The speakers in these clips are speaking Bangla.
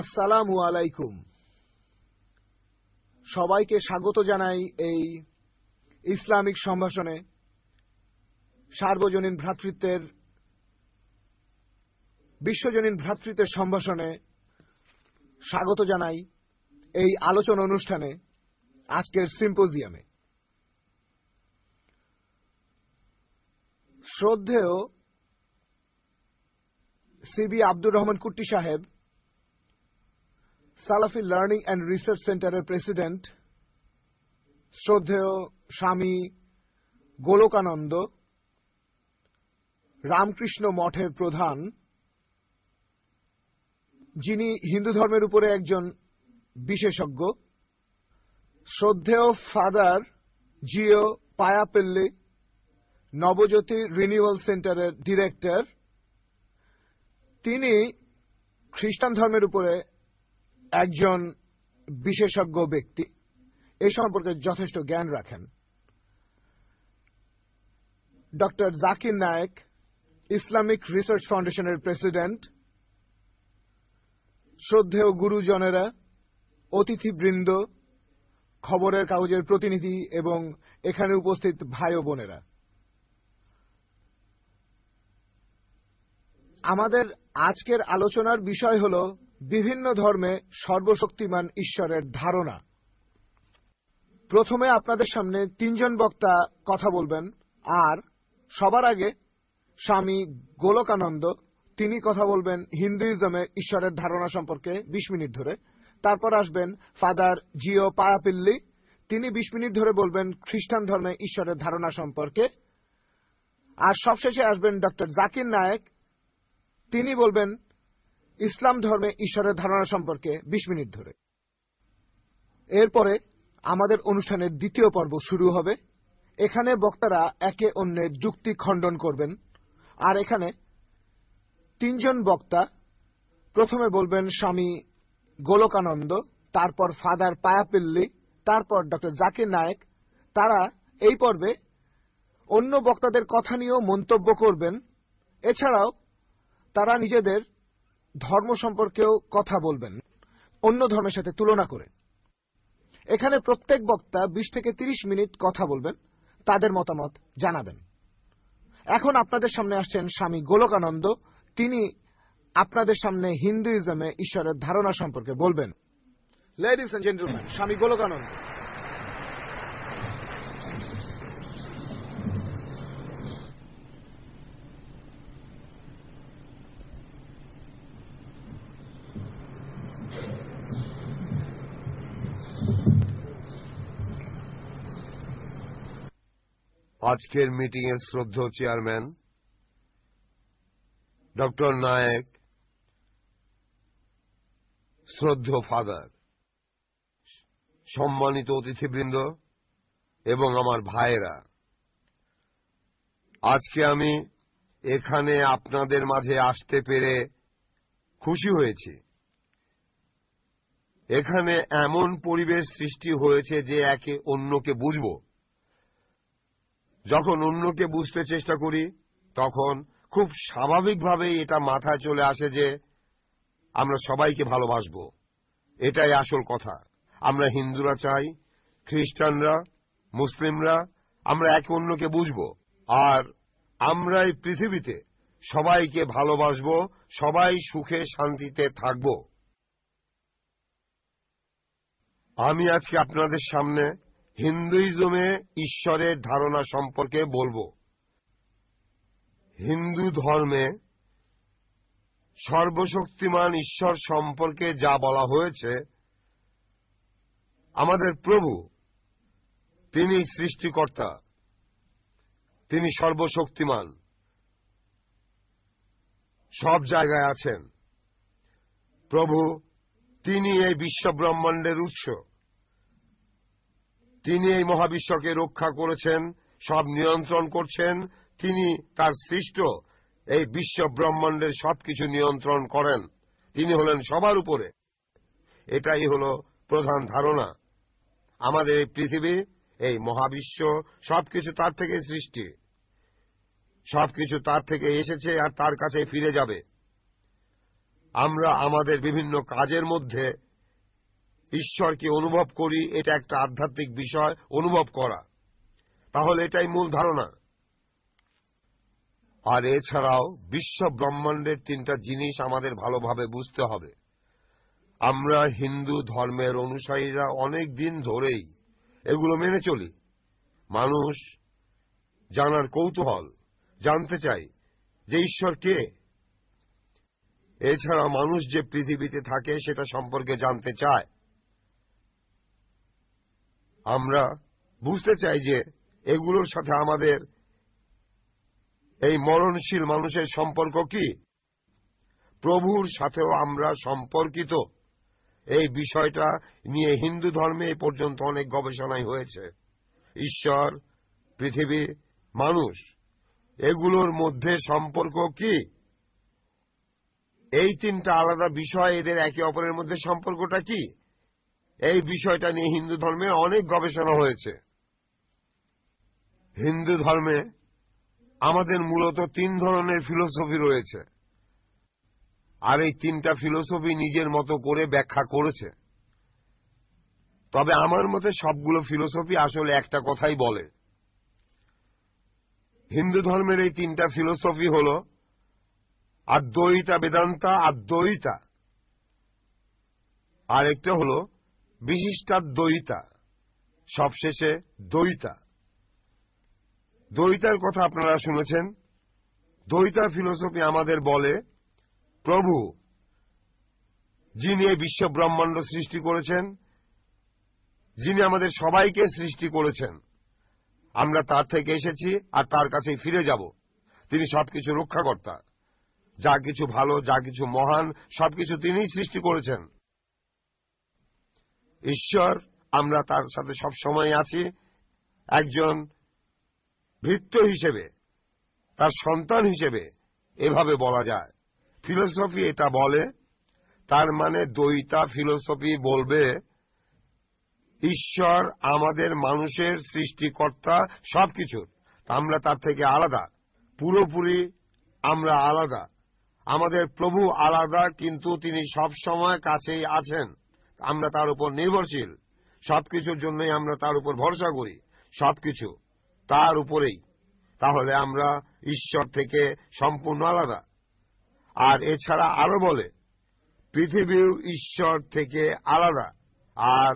আসসালামু আলাইকুম। সবাইকে স্বাগত জানাই এই ইসলামিক সম্ভাষণে সার্বজনীন ভ্রাতৃত্বের, বিশ্বজনীন ভ্রাতৃত্বের সম্ভাষণে স্বাগত জানাই এই আলোচনা অনুষ্ঠানে আজকের সিম্পোজিয়ামে। শ্রদ্ধেয় CB Abdur Rahman Kutty Sahib Salafi learning and research সেন্টারের প্রেসিডেন্ট শ্রদ্ধেয় স্বামী গোলকানন্দ রামকৃষ্ণ মঠের প্রধান যিনি হিন্দু ধর্মের উপরে একজন বিশেষজ্ঞ শ্রদ্ধেয় ফাদার জিও পায়াপেল্লি নবজ্যোতি রিনিউয়াল সেন্টারের ডিরেক্টর তিনি খ্রিস্টান ধর্মের উপরে একজন বিশেষজ্ঞ ব্যক্তি এ সম্পর্কে যথেষ্ট জ্ঞান রাখেন। Doctor Zakir Naik, Islamic research ফাউন্ডেশনের প্রেসিডেন্ট, শ্রদ্ধেয় গুরুজনেরা, অতিথিবৃন্দ, খবরের কাগজের প্রতিনিধি এবং এখানে উপস্থিত ভাই বোনেরা। আমাদের আজকের আলোচনার বিষয় হল বিভিন্ন ধর্মে সর্বশক্তিমান ঈশ্বরের ধারণা। প্রথমে আপনাদের সামনে তিনজন বক্তা কথা বলবেন। আর সবার আগে স্বামী গোলকানন্দ, তিনি কথা বলবেন হিন্দুইজমে ঈশ্বরের ধারণা সম্পর্কে বিশ মিনিট ধরে। তারপর আসবেন ফাদার জিও পায়াপিল্লি, তিনি বিশ মিনিট ধরে বলবেন খ্রিস্টান ধর্মে ঈশ্বরের ধারণা সম্পর্কে। আর সবশেষে আসবেন ডক্টর জাকির নায়েক, তিনি বলবেন ইসলাম ধর্মে ঈশ্বরের ধারণা সম্পর্কে বিশ মিনিট ধরে। এরপরে আমাদের অনুষ্ঠানের দ্বিতীয় পর্ব শুরু হবে। এখানে বক্তারা একে অন্যের যুক্তি খণ্ডন করবেন। আর এখানে তিনজন বক্তা প্রথমে বলবেন স্বামী গোলকানন্দ, তারপর ফাদার পায়াপিল্লি, তারপর ডক্টর জাকির নায়েক। তারা এই পর্বে অন্য বক্তাদের কথা নিয়েও মন্তব্য করবেন। এছাড়াও তারা নিজেদের ধর্ম সম্পর্কেও কথা বলবেন, অন্য ধর্মের সাথে তুলনা করে। এখানে প্রত্যেক বক্তা বিশ থেকে ৩০ মিনিট কথা বলবেন, তাদের মতামত জানাবেন। এখন আপনাদের সামনে আসছেন স্বামী গোলকানন্দ, তিনি আপনাদের সামনে হিন্দুইজমে ঈশ্বরের ধারণা সম্পর্কে বলবেন। লেডিস এন্ড জেন্টলম্যান স্বামী গোলকানন্দ আজকের মিটিং এর শ্রদ্ধ চেয়ারম্যান ডক্টর নায়েক শ্রদ্ধ ফাদার সম্মানিত অতিথিবৃন্দ এবং আমার ভাইয়েরা, আজকে আমি এখানে আপনাদের মাঝে আসতে পেরে খুশি হয়েছি। এখানে এমন পরিবেশ সৃষ্টি হয়েছে যে একে অন্যকে বুঝব। যখন অন্যকে বুঝতে চেষ্টা করি, তখন খুব স্বাভাবিকভাবেই এটা মাথায় চলে আসে যে আমরা সবাইকে ভালোবাসব। এটাই আসল কথা। আমরা হিন্দুরা চাই, খ্রিস্টানরা, মুসলিমরা, আমরা একে অন্যকে বুঝব। আর আমরা এই পৃথিবীতে সবাইকে ভালোবাসব, সবাই সুখে শান্তিতে থাকব। আমি আজকে আপনাদের সামনে হিন্দুইজমে ঈশ্বরের ধারণা সম্পর্কে বলব। হিন্দু ধর্মে সর্বশক্তিমান ঈশ্বর সম্পর্কে যা বলা হয়েছে, আমাদের প্রভু তিনি সৃষ্টিকর্তা, তিনি সর্বশক্তিমান, সব জায়গায় আছেন। প্রভু তিনি এই বিশ্বব্রহ্মাণ্ডের উৎস। তিনি এই মহাবিশ্বকে রক্ষা করেছেন, সব নিয়ন্ত্রণ করছেন, তিনি তার সৃষ্ট এই বিশ্ব ব্রহ্মাণ্ডের সবকিছু নিয়ন্ত্রণ করেন। তিনি হলেন সবার উপরে। এটাই হল প্রধান ধারণা। আমাদের এই পৃথিবী, এই মহাবিশ্ব, সবকিছু তার থেকে সৃষ্টি। সবকিছু তার থেকে এসেছে আর তার কাছে ফিরে যাবে। আমরা আমাদের বিভিন্ন কাজের মধ্যে ঈশ্বরকে অনুভব করি, এটা একটা আধ্যাত্মিক বিষয়, অনুভব করা। তাহলে এটাই মূল ধারণা। আর এছাড়াও বিশ্ব ব্রহ্মাণ্ডের তিনটা জিনিস আমাদের ভালোভাবে বুঝতে হবে। আমরা হিন্দু ধর্মের অনুসারীরা অনেক দিন ধরেই এগুলো মেনে চলি। মানুষ জানার কৌতূহল, জানতে চাই যে ঈশ্বর কে। এছাড়া মানুষ যে পৃথিবীতে থাকে সেটা সম্পর্কে জানতে চায়। আমরা বুঝতে চাই যে এগুলোর সাথে আমাদের এই মরণশীল মানুষের সম্পর্ক কি? প্রভুর সাথেও আমরা সম্পর্কিত। এই বিষয়টা নিয়ে হিন্দু ধর্মে এ পর্যন্ত অনেক গবেষণাই হয়েছে। ঈশ্বর, পৃথিবী, মানুষ, এগুলোর মধ্যে সম্পর্ক কি? এই তিনটা আলাদা বিষয়, এদের একে অপরের মধ্যে সম্পর্কটা কি? এই বিষয়টা নিয়ে হিন্দু ধর্মে অনেক গবেষণা হয়েছে। হিন্দু ধর্মে আমাদের মূলত তিন ধরনের ফিলোসফি রয়েছে। আর এই তিনটা ফিলোসফি নিজের মতো করে ব্যাখ্যা করেছে। তবে আমার মতে সবগুলো ফিলোসফি আসলে একটা কথাই বলে। হিন্দু ধর্মের এই তিনটা ফিলোসফি হল আদ্বৈতা বেদান্তা আদ্বৈতা। আর একটা হল বিশিষ্টাদ্বৈতা সবশেষে দ্বৈতা। দ্বৈতার কথা আপনারা শুনেছেন। দ্বৈতা ফিলোসফি আমাদের বলে, প্রভু, যিনি এই বিশ্ব ব্রহ্মাণ্ড সৃষ্টি করেছেন, যিনি আমাদের সবাইকে সৃষ্টি করেছেন, আমরা তার থেকে এসেছি আর তার কাছেই ফিরে যাব। তিনি সবকিছু রক্ষাকর্তা। যা কিছু ভালো, যা কিছু মহান, সবকিছু তিনিই সৃষ্টি করেছেন। ঈশ্বর, আমরা তার সাথে সব সময় আছি, একজন ভৃত্য হিসেবে, তার সন্তান হিসেবে এভাবে বলা যায়। ফিলোসফি এটা বলে, তার মানে দ্বৈতা ফিলোসফি বলবে, ঈশ্বর আমাদের মানুষের সৃষ্টিকর্তা সবকিছুর আমরা তার থেকে আলাদা, পুরোপুরি আমরা আলাদা। আমাদের প্রভু আলাদা, কিন্তু তিনি সব সময় কাছেই আছেন। আমরা তার উপর নির্ভরশীল। সবকিছুর জন্যই আমরা তার উপর ভরসা করি। সবকিছু তার উপরেই। তাহলে আমরা ঈশ্বর থেকে সম্পূর্ণ আলাদা। আর এছাড়া আরও বলে, পৃথিবীও ঈশ্বর থেকে আলাদা। আর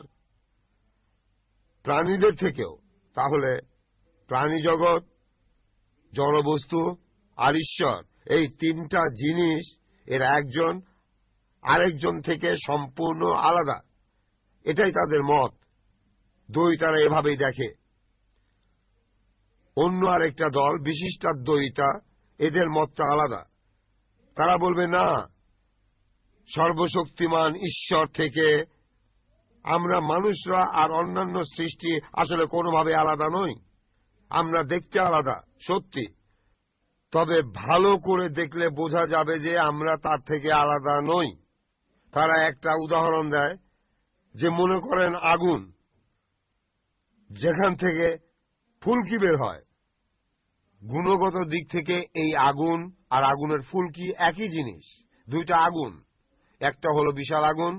প্রাণীদের থেকেও। তাহলে প্রাণী জগৎ, জড়বস্তু আর ঈশ্বর, এই তিনটা জিনিস এর একজন আরেকজন থেকে সম্পূর্ণ আলাদা। এটাই তাদের মত। দই তারা এভাবেই দেখে। অন্য আরেকটা দল, বিশিষ্টার বিশিষ্টাদ্বৈতা এদের মতটা আলাদা। তারা বলবে, না, সর্বশক্তিমান ঈশ্বর থেকে আমরা মানুষরা আর অন্যান্য সৃষ্টি আসলে কোনোভাবে আলাদা নই। আমরা দেখতে আলাদা, সত্যি। তবে ভালো করে দেখলে বোঝা যাবে যে আমরা তার থেকে আলাদা নই। তারা একটা উদাহরণ দেয় যে মনে করেন আগুন, যেখান থেকে ফুলকি বের হয়। গুণগত দিক থেকে এই আগুন আর আগুনের ফুলকি একই জিনিস, দুইটা আগুন। একটা হলো বিশাল আগুন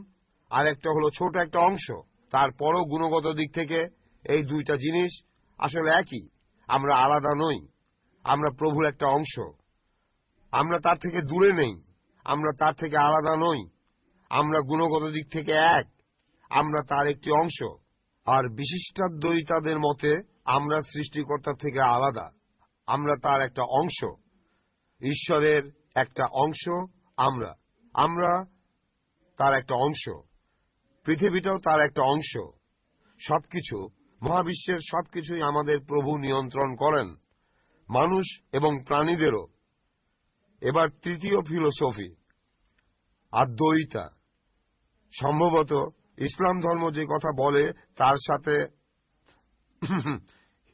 আর একটা হলো ছোট একটা অংশ। তারপরও গুণগত দিক থেকে এই দুইটা জিনিস আসলে একই। আমরা আলাদা নই, আমরা প্রভুর একটা অংশ। আমরা তার থেকে দূরে নেই, আমরা তার থেকে আলাদা নই। আমরা গুণগত দিক থেকে এক, আমরা তার একটি অংশ। আর বিশিষ্টাদ্বৈতাদের মতে, আমরা সৃষ্টিকর্তার থেকে আলাদা। আমরা তার একটা অংশ। ঈশ্বরের একটা অংশ আমরা। আমরা তার একটা অংশ। পৃথিবীটাও তার একটা অংশ। সবকিছু, মহাবিশ্বের সবকিছুই আমাদের প্রভু নিয়ন্ত্রণ করেন। মানুষ এবং প্রাণীদেরও। এবার তৃতীয় ফিলোসফি, আদ্বৈতা। সম্ভবত ইসলাম ধর্ম যে কথা বলে, তার সাথে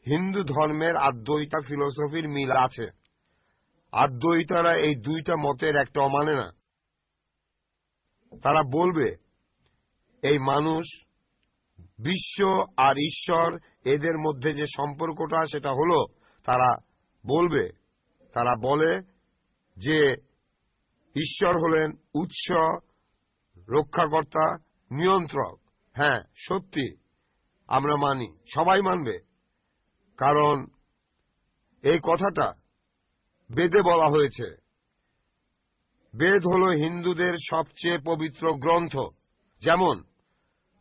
হিন্দু ধর্মের আদ্বৈতা ফিলোসফির মিল আছে। আদ্বৈতারা এই দুইটা মতের একটা মানে না। তারা বলবে, এই মানুষ, বিশ্ব আর ঈশ্বর, এদের মধ্যে যে সম্পর্কটা সেটা হলো, তারা বলবে, তারা বলে যে ঈশ্বর হলেন উৎস রক্ষাকর্তা, নিয়ন্ত্রক। হ্যাঁ সত্যি, আমরা মানি, সবাই মানবে। কারণ এই কথাটা বেদে বলা হয়েছে। বেদ হল হিন্দুদের সবচেয়ে পবিত্র গ্রন্থ। যেমন,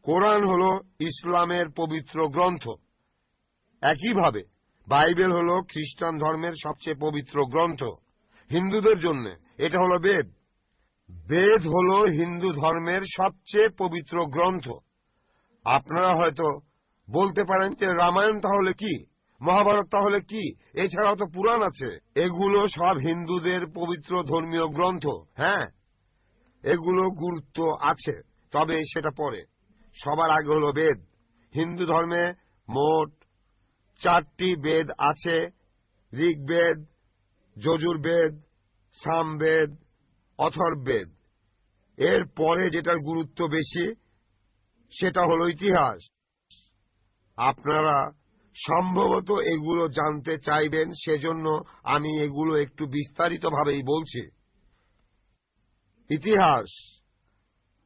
কোরআন হল ইসলামের পবিত্র গ্রন্থ। একইভাবে, বাইবেল হল খ্রিস্টান ধর্মের সবচেয়ে পবিত্র গ্রন্থ। হিন্দুদের জন্য, এটা হল বেদ। বেদ হল হিন্দু ধর্মের সবচেয়ে পবিত্র গ্রন্থ। আপনারা হয়তো বলতে পারেন যে রামায়ণ তাহলে কি? মহাভারত তাহলে কি? এছাড়াও তো পুরাণ আছে। এগুলো সব হিন্দুদের পবিত্র ধর্মীয় গ্রন্থ হ্যাঁ? এগুলো গুরুত্ব আছে, তবে সেটা পরে। সবার আগে হল বেদ। হিন্দু ধর্মে মোট চারটি বেদ আছে। ঋগ্বেদ, যজুর্বেদ, সামবেদ অথর্বেদ এর পরে যেটার গুরুত্ব বেশি, সেটা হলো ইতিহাস। আপনারা সম্ভবত এগুলো জানতে চাইবেন, সেজন্য আমি এগুলো একটু বিস্তারিতভাবেই বলছি। ইতিহাস।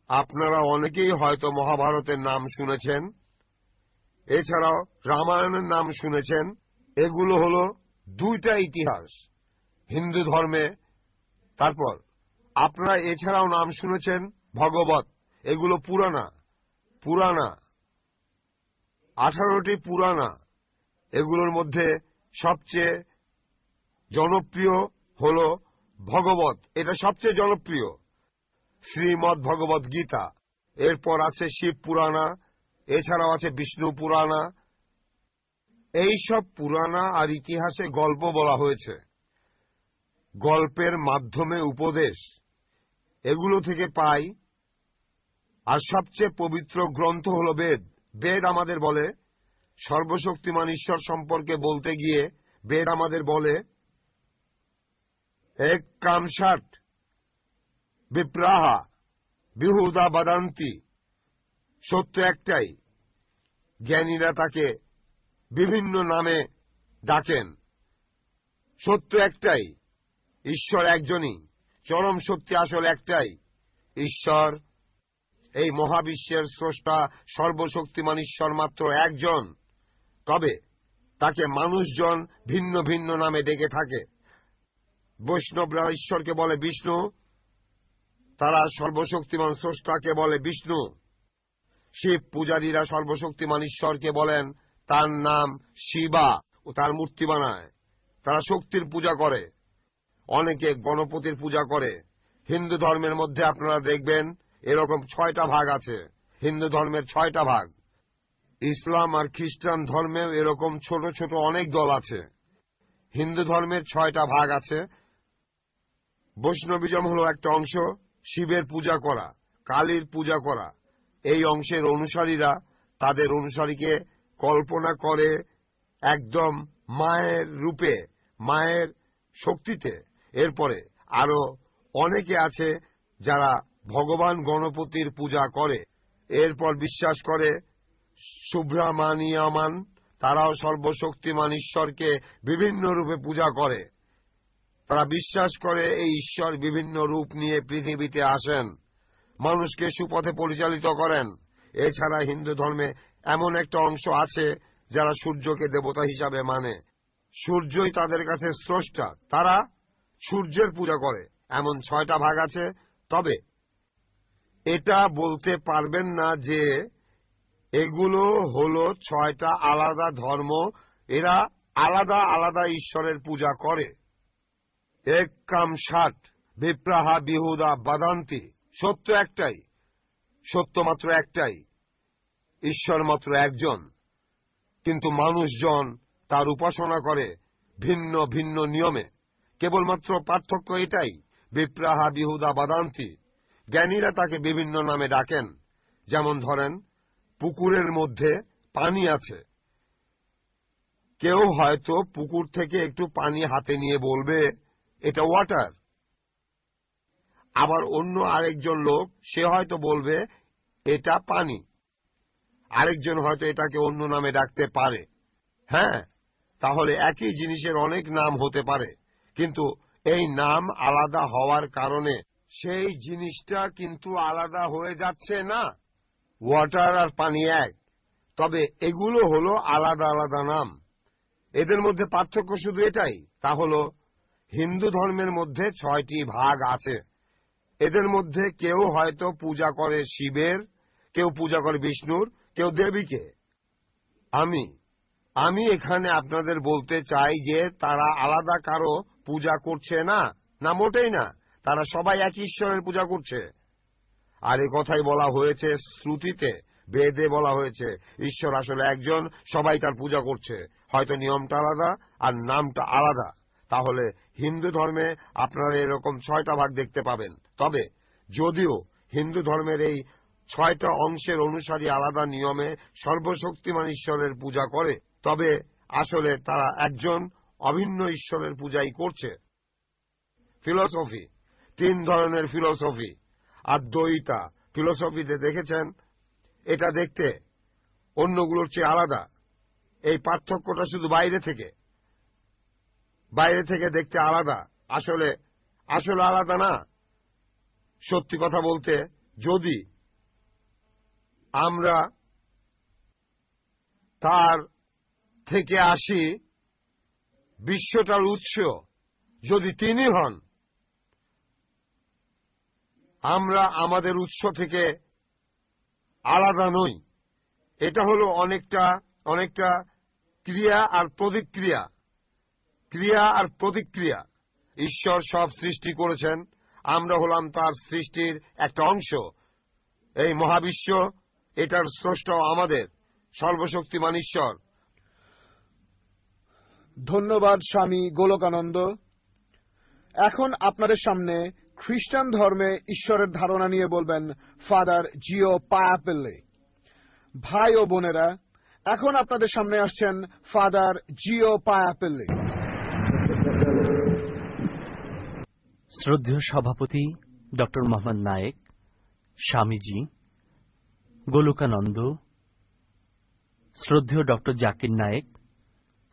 আপনারা অনেকেই হয়তো মহাভারতের নাম শুনেছেন। এছাড়াও রামায়ণের নাম শুনেছেন। এগুলো হল দুইটা ইতিহাস। হিন্দু ধর্মে, তারপর আপনারা এছাড়াও নাম শুনেছেন ভগবত। এগুলো পুরানা। পুরানা। আঠারোটি পুরানা। এগুলোর মধ্যে সবচেয়ে জনপ্রিয় হল ভগবত। এটা সবচেয়ে জনপ্রিয়। শ্রীমদ ভগবত গীতা। এরপর আছে শিব পুরাণা এছাড়াও আছে বিষ্ণু পুরাণা এই সব পুরাণা আর ইতিহাসে গল্প বলা হয়েছে। গল্পের মাধ্যমে উপদেশ। এগুলো থেকে পাই। আর সবচেয়ে পবিত্র গ্রন্থ হল বেদ। বেদ আমাদের বলে, সর্বশক্তিমান ঈশ্বর সম্পর্কে বলতে গিয়ে বেদ আমাদের বলে, এক কামষাট বিপ্রাহা, বিহুদা বাদান্তি, সত্য একটাই। জ্ঞানীরা তাকে বিভিন্ন নামে ডাকেন। সত্য একটাই, ঈশ্বর একজনই। চরম শক্তি আসলে একটাই, ঈশ্বর। এই মহাবিশ্বের স্রষ্টা সর্বশক্তিমান ঈশ্বর মাত্র একজন। তবে তাকে মানুষজন ভিন্ন ভিন্ন নামে ডেকে থাকে। বৈষ্ণবরা ঈশ্বরকে বলে বিষ্ণু, তারা সর্বশক্তিমান স্রষ্টাকে বলে বিষ্ণু। শিব পূজারীরা সর্বশক্তিমান ঈশ্বরকে বলেন, তার নাম শিবা ও তার মূর্তি বানায়। তারা শক্তির পূজা করে। অনেকে গণপতির পূজা করে। হিন্দু ধর্মের মধ্যে আপনারা দেখবেন এরকম ছয়টা ভাগ আছে। হিন্দু ধর্মের ছয়টা ভাগ। ইসলাম আর খ্রিস্টান ধর্মেও এরকম ছোট ছোট অনেক দল আছে। হিন্দু ধর্মের ছয়টা ভাগ আছে। বৈষ্ণবিজম হল একটা অংশ, শিবের পূজা করা, কালীর পূজা করা। এই অংশের অনুসারীরা তাদের অনুসারীকে কল্পনা করে একদম মায়ের রূপে, মায়ের শক্তিতে এরপরে আরও অনেকে আছে যারা ভগবান গণপতির পূজা করে। এরপর বিশ্বাস করে সুব্রামানিয়ামান তারাও সর্বশক্তিমান ঈশ্বরকে বিভিন্ন রূপে পূজা করে। তারা বিশ্বাস করে এই ঈশ্বর বিভিন্ন রূপ নিয়ে পৃথিবীতে আসেন, মানুষকে সুপথে পরিচালিত করেন। এছাড়া হিন্দু ধর্মে এমন একটা অংশ আছে যারা সূর্যকে দেবতা হিসাবে মানে। সূর্যই তাদের কাছে স্রষ্টা। তারা সূর্যের পূজা করে। এমন ছয়টা ভাগ আছে। তবে এটা বলতে পারবেন না যে এগুলো হলো ছয়টা আলাদা ধর্ম। এরা আলাদা আলাদা ঈশ্বরের পূজা করে। এক কাম ষাট, বিপ্রাহা, বিহুদা, বাদান্তি। সত্য একটাই। সত্য মাত্র একটাই। ঈশ্বর মাত্র একজন। কিন্তু মানুষজন তার উপাসনা করে ভিন্ন ভিন্ন নিয়মে। কেবলমাত্র পার্থক্য এটাই, বিপ্রাহা বিহুদা বাদান্তি। জ্ঞানীরা তাকে বিভিন্ন নামে ডাকেন। যেমন ধরেন, পুকুরের মধ্যে পানি আছে। কেউ হয়তো পুকুর থেকে একটু পানি হাতে নিয়ে বলবে, এটা ওয়াটার। আবার অন্য আরেকজন লোক, সে হয়তো বলবে, এটা পানি। আরেকজন হয়তো এটাকে অন্য নামে ডাকতে পারে। হ্যাঁ তাহলে একই জিনিসের অনেক নাম হতে পারে। কিন্তু এই নাম আলাদা হওয়ার কারণে সেই জিনিসটা কিন্তু আলাদা হয়ে যাচ্ছে না। ওয়াটার আর পানি এক। তবে এগুলো হলো আলাদা আলাদা নাম। এদের মধ্যে পার্থক্য শুধু এটাই, তা হলো হিন্দু ধর্মের মধ্যে ছয়টি ভাগ আছে। এদের মধ্যে কেউ হয়তো পূজা করে শিবের, কেউ পূজা করে বিষ্ণুর, কেউ দেবীকে। আমি আমি এখানে আপনাদের বলতে চাই যে তারা আলাদা কারও পূজা করছে না না মোটেই না, তারা সবাই এক ঈশ্বরের পূজা করছে। আর এ কথাই বলা হয়েছে শ্রুতিতে, বেদে বলা হয়েছে, ঈশ্বর আসলে একজন, সবাই তার পূজা করছে। হয়তো নিয়মটা আলাদা আর নামটা আলাদা। তাহলে হিন্দু ধর্মে আপনারা এরকম ছয়টা ভাগ দেখতে পাবেন। তবে যদিও হিন্দু ধর্মের এই ছয়টা অংশের অনুসারী আলাদা নিয়মে সর্বশক্তিমান ঈশ্বরের পূজা করে, তবে আসলে তারা একজন অভিন্ন ঈশ্বরের পূজাই করছে। ফিলসফি তিন ধরনের ফিলসফি আর দ্বৈতা ফিলসফিতে দেখেছেন, এটা দেখতে অন্যগুলোর চেয়ে আলাদা। এই পার্থক্যটা শুধু বাইরে থেকে। বাইরে থেকে দেখতে আলাদা। আসলে আসলে আলাদা না। সত্যি কথা বলতে, যদি আমরা তার থেকে আসি বিশ্বটার উৎস যদি তিনি হন, আমরা আমাদের উৎস থেকে আলাদা নই। এটা হলো অনেকটা অনেকটা ক্রিয়া আর প্রতিক্রিয়া। ক্রিয়া আর প্রতিক্রিয়া। ঈশ্বর সব সৃষ্টি করেছেন, আমরা হলাম তার সৃষ্টির একটা অংশ। এই মহাবিশ্ব, এটার স্রষ্ট আমাদের, সর্বশক্তিমান ঈশ্বর। ধন্যবাদ, স্বামী গোলকানন্দ। এখন আপনাদের সামনে খ্রিস্টান ধর্মে ঈশ্বরের ধারণা নিয়ে বলবেন ফাদার জিও পায়াপেল্লে। ভাই ও বোনেরা, এখন আপনাদের সামনে আসছেন ফাদার জিও পায়াপেল্লে। শ্রদ্ধেয় সভাপতি ডক্টর মোহাম্মদ নায়েক, স্বামীজি, গোলকানন্দ, শ্রদ্ধেয় ডক্টর জাকির নায়েক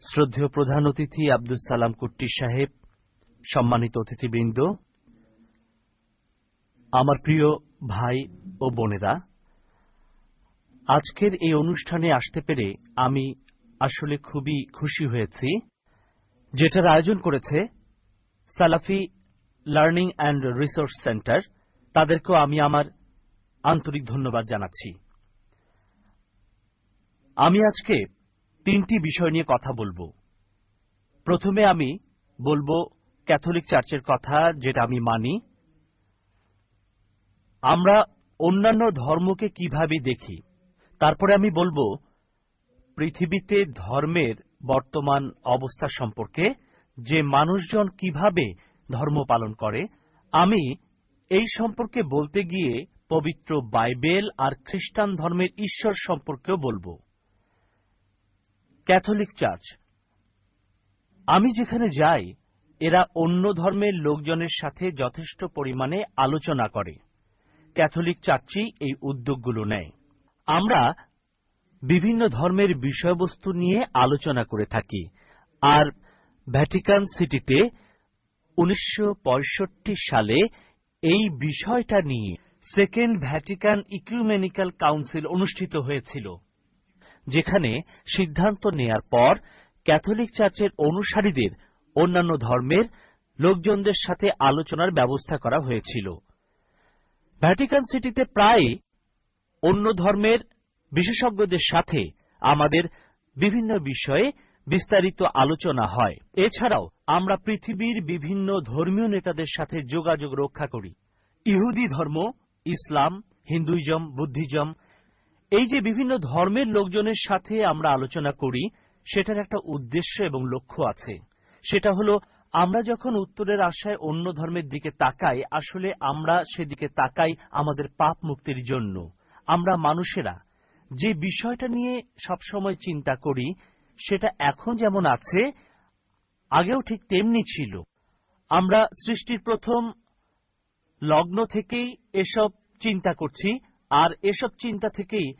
শ্রদ্ধেয় প্রধান অতিথি আব্দুল সালাম কুট্টি সাহেব, সম্মানিত অতিথিবৃন্দ, আমার প্রিয় ভাই ও বোনেরা, আজকের এই অনুষ্ঠানে আসতে পেরে আমি আসলে খুবই খুশি হয়েছি, যেটার আয়োজন করেছে Salafi learning and resource centre. তাদেরকেও আমি আমার আন্তরিক ধন্যবাদ জানাচ্ছি। আমি আজকে তিনটি বিষয় নিয়ে কথা বলব। প্রথমে আমি বলব ক্যাথলিক চার্চের কথা, যেটা আমি মানি। আমরা অন্যান্য ধর্মকে কীভাবে দেখি, তারপরে আমি বলব পৃথিবীতে ধর্মের বর্তমান অবস্থা সম্পর্কে, যে মানুষজন কীভাবে ধর্ম পালন করে। আমি এই সম্পর্কে বলতে গিয়ে পবিত্র বাইবেল আর খ্রিস্টান ধর্মের ঈশ্বর সম্পর্কেও বলব। Catholic church. আমি যেখানে যাই, এরা অন্য ধর্মের লোকজনের সাথে যথেষ্ট পরিমাণে আলোচনা করে। ক্যাথলিক চার্চই এই উদ্যোগগুলো নেয়। আমরা বিভিন্ন ধর্মের বিষয়বস্তু নিয়ে আলোচনা করে থাকি। আর ভ্যাটিকান সিটিতে উনিশশো পঁয়ষট্টি সালে এই বিষয়টা নিয়ে সেকেন্ড ভ্যাটিকান ইকুমেনিক্যাল কাউন্সিল অনুষ্ঠিত হয়েছিল। যেখানে সিদ্ধান্ত নেয়ার পর ক্যাথলিক চার্চের অনুসারীদের অন্যান্য ধর্মের লোকজনদের সাথে আলোচনার ব্যবস্থা করা হয়েছিল। ভ্যাটিকান সিটিতে প্রায় অন্য ধর্মের বিশেষজ্ঞদের সাথে আমাদের বিভিন্ন বিষয়ে বিস্তারিত আলোচনা হয়। এছাড়াও আমরা পৃথিবীর বিভিন্ন ধর্মীয় নেতাদের সাথে যোগাযোগ রক্ষা করি। ইহুদি ধর্ম, ইসলাম, হিন্দুইজম, বুদ্ধিজম এই যে বিভিন্ন ধর্মের লোকজনের সাথে আমরা আলোচনা করি, সেটার একটা উদ্দেশ্য এবং লক্ষ্য আছে। সেটা হলো, আমরা যখন উত্তরের আশায় অন্য ধর্মের দিকে তাকাই, আসলে আমরা সেদিকে তাকাই আমাদের পাপ মুক্তির জন্য। আমরা মানুষেরা। যে বিষয়টা নিয়ে সবসময় চিন্তা করি, সেটা এখন যেমন আছে, আগেও ঠিক তেমনি ছিল। আমরা সৃষ্টির প্রথম লগ্ন থেকেই এসব চিন্তা করছি আর এসব চিন্তা থেকেই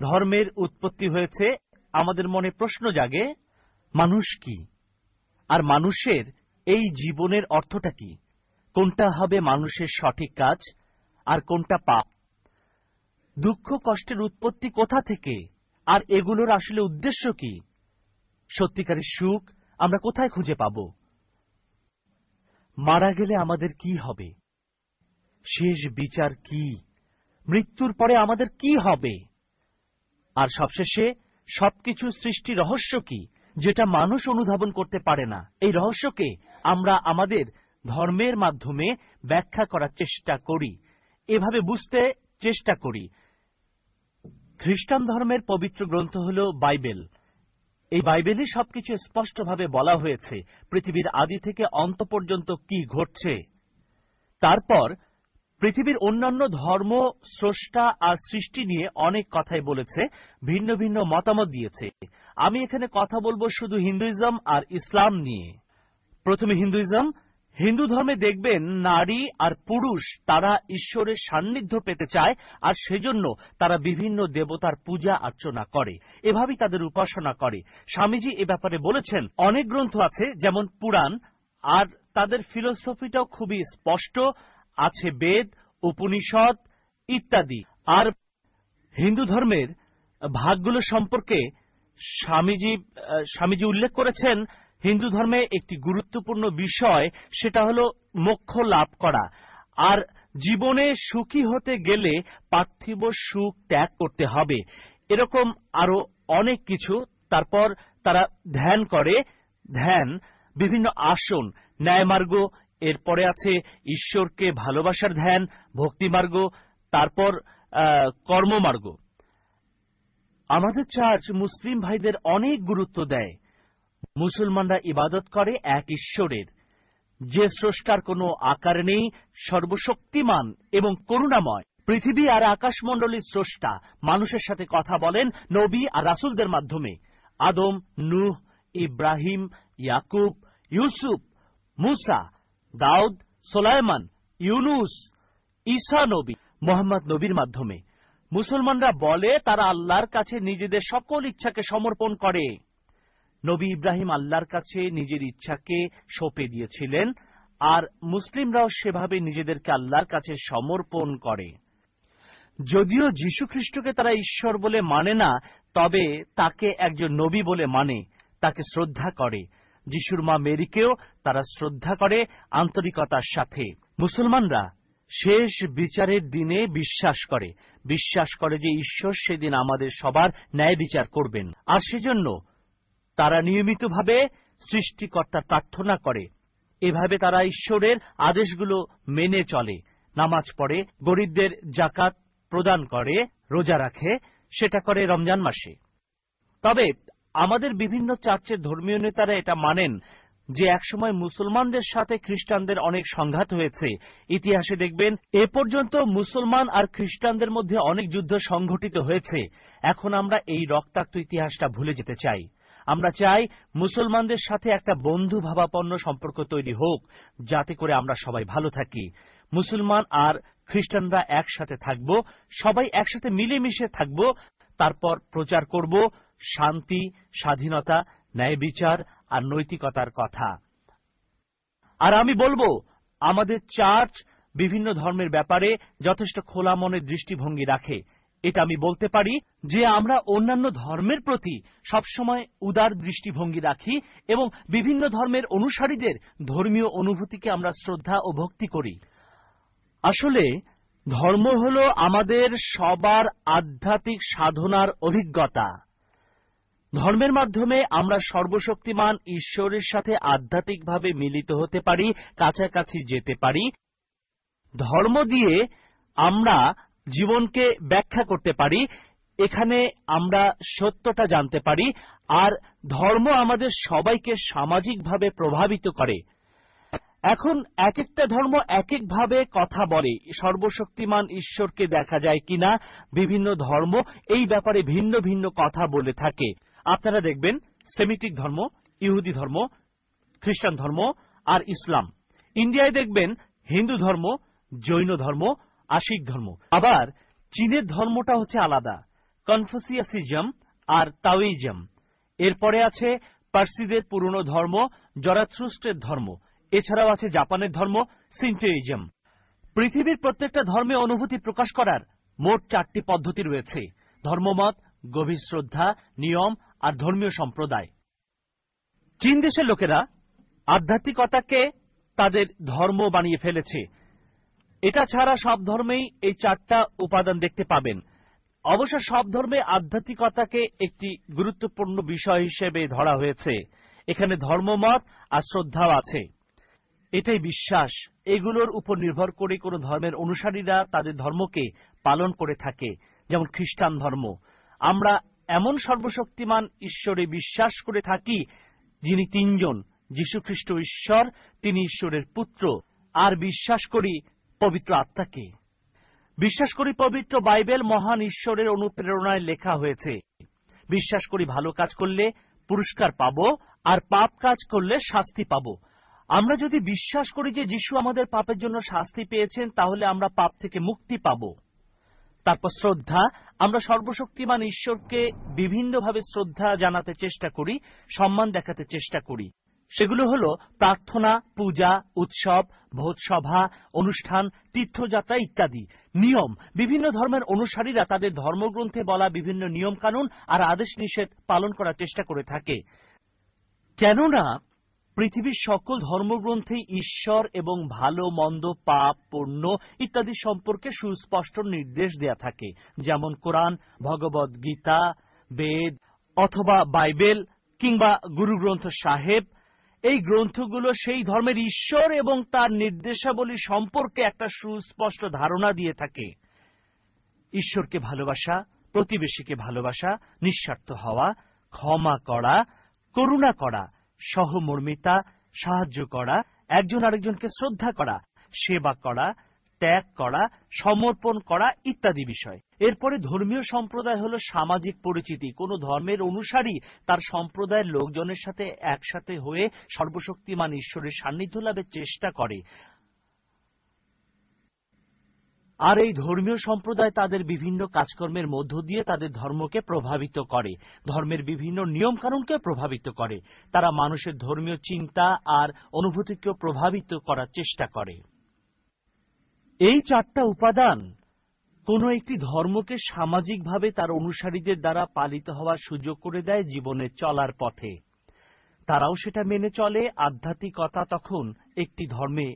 ধর্মের উৎপত্তি হয়েছে। আমাদের মনে প্রশ্ন জাগে, মানুষ কি? আর মানুষের এই জীবনের অর্থটা কি? কোনটা হবে মানুষের সঠিক কাজ, আর কোনটা পাপ? দুঃখ, কষ্টের উৎপত্তি কোথা থেকে? আর এগুলোর আসলে উদ্দেশ্য কি? সত্যিকারের সুখ আমরা কোথায় খুঁজে পাব? মারা গেলে আমাদের কি হবে? শেষ বিচার কি? মৃত্যুর পরে আমাদের কি হবে? আর সবশেষে সবকিছু সৃষ্টি রহস্য কি, যেটা মানুষ অনুধাবন করতে পারে না? এই রহস্যকে আমরা আমাদের ধর্মের মাধ্যমে ব্যাখ্যা করার চেষ্টা করি। এভাবে বুঝতে চেষ্টা করি। খ্রিস্টান ধর্মের পবিত্র গ্রন্থ হল বাইবেল। এই বাইবেলে সবকিছু স্পষ্টভাবে বলা হয়েছে, পৃথিবীর আদি থেকে অন্ত পর্যন্ত কি ঘটছে। তারপর পৃথিবীর অন্যান্য ধর্ম, স্রষ্টা আর সৃষ্টি নিয়ে অনেক কথাই বলেছে, ভিন্ন ভিন্ন মতামত দিয়েছে। আমি এখানে কথা বলব শুধু হিন্দুইজম আর ইসলাম নিয়ে। প্রথমে হিন্দুইজম। হিন্দু ধর্মে দেখবেন নারী আর পুরুষ তারা ঈশ্বরের সান্নিধ্য পেতে চায় আর সেজন্য তারা বিভিন্ন দেবতার পূজা অর্চনা করে। এভাবেই তাদের উপাসনা করে। স্বামীজি এ ব্যাপারে বলেছেন, অনেক গ্রন্থ আছে যেমন পুরাণ, আর তাদের ফিলোসফিটাও খুবই স্পষ্ট। আছে বেদ, উপনিষদ ইত্যাদি। আর হিন্দু ধর্মের ভাগগুলো সম্পর্কে স্বামীজি স্বামীজি উল্লেখ করেছেন, হিন্দু ধর্মে একটি গুরুত্বপূর্ণ বিষয়, সেটা হলো মোক্ষ লাভ করা। আর জীবনে সুখী হতে গেলে পার্থিব সুখ ত্যাগ করতে হবে। এরকম আরও অনেক কিছু। তারপর তারা ধ্যান করে। ধ্যান, বিভিন্ন আসন, ন্যায়মার্গ এরপরে আছে ঈশ্বরকে ভালোবাসার ধ্যান ভক্তিমার্গ তারপর কর্মমার্গ। আমাদের চার্চ মুসলিম ভাইদের অনেক গুরুত্ব দেয়। মুসলমানরা ইবাদত করে এক ঈশ্বরের। যে স্রষ্টার কোনো আকার নেই, সর্বশক্তিমান এবং করুণাময়। পৃথিবী আর আকাশমণ্ডলীর স্রষ্টা, মানুষের সাথে কথা বলেন নবী আর রাসুলদের মাধ্যমে। আদম, নূহ, ইব্রাহিম, ইয়াকুব, ইউসুফ, মুসা দাউদ, সোলায়মান, ইউনুস, ঈসা নবী, মোহাম্মদ নবীর মাধ্যমে। মুসলমানরা বলে, তারা আল্লাহর কাছে নিজেদের সকল ইচ্ছাকে সমর্পণ করে। নবী ইব্রাহিম আল্লাহর কাছে নিজের ইচ্ছাকে সঁপে দিয়েছিলেন, আর মুসলিমরাও সেভাবে নিজেদেরকে আল্লাহর কাছে সমর্পণ করে। যদিও যীশু খ্রিস্টকে তারা ঈশ্বর বলে মানে না, তবে তাকে একজন নবী বলে মানে তাকে শ্রদ্ধা করে। যিশুর মা মেরিকেও তারা শ্রদ্ধা করে আন্তরিকতার সাথে। মুসলমানরা শেষ বিচারের দিনে বিশ্বাস করে। বিশ্বাস করে যে ঈশ্বর সেদিন আমাদের সবার ন্যায় বিচার করবেন। আর সেজন্য তারা নিয়মিতভাবে সৃষ্টিকর্তার প্রার্থনা করে। এভাবে তারা ঈশ্বরের আদেশগুলো মেনে চলে। নামাজ পড়ে, গরিবদের জাকাত প্রদান করে, রোজা রাখে, সেটা করে রমজান মাসে। তবে আমাদের বিভিন্ন চার্চের ধর্মীয় নেতারা এটা মানেন যে একসময় মুসলমানদের সাথে খ্রিস্টানদের অনেক সংঘাত হয়েছে। ইতিহাসে দেখবেন, এ পর্যন্ত মুসলমান আর খ্রিস্টানদের মধ্যে অনেক যুদ্ধ সংঘটিত হয়েছে। এখন আমরা এই রক্তাক্ত ইতিহাসটা ভুলে যেতে চাই। আমরা চাই মুসলমানদের সাথে একটা বন্ধু ভাবাপন্ন সম্পর্ক তৈরি হোক, যাতে করে আমরা সবাই ভালো থাকি। মুসলমান আর খ্রিস্টানরা একসাথে থাকব, সবাই একসাথে মিলেমিশে থাকব, তারপর প্রচার করব শান্তি, স্বাধীনতা, ন্যায় বিচার আর নৈতিকতার কথা। আর আমি বলব, আমাদের চার্চ বিভিন্ন ধর্মের ব্যাপারে যথেষ্ট খোলা মনের দৃষ্টিভঙ্গি রাখে। এটা আমি বলতে পারি যে আমরা অন্যান্য ধর্মের প্রতি সবসময় উদার দৃষ্টিভঙ্গি রাখি এবং বিভিন্ন ধর্মের অনুসারীদের ধর্মীয় অনুভূতিকে আমরা শ্রদ্ধা ও ভক্তি করি। আসলে ধর্ম হল আমাদের সবার আধ্যাত্মিক সাধনার অভিজ্ঞতা। ধর্মের মাধ্যমে আমরা সর্বশক্তিমান ঈশ্বরের সাথে আধ্যাত্মিকভাবে মিলিত হতে পারি, কাছাকাছি যেতে পারি। ধর্ম দিয়ে আমরা জীবনকে ব্যাখ্যা করতে পারি, এখানে আমরা সত্যটা জানতে পারি, আর ধর্ম আমাদের সবাইকে সামাজিকভাবে প্রভাবিত করে। এখন এক একটা ধর্ম এক একভাবে কথা বলে, সর্বশক্তিমান ঈশ্বরকে দেখা যায় কিনা, বিভিন্ন ধর্ম এই ব্যাপারে ভিন্ন ভিন্ন কথা বলে থাকে। আপনারা দেখবেন সেমিটিক ধর্ম, ইহুদি ধর্ম, খ্রিস্টান ধর্ম আর ইসলাম। ইন্ডিয়ায় দেখবেন হিন্দু ধর্ম, জৈন ধর্ম, আশিক ধর্ম। আবার চীনের ধর্মটা হচ্ছে আলাদা, কনফুসিয়াসিজম আর তাওইজম এরপরে আছে পার্সিদের পুরনো ধর্ম জরাথ্রুস্টের ধর্ম। এছাড়াও আছে জাপানের ধর্ম, সিন্টোইজম। পৃথিবীর প্রত্যেকটা ধর্মে অনুভূতি প্রকাশ করার মোট চারটি পদ্ধতি রয়েছে। ধর্মমত, গভীর শ্রদ্ধা, নিয়ম আর ধর্মীয় সম্প্রদায়। চীন দেশের লোকেরা আধ্যাত্মিকতাকে তাদের ধর্ম বানিয়ে ফেলেছে। এটা ছাড়া সব ধর্মেই এই চারটা উপাদান দেখতে পাবেন। অবশ্য সব ধর্মে আধ্যাত্মিকতাকে একটি গুরুত্বপূর্ণ বিষয় হিসেবে ধরা হয়েছে। এখানে ধর্মমত আর শ্রদ্ধাও আছে। এটাই বিশ্বাস। এগুলোর উপর নির্ভর করে কোন ধর্মের অনুসারীরা তাদের ধর্মকে পালন করে থাকে, যেমন খ্রিস্টান ধর্ম। আমরা এমন সর্বশক্তিমান ঈশ্বরে বিশ্বাস করে থাকি, যিনি তিনজন, যীশুখ্রিস্ট ঈশ্বর, তিনি ঈশ্বরের পুত্র, আর বিশ্বাস করি পবিত্র আত্মাকে। বিশ্বাস করি পবিত্র বাইবেল মহান ঈশ্বরের অনুপ্রেরণায় লেখা হয়েছে। বিশ্বাস করি ভালো কাজ করলে পুরস্কার পাব, আর পাপ কাজ করলে শাস্তি পাব। আমরা যদি বিশ্বাস করি যে যিশু আমাদের পাপের জন্য শাস্তি পেয়েছেন, তাহলে আমরা পাপ থেকে মুক্তি পাব। তারপর শ্রদ্ধা। আমরা সর্বশক্তিমান ঈশ্বরকে বিভিন্নভাবে শ্রদ্ধা জানাতে চেষ্টা করি, সম্মান দেখাতে চেষ্টা করি। সেগুলো হল প্রার্থনা, পূজা, উৎসব, ভোজসভা, অনুষ্ঠান, তীর্থযাত্রা ইত্যাদি। নিয়ম। বিভিন্ন ধর্মের অনুসারীরা তাদের ধর্মগ্রন্থে বলা বিভিন্ন নিয়ম কানুন আর আদেশ নিষেধ পালন করার চেষ্টা করে থাকে। কেননা পৃথিবীর সকল ধর্মগ্রন্থে ঈশ্বর এবং ভালো, মন্দ, পাপ, পুণ্য ইত্যাদি সম্পর্কে সুস্পষ্ট নির্দেশ দেয়া থাকে। যেমন কোরআন ভগবদ গীতা, বেদ অথবা বাইবেল কিংবা গুরুগ্রন্থ সাহেব। এই গ্রন্থগুলো সেই ধর্মের ঈশ্বর এবং তার নির্দেশাবলী সম্পর্কে একটা সুস্পষ্ট ধারণা দিয়ে থাকে। ঈশ্বরকে ভালোবাসা, প্রতিবেশীকে ভালোবাসা, নিঃস্বার্থ হওয়া, ক্ষমা করা, করুণা করা সহমর্মিতা, সাহায্য করা, একজন আরেকজনকে শ্রদ্ধা করা, সেবা করা, ত্যাগ করা, সমর্পণ করা ইত্যাদি বিষয়। এরপরে ধর্মীয় সম্প্রদায় হল সামাজিক পরিচিতি। কোন ধর্মের অনুসারী তার সম্প্রদায়ের লোকজনের সাথে একসাথে হয়ে সর্বশক্তিমান ঈশ্বরের সান্নিধ্য লাভের চেষ্টা করে। আর এই ধর্মীয় সম্প্রদায় তাদের বিভিন্ন কাজকর্মের মধ্য দিয়ে তাদের ধর্মকে প্রভাবিত করে, ধর্মের বিভিন্ন নিয়ম কানুনকে প্রভাবিত করে। তারা মানুষের ধর্মীয় চিন্তা আর অনুভূতিকে প্রভাবিত করার চেষ্টা করে। এই চারটা উপাদান কোন একটি ধর্মকে সামাজিকভাবে তার অনুসারীদের দ্বারা পালিত হওয়ার সুযোগ করে দেয় জীবনে চলার পথে। তারাও সেটা মেনে চলে। আধ্যাত্মিকতা তখন একটি ধর্মে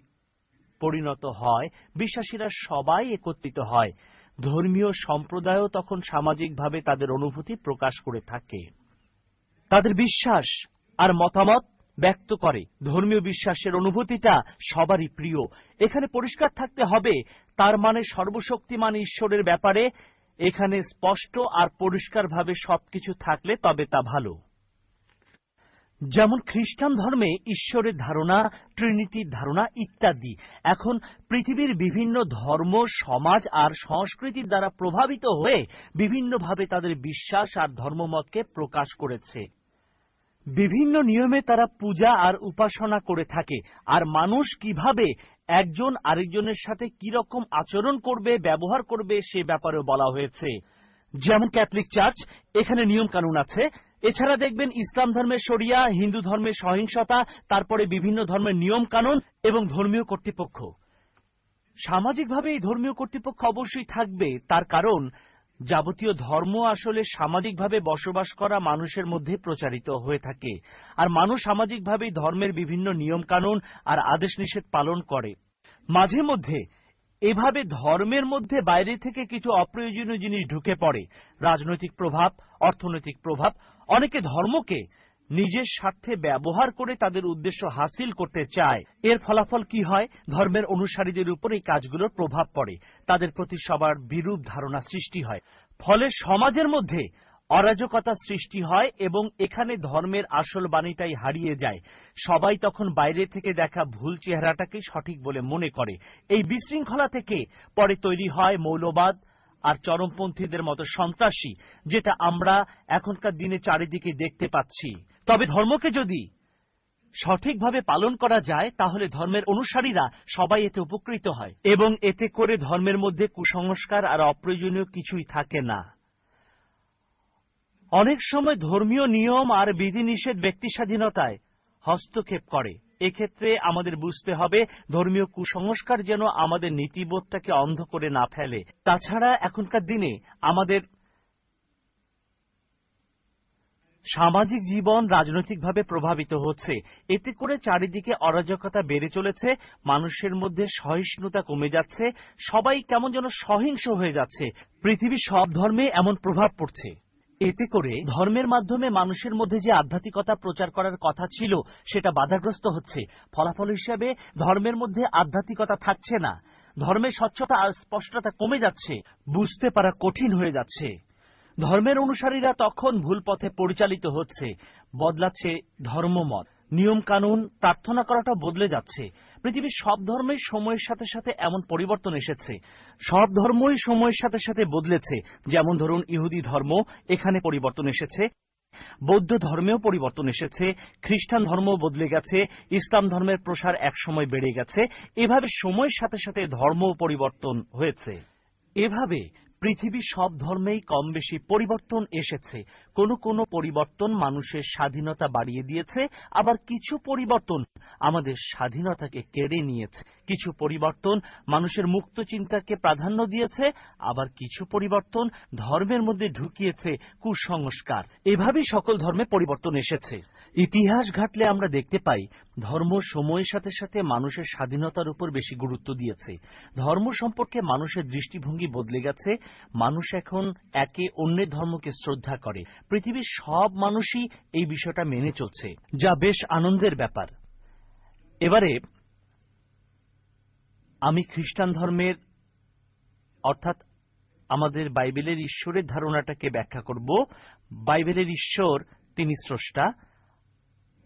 পরিণত হয়, বিশ্বাসীরা সবাই একত্রিত হয়। ধর্মীয় সম্প্রদায়ও তখন সামাজিকভাবে তাদের অনুভূতি প্রকাশ করে থাকে। তাদের বিশ্বাস আর মতামত ব্যক্ত করে। ধর্মীয় বিশ্বাসের অনুভূতিটা সবারই প্রিয়। এখানে পরিষ্কার থাকতে হবে, তার মানে সর্বশক্তিমান ঈশ্বরের ব্যাপারে এখানে স্পষ্ট আর পরিষ্কারভাবে সবকিছু থাকলে তবে তা ভালো। যেমন খ্রিস্টান ধর্মে ঈশ্বরের ধারণা ট্রিনিটির ধারণা ইত্যাদি। এখন পৃথিবীর বিভিন্ন ধর্ম, সমাজ আর সংস্কৃতির দ্বারা প্রভাবিত হয়ে বিভিন্নভাবে তাদের বিশ্বাস আর ধর্মমতকে প্রকাশ করেছে। বিভিন্ন নিয়মে তারা পূজা আর উপাসনা করে থাকে। আর মানুষ কীভাবে একজন আরেকজনের সাথে কীরকম আচরণ করবে, ব্যবহার করবে সে ব্যাপারেও বলা হয়েছে। যেমন ক্যাথলিক চার্চ, এখানে নিয়ম কানুন আছে এছাড়া দেখবেন ইসলাম ধর্মের শরিয়া, হিন্দু ধর্মের সহিংসতা, তারপরে বিভিন্ন ধর্মের নিয়ম কানুন এবং ধর্মীয় কর্তৃপক্ষ। সামাজিকভাবে এই ধর্মীয় কর্তৃপক্ষ অবশ্যই থাকবে, তার কারণ যাবতীয় ধর্ম আসলে সামাজিকভাবে বসবাস করা মানুষের মধ্যে প্রচারিত হয়ে থাকে, আর মানুষ সামাজিকভাবেই ধর্মের বিভিন্ন নিয়ম কানুন আর আদেশ নিষেধ পালন করে। মাঝে মধ্যে এভাবে ধর্মের মধ্যে বাইরে থেকে কিছু অপ্রয়োজনীয় জিনিস ঢুকে পড়ে, রাজনৈতিক প্রভাব, অর্থনৈতিক প্রভাব অনেকে ধর্মকে নিজের স্বার্থে ব্যবহার করে তাদের উদ্দেশ্য হাসিল করতে চায়। এর ফলাফল কি হয়? ধর্মের অনুসারীদের উপর এই কাজগুলোর প্রভাব পড়ে। তাদের প্রতি সবার বিরূপ ধারণা সৃষ্টি হয়। ফলে সমাজের মধ্যে অরাজকতা সৃষ্টি হয় এবং এখানে ধর্মের আসল বাণীটাই হারিয়ে যায়। সবাই তখন বাইরে থেকে দেখা ভুল চেহারাটাকে সঠিক বলে মনে করে। এই বিশৃঙ্খলা থেকে পরে তৈরি হয় মৌলবাদ আর চরমপন্থীদের মতো সন্ত্রাসী, যেটা আমরা এখনকার দিনে চারিদিকে দেখতে পাচ্ছি। তবে ধর্মকে যদি সঠিকভাবে পালন করা যায়, তাহলে ধর্মের অনুসারীরা সবাই এতে উপকৃত হয়। এবং এতে করে ধর্মের মধ্যে কুসংস্কার আর অপ্রয়োজনীয় কিছুই থাকে না। অনেক সময় ধর্মীয় নিয়ম আর বিধিনিষেধ ব্যক্তি স্বাধীনতায় হস্তক্ষেপ করে। এক্ষেত্রে আমাদের বুঝতে হবে ধর্মীয় কুসংস্কার যেন আমাদের নীতিবোধটাকে অন্ধ করে না ফেলে। তাছাড়া এখনকার দিনে আমাদের সামাজিক জীবন রাজনৈতিকভাবে প্রভাবিত হচ্ছে। এতে করে চারিদিকে অরাজকতা বেড়ে চলেছে, মানুষের মধ্যে সহিষ্ণুতা কমে যাচ্ছে, সবাই কেমন যেন সহিংস হয়ে যাচ্ছে। পৃথিবীর সব ধর্মে এমন প্রভাব পড়ছে। এতে করে ধর্মের মাধ্যমে মানুষের মধ্যে যে আধ্যাত্মিকতা প্রচার করার কথা ছিল, সেটা বাধাগ্রস্ত হচ্ছে। ফলাফল হিসাবে ধর্মের মধ্যে আধ্যাত্মিকতা থাকছে না। ধর্মের স্বচ্ছতা আর স্পষ্টতা কমে যাচ্ছে, বুঝতে পারা কঠিন হয়ে যাচ্ছে। ধর্মের অনুসারীরা তখন ভুল পথে পরিচালিত হচ্ছে, বদলাচ্ছে ধর্মমত। নিয়ম কানুন প্রার্থনা করাটা বদলে যাচ্ছে। পৃথিবীর সব ধর্মেই সময়ের সাথে সাথে এমন পরিবর্তন এসেছে। সব ধর্মই সময়ের সাথে সাথে বদলেছে। যেমন ধরুন, ইহুদি ধর্ম এখানে পরিবর্তন এসেছে। বৌদ্ধ ধর্মেও পরিবর্তন এসেছে। খ্রিস্টান ধর্ম বদলে গেছে। ইসলাম ধর্মের প্রসার একসময় বেড়ে গেছে। এভাবে সময়ের সাথে সাথে ধর্ম পরিবর্তন হয়েছে। এভাবে পৃথিবীর সব ধর্মেই কম বেশি পরিবর্তন এসেছে। কোনো কোনো পরিবর্তন মানুষের স্বাধীনতা বাড়িয়ে দিয়েছে, আবার কিছু পরিবর্তন আমাদের স্বাধীনতাকে কেড়ে নিয়েছে। কিছু পরিবর্তন মানুষের মুক্ত চিন্তাকে প্রাধান্য দিয়েছে, আবার কিছু পরিবর্তন ধর্মের মধ্যে ঢুকিয়েছে কুসংস্কার। এভাবেই সকল ধর্মে পরিবর্তন এসেছে। ইতিহাস ঘাটলে আমরা দেখতে পাই, ধর্ম সময়ের সাথে সাথে মানুষের স্বাধীনতার উপর বেশি গুরুত্ব দিয়েছে। ধর্ম সম্পর্কে মানুষের দৃষ্টিভঙ্গি বদলে গেছে মানুষ এখন একে অন্যের ধর্মকে শ্রদ্ধা করে। পৃথিবীর সব মানুষই এই বিষয়টা মেনে চলছে, যা বেশ আনন্দের ব্যাপার। এবারে, আমি খ্রিস্টান ধর্মের, অর্থাৎ আমাদের বাইবেলের ঈশ্বরের ধারণাটাকে ব্যাখ্যা করব। বাইবেলের ঈশ্বর, তিনি স্রষ্টা,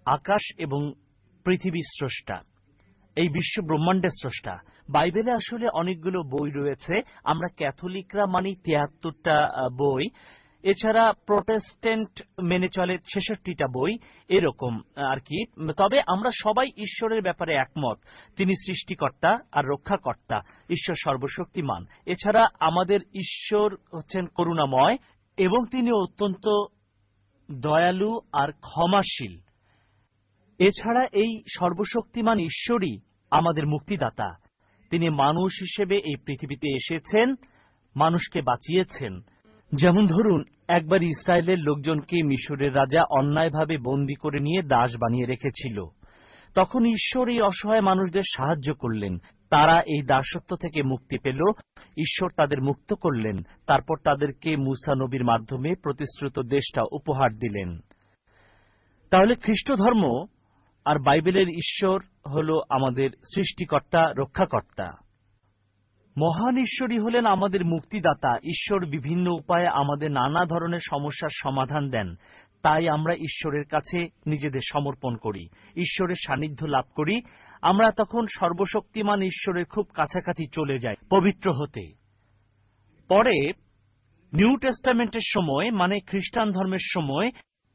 আকাশ এবং পৃথিবীর স্রষ্টা। এই বিশ্ব ব্রহ্মাণ্ডের স্রষ্টা। বাইবেলে আসলে অনেকগুলো বই রয়েছে। আমরা ক্যাথলিকরা মানি তিয়াত্তরটা বই। এছাড়া প্রোটেস্ট্যান্ট মেনে চলে ছেষট্টিটা বই, এরকম আর কি। তবে আমরা সবাই ঈশ্বরের ব্যাপারে একমত। তিনি সৃষ্টিকর্তা আর রক্ষাকর্তা, ঈশ্বর সর্বশক্তিমান। এছাড়া আমাদের ঈশ্বর হচ্ছেন করুণাময় এবং তিনি অত্যন্ত দয়ালু আর ক্ষমাশীল। এছাড়া এই সর্বশক্তিমান ঈশ্বরই আমাদের মুক্তিদাতা। তিনি মানুষ হিসেবে এই পৃথিবীতে এসেছেন, মানুষকে বাঁচিয়েছেন। যেমন ধরুন, একবার ইসরায়েলের লোকজনকে মিশরের রাজা অন্যায়ভাবে বন্দী করে নিয়ে দাস বানিয়ে রেখেছিল। তখন ঈশ্বর এই অসহায় মানুষদের সাহায্য করলেন। তারা এই দাসত্ব থেকে মুক্তি পেল, ঈশ্বর তাদের মুক্ত করলেন। তারপর তাদেরকে মুসা নবীর মাধ্যমে প্রতিশ্রুত দেশটা উপহার দিলেন। তাহলে খ্রিস্ট ধর্ম আর বাইবেলের ঈশ্বর হল আমাদের সৃষ্টিকর্তা, রক্ষাকর্তা। মহান ঈশ্বরই হলেন আমাদের মুক্তিদাতা। ঈশ্বর বিভিন্ন উপায়ে আমাদের নানা ধরনের সমস্যার সমাধান দেন। তাই আমরা ঈশ্বরের কাছে নিজেদের সমর্পণ করি, ঈশ্বরের সান্নিধ্য লাভ করি। আমরা তখন সর্বশক্তিমান ঈশ্বরের খুব কাছাকাছি চলে যাই, পবিত্র হতে। পরে নিউ টেস্টামেন্টের সময় মানে খ্রিস্টান ধর্মের সময়,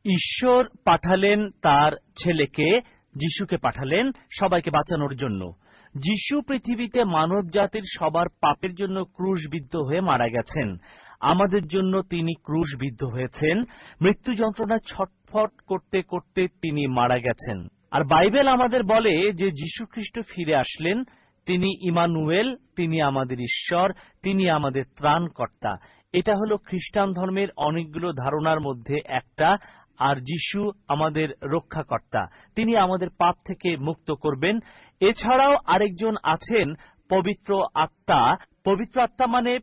ঈশ্বর পাঠালেন তার ছেলেকে যিশুকে পাঠালেন সবাইকে বাঁচানোর জন্য। যিশু পৃথিবীতে মানব জাতির সবার পাপের জন্য ক্রুশবিদ্ধ হয়ে মারা গেছেন। আমাদের জন্য তিনি ক্রুশবিদ্ধ হয়েছেন। মৃত্যু যন্ত্রণা ছটফট করতে করতে তিনি মারা গেছেন। আর বাইবেল আমাদের বলে যে যীশু খ্রিস্ট ফিরে আসলেন, তিনি ইমানুয়েল, তিনি আমাদের ঈশ্বর, তিনি আমাদের ত্রাণকর্তা। এটা হলো খ্রিস্টান ধর্মের অনেকগুলো ধারণার মধ্যে একটা। আর যিশু আমাদের রক্ষাকর্তা। তিনি আমাদের পাপ থেকে মুক্ত করবেন। এছাড়াও আরেকজন আছেন, পবিত্র আত্মা। পবিত্র আত্মা মানে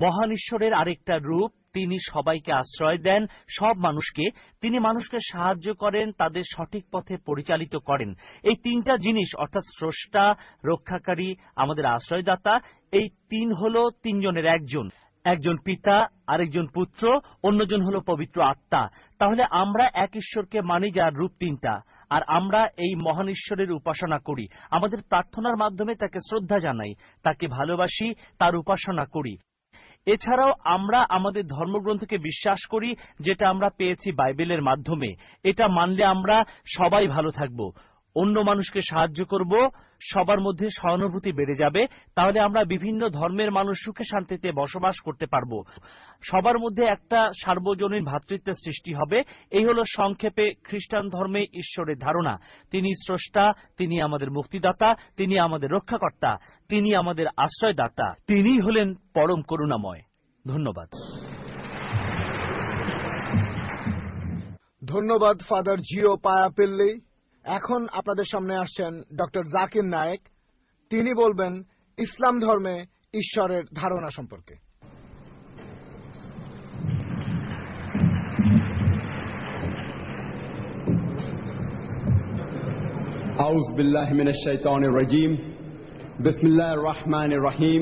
মহান ঈশ্বরের আরেকটা রূপ। তিনি সবাইকে আশ্রয় দেন, সব মানুষকে। তিনি মানুষকে সাহায্য করেন, তাদের সঠিক পথে পরিচালিত করেন। এই তিনটা জিনিস, অর্থাৎ স্রষ্টা, রক্ষাকারী, আমাদের আশ্রয়দাতা, এই তিন হল তিনজনের একজন। একজন পিতা, আরেকজন পুত্র, অন্যজন হল পবিত্র আত্মা। তাহলে আমরা এক ঈশ্বরকে মানি যার রূপ তিনটা, আর আমরা এই মহান ঈশ্বরের উপাসনা করি। আমাদের প্রার্থনার মাধ্যমে তাকে শ্রদ্ধা জানাই, তাকে ভালোবাসি, তার উপাসনা করি। এছাড়াও আমরা আমাদের ধর্মগ্রন্থকে বিশ্বাস করি, যেটা আমরা পেয়েছি বাইবেলের মাধ্যমে। এটা মানলে আমরা সবাই ভালো থাকব। অন্য মানুষকে সাহায্য করব, সবার মধ্যে সহানুভূতি বেড়ে যাবে, তাহলে আমরা বিভিন্ন ধর্মের মানুষ সুখে শান্তিতে বসবাস করতে পারব। সবার মধ্যে একটা সার্বজনীন ভ্রাতৃত্বের সৃষ্টি হবে, এই হলো সংক্ষেপে খ্রিস্টান ধর্মে ঈশ্বরের ধারণা। তিনি স্রষ্টা, তিনি আমাদের মুক্তিদাতা, তিনি আমাদের রক্ষাকর্তা, তিনি আমাদের আশ্রয়দাতা তিনিই হলেন পরম করুণাময়। ধন্যবাদ। ধন্যবাদ, ফাদার জিও পায়াপিল্লি। এখন আপনাদের সামনে আসছেন ডক্টর জাকির নায়েক তিনি বলবেন ইসলাম ধর্মে ঈশ্বরের ধারণা সম্পর্কে أعوذ بالله من الشيطان الرجيم بسم الله الرحمن الرحيم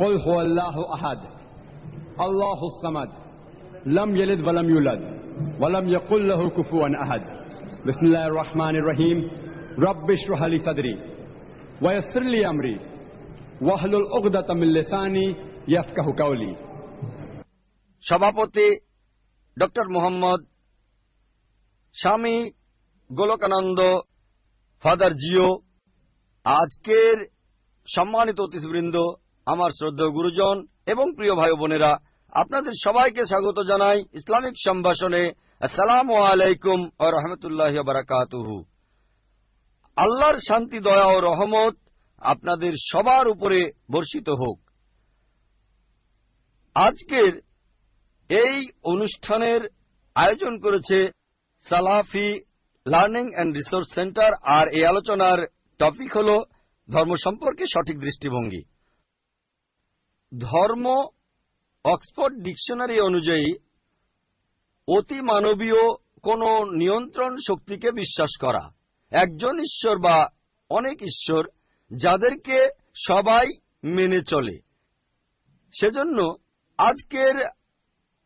قل هو الله أحد الله الصمد لم يلد ولم يولد ولم يقل له كفوا أحد بسم الله الرحمن الرحيم رب اشرح لي صدري ويسر لي أمري واحلل عقدة من لساني يفقه قولي সভাপতি ডক্টর মোহাম্মদ স্বামী গোলকানন্দ ফাদার জিও আজকের সম্মানিত অতিথিবৃন্দ আমার শ্রদ্ধেয় গুরুজন এবং প্রিয় ভাই বোনেরা আপনাদের সবাইকে স্বাগত জানাই ইসলামিক সম্ভাষণে আসসালামু আলাইকুম ও রহমতুল্লাহ বারাকাতুহু। আল্লাহর শান্তি, দয়া ও রহমত আপনাদের সবার উপরে বর্ষিত হোক। আজকের এই অনুষ্ঠানের আয়োজন করেছে Salafi learning and resource centre আর এই আলোচনার টপিক হল ধর্ম সম্পর্কে সঠিক দৃষ্টিভঙ্গি। ধর্ম, অক্সফোর্ড ডিকশনারি অনুযায়ী অতি মানবীয় কোন নিয়ন্ত্রণ শক্তিকে বিশ্বাস করা। একজন ঈশ্বর বা অনেক ঈশ্বর যাদেরকে সবাই মেনে চলে। সেজন্য আজকের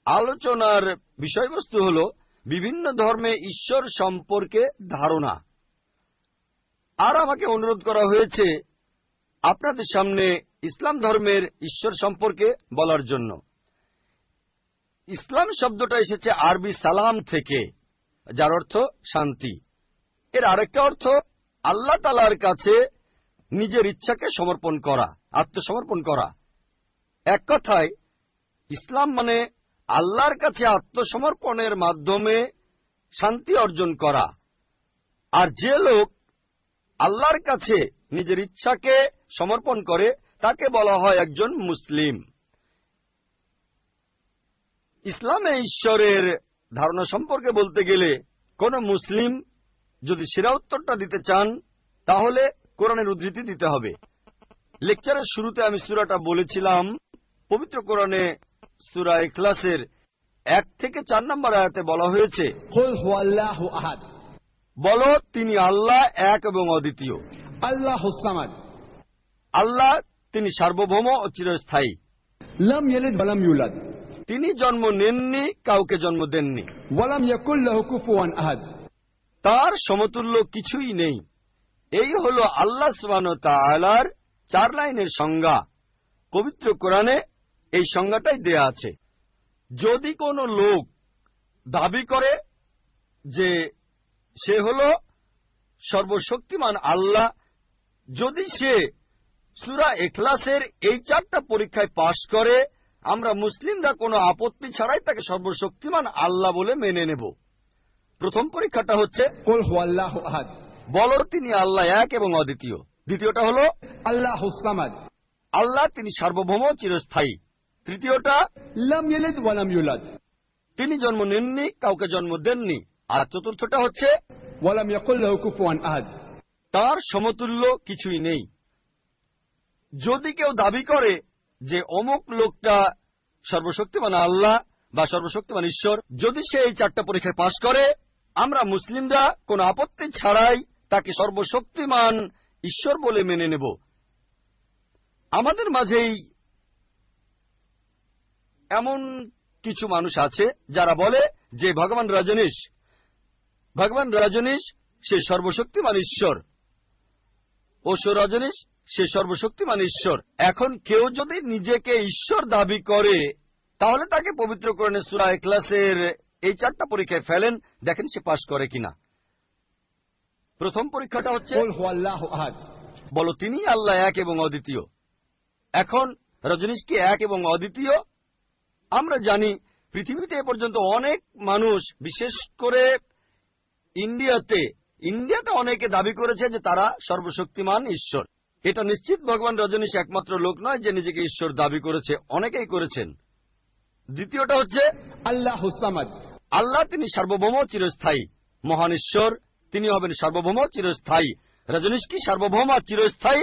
আলোচনার বিষয়বস্তু হল বিভিন্ন ধর্মে ঈশ্বর সম্পর্কে ধারণা। আর আমাকে অনুরোধ করা হয়েছে আপনাদের সামনে ইসলাম ধর্মের ঈশ্বর সম্পর্কে বলার জন্য। ইসলাম শব্দটা এসেছে আরবি সালাম থেকে, যার অর্থ শান্তি। এর আরেকটা অর্থ আল্লাহ তালার কাছে নিজের ইচ্ছাকে সমর্পণ করা, আত্মসমর্পণ করা। এক কথায়, ইসলাম মানে আল্লাহর কাছে আত্মসমর্পণের মাধ্যমে শান্তি অর্জন করা। আর যে লোক আল্লাহর কাছে নিজের ইচ্ছাকে সমর্পণ করে, তাকে বলা হয় একজন মুসলিম। ইসলামে ঈশ্বরের ধারণা সম্পর্কে বলতে গেলে কোন মুসলিম যদি সেরা উত্তরটা দিতে চান তাহলে কোরআনের উদ্ধৃতি দিতে হবে। লেকচারের শুরুতে আমি সুরাটা বলেছিলাম পবিত্র কোরআনে সুরা এখলাসের এক থেকে চার নম্বর আয়াতে বলা হয়েছে বল তিনি আল্লাহ এক এবং অদ্বিতীয়। আল্লাহ আল্লাহ তিনি সার্বভৌম ও চিরস্থায়ী। লাম ইউলাদ। তিনি জন্ম নেননি কাউকে জন্ম দেননি। তার সমতুল্য কিছুই নেই। এই হল আল্লাহ সুবান চার লাইনের সংজ্ঞা। পবিত্র কোরআনে এই সংজ্ঞাটাই দেয়া আছে। যদি কোনো লোক দাবি করে যে সে হল সর্বশক্তিমান আল্লাহ যদি সে সুরা এখলাসের এই চারটা পরীক্ষায় পাশ করে আমরা মুসলিমরা কোনো আপত্তি ছাড়াই তাকে সর্বশক্তিমান আল্লাহ বলে মেনে নেব। প্রথম পরীক্ষাটা হচ্ছে বলর তিনি আল্লাহ এক এবং অদ্বিতীয়। দ্বিতীয়টা হল আল্লাহ হুসামাদ আল্লাহ তিনি সার্বভৌম চিরস্থায়ী। তৃতীয়টা তিনি জন্ম নেননি কাউকে জন্ম দেননি। আর চতুর্থটা হচ্ছে তার সমতুল্য কিছুই নেই। যদি কেউ দাবি করে যে অমুক লোকটা সর্বশক্তিমান আল্লাহ বা সর্বশক্তিমান ঈশ্বর, যদি সে এই চারটা পরীক্ষায় পাশ করে, আমরা মুসলিমরা কোনো আপত্তি ছাড়াই তাকে সর্বশক্তিমান ঈশ্বর বলে মেনে নেব। আমাদের মাঝেই এমন কিছু মানুষ আছে যারা বলে যে ভগবান রজনীশ ভগবান রজনীশ সে সর্বশক্তিমান ঈশ্বর। ওশো রজনীশ সে সর্বশক্তিমান ঈশ্বর। এখন কেউ যদি নিজেকে ঈশ্বর দাবি করে তাহলে তাকে পবিত্র করেন সুরা এক্লাসের এই চারটা পরীক্ষায় ফেলেন দেখেন সে পাশ করে কিনা। প্রথম পরীক্ষাটা হচ্ছে বলো তিনি আল্লাহ এক এবং অদ্বিতীয়। এখন রজনীশ কি এক এবং অদ্বিতীয়? আমরা জানি পৃথিবীতে এ পর্যন্ত অনেক মানুষ বিশেষ করে ইন্ডিয়াতে ইন্ডিয়াতে অনেকে দাবি করেছে যে তারা সর্বশক্তিমান ঈশ্বর। এটা নিশ্চিত ভগবান রজনীশ একমাত্র লোক নয় যে নিজেকে ঈশ্বর দাবি করেছে অনেকেই করেছেন। দ্বিতীয়টা হচ্ছে আল্লাহ হুসামাদ আল্লাহ তিনি সার্বভৌম চিরস্থায়ী। মহান ঈশ্বর তিনি হবেন সার্বভৌম চিরস্থায়ী। রজনীশ কি সার্বভৌম আর চিরস্থায়ী?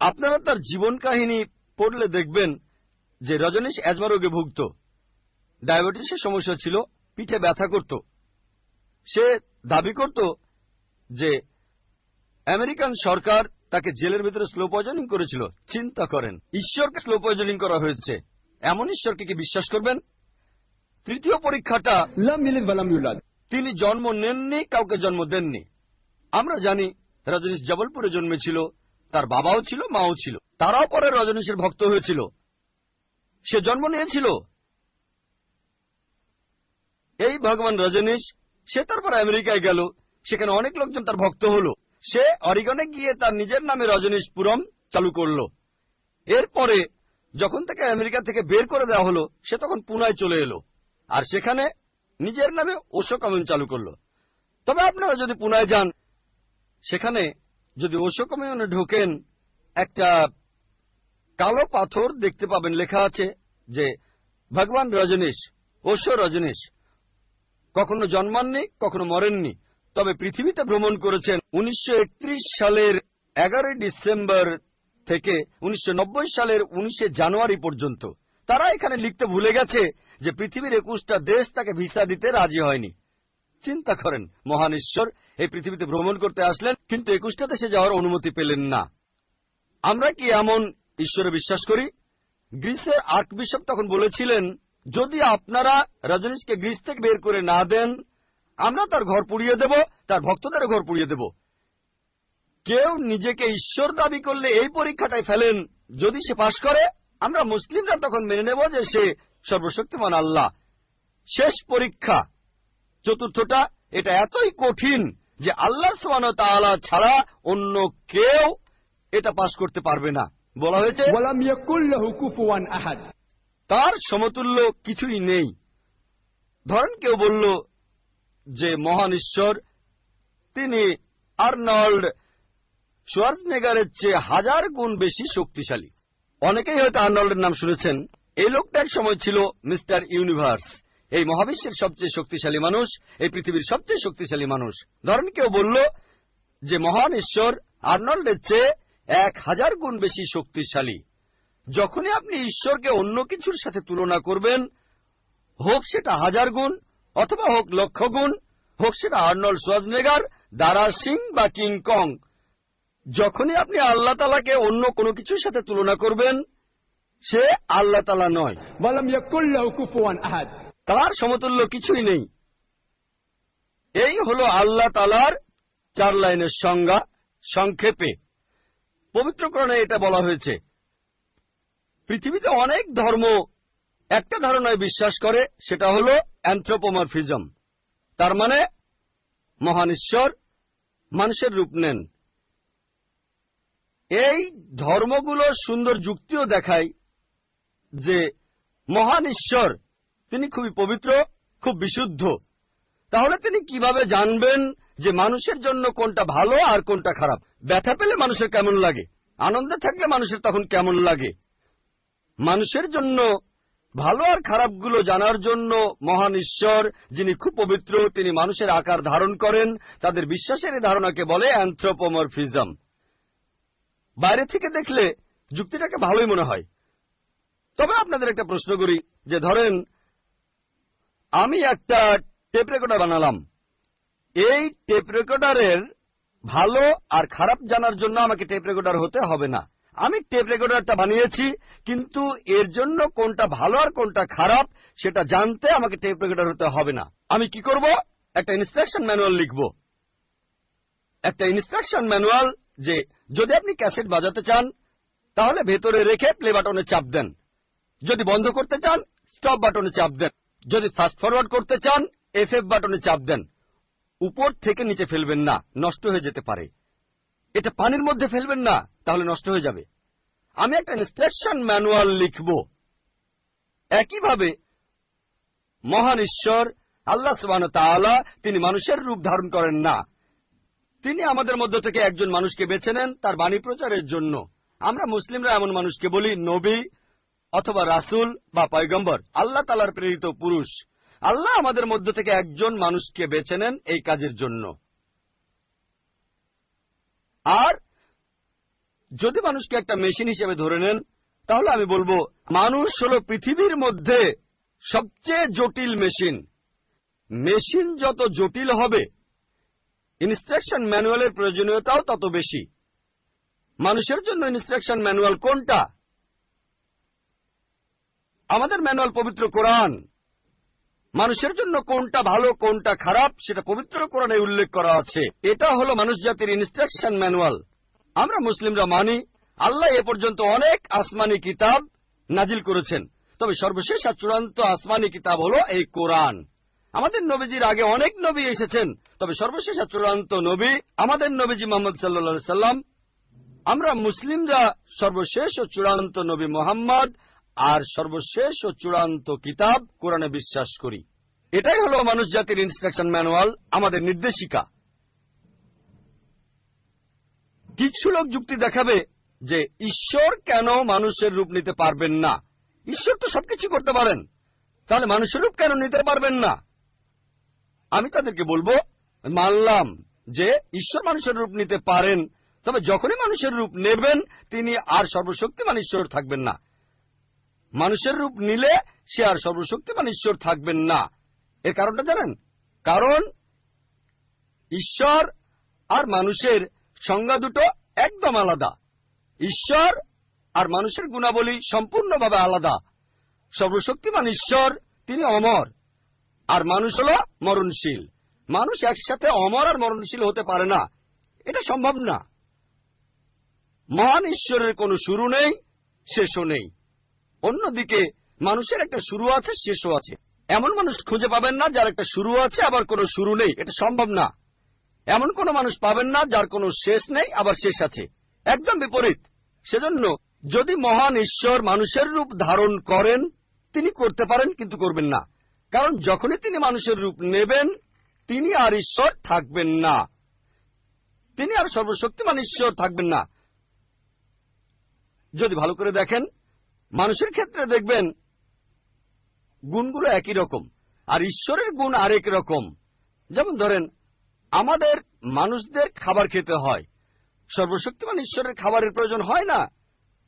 আপনারা তার জীবন কাহিনী পড়লে দেখবেন যে রজনীশ অ্যাজমা রোগে ভুগত। ডায়াবেটিসের সমস্যা ছিল পিঠে ব্যথা করত। সে দাবি করত যে আমেরিকান সরকার তাকে জেলের ভিতরে স্লো পয়জনিং করেছিল। চিন্তা করেন ঈশ্বরকে স্লো পয়জনিং করা হয়েছে। এমন ঈশ্বরকে কি বিশ্বাস করবেন? তৃতীয় পরীক্ষাটা তিনি জন্ম নেননি কাউকে জন্ম দেননি। আমরা জানি রজনীশ জবলপুরে জন্মেছিল তার বাবাও ছিল মাও ছিল। তারাও পরে রজনীশের ভক্ত হয়েছিল। সে জন্ম নিয়েছিল। এই ভগবান রজনীশ সে তারপর আমেরিকায় গেল। সেখানে অনেক লোকজন তার ভক্ত হলো। সে অরিগনে গিয়ে তার নিজের নামে রজনীশপুরম চালু করল। এরপরে যখন তাকে আমেরিকা থেকে বের করে দেওয়া হলো, সে তখন পুনায় চলে এলো আর সেখানে নিজের নামে ওশো কমিউন চালু করল। তবে আপনারা যদি পুনায় যান, সেখানে যদি ওশো কমিউনে ঢোকেন, একটা কালো পাথর দেখতে পাবেন। লেখা আছে যে, ভগবান রজনীশ ওশো রজনীশ কখনো জন্মাননি, কখনো মরেননি। তবে পৃথিবীতে ভ্রমণ করেছেন উনিশশো একত্রিশ সালের এগারোই ডিসেম্বর থেকে উনিশশো নব্বই সালের উনিশে জানুয়ারি পর্যন্ত। তারা এখানে লিখতে ভুলে গেছে যে পৃথিবীর একুশটা দেশ তাকে ভিসা দিতে রাজি হয়নি। চিন্তা করেন, মহান ঈশ্বর, এই পৃথিবীতে ভ্রমণ করতে আসলেন, কিন্তু একুশটা দেশে যাওয়ার অনুমতি পেলেন না। আমরা কি এমন ঈশ্বরে বিশ্বাস করি? গ্রিসের আর্ক বিশপ তখন বলেছিলেন, যদি আপনারা রজনীশকে গ্রিস থেকে বের করে না দেন আমরা তার ঘর পুড়িয়ে দেব তার ভক্তদের ঘর পুড়িয়ে দেব। কেউ নিজেকে ঈশ্বর দাবি করলে এই পরীক্ষাটাই ফেলেন যদি সে পাশ করে আমরা মুসলিমরা তখন মেনে নেব যে সে সর্বশক্তিমান আল্লাহ। শেষ পরীক্ষা চতুর্থটা এটা এতই কঠিন যে আল্লাহ সোয়ান তালা ছাড়া অন্য কেউ এটা পাশ করতে পারবে না। বলা হয়েছে তার সমতুল্য কিছুই নেই। ধরেন কেউ বলল যে মহান ঈশ্বর, তিনি আর্নল্ড সোয়ার্জনেগারের চেয়ে হাজার গুণ বেশি শক্তিশালী। অনেকেই হয়তো আর্নল্ডের নাম শুনেছেন। এই লোকটা এক সময় ছিল মিস্টার ইউনিভার্স। এই মহাবিশ্বের সবচেয়ে শক্তিশালী মানুষ, এই পৃথিবীর সবচেয়ে শক্তিশালী মানুষ। ধরেন কেউ বলল যে, মহান ঈশ্বর আর্নল্ডের চেয়ে এক হাজার গুণ বেশি শক্তিশালী। যখনই আপনি ঈশ্বরকে অন্য কিছুর সাথে তুলনা করবেন, হোক সেটা হাজার গুণ অথবা হোক লক্ষ্যগুণ হোক সেটা আর্নল সোয়াজনেগার দারা সিং বা কিং কং। যখনই আপনি আল্লাহ তালাকে অন্য কোনো কিছুর সাথে তুলনা করবেন সে আল্লাহ তালা নয়। তার সমতুল্য কিছুই নেই। এই হল আল্লাহ তালার চার লাইনের সংজ্ঞা সংক্ষেপে। পবিত্রকরণে এটা বলা হয়েছে। পৃথিবীতে অনেক ধর্ম একটা ধারণায় বিশ্বাস করে, সেটা হলো অ্যান্থ্রোপোমরফিজম তার মানে মহান ঈশ্বর মানুষের রূপ নেন। এই ধর্মগুলো সুন্দর যুক্তিও দেখায় যে মহান ঈশ্বর, তিনি খুবই পবিত্র, খুব বিশুদ্ধ। তাহলে তিনি কীভাবে জানবেন যে মানুষের জন্য কোনটা ভালো আর কোনটা খারাপ? ব্যথা পেলে মানুষের কেমন লাগে? আনন্দে থাকলে মানুষের তখন কেমন লাগে? মানুষের জন্য ভালো আর খারাপগুলো জানার জন্য মহান ঈশ্বর, যিনি খুব পবিত্র, তিনি মানুষের আকার ধারণ করেন, তাদের বিশ্বাসের এই ধারণাকে বলে অ্যান্থ্রোপোমরফিজম। বাইরে থেকে দেখলে যুক্তিটাকে ভালোই মনে হয়। তবে আপনাদের একটা প্রশ্ন করি, যে ধরেন, আমি একটা টেপ রেকর্ডার বানালাম। এই টেপ রেকর্ডারের ভালো আর খারাপ জানার জন্য আমাকে টেপ রেকর্ডার হতে হবে না। আমি টেপ রেকর্ডারটা বানিয়েছি, কিন্তু এর জন্য কোনটা ভালো আর কোনটা খারাপ সেটা জানতে আমাকে টেপ রেকর্ডার হতে হবে না। আমি কি করব? একটা ইনস্ট্রাকশন ম্যানুয়াল লিখব। একটা ইনস্ট্রাকশন ম্যানুয়াল যে, যদি আপনি ক্যাসেট বাজাতে চান, তাহলে ভেতরে রেখে প্লে বাটনে চাপ দেন। যদি বন্ধ করতে চান স্টপ বাটনে চাপ দেন। যদি ফাস্ট ফরওয়ার্ড করতে চান এফ বাটনে চাপ দেন। উপর থেকে নিচে ফেলবেন না, নষ্ট হয়ে যেতে পারে। এটা পানির মধ্যে ফেলবেন না, তাহলে নষ্ট হয়ে যাবে। আমি একটা ইনস্ট্রাকশন ম্যানুয়াল লিখব। একইভাবে মহান ঈশ্বর, আল্লাহ তাআলা তিনি মানুষের রূপ ধারণ করেন না। তিনি আমাদের মধ্য থেকে একজন মানুষকে বেছে নেন তার বাণী প্রচারের জন্য। আমরা মুসলিমরা এমন মানুষকে বলি নবী অথবা রাসূল বা পয়গম্বর। আল্লাহ তালার প্রেরিত পুরুষ। আল্লাহ আমাদের মধ্য থেকে একজন মানুষকে বেছে নেন এই কাজের জন্য। আর যদি মানুষকে একটা মেশিন হিসেবে ধরে নেন, তাহলে আমি বলব, মানুষ হল পৃথিবীর মধ্যে সবচেয়ে জটিল মেশিন। মেশিন যত জটিল হবে ইনস্ট্রাকশন ম্যানুয়ালের প্রয়োজনীয়তাও তত বেশি। মানুষের জন্য ইনস্ট্রাকশন ম্যানুয়াল কোনটা? আমাদের ম্যানুয়াল পবিত্র কোরআন। মানুষের জন্য কোনটা ভালো, কোনটা খারাপ, সেটা পবিত্র কোরআনে উল্লেখ করা আছে। এটা হলো মানুষ জাতির ইনস্ট্রাকশন ম্যানুয়াল আমরা মুসলিমরা মানি, আল্লাহ এ পর্যন্ত অনেক আসমানি কিতাব নাজিল করেছেন। তবে সর্বশেষ আর চূড়ান্ত আসমানি কিতাব হলো এই কোরআন। আমাদের নবীজির আগে অনেক নবী এসেছেন, তবে সর্বশেষ আর চূড়ান্ত নবী আমাদের নবীজি মোহাম্মদ সাল্লা সাল্লাম আমরা মুসলিমরা সর্বশেষ ও চূড়ান্ত নবী মোহাম্মদ আর সর্বশেষ ও চূড়ান্ত কিতাব কোরআনে বিশ্বাস করি। এটাই হলো মানুষ জাতির ইনস্ট্রাকশন ম্যানুয়াল আমাদের নির্দেশিকা। কিছু লোক যুক্তি দেখাবে যে ঈশ্বর কেন মানুষের রূপ নিতে পারবেন না? ঈশ্বর তো সবকিছু করতে পারেন। তাহলে মানুষের রূপ কেন নিতে পারবেন না? আমি তাদেরকে বলব, মানলাম যে ঈশ্বর মানুষের রূপ নিতে পারেন, তবে যখনই মানুষের রূপ নেবেন, তিনি আর সর্বশক্তিমান ঈশ্বর থাকবেন না। মানুষের রূপ নিলে সে আর সর্বশক্তিমান ঈশ্বর থাকবেন না। এর কারণটা জানেন? কারণ ঈশ্বর আর মানুষের সংজ্ঞা দুটো একদম আলাদা। ঈশ্বর আর মানুষের গুণাবলী সম্পূর্ণভাবে আলাদা। সর্বশক্তিমান ঈশ্বর, তিনি অমর। আর মানুষ হল মরণশীল। মানুষ একসাথে অমর আর মরণশীল হতে পারে না। এটা সম্ভব না। মহান ঈশ্বরের কোনো শুরু নেই, শেষও নেই। অন্যদিকে মানুষের একটা শুরু আছে, শেষও আছে। এমন মানুষ খুঁজে পাবেন না যার একটা শুরু আছে, আবার কোনো শুরু নেই। এটা সম্ভব না। এমন কোন মানুষ পাবেন না যার কোনো শেষ নেই, আবার শেষ আছে। একদম বিপরীত। সেজন্য যদি মহান ঈশ্বর মানুষের রূপ ধারণ করেন, তিনি করতে পারেন, কিন্তু করবেন না। কারণ যখনই তিনি মানুষের রূপ নেবেন, তিনি আর ঈশ্বর থাকবেন না। তিনি আর সর্বশক্তিমান ঈশ্বর থাকবেন না। যদি ভালো করে দেখেন মানুষের ক্ষেত্রে দেখবেন, গুণগুলো একই রকম, আর ঈশ্বরের গুণ আরেক রকম। যেমন ধরেন, আমাদের মানুষদের খাবার খেতে হয়। সর্বশক্তিমান ঈশ্বরের খাবারের প্রয়োজন হয় না।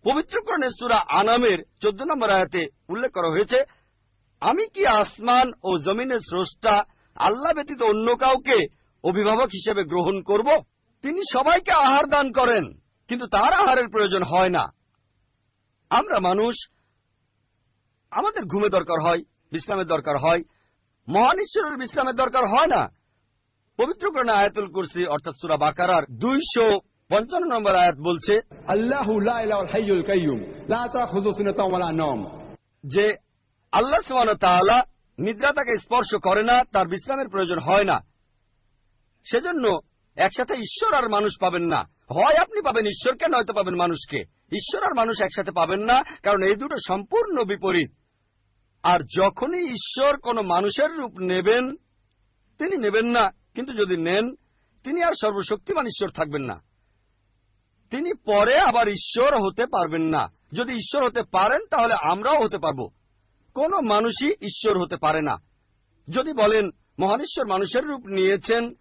পবিত্রকরণের সুরা আনামের চোদ্দ নম্বর আয়াতে উল্লেখ করা হয়েছে, আমি কি আসমান ও জমিনের স্রষ্টা, আল্লাহ ব্যতীত অন্য কাউকে অভিভাবক হিসেবে গ্রহণ করব? তিনি সবাইকে আহার দান করেন, কিন্তু তার আহারের প্রয়োজন হয় না। আমরা মানুষ আমাদের ঘুমে দরকার হয় বিশ্রামের দরকার হয় মহান ঈশ্বরের বিশ্রামের দরকার হয় না। পবিত্র কোরআন আয়াতুল কুরসি অর্থাৎ সুরা বাকারার দুইশো পঞ্চান্ন নম্বর আয়াত বলছে আল্লাহ যে আল্লাহ তাআলা নিদ্রা তাকে স্পর্শ করে না তার বিশ্রামের প্রয়োজন হয় না। সেজন্য একসাথে ঈশ্বর আর মানুষ পাবেন না। হয় আপনি পাবেন ঈশ্বরকে নয়তো পাবেন মানুষকে। ঈশ্বর আর মানুষ একসাথে পাবেন না, কারণ এই দুটো সম্পূর্ণ বিপরীত। আর যখনই ঈশ্বর কোন মানুষের রূপ নেবেন, তিনি নেবেন না, কিন্তু যদি নেন, তিনি আর সর্বশক্তিমান ঈশ্বর থাকবেন না। তিনি পরে আবার ঈশ্বর হতে পারবেন না। যদি ঈশ্বর হতে পারেন, তাহলে আমরাও হতে পারব। কোন মানুষই ঈশ্বর হতে পারে না। যদি বলেন মহানেশ্বর মানুষের রূপ নিয়েছেন,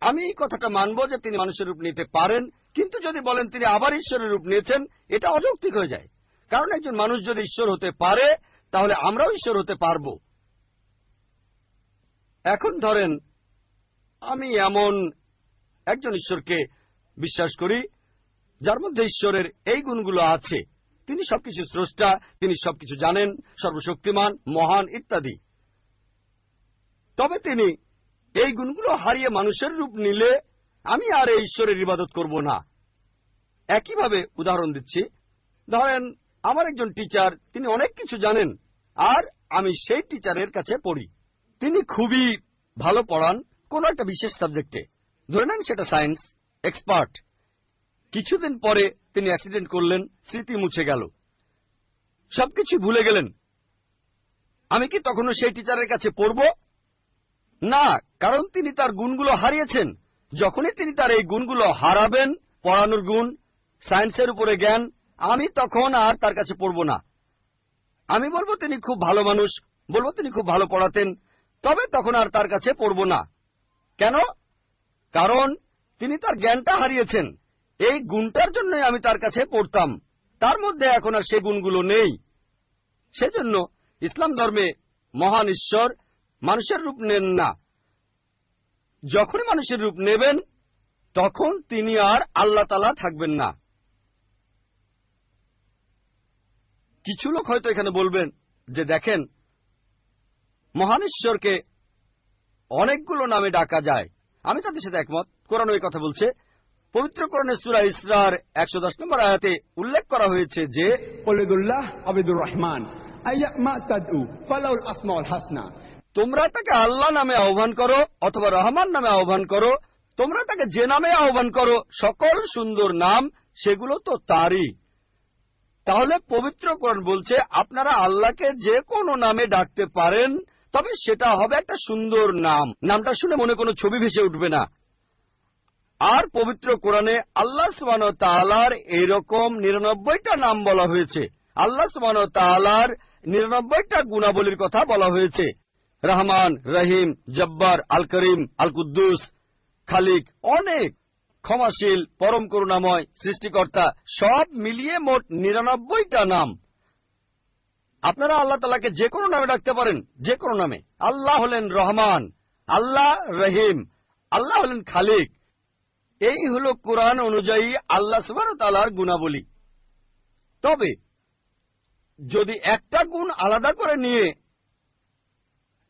আমি এই কথাটা মানব যে তিনি মানুষের রূপ নিতে পারেন কিন্তু যদি বলেন তিনি আবার ঈশ্বরের রূপ নিয়েছেন, এটা অযৌক্তিক হয়ে যায়। কারণ একজন মানুষ যদি ঈশ্বর হতে পারে, তাহলে আমরাও ঈশ্বর হতে পারব। এখন ধরেন, আমি এমন একজন ঈশ্বরকে বিশ্বাস করি, যার মধ্যে ঈশ্বরের এই গুণগুলো আছে। তিনি সবকিছু স্রষ্টা, তিনি সবকিছু জানেন, সর্বশক্তিমান, মহান ইত্যাদি। তবে তিনি এই গুণগুলো হারিয়ে মানুষের রূপ নিলে আমি আর এই ঈশ্বরের ইবাদত করব না। একইভাবে উদাহরণ দিচ্ছি। ধরেন, আমার একজন টিচার তিনি অনেক কিছু জানেন, আর আমি সেই টিচারের কাছে পড়ি। তিনি খুবই ভালো পড়ান কোন একটা বিশেষ সাবজেক্টে ধরে নেন সেটা সায়েন্স এক্সপার্ট কিছুদিন পরে তিনি অ্যাক্সিডেন্ট করলেন, স্মৃতি মুছে গেল। সবকিছু ভুলে গেলেন। আমি কি তখনও সেই টিচারের কাছে পড়ব? না, কারণ তিনি তার গুণগুলো হারিয়েছেন। যখনই তিনি তার এই গুণগুলো হারাবেন, পড়ানোর গুণ, সায়েন্সের উপরে জ্ঞান, আমি তখন আর তার কাছে পড়ব না। আমি বলব তিনি খুব ভালো মানুষ, বলব তিনি খুব ভালো পড়াতেন, তবে তখন আর তার কাছে পড়ব না। কেন? কারণ তিনি তার জ্ঞানটা হারিয়েছেন। এই গুণটার জন্যই আমি তার কাছে পড়তাম। তার মধ্যে এখন আর সে গুণগুলো নেই। সেজন্য ইসলাম ধর্মে মহান ঈশ্বর মানুষের রূপ নেন না। যখনই মানুষের রূপ নেবেন, তখন তিনি আর আল্লাহ তালা থাকবেন না। কিছু লোক হয়তো এখানে বলবেন যে, দেখেন মহানেশ্বরকে অনেকগুলো নামে ডাকা যায়। আমি তাদের সাথে একমত। কোরআন ওই কথা বলছে, পবিত্র কোরআনে সুরা ইসরার একশো দশ নম্বর আয়াতে উল্লেখ করা হয়েছে যে আবেদুর রহমান তোমরা তাকে আল্লাহ নামে আহ্বান করো অথবা রহমান নামে আহ্বান করো, তোমরা তাকে যে নামে আহ্বান করো, সকল সুন্দর নাম, সেগুলো তো তারই। তাহলে পবিত্র কোরআন বলছে, আপনারা আল্লাহকে যে কোনো নামে ডাকতে পারেন, তবে সেটা হবে একটা সুন্দর নাম। নামটা শুনে মনে কোনো ছবি ভেসে উঠবে না। আর পবিত্র কোরআনে আল্লাহ সুবান তালার এরকম নিরানব্বইটা নাম বলা হয়েছে। আল্লাহ সুবান তালার নিরানব্বইটা গুণাবলীর কথা বলা হয়েছে। রহমান, রহিম, জব্বার আল করিম আল কুদ্দুস খালিক, অনেক ক্ষমাশীল, পরম করুণাময় সৃষ্টিকর্তা, সব মিলিয়ে মোট নিরানব্বইটা নাম। আপনারা আল্লাহ তালাকে যে কোনো নামে ডাকতে পারেন, যে কোনো নামে। আল্লাহ হলেন রহমান, আল্লাহ রহিম, আল্লাহ হলেন খালিক। এই হল কোরআন অনুযায়ী আল্লাহ সুবাহ তালার গুণাবলী। তবে যদি একটা গুণ আলাদা করে নিয়ে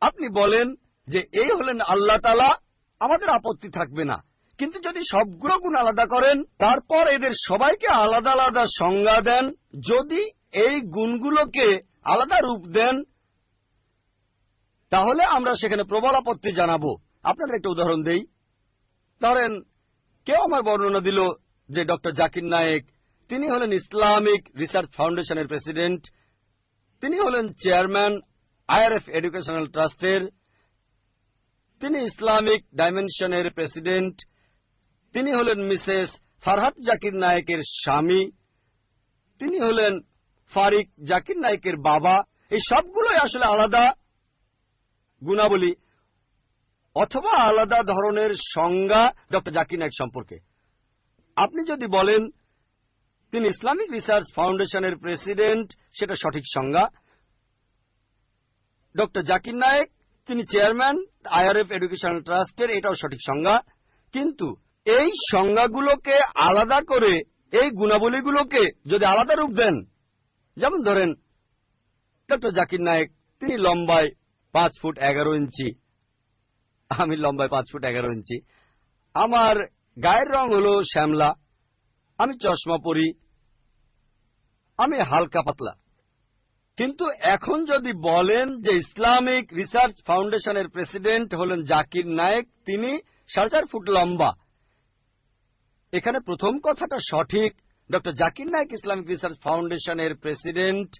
আপনি বলেন যে এই হলেন আল্লাহ তালা আমাদের আপত্তি থাকবে না। কিন্তু যদি সবগুলো গুণ আলাদা করেন, তারপর এদের সবাইকে আলাদা আলাদা সংজ্ঞা দেন, যদি এই গুণগুলোকে আলাদা রূপ দেন, তাহলে আমরা সেখানে প্রবল আপত্তি জানাব। আপনাদের একটা উদাহরণ দেই। ধরেন, কেউ আমার বর্ণনা দিল যে ডক্টর জাকির নায়েক, তিনি হলেন ইসলামিক রিসার্চ ফাউন্ডেশনের প্রেসিডেন্ট, তিনি হলেন চেয়ারম্যান আইআরএফ এডুকেশনাল ট্রাস্টের তিনি ইসলামিক ডাইমেনশনের প্রেসিডেন্ট। তিনি হলেন মিসেস ফারহাত জাকির নায়েকের স্বামী। তিনি হলেন ফারিক জাকির নায়েকের বাবা। এই সবগুলোই আসলে আলাদা গুণাবলী অথবা আলাদা ধরনের সংজ্ঞা ডক্টর জাকির নায়েক সম্পর্কে। আপনি যদি বলেন, তিনি ইসলামিক রিসার্চ ফাউন্ডেশনের প্রেসিডেন্ট, সেটা সঠিক সংজ্ঞা। ডক্টর জাকির নায়েক, তিনি চেয়ারম্যান, আইআরএফ এডুকেশনাল ট্রাস্টের, এটাও সঠিক সংজ্ঞা। কিন্তু এই সংজ্ঞাগুলোকে আলাদা করে, এই গুণাবলীগুলোকে যদি আলাদা রূপ দেন, যেমন ধরেন, ডক্টর জাকির নায়েক, তিনি লম্বায় পাঁচ ফুট এগারো ইঞ্চি। আমি লম্বায় পাঁচ ফুট এগারো ইঞ্চি। আমার গায়ের রং হলো শ্যামলা। আমি চশমা পরি। আমি হালকা পাতলা। কিন্তু এখন যদি বলেন যে ইসলামিক রিসার্চ ফাউন্ডেশনের প্রেসিডেন্ট হলেন জাকির নায়েক, তিনি সাড়ে চার ফুট লম্বা। এখানে প্রথম কথাটা সঠিক, doctor Zakir Naik Islamic research ফাউন্ডেশনের প্রেসিডেন্ট,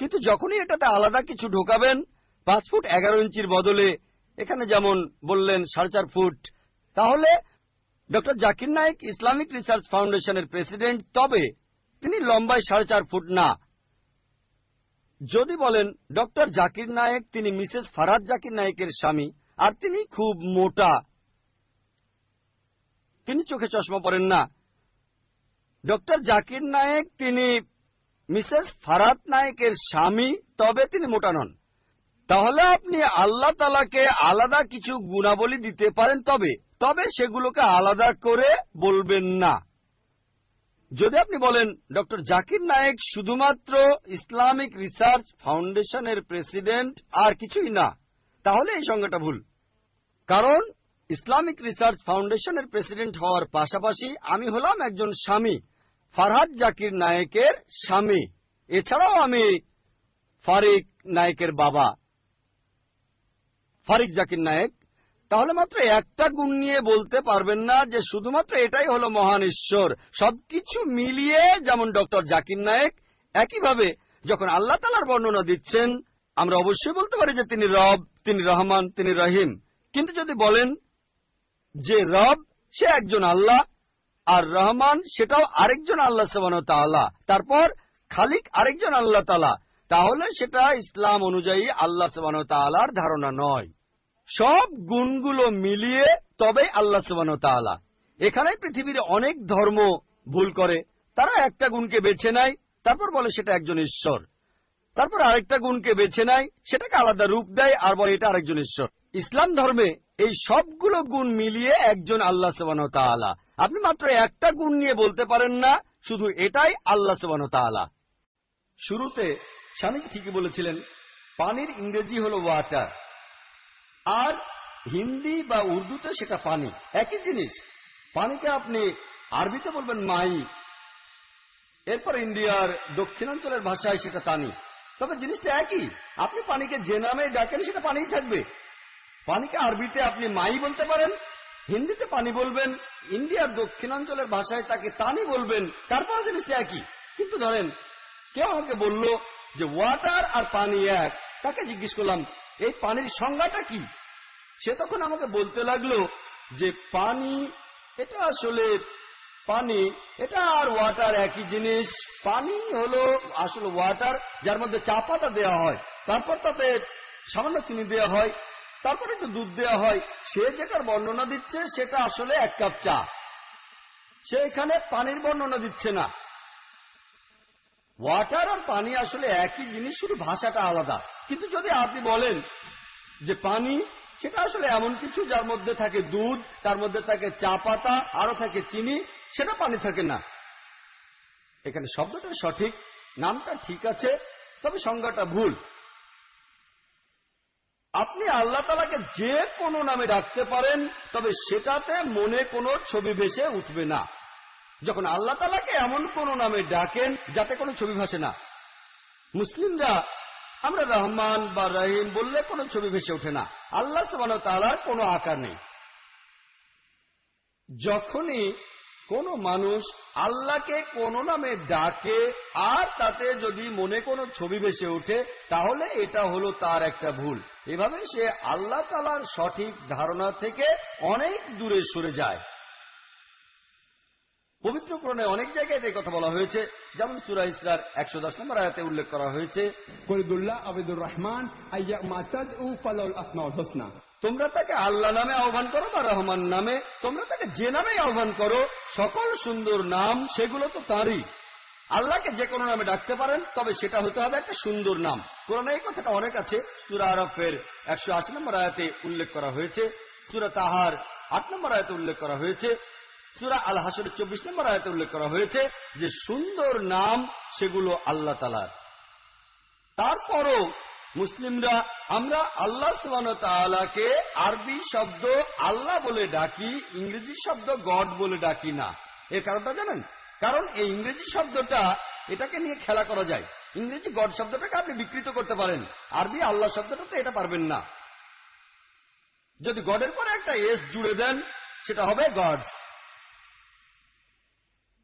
কিন্তু যখনই এটাতে আলাদা কিছু ঢোকাবেন, পাঁচ ফুট এগারো ইঞ্চির বদলে, এখানে যেমন বললেন সাড়ে চার ফুট, তাহলে doctor Zakir Naik Islamic research ফাউন্ডেশনের প্রেসিডেন্ট, তবে তিনি লম্বায় সাড়ে চার ফুট না। যদি বলেন, ডক্টর জাকির নায়েক, তিনি মিসেস ফারাদ জাকির নায়েকের স্বামী, আর তিনি খুব মোটা। তিনি চোখে চশমা পরেন না। ডক্টর জাকির নায়েক, তিনি মিসেস ফারাত নায়েকের স্বামী, তবে তিনি মোটা নন। তাহলে আপনি আল্লাহ তালাকে আলাদা কিছু গুণাবলী দিতে পারেন তবে তবে সেগুলোকে আলাদা করে বলবেন না। যদি আপনি বলেন, ডক্টর জাকির নায়েক শুধুমাত্র ইসলামিক রিসার্চ ফাউন্ডেশনের প্রেসিডেন্ট আর কিছুই না, তাহলে এই সংজ্ঞাটা ভুল। কারণ ইসলামিক রিসার্চ ফাউন্ডেশনের প্রেসিডেন্ট হওয়ার পাশাপাশি আমি হলাম একজন স্বামী, ফারহাদ জাকির নায়েকের স্বামী। এছাড়াও আমি ফারিক নায়েকের বাবা। ফারিক জাকির নায়েক তাহলে মাত্র একটা গুণ নিয়ে বলতে পারবেন না যে শুধুমাত্র এটাই হলো মহান ঈশ্বর। সবকিছু মিলিয়ে যেমন ডক্টর জাকির নায়েক, একইভাবে যখন আল্লাহ তালার বর্ণনা দিচ্ছেন, আমরা অবশ্যই বলতে পারি যে তিনি রব, তিনি রহমান, তিনি রহিম। কিন্তু যদি বলেন যে রব সে একজন আল্লাহ আর রহমান সেটাও আরেকজন আল্লাহ তাআলা। তারপর খালিক আরেকজন আল্লাহ তালা তাহলে সেটা ইসলাম অনুযায়ী আল্লাহ তাআলার ধারণা নয়। সব গুণগুলো মিলিয়ে তবে আল্লাহ তাআলা। এখানে পৃথিবীর অনেক ধর্ম ভুল করে। তারা একটা গুণকে বেছে নেয়, তারপর বলে সেটা একজন ঈশ্বর। তারপর আরেকটা গুণকে বেছে নেয়, সেটাকে আলাদা রূপ দেয় আর বলে এটা আরেকজন ঈশ্বর। ইসলাম ধর্মে এই সবগুলো গুণ মিলিয়ে একজন আল্লাহ তাআলা। আপনি মাত্র একটা গুণ নিয়ে বলতে পারেন না, শুধু এটাই আল্লাহ তাআলা। শুরুতে স্বামী ঠিকই বলেছিলেন, পানির ইংরেজি হলো ওয়াটার আর হিন্দি বা উর্দুতে সেটা পানি। একই জিনিস। পানিকে আপনি আরবিতে বলবেন মাই। এরপর ইন্ডিয়ার দক্ষিণাঞ্চলের ভাষায় সেটা তানি। তবে জিনিসটা একই। আপনি পানিকে যে নামে ডাকেন, সেটা পানিই থাকবে। পানিকে আরবিতে আপনি মাই বলতে পারেন, হিন্দিতে পানি বলবেন, ইন্ডিয়ার দক্ষিণাঞ্চলের ভাষায় তাকে তানি বলবেন তারপরে জিনিসটা একই। কিন্তু ধরেন, কেউ আমাকে বলল যে ওয়াটার আর পানি এক। তাকে জিজ্ঞেস করলাম, এই পানির সংজ্ঞাটা কি? সে তখন আমাকে বলতে লাগল যে, পানি, এটা আসলে পানি, এটা আর ওয়াটার একই জিনিস। পানি হলো আসলে ওয়াটার যার মধ্যে চা পাতা দেওয়া হয়। তারপর তাতে সামান্য চিনি দেওয়া হয়। তারপর একটু দুধ দেওয়া হয়। সে যেটার বর্ণনা দিচ্ছে, সেটা আসলে এক কাপ চা। সে এখানে পানির বর্ণনা দিচ্ছে না। ওয়াটার আর পানি আসলে একই জিনিস, শুধু ভাষাটা আলাদা। কিন্তু যদি আপনি বলেন যে পানি, সেটা আসলে এমন কিছু যার মধ্যে থাকে দুধ, তার মধ্যে থাকে চা পাতা, আরও থাকে চিনি, সেটা পানি থাকে না। এখানে শব্দটা সঠিক, নামটা ঠিক আছে, তবে সংজ্ঞাটা ভুল। আপনি আল্লাহ তালাকে যে কোনো নামে ডাকতে পারেন, তবে সেটাতে মনে কোনো ছবি ভেসে উঠবে না। যখন আল্লাহ তালাকে এমন কোন নামে ডাকেন যাতে কোনো ছবি ভাসে না। মুসলিমরা, আমরা রহমান বা রহিম বললে কোনো ছবি ভেসে ওঠে না। আল্লাহ সমান তালার কোনো আকার নেই। যখনই কোন মানুষ আল্লাহকে কোন নামে ডাকে আর তাতে যদি মনে কোনো ছবি ভেসে ওঠে, তাহলে এটা হলো তার একটা ভুল। এভাবে সে আল্লাহ তালার সঠিক ধারণা থেকে অনেক দূরে সরে যায়। পবিত্র কোরণে অনেক জায়গায় এই কথা বলা হয়েছে যেমন সুরা ইসরার একশো দশ নম্বর আয়াতে উল্লেখ করা হয়েছে কুলদুল্লাহ আবিদুর রহমান আইয়া মাতাদ উ ফালাউল আসমাউল হোসনা। তোমরা তাকে আল্লাহ নামে আহ্বান করো বা রহমান নামে তোমরা তাকে যে নামে আহ্বান করো সকল সুন্দর নাম সেগুলো তো তাঁরই। আল্লাহকে যে কোনো নামে ডাকতে পারেন তবে সেটা হতে হবে একটা সুন্দর নাম। কোরআনে এই কথাটা অনেক আছে সুরা আরফের একশো আশি নম্বর আয়াতে উল্লেখ করা হয়েছে সুরা তাহার আট নম্বর আয়াতে উল্লেখ করা হয়েছে সুরা আল হাসরের চব্বিশ নম্বর আয়াতে উল্লেখ করা হয়েছে যে সুন্দর নাম সেগুলো আল্লাহ তালার তারপরও মুসলিমরা, আমরা আল্লাহ তাআলাকে আরবি শব্দ আল্লাহ বলে ডাকি, ইংরেজি শব্দ গড বলে ডাকি না। এর কারণটা জানেন? কারণ এই ইংরেজি শব্দটা, এটাকে নিয়ে খেলা করা যায়। ইংরেজি গড শব্দটাকে আপনি বিকৃত করতে পারেন, আরবি আল্লাহ শব্দটাতে এটা পারবেন না। যদি গডের পরে একটা এস জুড়ে দেন, সেটা হবে গডস।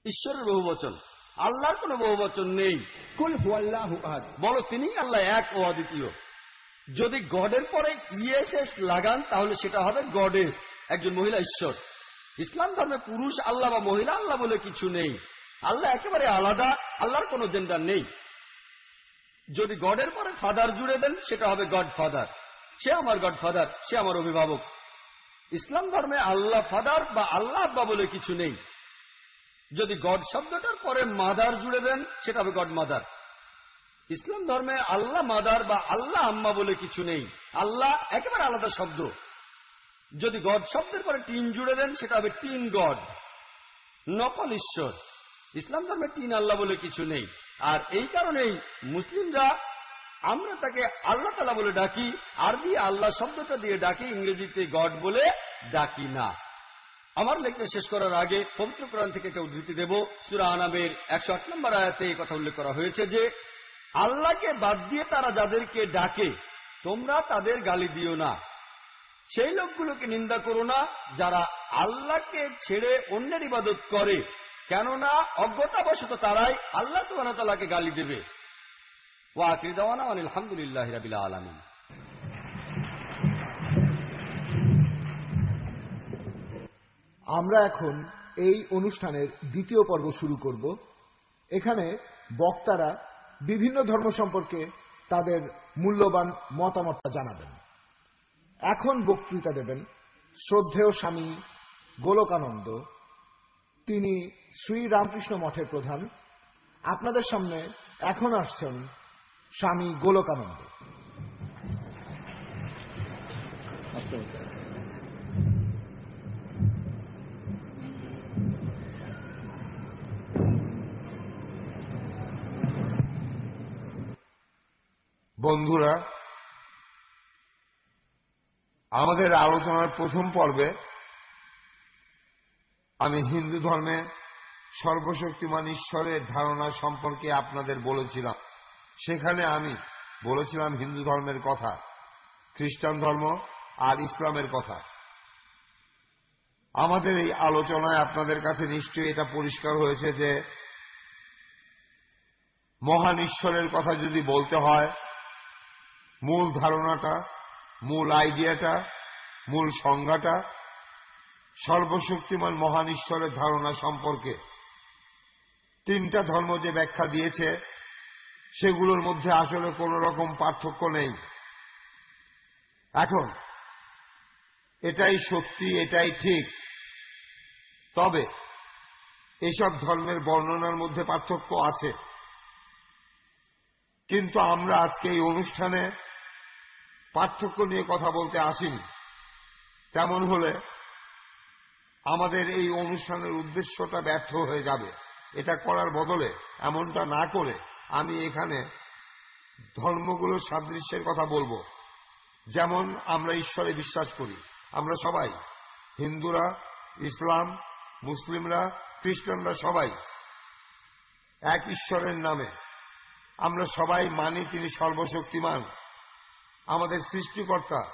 ঈশ্বরের বহু বচন আল্লাহর কোনো বহু বচন নেই। কুল হুয়াল্লাহু আহাদ। বলো তিনি আল্লাহ এক ও অদ্বিতীয়। যদি গডের পরে ইএসএস লাগান তাহলে সেটা হবে গডেস একজন মহিলা ঈশ্বর। ইসলাম ধর্মে পুরুষ আল্লাহ বা মহিলা আল্লাহ বলে কিছু নেই। আল্লাহ একেবারে আলাদা আল্লাহর কোনো জেন্ডার নেই। যদি গডের পরে ফাদার জুড়ে দেন সেটা হবে গড ফাদার সে আমার গড ফাদার সে আমার অভিভাবক। ইসলাম ধর্মে আল্লাহ ফাদার বা আল্লাহ আব্বা বলে কিছু নেই। যদি গড শব্দটার পরে মাদার জুড়ে দেন, সেটা হবে গড মাদার। ইসলাম ধর্মে আল্লাহ মাদার বা আল্লাহ আম্মা বলে কিছু নেই। আল্লাহ একেবারে আলাদা শব্দ। যদি গড শব্দের পরে টিন জুড়ে দেন, সেটা হবে টিন গড, নকল ঈশ্বর। ইসলাম ধর্মে টিন আল্লাহ বলে কিছু নেই। আর এই কারণেই মুসলিমরা, আমরা তাকে আল্লাহ তালা বলে ডাকি, আরবি আল্লাহ শব্দটা দিয়ে ডাকি, ইংরেজিতে গড বলে ডাকি না। আমার লেকচার শেষ করার আগে পবিত্র কোরআন থেকে একটা উদ্ধৃতি দেব। সুরা আনামের একশো আট নম্বর আয়াতে কথা উল্লেখ করা হয়েছে যে, আল্লাহকে বাদ দিয়ে তারা যাদেরকে ডাকে, তোমরা তাদের গালি দিও না। সেই লোকগুলোকে নিন্দা করো না, যারা আল্লাহকে ছেড়ে অন্যের ইবাদত করে, কেননা অজ্ঞতাবশত তারাই আল্লাহ সুবাহতাল্লাহকে গালি দেবে। ও আকির আলহামদুলিল্লাহ রাবিল আলমিন। আমরা এখন এই অনুষ্ঠানের দ্বিতীয় পর্ব শুরু করব। এখানে বক্তারা বিভিন্ন ধর্ম সম্পর্কে তাদের মূল্যবান মতামতটা জানাবেন। এখন বক্তৃতা দেবেন শ্রদ্ধেয় স্বামী গোলকানন্দ। তিনি শ্রী রামকৃষ্ণ মঠের প্রধান। আপনাদের সামনে এখন আসছেন স্বামী গোলকানন্দ। বন্ধুরা, আমাদের আলোচনার প্রথম পর্বে আমি হিন্দু ধর্মে সর্বশক্তিমান ঈশ্বরের ধারণা সম্পর্কে আপনাদের বলেছিলাম। সেখানে আমি বলেছিলাম হিন্দু ধর্মের কথা, খ্রিস্টান ধর্ম আর ইসলামের কথা। আমাদের এই আলোচনায় আপনাদের কাছে নিশ্চয়ই এটা পরিষ্কার হয়েছে যে মহান ঈশ্বরের কথা যদি বলতে হয় মূল ধারণাটা, মূল আইডিয়াটা, মূল সংজ্ঞাটা, সর্বশক্তিমান মহান ঈশ্বরের ধারণা সম্পর্কে। তিনটা ধর্ম যে ব্যাখ্যা দিয়েছে, সেগুলোর মধ্যে আসলে কোন রকম পার্থক্য নেই। এখন, এটাই সত্যি, এটাই ঠিক। তবে, এসব ধর্মের বর্ণনার মধ্যে পার্থক্য আছে। কিন্তু আমরা আজকে এই অনুষ্ঠানে পার্থক্য নিয়ে কথা বলতে আসিনি। তেমন হলে আমাদের এই অনুষ্ঠানের উদ্দেশ্যটা ব্যর্থ হয়ে যাবে। এটা করার বদলে এমনটা না করে আমি এখানে ধর্মগুলোর সাদৃশ্যের কথা বলব। যেমন আমরা ঈশ্বরে বিশ্বাস করি। আমরা সবাই, হিন্দুরা, ইসলাম, মুসলিমরা, খ্রিস্টানরা সবাই এক ঈশ্বরের নামে আমরা সবাই মানি তিনি সর্বশক্তিমান। আমাদের সৃষ্টিকর্তা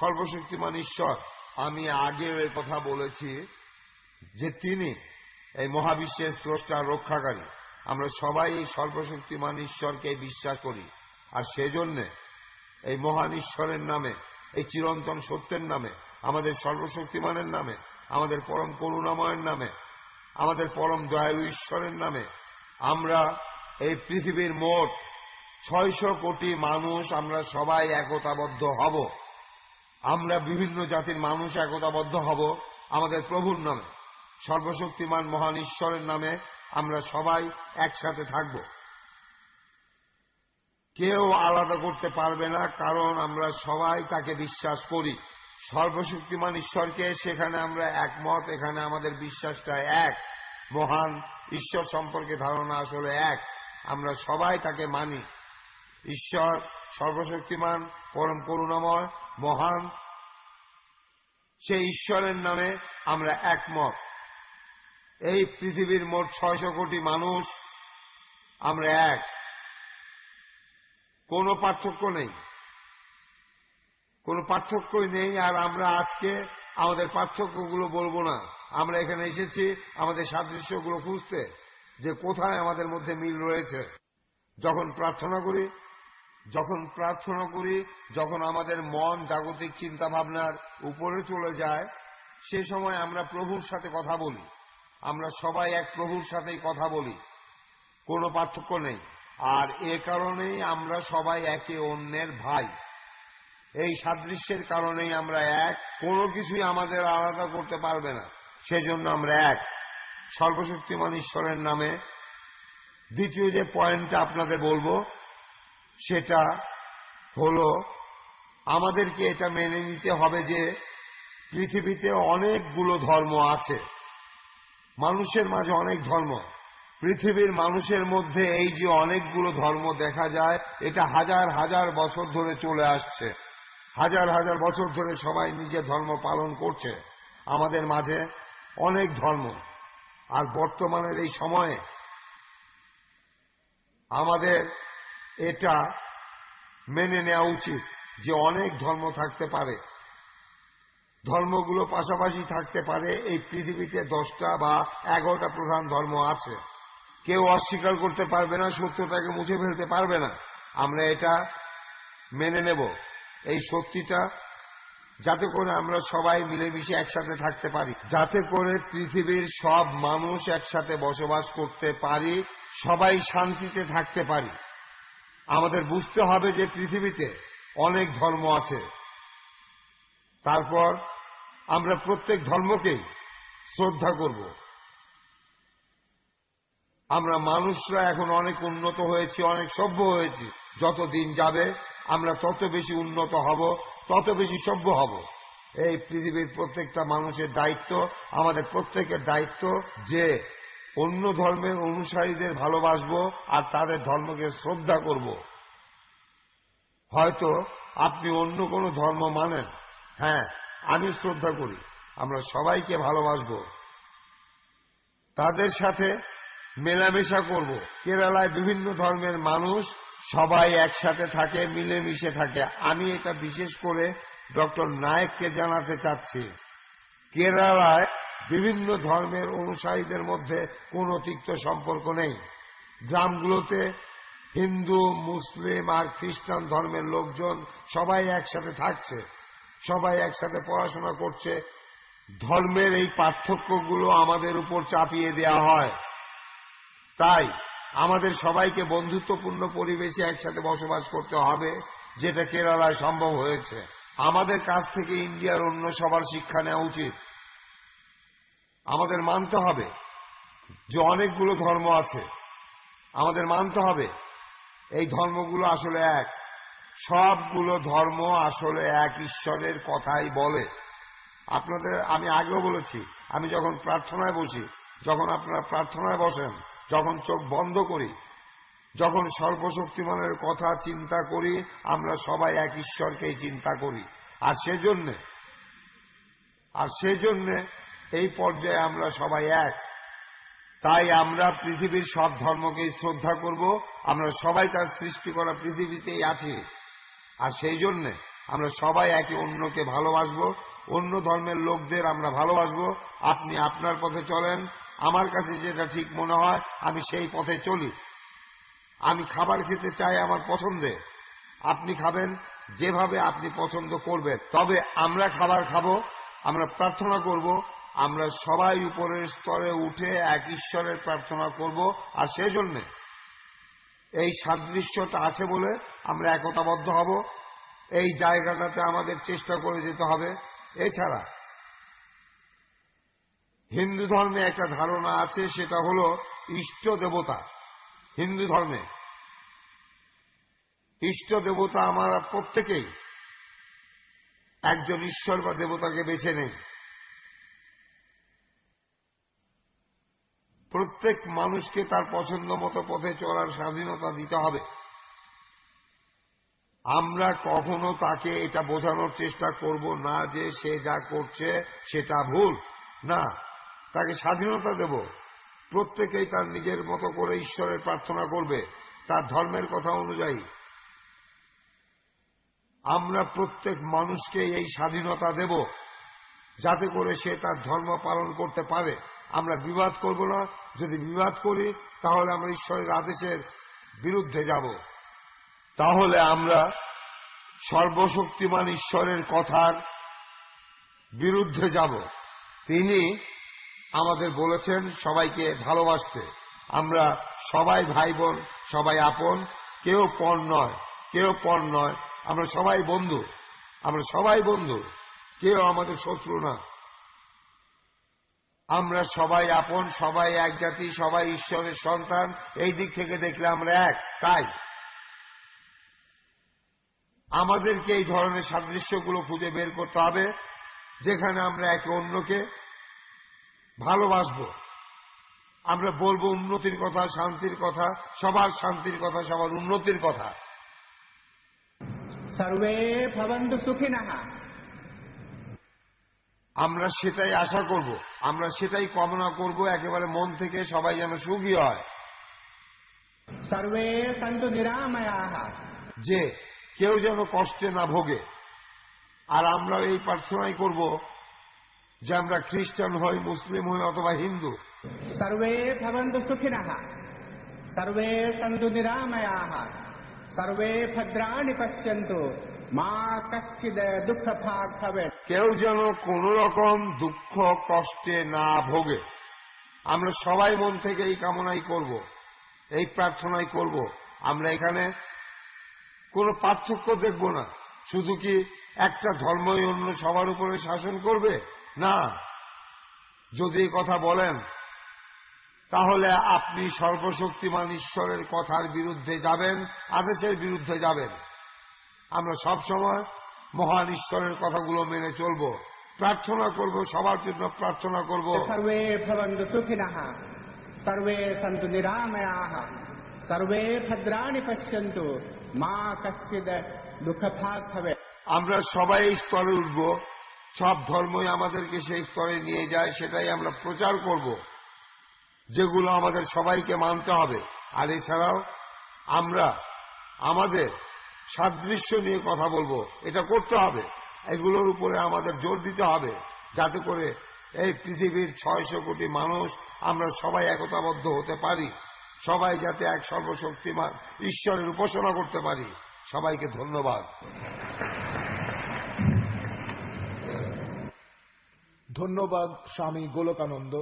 সর্বশক্তিমান ঈশ্বর। আমি আগেও এ কথা বলেছি যে তিনি এই মহাবিশ্বের স্রষ্টা রক্ষাকারী। আমরা সবাই এই সর্বশক্তিমান ঈশ্বরকে বিশ্বাস করি। আর সেজন্যে এই মহান ঈশ্বরের নামে, এই চিরন্তন সত্যের নামে, আমাদের সর্বশক্তিমানের নামে, আমাদের পরম করুণাময়ের নামে, আমাদের পরম দয়ালু ঈশ্বরের নামে আমরা এই পৃথিবীর মোট ছয়শো কোটি মানুষ আমরা সবাই একতাবদ্ধ হব। আমরা বিভিন্ন জাতির মানুষ একতাবদ্ধ হব, আমাদের প্রভুর নামে। সর্বশক্তিমান মহান ঈশ্বরের নামে আমরা সবাই একসাথে থাকব। কেউ আলাদা করতে পারবে না, কারণ আমরা সবাই তাকে বিশ্বাস করি। সর্বশক্তিমান ঈশ্বরকে সেখানে আমরা একমত, এখানে আমাদের বিশ্বাসটা এক। মহান ঈশ্বর সম্পর্কে ধারণা আসলে এক। আমরা সবাই তাকে মানি। ঈশ্বর সর্বশক্তিমান, পরম করুণাময়, মহান। সেই ঈশ্বরের নামে আমরা একমত। এই পৃথিবীর মোট ছয়শো কোটি মানুষ আমরা এক। কোনো পার্থক্য নেই। কোনো পার্থক্যই নেই, আর আমরা আজকে আমাদের পার্থক্যগুলো বলব না। আমরা এখানে এসেছি আমাদের সাদৃশ্যগুলো খুঁজতে। যে কোথায় আমাদের মধ্যে মিল রয়েছে। যখন প্রার্থনা করি, যখন প্রার্থনা করি, যখন আমাদের মন জাগতিক চিন্তা ভাবনার উপরে চলে যায়, সে সময় আমরা প্রভুর সাথে কথা বলি। আমরা সবাই এক প্রভুর সাথেই কথা বলি। কোনো পার্থক্য নেই। আর এ কারণেই আমরা সবাই একে অন্যের ভাই। এই সাদৃশ্যের কারণেই আমরা এক। কোনো কিছুই আমাদের আলাদা করতে পারবে না। সেজন্য আমরা এক। সর্বশক্তিমান ঈশ্বরের নামে দ্বিতীয় যে পয়েন্টটা আপনাদের বলব, সেটা হলো আমাদেরকে এটা মেনে নিতে হবে যে পৃথিবীতে অনেকগুলো ধর্ম আছে। মানুষের মাঝে অনেক ধর্ম। পৃথিবীর মানুষের মধ্যে এই যে অনেকগুলো ধর্ম দেখা যায়, এটা হাজার হাজার বছর ধরে চলে আসছে। হাজার হাজার বছর ধরে সবাই নিজের ধর্ম পালন করছে। আমাদের মাঝে অনেক ধর্ম। আর বর্তমানের এই সময়ে আমাদের এটা মেনে নেওয়া উচিত যে অনেক ধর্ম থাকতে পারে। ধর্মগুলো পাশাপাশি থাকতে পারে। এই পৃথিবীতে দশটা বা এগারোটা প্রধান ধর্ম আছে। কেউ অস্বীকার করতে পারবে না, সত্যটাকে মুছে ফেলতে পারবে না। আমরা এটা মেনে নেব। এই সত্যিটা যাতে করে আমরা সবাই মিলেমিশে একসাথে থাকতে পারি। যাতে করে পৃথিবীর সব মানুষ একসাথে বসবাস করতে পারি, সবাই শান্তিতে থাকতে পারি। আমাদের বুঝতে হবে যে পৃথিবীতে অনেক ধর্ম আছে। তারপর আমরা প্রত্যেক ধর্মকেই শ্রদ্ধা করব। আমরা মানুষরা এখন অনেক উন্নত হয়েছি, অনেক সভ্য হয়েছি। যত দিন যাবে, আমরা তত বেশি উন্নত হব। তত বেশি সভ্য হব। এই পৃথিবীর প্রত্যেকটা মানুষের দায়িত্ব, আমাদের প্রত্যেকের দায়িত্ব যে অন্য ধর্মের অনুসারীদের ভালোবাসবো আর তাদের ধর্মকে শ্রদ্ধা করব। হয়তো আপনি অন্য কোনো ধর্ম মানেন। হ্যাঁ আমি শ্রদ্ধা করি। আমরা সবাইকে ভালোবাসবো। তাদের সাথে মেলামেশা করব। কেরালায় বিভিন্ন ধর্মের মানুষ সবাই একসাথে থাকে, মিলেমিশে থাকে। আমি এটা বিশেষ করে ডক্টর নায়েককে জানাতে চাচ্ছি, কেরালায় বিভিন্ন ধর্মের অনুসারীদের মধ্যে কোনো তিক্ত সম্পর্ক নেই। গ্রামগুলোতে হিন্দু, মুসলিম আর খ্রিস্টান ধর্মের লোকজন সবাই একসাথে থাকছে, সবাই একসাথে পড়াশোনা করছে। ধর্মের এই পার্থক্যগুলো আমাদের উপর চাপিয়ে দেয়া হয়। তাই আমাদের সবাইকে বন্ধুত্বপূর্ণ পরিবেশে একসাথে বসবাস করতে হবে, যেটা কেরালায় সম্ভব হয়েছে। আমাদের কাছ থেকে ইন্ডিয়ার অন্য সবার শিক্ষা নেওয়া উচিত। আমাদের মানতে হবে যে অনেকগুলো ধর্ম আছে। আমাদের মানতে হবে এই ধর্মগুলো আসলে এক। সবগুলো ধর্ম আসলে এক, ঈশ্বরের কথাই বলে। আপনাদের, আমি আগেও বলেছি, আমি যখন প্রার্থনায় বসি, যখন আপনারা প্রার্থনায় বসেন যখন চোখ বন্ধ করি, যখন সর্বশক্তিমানের কথা চিন্তা করি, আমরা সবাই এক ঈশ্বরকেই চিন্তা করি। আর সেজন্যে আর সেজন্যে এই পর্যায়ে আমরা সবাই এক। তাই আমরা পৃথিবীর সব ধর্মকেই শ্রদ্ধা করব, আমরা সবাই তার সৃষ্টি করা পৃথিবীতেই আছি। আর সেই জন্যে আমরা সবাই একে অন্যকে ভালোবাসবো, অন্য ধর্মের লোকদের আমরা ভালোবাসবো। আপনি আপনার পথে চলেন আমার কাছে যেটা ঠিক মনে হয়, আমি সেই পথে চলি। আমি খাবার খেতে চাই আমার পছন্দে। আপনি খাবেন যেভাবে আপনি পছন্দ করবেন। তবে আমরা খাবার খাব, আমরা প্রার্থনা করব, আমরা সবাই উপরের স্তরে উঠে এক ঈশ্বরের প্রার্থনা করব, আর সেজন্য এই সাদৃশ্যটা আছে বলে আমরা একতাবদ্ধ হব। এই জায়গাটাতে আমাদের চেষ্টা করে যেতে হবে। এছাড়া হিন্দু ধর্মে একটা ধারণা আছে, সেটা হল ইষ্ট দেবতা। হিন্দু ধর্মে। ইষ্ট দেবতা আমরা প্রত্যেকেই। একজন ঈশ্বর বা দেবতাকে বেছে নেই। প্রত্যেক মানুষকে তার পছন্দ মতো পথে চলার স্বাধীনতা দিতে হবে। আমরা কখনো তাকে এটা বোঝানোর চেষ্টা করব না যে সে যা করছে সেটা ভুল। না। তাকে স্বাধীনতা দেব। প্রত্যেকেই তার নিজের মতো করে ঈশ্বরের প্রার্থনা করবে, তার ধর্মের কথা অনুযায়ী। আমরা প্রত্যেক মানুষকে এই স্বাধীনতা দেব, যাতে করে সে তার ধর্ম পালন করতে পারে। আমরা বিবাদ করব না। যদি বিবাদ করি, তাহলে আমরা ঈশ্বরের আদেশের বিরুদ্ধে যাব। তাহলে আমরা সর্বশক্তিমান ঈশ্বরের কথার বিরুদ্ধে যাব। তিনি আমাদের বলেছেন সবাইকে ভালোবাসতে। আমরা সবাই ভাই বোন সবাই আপন, কেউ পণ নয়, কেউ পণ নয়, আমরা সবাই বন্ধু, আমরা সবাই বন্ধু, কেউ আমাদের শত্রু না। আমরা সবাই আপন, সবাই এক জাতি, সবাই ঈশ্বরের সন্তান, এই দিক থেকে দেখলে আমরা এক, তাই। আমাদেরকে এই ধরনের সাদৃশ্যগুলো খুঁজে বের করতে হবে, যেখানে আমরা একে অন্যকে ভালোবাসব। আমরা বলব উন্নতির কথা শান্তির কথা সবার শান্তির কথা সবার উন্নতির কথা। সর্বে ভবন্ত সুখী নাহা আমরা সেটাই আশা করব আমরা সেটাই কামনা করব একেবারে মন থেকে সবাই যেন সুখী হয়। সর্বে সন্ত নিরাময়া। যে কেউ যেন কষ্টে না ভোগে। আর আমরা এই প্রার্থনাই করব যে আমরা খ্রিস্টান হই মুসলিম হই অথবা হিন্দু। সর্বে ভবন্তু সুখিনহা সর্বে সন্তু নিরাময়া সর্বে ভদ্রাণি পশ্যন্তু মা কশ্চিদ দুঃখ ভাগ হবে কেউ যেন কোন রকম দুঃখ কষ্টে না ভোগে। আমরা সবাই মন থেকে এই কামনাই করব এই প্রার্থনাই করব। আমরা এখানে কোনো পার্থক্য দেখব না। শুধু কি একটা ধর্মই অন্য সবার উপরে শাসন করবে? না যদি কথা বলেন তাহলে আপনি সর্বশক্তিমান ঈশ্বরের কথার বিরুদ্ধে যাবেন আদেশের বিরুদ্ধে যাবেন। আমরা সব সময় মহান ঈশ্বরের কথাগুলো মেনে চলব প্রার্থনা করব সবার জন্য প্রার্থনা করব। সর্বে ভবন্ত সুখী সুখিনহ সর্বে সন্ত নিরাময়া সর্বে ভদ্রাণী পশ্যন্ত মা কশ্চিদ দুঃখ ভাগ হবে আমরা সবাই স্তরে উঠব। সব ধর্মই আমাদেরকে সেই স্তরে নিয়ে যায়, সেটাই আমরা প্রচার করব, যেগুলো আমাদের সবাইকে মানতে হবে। আর এছাড়াও আমরা আমাদের সাদৃশ্য নিয়ে কথা বলব, এটা করতে হবে। এগুলোর উপরে আমাদের জোর দিতে হবে, যাতে করে এই পৃথিবীর ছয়শো কোটি মানুষ আমরা সবাই একতাবদ্ধ হতে পারি, সবাই যাতে এক সর্বশক্তিমান ঈশ্বরের উপাসনা করতে পারি। সবাইকে ধন্যবাদ। ধন্যবাদ, স্বামী গোলকানন্দ।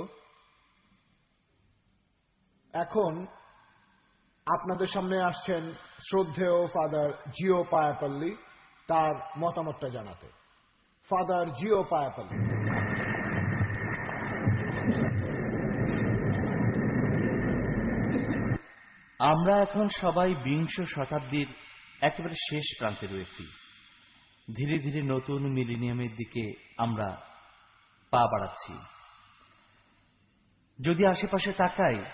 এখন আপনাদের সামনে আসছেন শ্রদ্ধেয় ফাদার জিও পায়াপল্লী, তার মতামতটা জানাতে। ফাদার জিও পায়াপল্লী। আমরা এখন সবাই বিংশ শতাব্দীর একেবারে শেষ প্রান্তে রয়েছি। ধীরে ধীরে নতুন মিলিনিয়ামের দিকে আমরা পা বাড়াচ্ছি। যদি আশেপাশে তাকাই,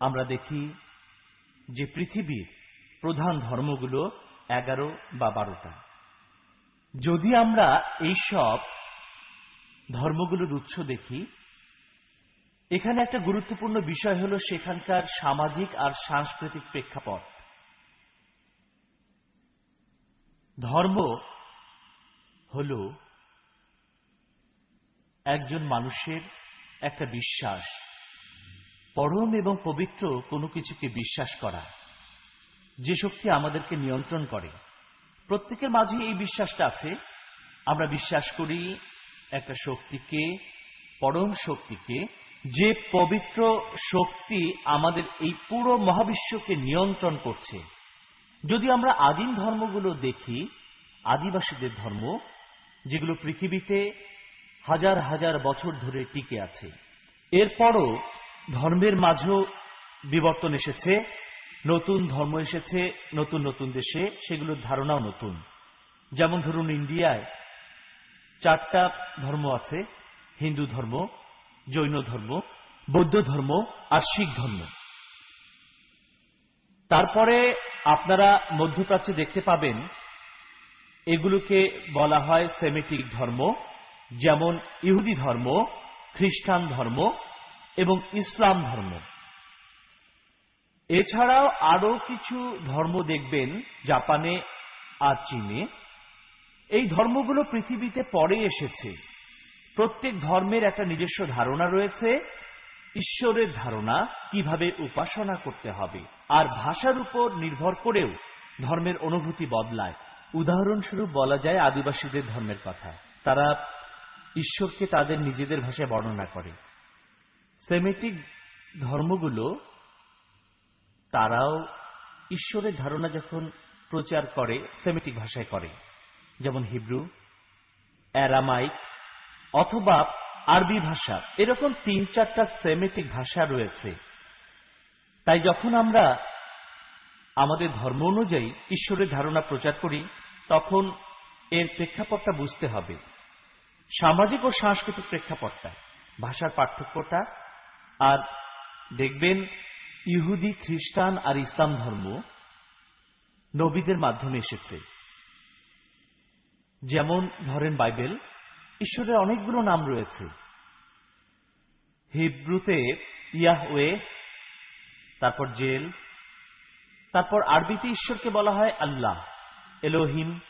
আমরা দেখি যে পৃথিবীর প্রধান ধর্মগুলো এগারো বা বারোটা। যদি আমরা এই সব ধর্মগুলোর উৎস দেখি, এখানে একটা গুরুত্বপূর্ণ বিষয় হল সেখানকার সামাজিক আর সাংস্কৃতিক প্রেক্ষাপট। ধর্ম হল একজন মানুষের একটা বিশ্বাস। পরম এবং পবিত্র কোনো কিছুকে বিশ্বাস করা। যে শক্তি আমাদেরকে নিয়ন্ত্রণ করে। প্রত্যেকের মাঝে এই বিশ্বাসটা আছে। আমরা বিশ্বাস করি একটা শক্তিকে, পরম শক্তিকে। যে পবিত্র শক্তি আমাদের এই পুরো মহাবিশ্বকে নিয়ন্ত্রণ করছে। যদি আমরা আদিম ধর্মগুলো দেখি, আদিবাসীদের ধর্ম, যেগুলো পৃথিবীতে হাজার হাজার বছর ধরে টিকে আছে। এরপরও ধর্মের মাঝেও বিবর্তন এসেছে, নতুন ধর্ম এসেছে, নতুন নতুন দেশে, সেগুলোর ধারণাও নতুন। যেমন ধরুন ইন্ডিয়ায় চারটা ধর্ম আছে, হিন্দু ধর্ম, জৈন ধর্ম, বৌদ্ধ ধর্ম, আর শিখ ধর্ম। তারপরে আপনারা মধ্যপ্রাচ্যে দেখতে পাবেন, এগুলোকে বলা হয় সেমেটিক ধর্ম। যেমন ইহুদি ধর্ম, খ্রিস্টান ধর্ম এবং ইসলাম ধর্ম। এছাড়াও আরও কিছু ধর্ম দেখবেন, জাপানে আর চীনে। এই ধর্মগুলো পৃথিবীতে পরে এসেছে। প্রত্যেক ধর্মের একটা নিজস্ব ধারণা রয়েছে, ঈশ্বরের ধারণা কীভাবে উপাসনা করতে হবে। আর ভাষার উপর নির্ভর করেও ধর্মের অনুভূতি বদলায়। উদাহরণস্বরূপ বলা যায় আদিবাসীদের ধর্মের কথা। তারা ঈশ্বরকে তাদের নিজেদের ভাষায় বর্ণনা করে। সেমেটিক ধর্মগুলো, তারাও ঈশ্বরের ধারণা যখন প্রচার করে, সেমেটিক ভাষায় করে। যেমন হিব্রু, অ্যারামাইক অথবা আরবি ভাষা, এরকম তিন চারটা সেমেটিক ভাষা রয়েছে। তাই যখন আমরা আমাদের ধর্ম অনুযায়ী ঈশ্বরের ধারণা প্রচার করি, তখন এর প্রেক্ষাপটটা বুঝতে হবে। সামাজিক ও সাংস্কৃতিক প্রেক্ষাপটটা, ভাষার পার্থক্যটা, আর দেখবেন ইহুদি, খ্রিস্টান আর ইসলাম ধর্ম নবীদের মাধ্যমে এসেছে। যেমন ধরেন বাইবেল, ঈশ্বরের অনেকগুলো নাম রয়েছে। হিব্রুতে ইয়াহওয়ে, তারপর জেল, তারপর আরবিতে ঈশ্বরকে বলা হয় আল্লাহ, এলোহিম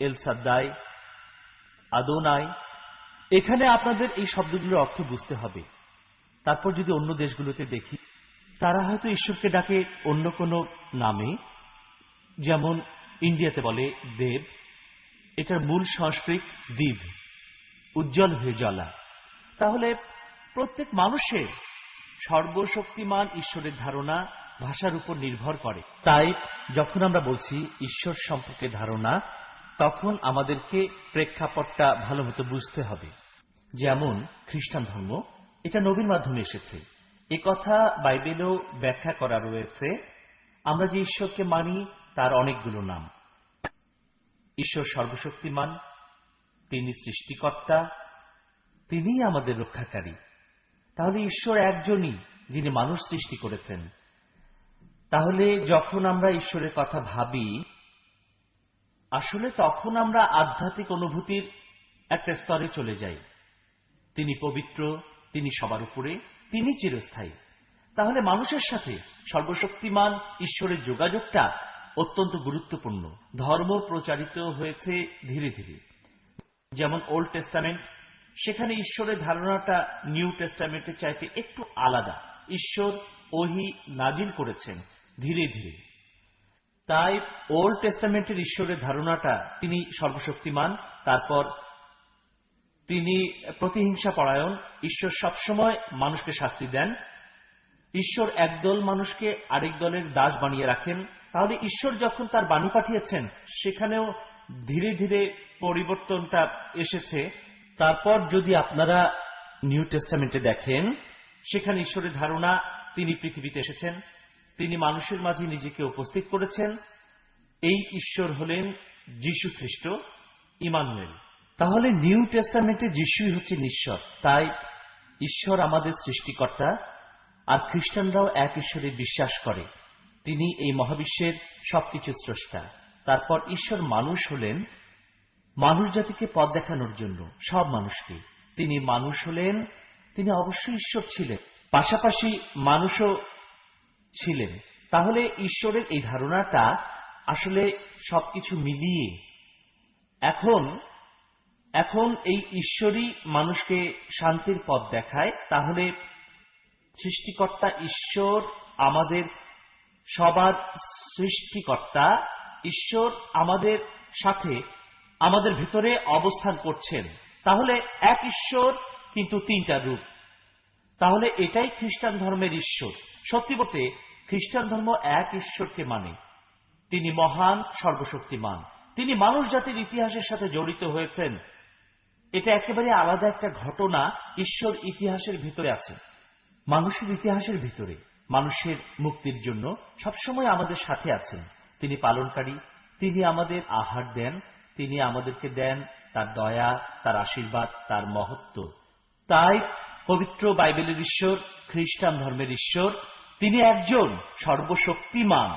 এল সাদ্দাই আদোনাই। এখানে আপনাদের এই শব্দগুলোর অর্থ বুঝতে হবে। তারপর যদি অন্য দেশগুলোতে দেখি, তারা হয়তো ঈশ্বরকে ডাকে অন্য কোনো নামে, যেমন ইন্ডিয়াতে বলে দেব। এটার মূল সংস্কৃত দিভ উজ্জ্বল হয়ে জ্বলা। তাহলে প্রত্যেক মানুষের সর্বশক্তিমান ঈশ্বরের ধারণা ভাষার উপর নির্ভর করে। তাই যখন আমরা বলছি ঈশ্বর সম্পর্কে ধারণা তখন আমাদেরকে প্রেক্ষাপটটা ভালো মতো বুঝতে হবে। যেমন, খ্রিস্টান ধর্ম, এটা নবীর মাধ্যমে এসেছে। এ কথা বাইবেলেও ব্যাখ্যা করা রয়েছে। আমরা যে ঈশ্বরকে মানি, তার অনেকগুলো নাম। ঈশ্বর সর্বশক্তিমান, তিনি সৃষ্টিকর্তা, তিনিই আমাদের রক্ষাকারী। তাহলে ঈশ্বর একজনই যিনি মানুষ সৃষ্টি করেছেন। তাহলে যখন আমরা ঈশ্বরের কথা ভাবি আসলে তখন আমরা আধ্যাত্মিক অনুভূতির একটা স্তরে চলে যাই। তিনি পবিত্র, তিনি সবার উপরে, তিনি চিরস্থায়ী। তাহলে মানুষের সাথে সর্বশক্তিমান ঈশ্বরের যোগাযোগটা অত্যন্ত গুরুত্বপূর্ণ। ধর্ম প্রচারিত হয়েছে ধীরে ধীরে। যেমন ওল্ড টেস্টামেন্ট সেখানে ঈশ্বরের ধারণাটা নিউ টেস্টামেন্টের চাইতে একটু আলাদা। ঈশ্বর ওহি নাজিল করেছেন ধীরে ধীরে। তাই ওল্ড টেস্টামেন্টের ঈশ্বরের ধারণাটা তিনি সর্বশক্তিমান, তারপর তিনি প্রতিহিংসা পরায়ণ, ঈশ্বর সবসময় মানুষকে শাস্তি দেন। ঈশ্বর একদল মানুষকে আরেক দলের দাস বানিয়ে রাখেন। তাহলে ঈশ্বর যখন তার বাণী পাঠিয়েছেন, সেখানেও ধীরে ধীরে পরিবর্তনটা এসেছে। তারপর যদি আপনারা নিউ টেস্টামেন্টে দেখেন, সেখানে ঈশ্বরের ধারণা তিনি পৃথিবীতে এসেছেন। তিনি মানুষের মাঝে নিজেকে উপস্থিত করেছেন। এই ঈশ্বর হলেন যীশু খ্রিস্ট, ইমানুয়েল। তাহলে নিউ টেস্টামেন্টে যিশুই হচ্ছে ঈশ্বর। তাই ঈশ্বর আমাদের সৃষ্টিকর্তা, আর খ্রিস্টানরাও এক ঈশ্বরে বিশ্বাস করে। তিনি এই মহাবিশ্বের সবকিছু স্রষ্টা। তারপর ঈশ্বর মানুষ হলেন, মানুষ জাতিকে পথ দেখানোর জন্য, সব মানুষকে। তিনি মানুষ হলেন, তিনি অবশ্যই ঈশ্বর ছিলেন। পাশাপাশি মানুষও ছিলেন। তাহলে ঈশ্বরের এই ধারণাটা আসলে সবকিছু মিলিয়ে এখন এখন এই ঈশ্বরই মানুষকে শান্তির পথ দেখায়, তাহলে সৃষ্টিকর্তা ঈশ্বর আমাদের সবার সৃষ্টিকর্তা, ঈশ্বর আমাদের সাথে, আমাদের ভিতরে অবস্থান করছেন। তাহলে এক ঈশ্বর, কিন্তু তিনটা রূপ। তাহলে এটাই খ্রিস্টান ধর্মের ঈশ্বর। সত্যি বলতে খ্রিস্টান ধর্ম এক ঈশ্বরকে মানে। তিনি মহান, সর্বশক্তিমান। তিনি মানুষ জাতির ইতিহাসের সাথে জড়িত হয়েছেন। এটা একেবারে আলাদা একটা ঘটনা ঈশ্বর ইতিহাসের ভিতরে আছে। মানুষের ইতিহাসের ভিতরে, মানুষের মুক্তির জন্য সবসময় আমাদের সাথে আছেন। তিনি পালনকারী, তিনি আমাদের আহার দেন, তিনি আমাদেরকে দেন তার দয়া, তার আশীর্বাদ, তার মহত্ব। তাই পবিত্র বাইবেলের ঈশ্বর, খ্রিস্টান ধর্মের ঈশ্বর তিনি একজন সর্বশক্তিমান।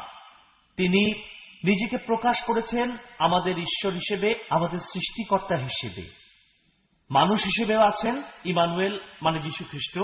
তিনি নিজেকে প্রকাশ করেছেন আমাদের ঈশ্বর হিসেবে, আমাদের সৃষ্টিকর্তা হিসেবে। মানুষ হিসেবেও আছেন ইমানুয়েল মানে যীশু খ্রিস্ট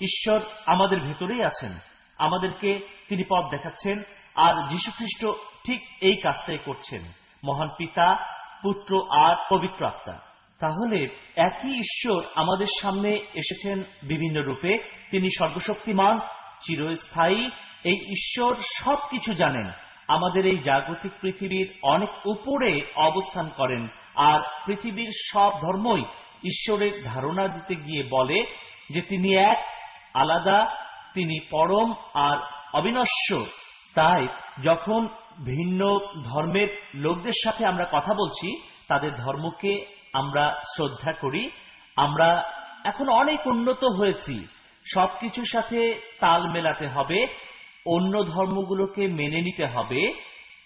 ঈশ্বর আমাদের ভেতরেই আছেন। আমাদেরকে তিনি পথ দেখাচ্ছেন। আর যীশু খ্রিস্ট ঠিক এই কাজটাই করছেন। মহান পিতা, পুত্র আর পবিত্র আত্মা। তাহলে একই ঈশ্বর আমাদের সামনে এসেছেন বিভিন্ন রূপে। তিনি সর্বশক্তিমান চিরস্থায়ী। এই ঈশ্বর সবকিছু জানেন। আমাদের এই জাগতিক পৃথিবীর অনেক উপরে অবস্থান করেন। আর পৃথিবীর সব ধর্মই ঈশ্বরের ধারণা দিতে গিয়ে বলে যে তিনি এক, আলাদা, তিনি পরম আর অবিনশ্বর তাই যখন ভিন্ন ধর্মের লোকদের সাথে আমরা কথা বলছি, তাদের ধর্মকে আমরা শ্রদ্ধা করি। আমরা এখন অনেক উন্নত হয়েছি। সবকিছুর সাথে তাল মেলাতে হবে, অন্য ধর্মগুলোকে মেনে নিতে হবে।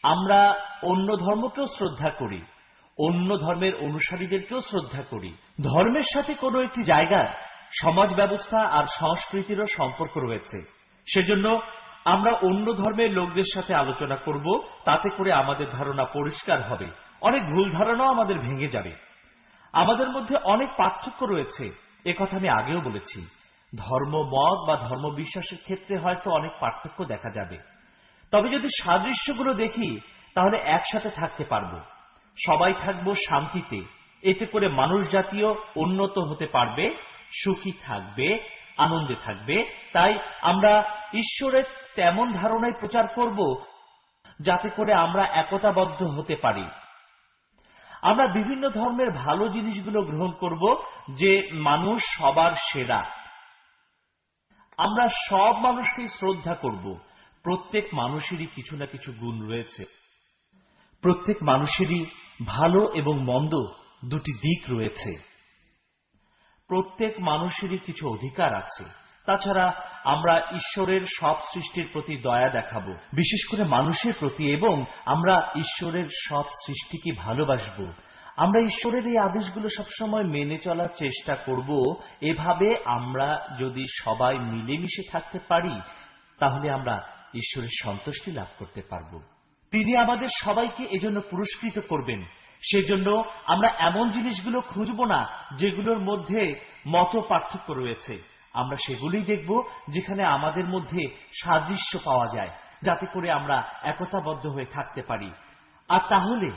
আমরা অন্য ধর্মকেও শ্রদ্ধা করি, অন্য ধর্মের অনুসারীদেরকেও শ্রদ্ধা করি। ধর্মের সাথে কোনো একটি জায়গার সমাজ ব্যবস্থা আর সংস্কৃতিরও সম্পর্ক রয়েছে। সেজন্য আমরা অন্য ধর্মের লোকদের সাথে আলোচনা করব, তাতে করে আমাদের ধারণা পরিষ্কার হবে। অনেক ভুল ধারণাও আমাদের ভেঙে যাবে। আমাদের মধ্যে অনেক পার্থক্য রয়েছে কথা আমি আগেও বলেছি। ধর্ম মত বা ধর্ম বিশ্বাসের ক্ষেত্রে হয়তো অনেক পার্থক্য দেখা যাবে। তবে যদি সাদৃশ্যগুলো দেখি, তাহলে একসাথে থাকতে পারব। সবাই থাকব শান্তিতে। এতে করে মানুষ জাতীয় উন্নত হতে পারবে, সুখী থাকবে, আনন্দে থাকবে। তাই আমরা ঈশ্বরের তেমন ধারণায় প্রচার করব যাতে করে আমরা একতাবদ্ধ হতে পারি। আমরা বিভিন্ন ধর্মের ভালো জিনিসগুলো গ্রহণ করব যে মানুষ সবার সেরা। আমরা সব মানুষকে শ্রদ্ধা করব। প্রত্যেক মানুষেরই কিছু না কিছু গুণ রয়েছে। প্রত্যেক মানুষেরই ভালো এবং মন্দ দুটি দিক রয়েছে। প্রত্যেক মানুষেরই কিছু অধিকার আছে। তাছাড়া আমরা ঈশ্বরের সব সৃষ্টির প্রতি দয়া দেখাবো। বিশেষ করে মানুষের প্রতি এবং আমরা ঈশ্বরের সব সৃষ্টিকে ভালোবাসব। আমরা ঈশ্বরের এই আদেশগুলো সবসময় মেনে চলার চেষ্টা করব। এভাবে আমরা যদি সবাই মিলেমিশে থাকতে পারি, তাহলে আমরা ঈশ্বরের সন্তুষ্টি লাভ করতে পারব। তিনি আমাদের সবাইকে এজন্য পুরস্কৃত করবেন। সেজন্য আমরা এমন জিনিসগুলো খুঁজব না, যেগুলোর মধ্যে মত পার্থক্য রয়েছে। আমরা সেগুলোই দেখব, যেখানে আমাদের মধ্যে সাদৃশ্য পাওয়া যায়, যাতে করে আমরা একতাবদ্ধ হয়ে থাকতে পারি। আর তাহলে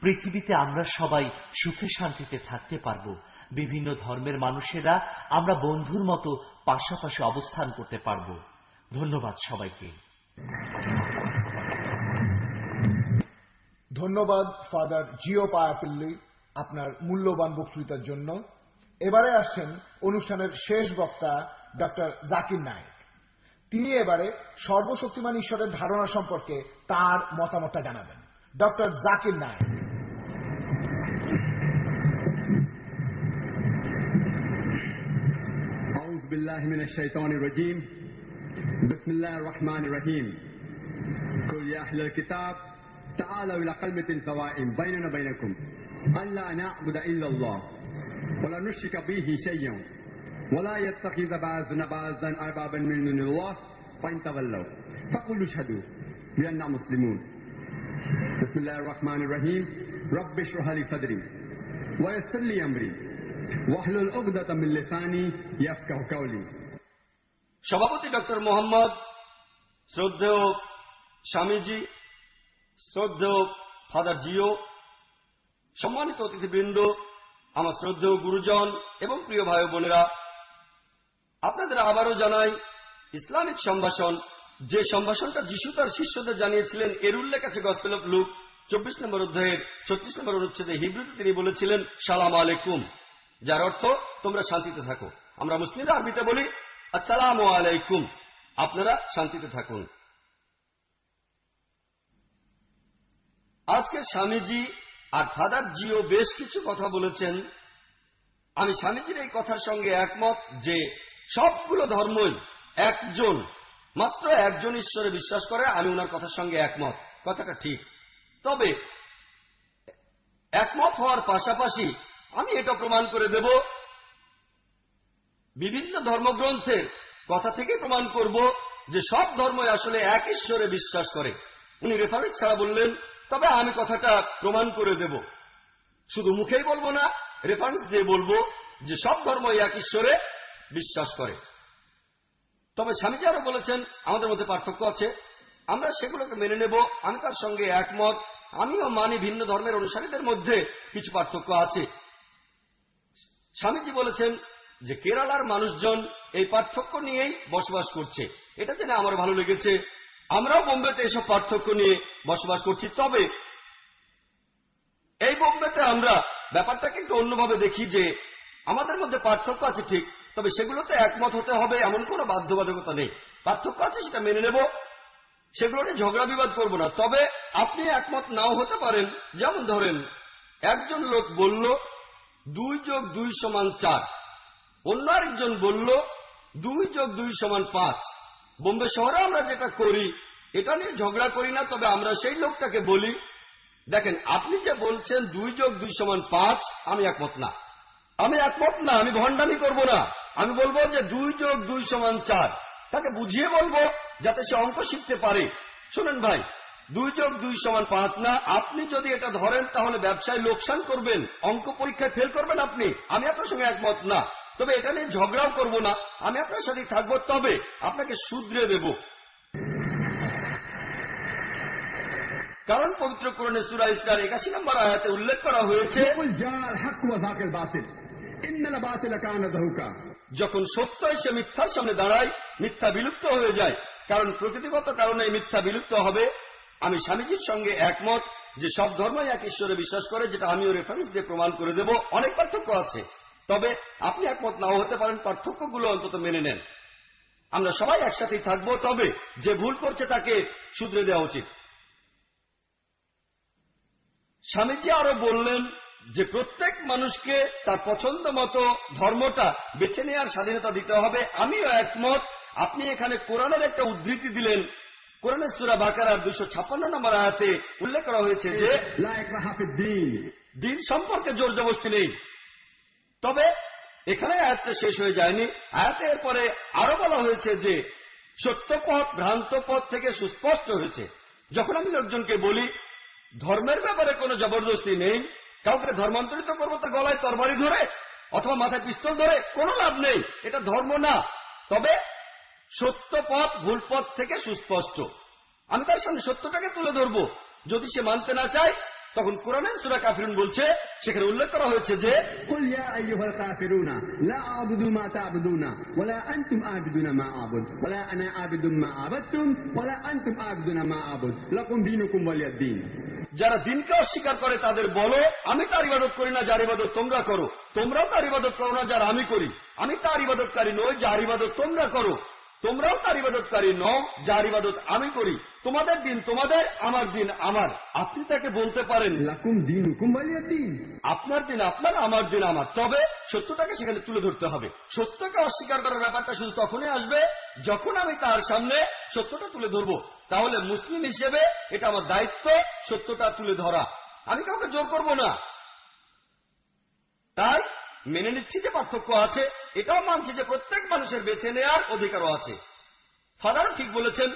পৃথিবীতে আমরা সবাই সুখে শান্তিতে থাকতে পারব। বিভিন্ন ধর্মের মানুষেরা আমরা বন্ধুর মতো পাশাপাশি অবস্থান করতে পারব। ধন্যবাদ সবাইকে। ধন্যবাদ, ফাদার জিও পায়াপিল্লি, আপনার মূল্যবান বক্তৃতার জন্য। এবারে আসছেন অনুষ্ঠানের শেষ বক্তা ডক্টর জাকির নায়েক। তিনি এবারে সর্বশক্তিমান ঈশ্বরের ধারণা সম্পর্কে তার মতামতটা জানাবেন। ডক্টর জাকির নায়েক। بالله من الشيطان الرجيم. بسم الله الرحمن الرحيم. قل يا أهل الكتاب تعالوا إلى كلمة سواء بيننا وبينكم. أن لا نعبد إلا الله ولا نشرك به شيئا ولا يتخذ بعضنا بعضا أربابا من دون الله فإن تولوا فقولوا اشهدوا بأننا مسلمون. بسم الله الرحمن الرحيم. رب اشرح لي صدري ويسر لي أمري ওয়াহলুল ওকদাতামিল্লেসানি ইয়াফকাহ কাউলি সভাপতি ডক্টর মোহাম্মদ শ্রদ্ধেয় স্বামীজি, শ্রদ্ধেয় ফাদার জিও সম্মানিত অতিথিবৃন্দ, আমার শ্রদ্ধেয় গুরুজন এবং প্রিয় ভাই বোনেরা, আপনাদের আবারও জানাই ইসলামিক সম্ভাষণ। যে সম্ভাষণটা যিশু তার শিষ্যদের জানিয়েছিলেন, এর উল্লেখ আছে গসপেল অফ লুক চব্বিশ নম্বর অধ্যায়ের ছত্রিশ নম্বর অনুচ্ছেদে হিব্রুতে তিনি বলেছিলেন, সালাম আলাইকুম। যার অর্থ তোমরা শান্তিতে থাকো। আমরা মুসলিমরা আরবিতে বলি, আসসালাম আলাইকুম। আপনারা শান্তিতে থাকুন। আজকে স্বামীজি আর ফাদার জিও বেশ কিছু কথা বলেছেন। আমি স্বামীজির এই কথার সঙ্গে একমত যে সবগুলো ধর্মই একজন, মাত্র একজন ঈশ্বরে বিশ্বাস করে, আমি ওনার কথার সঙ্গে একমত। কথাটা ঠিক। তবে একমত হওয়ার পাশাপাশি আমি এটা প্রমাণ করে দেব। বিভিন্ন ধর্মগ্রন্থের কথা থেকে প্রমাণ করব যে সব ধর্মই আসলে এক ঈশ্বরে বিশ্বাস করে। উনি রেফারেন্স ছাড়া বললেন, তবে আমি কথাটা প্রমাণ করে দেব। শুধু মুখেই বলব না রেফারেন্স দিয়ে বলব যে সব ধর্মই এক ঈশ্বরে বিশ্বাস করে। তবে স্বামীজি আরও বলেছেন, আমাদের মধ্যে পার্থক্য আছে। আমরা সেগুলোকে মেনে নেব, আমি তার সঙ্গে একমত। আমিও মানি ভিন্ন ধর্মের অনুসারীদের মধ্যে কিছু পার্থক্য আছে। স্বামীজি বলেছেন যে কেরালার মানুষজন এই পার্থক্য নিয়েই বসবাস করছে। এটা জেনে আমার ভালো লেগেছে। আমরাও বোম্বেতে এসব পার্থক্য নিয়ে বসবাস করছি। তবে এই বোম্বেতে আমরা ব্যাপারটাকে একটু অন্যভাবে দেখি যে আমাদের মধ্যে পার্থক্য আছে ঠিক, তবে সেগুলোতে একমত হতে হবে এমন কোনো বাধ্যবাধকতা নেই। পার্থক্য আছে, সেটা মেনে নেব। সেগুলো নিয়ে ঝগড়া বিবাদ করব না। তবে আপনি একমত নাও হতে পারেন। যেমন ধরেন, একজন লোক বলল দুই যোগ দুই সমান চার। অন্য আরেকজন বলল, দুই যোগ দুই সমান পাঁচ। বোম্বে শহরে আমরা যেটা করি, এটা নিয়ে ঝগড়া করি না, তবে আমরা সেই লোকটাকে বলি, দেখেন, আপনি যে বলছেন দুই যোগ দুই সমান পাঁচ, আমি একমত না। আমি একমত না, আমি ভণ্ডামি করব না। আমি বলব যে দুই যোগ দুই সমান চার। তাকে বুঝিয়ে বলব, যাতে সে অঙ্ক শিখতে পারে। শোনেন ভাই দুই যোগ দুই সমান পাঁচ না? আপনি যদি এটা ধরেন তাহলে ব্যবসায় লোকসান করবেন। অঙ্ক পরীক্ষায় ফেল করবেন আপনি। আমি আপনার সঙ্গে একমত না। তবে এটা নিয়ে ঝগড়াও করব না। আমি আপনার সাথে থাকব। তবে আপনাকে সুদ্রে দেব। কারণ পবিত্র কোরণে সুরা ইসলার একাশি নম্বর আয়াতে উল্লেখ করা হয়েছে যখন সত্য এসে মিথ্যার সামনে দাঁড়ায় মিথ্যা বিলুপ্ত হয়ে যায়। কারণ প্রকৃতিগত কারণে মিথ্যা বিলুপ্ত হবে। আমি স্বামীজির সঙ্গে একমত যে সব ধর্মই এক ঈশ্বরে বিশ্বাস করে, যেটা আমিও রেফারেন্স দিয়ে প্রমাণ করে দেব। অনেক পার্থক্য আছে। তবে আপনি একমত নাও হতে পারেন, পার্থক্যগুলো অন্তত মেনে নেন। আমরা সবাই একসাথেই থাকব, তবে যে ভুল করছে তাকে শুধরে দেওয়া উচিত। স্বামীজি আরও বললেন যে প্রত্যেক মানুষকে তার পছন্দ মতো ধর্মটা বেছে নেওয়ার স্বাধীনতা দিতে হবে। আমিও একমত। আপনি এখানে কোরআনের একটা উদ্ধৃতি দিলেন কোরআনের সুরা বাকারার দুইশো ছাপ্পান্ন নম্বর আয়াতে উল্লেখ করা হয়েছে যে দিন। সম্পর্কে জোর জবস্তি নেই। তবে এখানে আয়াতটা শেষ হয়ে যায়নি। আয়াতের পরে আরও বলা হয়েছে যে সত্য পথ ভ্রান্ত পথ থেকে সুস্পষ্ট হয়েছে। যখন আমি লোকজনকে বলি ধর্মের ব্যাপারে কোনো জবরদস্তি নেই কাউকে ধর্মান্তরিত করব তার গলায় তরবারি ধরে অথবা মাথায় পিস্তল ধরে কোনো লাভ নেই। এটা ধর্ম না। তবে সত্য পথ ভুল পথ থেকে সুস্পষ্ট। আমি তার সামনে সত্যটাকে তুলে ধরবো। যদি সে মানতে না চায় তখন কোরআনে সুরা কাফিরুন বলছে সেখানে উল্লেখ করা হয়েছে যে যারা দিনকে অস্বীকার করে তাদের বলো আমি তার ইবাদত করি না যার ইবাদত তোমরা করো। তোমরাও তার ইবাদত করো না যার আমি করি। আমি তার ইবাদতকারী নই যার ইবাদত তোমরা করো। তোমরাও তার ইবাদতকারী ন যার ইবাদত আমি করি। তোমাদের দিন তোমাদের, আমার দিন আমার। আপনি তাকে বলতে পারেন, লাকুম দিন হুকুম দিন। আপনার দিন আপনার, আমার দিন আমার। তবে সত্যটাকে সেখানে তুলে ধরতে হবে। সত্যকে অস্বীকার করার ব্যাপারটা শুধু তখনই আসবে যখন আমি তার সামনে সত্যটা তুলে ধরব। তাহলে মুসলিম হিসেবে এটা আমার দায়িত্ব, সত্যটা তুলে ধরা। আমি কাউকে জোর করব না। তাই মেনে নিচ্ছি যে পার্থক্য আছে, এটাও মানছি যে প্রত্যেক মানুষের বেছে নেওয়ার অধিকারও আছে। ফাদারও ঠিক বলেছেন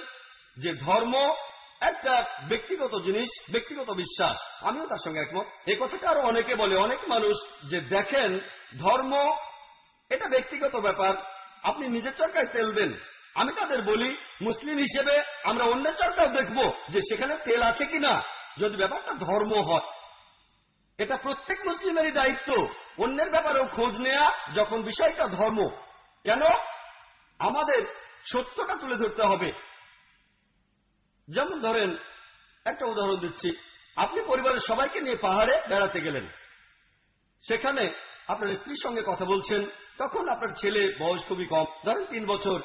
যে ধর্ম একটা ব্যক্তিগত জিনিস, ব্যক্তিগত বিশ্বাস। আমিও তার সঙ্গে একমত। এই কথাটা আরও অনেকে বলে, অনেক মানুষ যে দেখেন, ধর্ম এটা ব্যক্তিগত ব্যাপার। আপনি নিজের চরকায় তেল দেন। আমি তাদের বলি, মুসলিম হিসেবে আমরা অন্যের চরকাও দেখব যে সেখানে তেল আছে কিনা। যদি ব্যাপারটা ধর্ম হয় এটা প্রত্যেক মুসলিমেরই দায়িত্ব। অন্যের ব্যাপারেও খোঁজ নেয়া যখন বিষয়টা ধর্ম। কেন? আমাদের সত্যটা তুলে ধরতে হবে। যেমন ধরেন, একটা উদাহরণ দিচ্ছি। আপনি পরিবারের সবাইকে নিয়ে পাহাড়ে বেড়াতে গেলেন। সেখানে আপনার স্ত্রীর সঙ্গে কথা বলছেন। তখন আপনার ছেলে বয়স খুবই কম, ধরেন তিন বছর।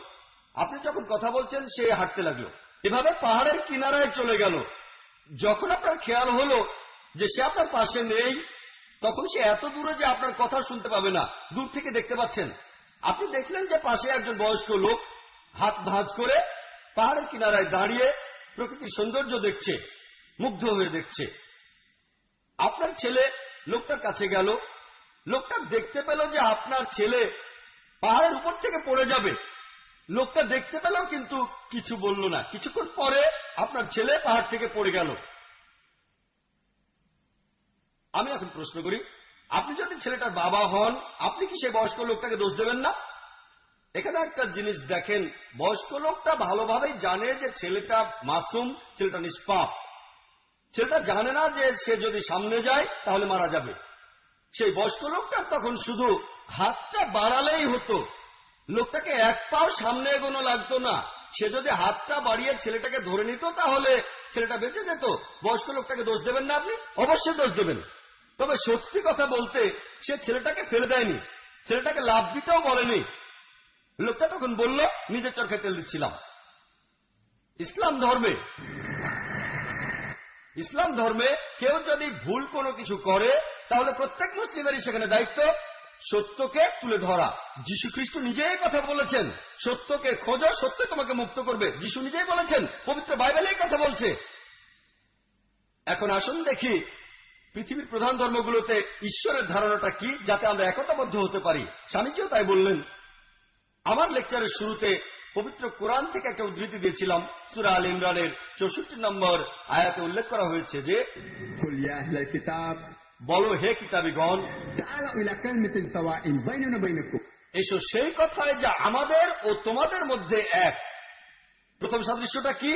আপনি যখন কথা বলছেন, সে হাঁটতে লাগল। এভাবে পাহাড়ের কিনারায় চলে গেল। যখন আপনার খেয়াল হলো যে সে আপনার পাশে নেই, তখন সে এত দূরে যে আপনার কথা শুনতে পাবে না, দূর থেকে দেখতে পাচ্ছেন। আপনি দেখলেন যে পাশে একজন বয়স্ক লোক হাত ভাঁজ করে পাহাড়ের কিনারায় দাঁড়িয়ে প্রকৃতির সৌন্দর্য দেখছে, মুগ্ধ হয়ে দেখছে। আপনার ছেলে লোকটার কাছে গেল। লোকটা দেখতে পেল যে আপনার ছেলে পাহাড়ের উপর থেকে পড়ে যাবে। লোকটা দেখতে পেল কিন্তু কিছু বলল না। কিছুক্ষণ পরে আপনার ছেলে পাহাড় থেকে পড়ে গেল। আমি এখন প্রশ্ন করি, আপনি যদি ছেলেটার বাবা হন, আপনি কি সেই বয়স্ক লোকটাকে দোষ দেবেন না? এখানে একটা জিনিস দেখেন, বয়স্ক লোকটা ভালোভাবেই জানে যে ছেলেটা মাসুম, ছেলেটা নিষ্পাপ। ছেলেটা জানে না যে সে যদি সামনে যায়, তাহলে মারা যাবে। সেই বয়স্ক লোকটার তখন শুধু হাতটা বাড়ালেই হতো। লোকটাকে এক পাও সামনে এগোনো লাগতো না। সে যদি হাতটা বাড়িয়ে ছেলেটাকে ধরে নিত, তাহলে ছেলেটা বেঁচে যেত। বয়স্ক লোকটাকে দোষ দেবেন না আপনি? অবশ্যই দোষ দেবেন। তবে সত্যি কথা বলতে, সে ছেলেটাকে ফেলে দেয়নি। ছেলেটাকে লাভ দিতেও বলেনি। লোকটা তখন বলল, নিজের চরকায় তেল দিচ্ছিলাম। ইসলাম ধর্মে ইসলাম ধর্মে কেউ যদি ভুল কোনো কিছু করে, তাহলে প্রত্যেক মুসলিমেরই সেখানে দায়িত্ব সত্যকে তুলে ধরা। যিশু খ্রিস্ট নিজেই কথা বলেছেন, সত্যকে খোঁজো, সত্য তোমাকে মুক্ত করবে। যিশু নিজেই বলেছেন, পবিত্র বাইবেলেই কথা বলছে। এখন আসুন দেখি পৃথিবীর প্রধান ধর্মগুলোতে ঈশ্বরের ধারণাটা কি যাতে আমরা একতাবদ্ধ হতে পারি? স্বামীজিও তাই বললেন। আমার লেকচারের শুরুতে পবিত্র কোরআন থেকে একটা উদ্ধৃতি দিয়েছিলাম। সুরা আল ইমরানের চৌষট্টি নম্বর আয়াতে উল্লেখ করা হয়েছে যে বলো হে কিতাবিগণ এসো সেই কথায় যা আমাদের ও তোমাদের মধ্যে এক। প্রথম সাদৃশ্যটা কি?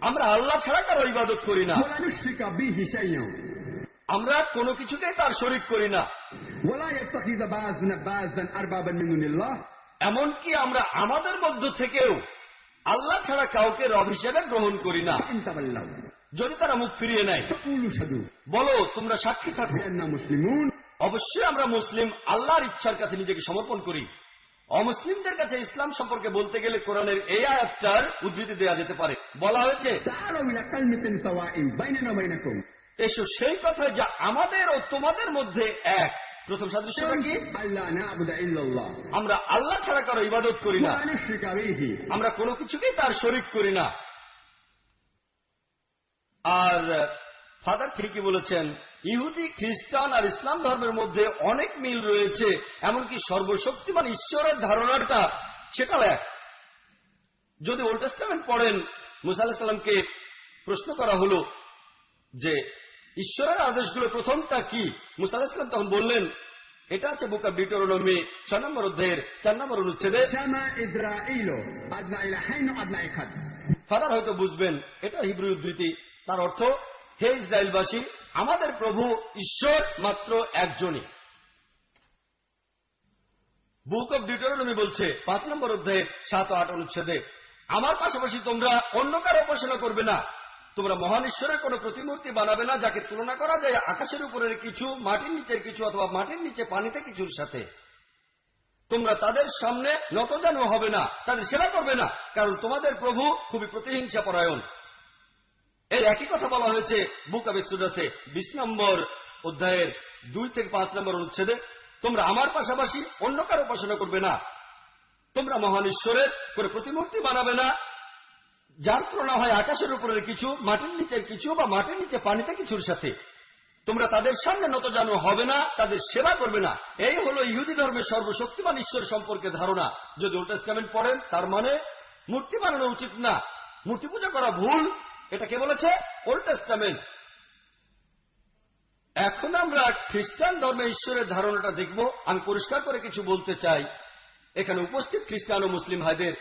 আমরা আল্লাহ ছাড়া কারও ইবাদত করি না। আমরা কোনো কিছুকে তার শরিক করি না। এমনকি আমরা আমাদের মধ্য থেকেও আল্লাহ ছাড়া কাউকে রব হিসেবে গ্রহণ করি না। যদি তারা মুখ ফিরিয়ে নেয় বলো তোমরা সাক্ষী থাকো। না মুসলিম অবশ্যই আমরা মুসলিম আল্লাহর ইচ্ছার কাছে নিজেকে সমর্পণ করি। অমুসলিমদের কাছে ইসলাম সম্পর্কে বলতে গেলে কোরআনের এই আয়াতটার উদ্ধৃতি দেওয়া যেতে পারে। বলা হয়েছে, এসো সেই কথা যা আমাদের ও তোমাদের মধ্যে এক। প্রথম সাদৃশ্যটা কি? আমরা আল্লাহ ছাড়া কারও ইবাদত করি না। আমরা কোনো কিছুকে তার শরিক করি না। আর ফাদার ঠিকই বলেছেন ইহুদি খ্রিস্টান আর ইসলাম ধর্মের মধ্যে অনেক মিল রয়েছে। এমনকি সর্বশক্তিমান ঈশ্বরের ধারণাটা সেটাও এক। যদি ওল্ড টেস্টামেন্ট পড়েন মুসাল্লাহামকে প্রশ্ন করা হলো যে ঈশ্বরের আদেশগুলো প্রথমটা কি? মুসাল্লাহাম তখন বললেন এটা আছে বোকা বিটর ডিটোরোনমি ছয় নম্বর অধ্যায়ের চার নম্বর অনুচ্ছেদে ফাদার হয়তো বুঝবেন এটা হিব্রু উদ্ধৃতি তার অর্থ হে ইসরায়েলবাসী, আমাদের প্রভু ঈশ্বর মাত্র একজনই। বুক অব ডিটোরনমি বলছে, পাঁচ নম্বর অধ্যায়ে সাত আট অনুচ্ছেদে, আমার পাশাপাশি তোমরা অন্য কারও উপাসনা করবে না। তোমরা মহান ঈশ্বরের কোন প্রতিমূর্তি বানাবে না, যাকে তুলনা করা যায় আকাশের উপরের কিছু, মাটির নিচের কিছু অথবা মাটির নিচে পানিতে কিছুর সাথে। তোমরা তাদের সামনে নতজানু হবে না, তাদের সেবা করবে না, কারণ তোমাদের প্রভু খুবই প্রতিহিংসা পরায়ণ এই একই কথা বলা হয়েছে বুক অব এক্সুডাসে বিশ নম্বর অধ্যায়ের দুই থেকে পাঁচ নম্বর অনুচ্ছেদে, তোমরা আমার পাশাপাশি অন্য কারও উপাসনা করবে না। তোমরা মহান ঈশ্বরের করে প্রতিমূর্তি বানাবে না। যার তুলনা হয় আকাশের উপরের কিছু, মাটির নিচের কিছু বা মাটির নিচে পানিতে কিছুর সাথে। তোমরা তাদের সামনে নত জানো হবে না, তাদের সেবা করবে না। এই হলো ইহুদি ধর্মের সর্বশক্তিমান ঈশ্বর সম্পর্কে ধারণা। যদি ওল্ড টেস্টামেন্ট পড়েন, তার মানে মূর্তি বানানো উচিত না। মূর্তি পূজা করা ভুল এটা কে বলেছে? Old testament. এখন আমরা খ্রিস্টান ধর্মে ঈশ্বরের ধারণাটা দেখব। আমি পরিষ্কার করে কিছু বলতে চাই। এখানে উপস্থিত খ্রিস্টান ও মুসলিম ভাইদের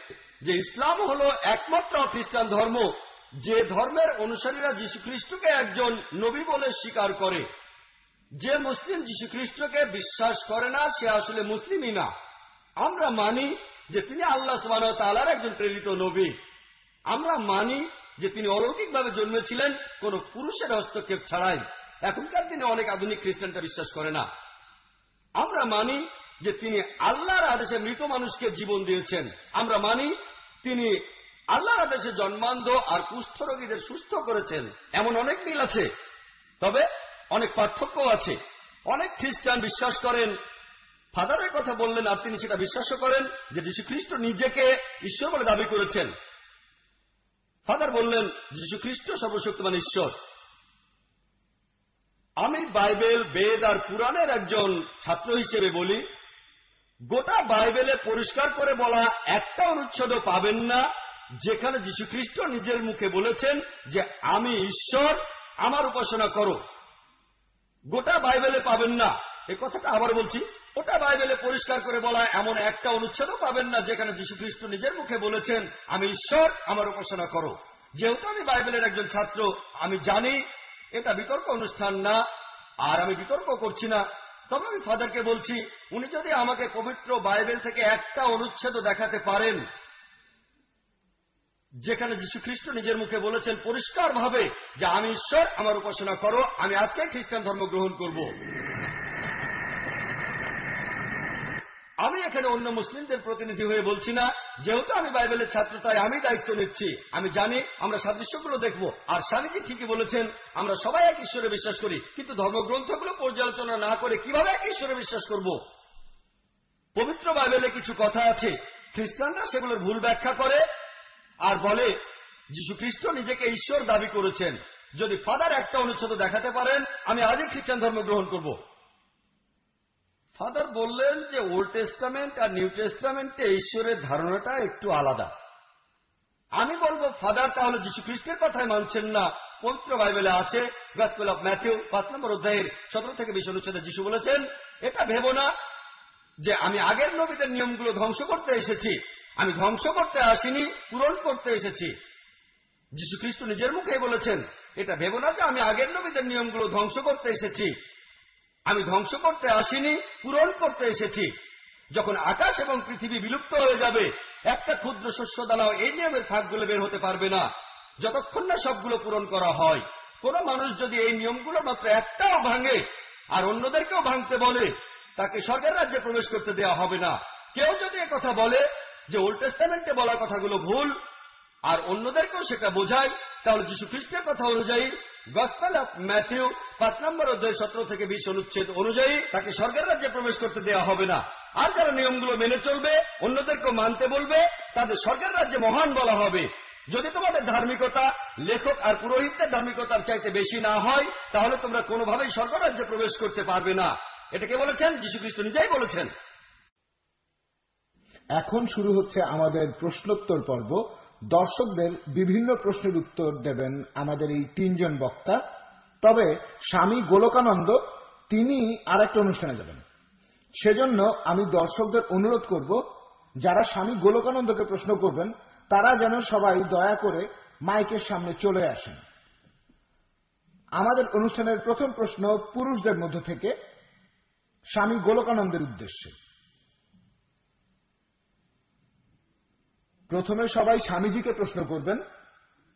যে ইসলাম হলো একমাত্র খ্রিস্টান ধর্ম, যে ধর্মের অনুসারীরা খ্রিস্টকে একজন নবী বলে স্বীকার করে। যে মুসলিম খ্রিস্টকে বিশ্বাস করে না, সে আসলে মুসলিমই না। আমরা মানি যে তিনি আল্লাহ সুবাহ তালার একজন প্রেরিত নবী। আমরা মানি যে তিনি অলৌকিকভাবে জন্মেছিলেন, কোন পুরুষের হস্তক্ষেপ ছাড়াই। এখনকার দিনে অনেক আধুনিক খ্রিস্টানটা বিশ্বাস করে না। আমরা মানি যে তিনি আল্লাহর আদেশে মৃত মানুষকে জীবন দিয়েছেন। আমরা মানি তিনি আল্লাহর আদেশে জন্মান্ধ আর কুষ্ঠ রোগীদের সুস্থ করেছেন। এমন অনেক মিল আছে। তবে অনেক পার্থক্য আছে। অনেক খ্রিস্টান বিশ্বাস করেন, ফাদারের কথা বললেন আর তিনি সেটা বিশ্বাসও করেন যে যীশু খ্রিস্ট নিজেকে ঈশ্বর বলে দাবি করেছেন। ফাদার বললেন যীশু খ্রিস্ট সর্বশক্তিমান ঈশ্বর। আমি বাইবেল, বেদ আর পুরাণের একজন ছাত্র হিসেবে বলি, গোটা বাইবেলে পরিষ্কার করে বলা একটা অনুচ্ছেদ পাবেন না, যেখানে খ্রিস্ট নিজের মুখে বলেছেন যে, আমি ঈশ্বর, আমার উপাসনা করো। গোটা বাইবেলে পাবেন না। এ কথাটা আবার বলছি ওটা বাইবেলে পরিষ্কার করে বলা এমন একটা অনুচ্ছেদও পাবেন না যেখানে যীশু খ্রিস্ট নিজের মুখে বলেছেন, আমি ঈশ্বর, আমার উপাসনা করো। যেহেতু আমি বাইবেলের একজন ছাত্র, আমি জানি এটা বিতর্ক অনুষ্ঠান না, আর আমি বিতর্ক করছি না। তবে আমি ফাদারকে বলছি, উনি যদি আমাকে পবিত্র বাইবেল থেকে একটা অনুচ্ছেদ দেখাতে পারেন, যেখানে যীশু খ্রিস্ট নিজের মুখে বলেছেন পরিষ্কার ভাবে যে, আমি ঈশ্বর, আমার উপাসনা করো, আমি আজকে খ্রিস্টান ধর্ম গ্রহণ করব। আমি এখানে অন্য মুসলিমদের প্রতিনিধি হয়ে বলছি না। যেহেতু আমি বাইবেলের ছাত্র, তাই আমি দায়িত্ব নিচ্ছি। আমি জানি, আমরা সাদৃশ্যগুলো দেখব। আর স্বামীজি ঠিকই বলেছেন, আমরা সবাই এক ঈশ্বরে বিশ্বাস করি। কিন্তু ধর্মগ্রন্থগুলো পর্যালোচনা না করে কীভাবে এক ঈশ্বরে বিশ্বাস করব? পবিত্র বাইবেলে কিছু কথা আছে। খ্রিস্টানরা সেগুলোর ভুল ব্যাখ্যা করে আর বলে যীশু খ্রিস্ট নিজেকে ঈশ্বর দাবি করেছেন। যদি ফাদার একটা অনুচ্ছেদ দেখাতে পারেন, আমি আজই খ্রিস্টান ধর্ম গ্রহণ করব। ফাদার বললেন যে, ওল্ড টেস্টামেন্ট আর নিউ টেস্টামেন্টে ঈশ্বরের ধারণাটা একটু আলাদা। আমি বলব, ফাদার, তাহলে যীশু খ্রিস্টের কথাই মানছেন না। পবিত্র বাইবেলে আছে গসপেল অফ ম্যাথিউ পাঁচ নম্বর অধ্যায়ের সতেরো থেকে বিশ অনুচ্ছেদে যিশু বলেছেন, এটা ভেব না যে, আমি আগের নবীদের নিয়মগুলো ধ্বংস করতে এসেছি। আমি ধ্বংস করতে আসিনি, পূরণ করতে এসেছি। যীশু খ্রিস্ট নিজের মুখেই বলেছেন, এটা ভেবো না যে, আমি আগের নবীদের নিয়মগুলো ধ্বংস করতে এসেছি। আমি ধ্বংস করতে আসিনি, পূরণ করতে এসেছি। যখন আকাশ এবং পৃথিবী বিলুপ্ত হয়ে যাবে, একটা ক্ষুদ্র শস্য দানাও এই নিয়মের ফাঁকগুলো বের হতে পারবে না। যতক্ষণ না সবগুলো পূরণ করা হয়, কোন মানুষ যদি এই নিয়মগুলো মাত্র একটাও ভাঙে, আর অন্যদেরকেও ভাঙতে বলে, তাকে স্বর্গের রাজ্যে প্রবেশ করতে দেওয়া হবে না। কেউ যদি কথা বলে যে ওল্ড টেস্টামেন্টে বলা কথাগুলো ভুল আর অন্যদেরকেও সেটা বোঝায় তাহলে যীশু খ্রিস্টের কথা অনুযায়ী গসপেল অফ ম্যাথিউ পাঁচ নম্বর অধ্যায় সতেরো থেকে বিশ অনুচ্ছেদ অনুযায়ী তাকে স্বর্গের রাজ্যে প্রবেশ করতে দেওয়া হবে না। আর যারা নিয়মগুলো মেনে চলবে, অন্যদেরকেও মানতে বলবে, তাদের স্বর্গের রাজ্যে মহান বলা হবে। যদি তোমাদের ধার্মিকতা লেখক আর পুরোহিতদের ধার্মিকতার চাইতে বেশি না হয়, তাহলে তোমরা কোনোভাবেই স্বর্গরাজ্যে প্রবেশ করতে পারবে না। এটাকে বলেছেন? যীশু খ্রিস্ট নিজেই বলেছেন। এখন শুরু হচ্ছে আমাদের প্রশ্নোত্তর পর্ব। দর্শকদের বিভিন্ন প্রশ্নের উত্তর দেবেন আমাদের এই তিনজন বক্তা। তবে স্বামী গোলকানন্দ, তিনি আর একটা অনুষ্ঠানে যাবেন। সেজন্য আমি দর্শকদের অনুরোধ করব, যারা স্বামী গোলকানন্দকে প্রশ্ন করবেন, তারা যেন সবাই দয়া করে মাইকের সামনে চলে আসেন। আমাদের অনুষ্ঠানের প্রথম প্রশ্ন পুরুষদের মধ্য থেকে, স্বামী গোলকানন্দের উদ্দেশ্যে। প্রথমে সবাই স্বামীজিকে প্রশ্ন করবেন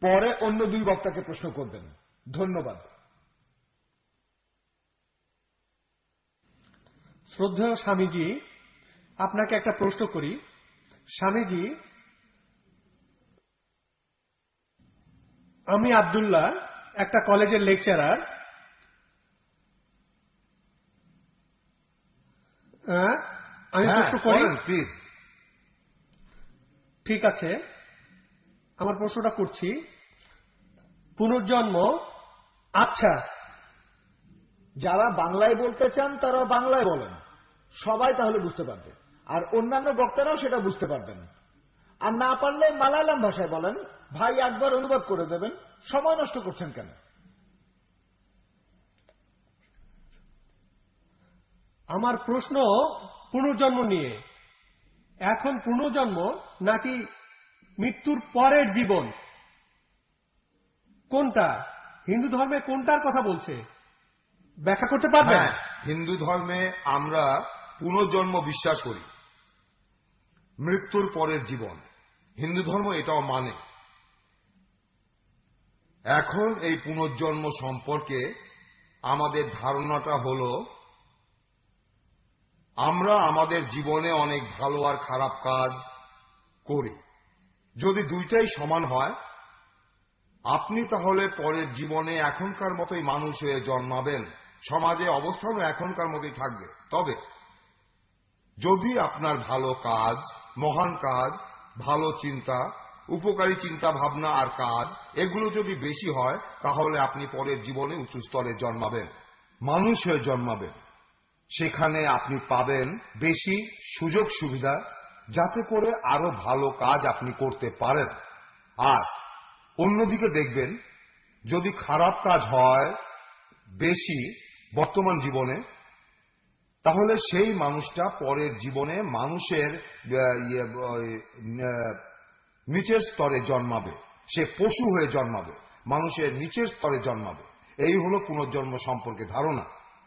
পরে অন্য দুই বক্তাকে প্রশ্ন করবেন। ধন্যবাদ। শ্রদ্ধেয় স্বামীজি আপনাকে একটা প্রশ্ন করি। স্বামীজি আমি আবদুল্লাহ একটা কলেজের লেকচারার। আমি হ্যাঁ, প্রশ্ন করি। প্লিজ ঠিক আছে, আমার প্রশ্নটা করছি। পুনর্জন্ম আচ্ছা। যারা বাংলায় বলতে চান তারা বাংলায় বলেন। সবাই তাহলে বুঝতে পারবে। আর অন্যান্য বক্তারাও সেটা বুঝতে পারবেন। আর না পারলে মালায়ালাম ভাষায় বলেন, ভাই একবার অনুবাদ করে দেবেন, সময় নষ্ট করছেন কেন? আমার প্রশ্ন পুনর্জন্ম নিয়ে। এখন পুনর্জন্ম নাকি মৃত্যুর পরের জীবন? কোনটা? হিন্দু ধর্মে কোনটার কথা বলছে? ব্যাখ্যা করতে পারবেন? হ্যাঁ হিন্দু ধর্মে আমরা পুনর্জন্ম বিশ্বাস করি। মৃত্যুর পরের জীবন। হিন্দু ধর্ম এটাও মানে। এখন এই পুনর্জন্ম সম্পর্কে আমাদের ধারণাটা হল, আমরা আমাদের জীবনে অনেক ভালো আর খারাপ কাজ করি। যদি দুইটাই সমান হয়, আপনি তাহলে পরের জীবনে এখনকার মতোই মানুষ হয়ে জন্মাবেন। সমাজে অবস্থানও এখনকার মতোই থাকবে। তবে, যদি আপনার ভালো কাজ, মহান কাজ, ভালো চিন্তা, উপকারী চিন্তা ভাবনা আর কাজ, এগুলো যদি বেশি হয়, তাহলে আপনি পরের জীবনে উঁচু স্তরে জন্মাবেন। মানুষ হয়ে জন্মাবেন। সেখানে আপনি পাবেন বেশি সুযোগ সুবিধা যাতে করে আরও ভালো কাজ আপনি করতে পারেন। আর অন্যদিকে দেখবেন যদি খারাপ কাজ হয় বেশি বর্তমান জীবনে তাহলে সেই মানুষটা পরের জীবনে মানুষের ইয়ে, নিচের স্তরে জন্মাবে। সে পশু হয়ে জন্মাবে মানুষের নিচের স্তরে জন্মাবে। এই হলো পুনর্জন্ম সম্পর্কে ধারণা।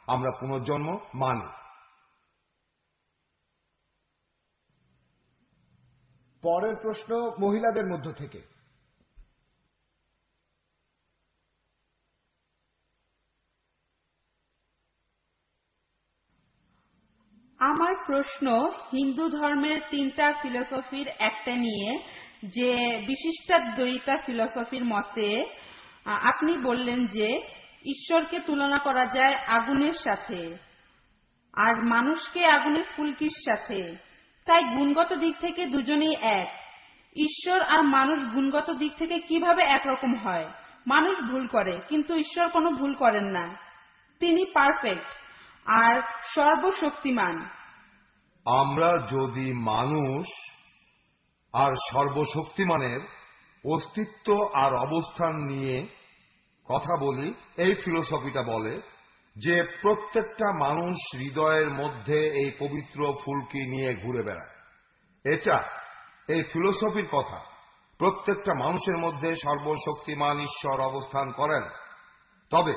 আমরা পুনর্জন্ম মানি। পরের প্রশ্ন মহিলাদের মধ্য থেকে। আমার প্রশ্ন হিন্দু ধর্মের তিনটা ফিলোসফির একটা নিয়ে, যে বিশিষ্টাদ্বৈতা ফিলোসফির মতে আপনি বললেন যে ঈশ্বরকে তুলনা করা যায় আগুনের সাথে, আর মানুষকে আগুনের ফুলকির সাথে। তাই গুণগত দিক থেকে দুজনেই এক। ঈশ্বর আর মানুষ গুণগত দিক থেকে কীভাবে একরকম হয়? মানুষ ভুল করে, কিন্তু ঈশ্বর কোনো ভুল করেন না। তিনি পারফেক্ট আর সর্বশক্তিমান। আমরা যদি মানুষ আর সর্বশক্তিমানের অস্তিত্ব আর অবস্থান নিয়ে কথা বলি, এই ফিলোসফিটা বলে যে প্রত্যেকটা মানুষ হৃদয়ের মধ্যে এই পবিত্র ফুলকি নিয়ে ঘুরে বেড়ায়। এটা এই ফিলোসফির কথা। প্রত্যেকটা মানুষের মধ্যে সর্বশক্তিমান ঈশ্বর অবস্থান করেন। তবে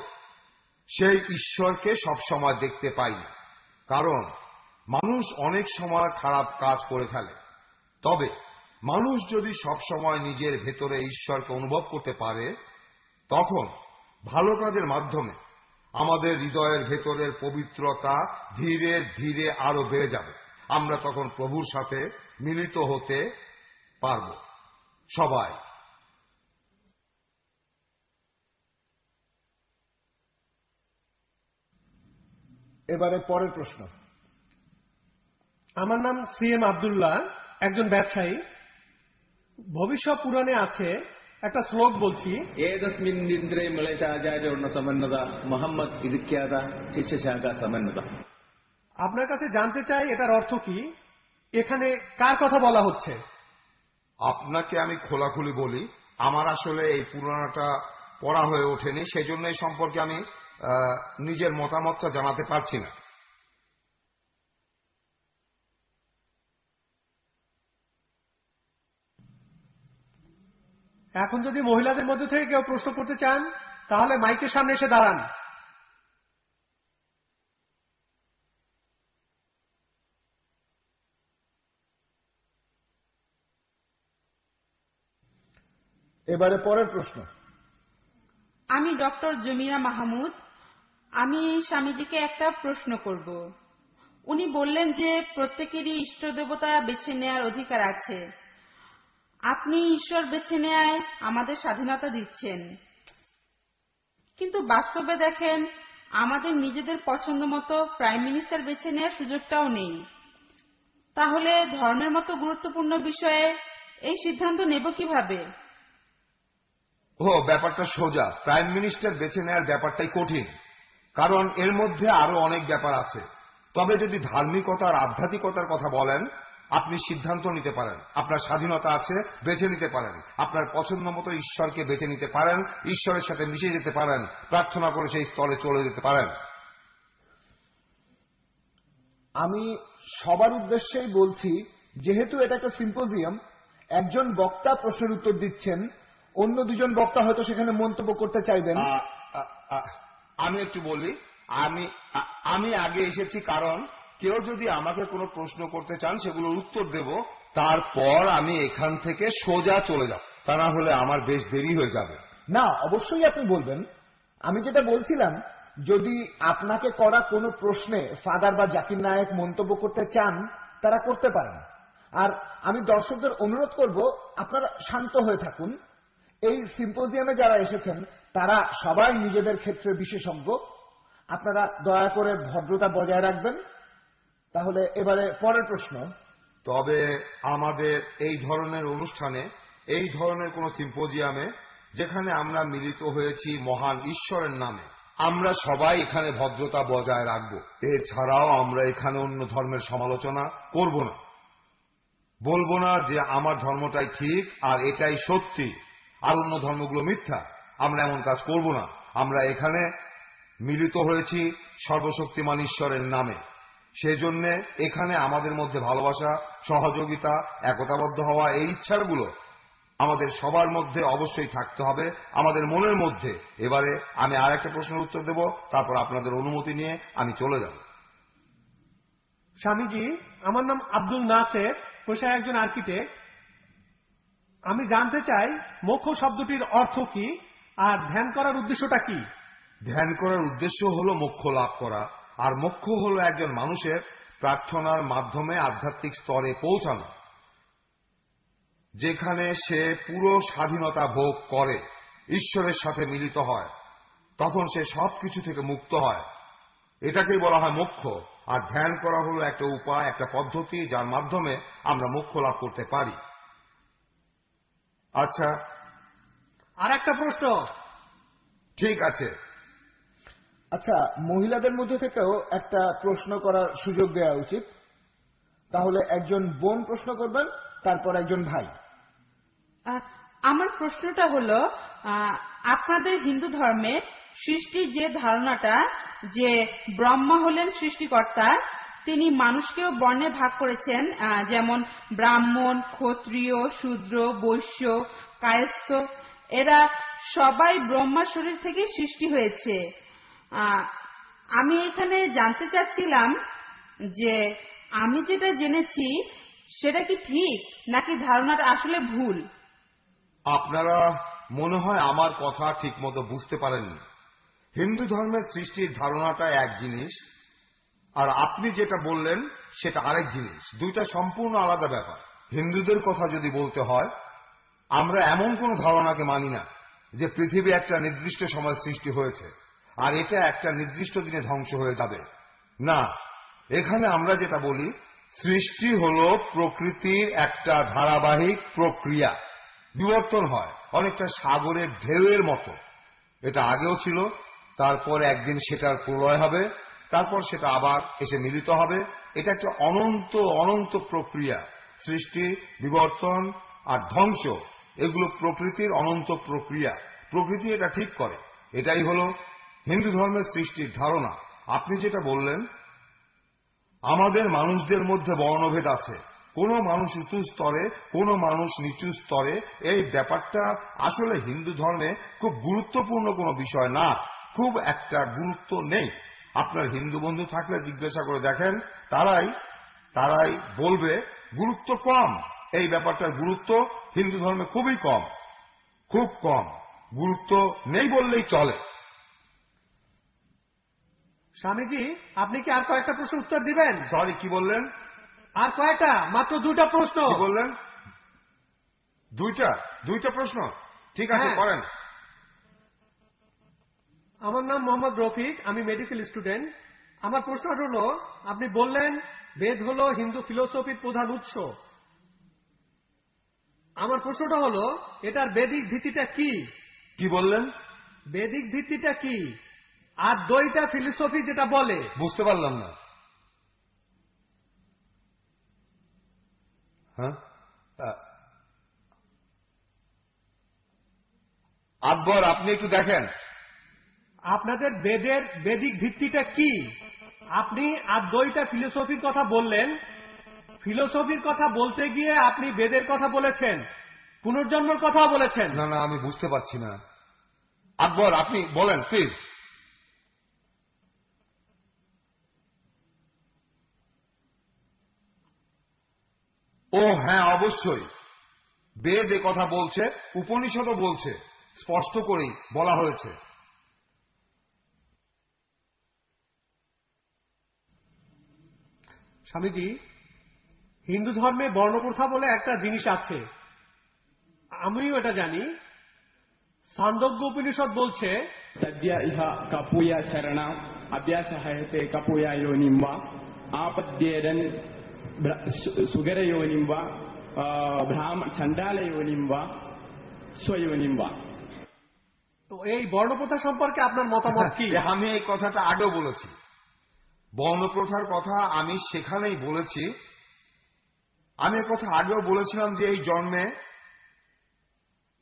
সেই ঈশ্বরকে সবসময় দেখতে পাই না কারণ মানুষ অনেক সময় খারাপ কাজ করে ফেলে। তবে মানুষ যদি সবসময় নিজের ভেতরে ঈশ্বরকে অনুভব করতে পারে, তখন ভালো কাজের মাধ্যমে আমাদের হৃদয়ের ভেতরের পবিত্রতা ধীরে ধীরে আরও বেড়ে যাবে। আমরা তখন প্রভুর সাথে মিলিত হতে পারব। সবাই। এবারে পরের প্রশ্ন। আমার নাম সি এম আবদুল্লাহ, একজন ব্যবসায়ী। ভবিষ্যৎ পুরাণে আছে একটা শ্লোক বলছি ഏതസ്മിൻ ഇന്ദ്രേ മിളറ്റാചാര്യോർണ സമന്നത മുഹമ്മദ് ഇരിക്കാത ശിഷ്യശാഖ സമന്നത আপনার কাছে জানতে চাই এটার অর্থ কি এখানে কার কথা বলা হচ্ছে আপনাকে আমি খোলাখুলি বলি আমার আসলে এই পুরাণটা পড়া হয়ে ওঠেনি সেই জন্য এই সম্পর্কে আমি আহ, নিজের মতামতটা জানাতে পারছি না এখন যদি মহিলাদের মধ্যে থেকে কেউ প্রশ্ন করতে চান তাহলে মাইকের সামনে এসে দাঁড়ান। এবারে পরের প্রশ্ন। আমি ডক্টর জমিরা মাহমুদ। আমি স্বামীজিকে একটা প্রশ্ন করব। উনি বললেন যে প্রত্যেকেরই ইষ্ট দেবতা বেছে নেয়ার অধিকার আছে। আপনি ঈশ্বর বেছে নেয় আমাদের স্বাধীনতা দিচ্ছেন। কিন্তু বাস্তবে দেখেন, আমাদের নিজেদের পছন্দ মতো প্রাইম মিনিস্টার বেছে নেওয়ার সুযোগটাও নেই। তাহলে ধর্মের মতো গুরুত্বপূর্ণ বিষয়ে এই সিদ্ধান্ত নেব কীভাবে? ও, ব্যাপারটা সোজা। প্রাইম মিনিস্টার বেছে নেওয়ার ব্যাপারটাই কঠিন, কারণ এর মধ্যে আরও অনেক ব্যাপার আছে। তবে যদি ধার্মিকতা আর আধ্যাত্মিকতার কথা বলেন আপনি সিদ্ধান্ত নিতে পারেন। আপনার স্বাধীনতা আছে, বেছে নিতে পারেন। আপনার পছন্দ মতো ঈশ্বরকে বেছে নিতে পারেন, ঈশ্বরের সাথে মিশে যেতে পারেন, প্রার্থনা করে সেই স্তরে চলে যেতে পারেন। আমি সবার উদ্দেশ্যেই বলছি, যেহেতু এটা একটা সিম্পোজিয়াম, একজন বক্তা প্রশ্নের উত্তর দিচ্ছেন, অন্য দুজন বক্তা হয়তো সেখানে মন্তব্য করতে চাইবেন। আমি একটু বলি, আমি আমি আগে এসেছি কারণ কেউ যদি আমাকে কোনো প্রশ্ন করতে চান, সেগুলোর উত্তর দেব। তারপর আমি এখান থেকে সোজা চলে যাব। তা না হলে আমার বেশ দেরি হয়ে যাবে। না, অবশ্যই আপনি বলবেন। আমি যেটা বলছিলাম, যদি আপনাকে করা কোনো প্রশ্নে ফাদার বা জাকির নায়ক মন্তব্য করতে চান, তারা করতে পারেন। আর আমি দর্শকদের অনুরোধ করব, আপনারা শান্ত হয়ে থাকুন। এই সিম্পোজিয়ামে যারা এসেছেন, তারা সবাই নিজেদের ক্ষেত্রে বিশেষজ্ঞ। আপনারা দয়া করে ভদ্রতা বজায় রাখবেন। তাহলে এবারে পরের প্রশ্ন। তবে আমাদের এই ধরনের অনুষ্ঠানে, এই ধরনের কোন সিম্পোজিয়ামে, যেখানে আমরা মিলিত হয়েছি মহান ঈশ্বরের নামে, আমরা সবাই এখানে ভদ্রতা বজায় রাখব। এছাড়াও আমরা এখানে অন্য ধর্মের সমালোচনা করব না। বলব না যে আমার ধর্মটাই ঠিক আর এটাই সত্যি, আর অন্য ধর্মগুলো মিথ্যা, আমরা এমন কাজ করব না। আমরা এখানে মিলিত হয়েছি সর্বশক্তিমান ঈশ্বরের নামে। সেজন্য এখানে আমাদের মধ্যে ভালোবাসা সহযোগিতা একতাবদ্ধ হওয়া এই ইচ্ছাগুলো আমাদের সবার মধ্যে অবশ্যই থাকতে হবে। আমাদের মনের মধ্যে। এবারে আমি আর একটা প্রশ্নের উত্তর দেব তারপর আপনাদের অনুমতি নিয়ে আমি চলে যাব। স্বামীজি আমার নাম আব্দুল নাসের পেশায় একজন আর্কিটেক্ট। আমি জানতে চাই মোক্ষ শব্দটির অর্থ কি আর ধ্যান করার উদ্দেশ্যটা কি? ধ্যান করার উদ্দেশ্য হল মোক্ষ লাভ করা। আর মোক্ষ হল একজন মানুষের প্রার্থনার মাধ্যমে আধ্যাত্মিক স্তরে পৌঁছানো যেখানে সে পুরো স্বাধীনতা ভোগ করে ঈশ্বরের সাথে মিলিত হয় তখন সে সবকিছু থেকে মুক্ত হয়। এটাকেই বলা হয় মোক্ষ। আর ধ্যান করা হলো একটা উপায় একটা পদ্ধতি যার মাধ্যমে আমরা মোক্ষ লাভ করতে পারি। আচ্ছা আর একটা প্রশ্ন। ঠিক আছে। আচ্ছা মহিলাদের মধ্যে থেকেও একটা প্রশ্ন করার সুযোগ দেওয়া উচিত। তাহলে একজন বোন প্রশ্ন করবেন, তারপর একজন ভাই। আমার প্রশ্নটা হলো আপনাদের হিন্দু ধর্মে সৃষ্টির যে ধারণাটা যে ব্রহ্মা হলেন সৃষ্টিকর্তা, তিনি মানুষকেও বর্ণে ভাগ করেছেন যেমন ব্রাহ্মণ, ক্ষত্রিয়, শূদ্র, বৈশ্য, কায়স্থ, এরা সবাই ব্রহ্মা শরীর থেকে সৃষ্টি হয়েছে। আমি এখানে জানতে চাচ্ছিলাম যে আমি যেটা জেনেছি, সেটা কি ঠিক নাকি ধারণাটা আসলে ভুল? আপনারা মনে হয় আমার কথা ঠিকমতো বুঝতে পারেননি। হিন্দু ধর্মের সৃষ্টির ধারণাটা এক জিনিস, আর আপনি যেটা বললেন, সেটা আরেক জিনিস। দুইটা সম্পূর্ণ আলাদা ব্যাপার। হিন্দুদের কথা যদি বলতে হয়, আমরা এমন কোন ধারণাকে মানি না যে পৃথিবী একটা নির্দিষ্ট সময় সৃষ্টি হয়েছে। আর এটা একটা নির্দিষ্ট দিনে ধ্বংস হয়ে যাবে। না, এখানে আমরা যেটা বলি, সৃষ্টি হল প্রকৃতির একটা ধারাবাহিক প্রক্রিয়া। বিবর্তন হয়, অনেকটা সাগরের ঢেউয়ের মতো। এটা আগেও ছিল, তারপর একদিন সেটার প্রলয় হবে, তারপর সেটা আবার এসে মিলিত হবে। এটা একটা অনন্ত অনন্ত প্রক্রিয়া। সৃষ্টি, বিবর্তন আর ধ্বংস, এগুলো প্রকৃতির অনন্ত প্রক্রিয়া। প্রকৃতি এটা ঠিক করে। এটাই হলো হিন্দু ধর্মের সৃষ্টির ধারণা। আপনি যেটা বললেন, আমাদের মানুষদের মধ্যে বর্ণভেদ আছে। কোন মানুষ উঁচু স্তরে, কোন মানুষ নিচু স্তরে, এই ব্যাপারটা আসলে হিন্দু ধর্মে খুব গুরুত্বপূর্ণ কোনো বিষয় না। খুব একটা গুরুত্ব নেই। আপনার হিন্দু বন্ধু থাকলে জিজ্ঞাসা করে দেখেন, তারাই তারাই বলবে, গুরুত্ব কম। এই ব্যাপারটার গুরুত্ব হিন্দু ধর্মে খুবই কম, খুব কম। গুরুত্ব নেই বললেই চলে। স্বামীজি আপনি কি আর কয়েকটা প্রশ্ন উত্তর দিবেন? সরি কি বললেন? আর কয়টা? মাত্র দুটা প্রশ্ন। কি বললেন? দুইটা? দুইটা প্রশ্ন? ঠিক আছে হ্যাঁ। করেন। আমার নাম মোহাম্মদ রফিক আমি মেডিকেল স্টুডেন্ট আমার প্রশ্নটা হলো আপনি বললেন বেদ হলো হিন্দু ফিলোসফির প্রধান উৎস। আমার প্রশ্নটা হলো এটার বেদিক ভিত্তিটা কি? কি বললেন? বেদিক ভিত্তিটা কি? আর দ্বৈতা ফিলোসফি যেটা বলে। বুঝতে পারলাম না। হ্যাঁ? আকবর আপনি একটু দেখেন। আপনাদের বেদের বেদিক ভিত্তিটা কি? আপনি আদ্বৈতা ফিলোসফির কথা বললেন। ফিলোসফির কথা বলতে গিয়ে আপনি বেদের কথা বলেছেন। পুনর্জন্মের কথাও বলেছেন। না না আমি বুঝতে পারছি না। আকবর আপনি বলেন প্লিজ ও হ্যাঁ অবশ্যই। বেদ এ কথা বলছে উপনিষদও বলছে স্পষ্ট করেই বলা হয়েছে। স্বামীজি হিন্দু ধর্মে বর্ণপ্রথা বলে একটা জিনিস আছে। আমিও এটা জানি। সান্দজ্ঞ উপনিষদ বলছে ইহা কাপুয়া চরণা অভ্যাস হয়তে কাপুয়া ইয়োনিম্বা আপদ্যেরন ಸುಗರಯೋನಿಂ ವಾ ব্রাহ্মণ চণ্ডালে নিম্বা স্বয়নিম বা তো এই বর্ণপ্রথা সম্পর্কে আপনার মতামত কি? আমি এই কথাটা আগেও বলেছি। বর্ণপ্রথার কথা আমি সেখানেই বলেছি। আমি কথা আগেও বলেছিলাম যে এই জন্মে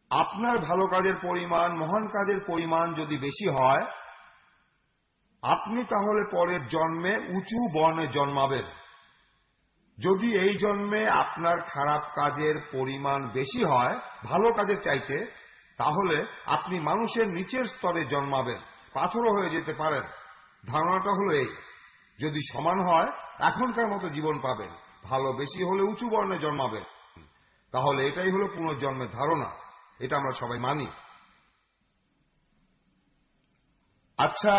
আপনার ভালো কাজের পরিমাণ মহান কাজের পরিমাণ যদি বেশি হয় আপনি তাহলে পরের জন্মে উঁচু বর্ণে জন্মাবেন। যদি এই জন্মে আপনার খারাপ কাজের পরিমাণ বেশি হয় ভালো কাজের চাইতে তাহলে আপনি মানুষের নিচের স্তরে জন্মাবেন পাথরও হয়ে যেতে পারেন। ধারণাটা হলো এই যদি সমান হয় এখনকার মতো জীবন পাবেন ভালো বেশি হলে উঁচু বর্ণে জন্মাবেন। তাহলে এটাই হলো পুনর্জন্মের ধারণা এটা আমরা সবাই মানি। আচ্ছা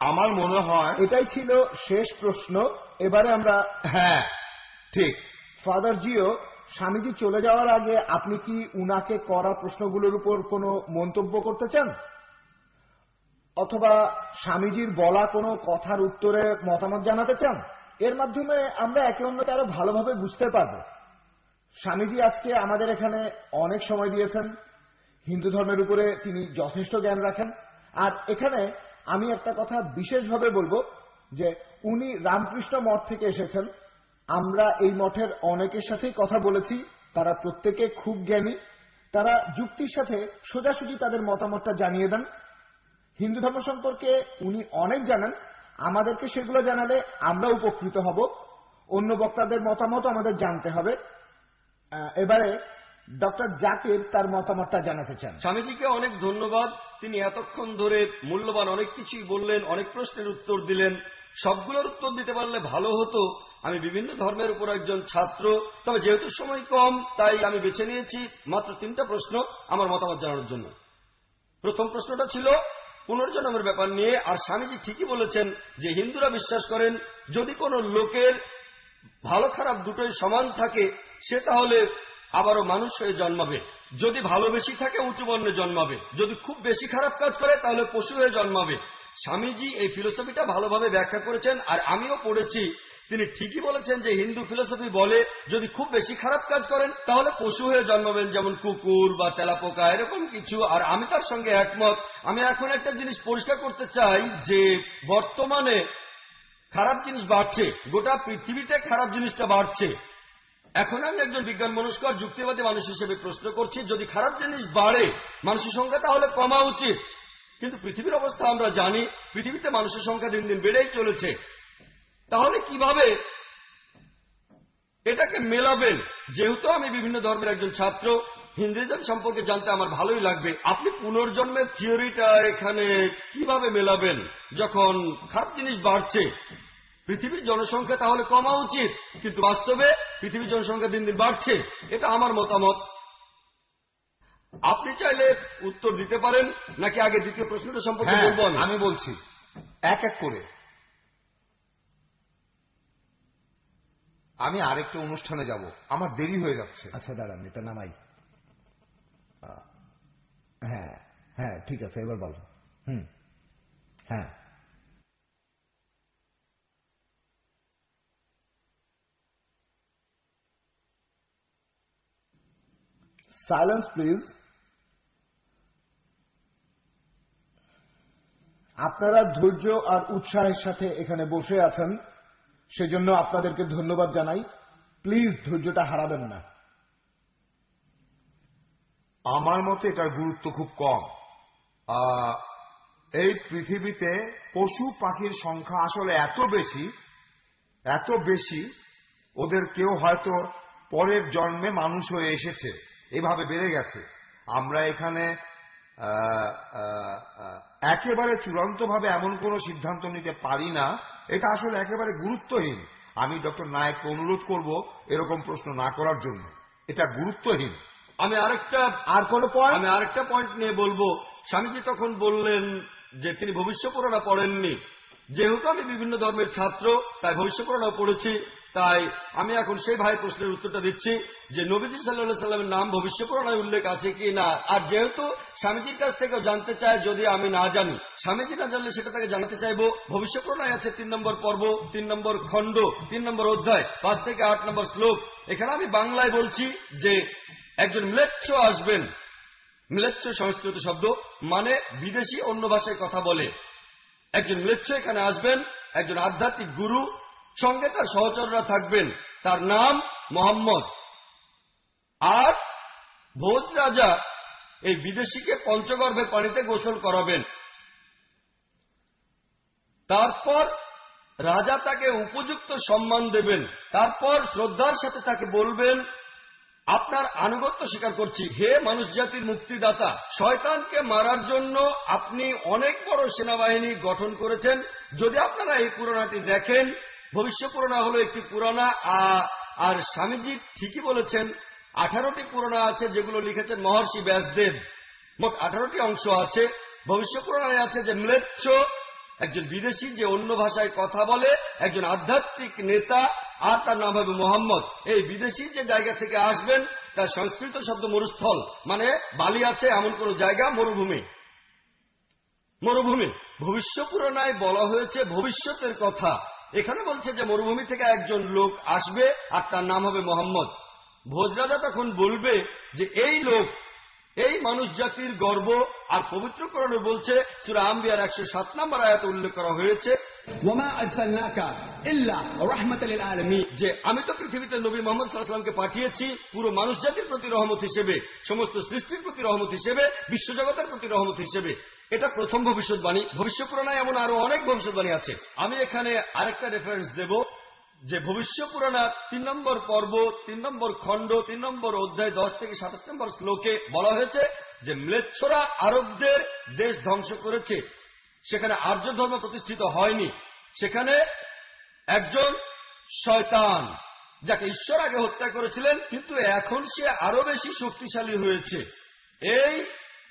আমার মনে হয় এটাই ছিল শেষ প্রশ্ন এবারে আমরা হ্যাঁ ঠিক। ফাদার জিও স্বামীজি চলে যাওয়ার আগে আপনি কি উনাকে করা প্রশ্নগুলোর উপর কোনো মন্তব্য করতে চান? অথবা স্বামীজির বলা কোনো কথার উত্তরে মতামত জানাতে চান? এর মাধ্যমে আমরা একে অন্যকে আরও ভালোভাবে বুঝতে পারব। স্বামীজি আজকে আমাদের এখানে অনেক সময় দিয়েছেন। হিন্দু ধর্মের উপরে তিনি যথেষ্ট জ্ঞান রাখেন। আর এখানে আমি একটা কথা বিশেষভাবে বলব যে উনি রামকৃষ্ণ মঠ থেকে এসেছেন। আমরা এই মঠের অনেকের সাথেই কথা বলেছি, তারা প্রত্যেকে খুব জ্ঞানী। তারা যুক্তির সাথে সোজাসুজি তাদের মতামতটা জানিয়ে দেন। হিন্দু ধর্ম সম্পর্কে উনি অনেক জানেন। আমাদেরকে সেগুলো জানালে আমরা উপকৃত হব। অন্য বক্তাদের মতামত আমাদের জানতে হবে। এবারে ডক্টর জাকির তার মতামতটা জানাতে চান। স্বামীজিকে অনেক ধন্যবাদ। তিনি এতক্ষণ ধরে মূল্যবান অনেক কিছুই বললেন, অনেক প্রশ্নের উত্তর দিলেন। সবগুলোর উত্তর দিতে পারলে ভালো হতো। আমি বিভিন্ন ধর্মের উপর একজন ছাত্র, তবে যেহেতু সময় কম, তাই আমি বেছে নিয়েছি মাত্র তিনটা প্রশ্ন আমার মতামত জানানোর জন্য। প্রথম প্রশ্নটা ছিল, পুনর্জন্মের ব্যাপার নিয়ে, আর স্বামীজি ঠিকই বলেছেন যে হিন্দুরা বিশ্বাস করেন, যদি কোনো লোকের ভালো খারাপ দুটোই সমান থাকে, সে তাহলে আবারও মানুষ হয়ে জন্মাবে। যদি ভালো বেশি থাকে, উঁচু বর্ণে জন্মাবে। যদি খুব বেশি খারাপ কাজ করে, তাহলে পশু হয়ে জন্মাবে। স্বামীজি এই ফিলোসফিটা ভালোভাবে ব্যাখ্যা করেছেন, আর আমিও পড়েছি। তিনি ঠিকই বলেছেন যে হিন্দু ফিলোসফি বলে, যদি খুব বেশি খারাপ কাজ করেন, তাহলে পশু হয়ে জন্মাবেন যেমন কুকুর বা তেলাপোকা, এরকম কিছু। আর আমি তার সঙ্গে একমত। আমি এখন একটা জিনিস পরিষ্কার করতে চাই যে, বর্তমানে খারাপ জিনিস বাড়ছে, গোটা পৃথিবীতে খারাপ জিনিসটা বাড়ছে। এখন আমি একজন বিজ্ঞান মনস্কর যুক্তিবাদী মানুষ হিসেবে প্রশ্ন করছি, যদি খারাপ জিনিস বাড়ে, মানুষের সংখ্যা তাহলে কমা উচিত। কিন্তু পৃথিবীর অবস্থা আমরা জানি, পৃথিবীতে মানুষের সংখ্যা দিন দিন বেড়েই চলেছে। তাহলে কীভাবে এটাকে মেলাবেন? যেহেতু আমি বিভিন্ন ধর্মের একজন ছাত্র, হিন্দুইজম সম্পর্কে জানতে আমার ভালোই লাগবে। আপনি পুনর্জন্মের থিওরিটা এখানে কীভাবে মেলাবেন? যখন খারাপ জিনিস বাড়ছে, পৃথিবীর জনসংখ্যা তাহলে কমা উচিত, কিন্তু বাস্তবে পৃথিবীর জনসংখ্যা দিন দিন বাড়ছে, এটা আমার মতামত। আপনি চাইলে উত্তর দিতে পারেন নাকি আগে দ্বিতীয় প্রশ্নটা সম্পর্কে হ্যাঁ, বলব আমি? আমি বলছি। এক এক করে। আমি আরেকটা অনুষ্ঠানে যাব। আমার দেরি হয়ে যাচ্ছে। আচ্ছা দাঁড়ান এটা নামাই। হ্যাঁ হ্যাঁ ঠিক আছে এবার বলো। হুম হ্যাঁ। সাইলেন্স প্লিজ আপনারা ধৈর্য আর উৎসাহের সাথে এখানে বসে আছেন, সেজন্য আপনাদেরকে ধন্যবাদ জানাই। প্লিজ ধৈর্যটা হারাবেন না। আমার মতে এটার গুরুত্ব খুব কম। এই পৃথিবীতে পশু পাখির সংখ্যা আসলে এত বেশি এত বেশি, ওদের কেউ হয়তো পরের জন্মে মানুষ হয়ে এসেছে, এভাবে বেড়ে গেছে। আমরা এখানে একেবারে চূড়ান্তভাবে এমন কোনো সিদ্ধান্ত নিতে পারি না। এটা আসলে একেবারে গুরুত্বহীন। আমি ডক্টর নায়ককে অনুরোধ করব এরকম প্রশ্ন না করার জন্য। এটা গুরুত্বহীন। আমি আরেকটা আর কোন পয়েন্ট আমি আরেকটা পয়েন্ট নিয়ে বলব। স্বামীজি তখন বললেন যে তিনি ভবিষ্য পুরাণা পড়েননি। যেহেতু আমি বিভিন্ন ধর্মের ছাত্র তাই ভবিষ্য পুরাণা পড়েছি। তাই আমি এখন সেই ভাই প্রশ্নের উত্তরটা দিচ্ছি যে নবীজি সাল্লাহ সাল্লামের নাম ভবিষ্য পুরাণায় উল্লেখ আছে কি না আর যেহেতু স্বামীজির কাছ থেকেও জানতে চায়, যদি আমি না জানি, স্বামীজি না জানলে সেটা তাকে জানাতে চাইব। ভবিষ্য পুরাণায় আছে তিন নম্বর পর্ব, তিন নম্বর খণ্ড, তিন নম্বর অধ্যায়, পাঁচ থেকে আট নম্বর শ্লোক। এখানে আমি বাংলায় বলছি যে একজন ম্লেচ্ছ আসবেন। ম্লেচ্ছ সংস্কৃত শব্দ মানে বিদেশি অন্য ভাষায় কথা বলে। একজন ম্লেচ্ছ এখানে আসবেন, একজন আধ্যাত্মিক গুরু সঙ্গে তার সহচররা থাকবেন। তার নাম মোহাম্মদ। আর ভোজ রাজা এই বিদেশিকে পঞ্চগর্ভের পানিতে গোসল করাবেন। তারপর রাজা তাকে উপযুক্ত সম্মান দেবেন। তারপর শ্রদ্ধার সাথে তাকে বলবেন, আপনার আনুগত্য স্বীকার করছি। হে মানুষ জাতির মুক্তিদাতা, শয়তানকে মারার জন্য আপনি অনেক বড় সেনাবাহিনী গঠন করেছেন। যদি আপনারা এই পুরোনাটি দেখেন ভবিষ্য পুরাণা হলো একটি পুরাণা, আ- আর স্বামীজি ঠিকই বলেছেন, আঠারোটি পুরাণা আছে যেগুলো লিখেছেন মহর্ষি ব্যাসদেব। মোট আঠারোটি অংশ আছে। ভবিষ্য পুরাণায় আছে যে ম্লেচ্ছ, একজন বিদেশি যে অন্য ভাষায় কথা বলে, একজন আধ্যাত্মিক নেতা, আর তার নাম হবে মোহাম্মদ। এই বিদেশি যে জায়গা থেকে আসবেন, তার সংস্কৃত শব্দ মরুস্থল মানে বালি আছে এমন কোন জায়গা, মরুভূমি। মরুভূমি। ভবিষ্য পুরাণায় বলা হয়েছে ভবিষ্যতের কথা। এখানে বলছে যে মরুভূমি থেকে একজন লোক আসবে আর তার নাম হবে মোহাম্মদ। ভোজরাজা তখন বলবে যে এই লোক এই মানুষ জাতির গর্ব আর পবিত্রকরণে বলছে সুরা আম্বিয়ার একশো সাত নম্বর আয়াত উল্লেখ করা হয়েছে। যে আমি তো পৃথিবীতে নবী মোহাম্মদ সাল্লাহামকে পাঠিয়েছি পুরো মানুষ জাতির প্রতি রহমত হিসেবে সমস্ত সৃষ্টির প্রতি রহমত হিসেবে বিশ্বজগতের প্রতি রহমত হিসেবে। এটা প্রথম ভবিষ্যৎবাণী। ভবিষ্যপুরাণায় এমন আরও অনেক ভবিষ্যৎবাণী আছে। আমি এখানে আরেকটা রেফারেন্স দেব, যে ভবিষ্যপুরাণা তিন নম্বর পর্ব, তিন নম্বর খণ্ড, তিন নম্বর অধ্যায়, দশ থেকে সাতাশ নম্বর শ্লোকে বলা হয়েছে যে ম্লেচ্ছরা আরবদের দেশ ধ্বংস করেছে। সেখানে আর্য ধর্ম প্রতিষ্ঠিত হয়নি। সেখানে একজন শয়তান, যাকে ঈশ্বর আগে হত্যা করেছিলেন, কিন্তু এখন সে আরও বেশি শক্তিশালী হয়েছে। এই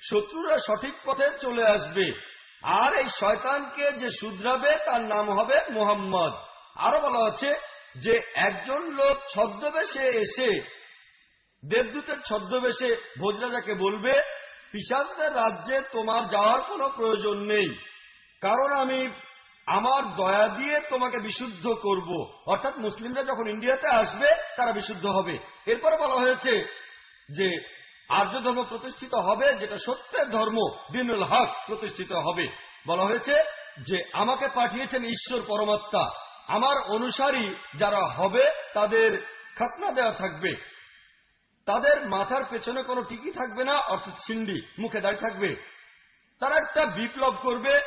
শত্রুরা সঠিক পথে চলে আসবে। আর এই শয়তানকে যে শুধরাবে, তার নাম হবে মোহাম্মদ। আরও বলা হচ্ছে যে, একজন লোক ছদ্মবেশে এসে, দেবদূতের ছদ্মবেশে ভোজরাজাকে বলবে পিসাজদের রাজ্যে তোমার যাওয়ার কোনো প্রয়োজন নেই। কারণ আমি আমার দয়া দিয়ে তোমাকে বিশুদ্ধ করব। অর্থাৎ মুসলিমরা যখন ইন্ডিয়াতে আসবে, তারা বিশুদ্ধ হবে। এরপরে বলা হয়েছে যে আর্য ধর্ম প্রতিষ্ঠিত হবে, যেটা সত্যের ধর্ম, দিনুল হক প্রতিষ্ঠিত হবে। বলা হয়েছে যে, আমাকে পাঠিয়েছেন ঈশ্বর পরমাত্মা। আমার অনুসারী যারা হবে, তাদের খাতনা দেওয়া থাকবে। তাদের মাথার পেছনে কোনো টিকি থাকবে না, অর্থাৎ সিন্ডি, মুখে দাঁড়িয়ে থাকবে। তারা একটা বিপ্লব করবে,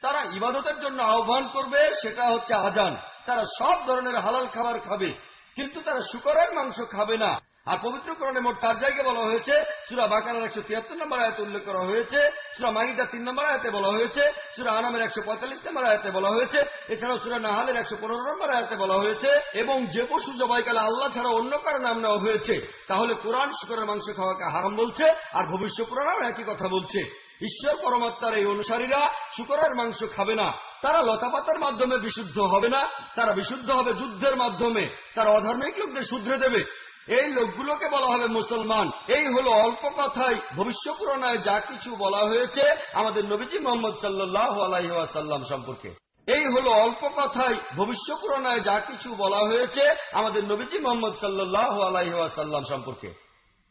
তারা ইবাদতের জন্য আহ্বান করবে, সেটা হচ্ছে আজান। তারা সব ধরনের হালাল খাবার খাবে, কিন্তু তারা শুকরের মাংস খাবে না। আর পবিত্রকরণে মোট চার জায়গায় বলা হয়েছে, সুরা বাকানার একশো তিয়াত্তর নম্বর আয়তে উল্লেখ করা হয়েছে, সুরা মাইদা তিন নম্বর আয়তে বলা হয়েছে, সুরা আনামের একশো পঁয়তাল্লিশ নম্বর আয়তে বলা হয়েছে, এছাড়াও সুরা নাহালের একশো পনেরো নম্বর আয়তে বলা হয়েছে, এবং যে পশু জবাইকালে আল্লাহ ছাড়া অন্য কারও নাম নেওয়া হয়েছে, তাহলে কোরআন শুকরের মাংস খাওয়াকে হারাম বলছে, আর ভবিষ্য পুরাণও একই কথা বলছে। ঈশ্বর পরমাত্মার এই অনুসারীরা শুকরের মাংস খাবে না, তারা লতাপাতার মাধ্যমে বিশুদ্ধ হবে না, তারা বিশুদ্ধ হবে যুদ্ধের মাধ্যমে, তারা অধার্মিক লোকদের শুধরে দেবে। এই লোকগুলোকে বলা হবে মুসলমান। এই হলো অল্প কথায় ভবিষ্য পুরাণায় যা কিছু বলা হয়েছে আমাদের নবীজি মোহাম্মদ সাল্লাহ আলাইসাল্লাম সম্পর্কে। এই হলো অল্প কথায় ভবিষ্য পুরাণায় যা কিছু বলা হয়েছে আমাদের নবীজি মোহাম্মদ সাল্লাহ আলাইসাল্লাম সম্পর্কে।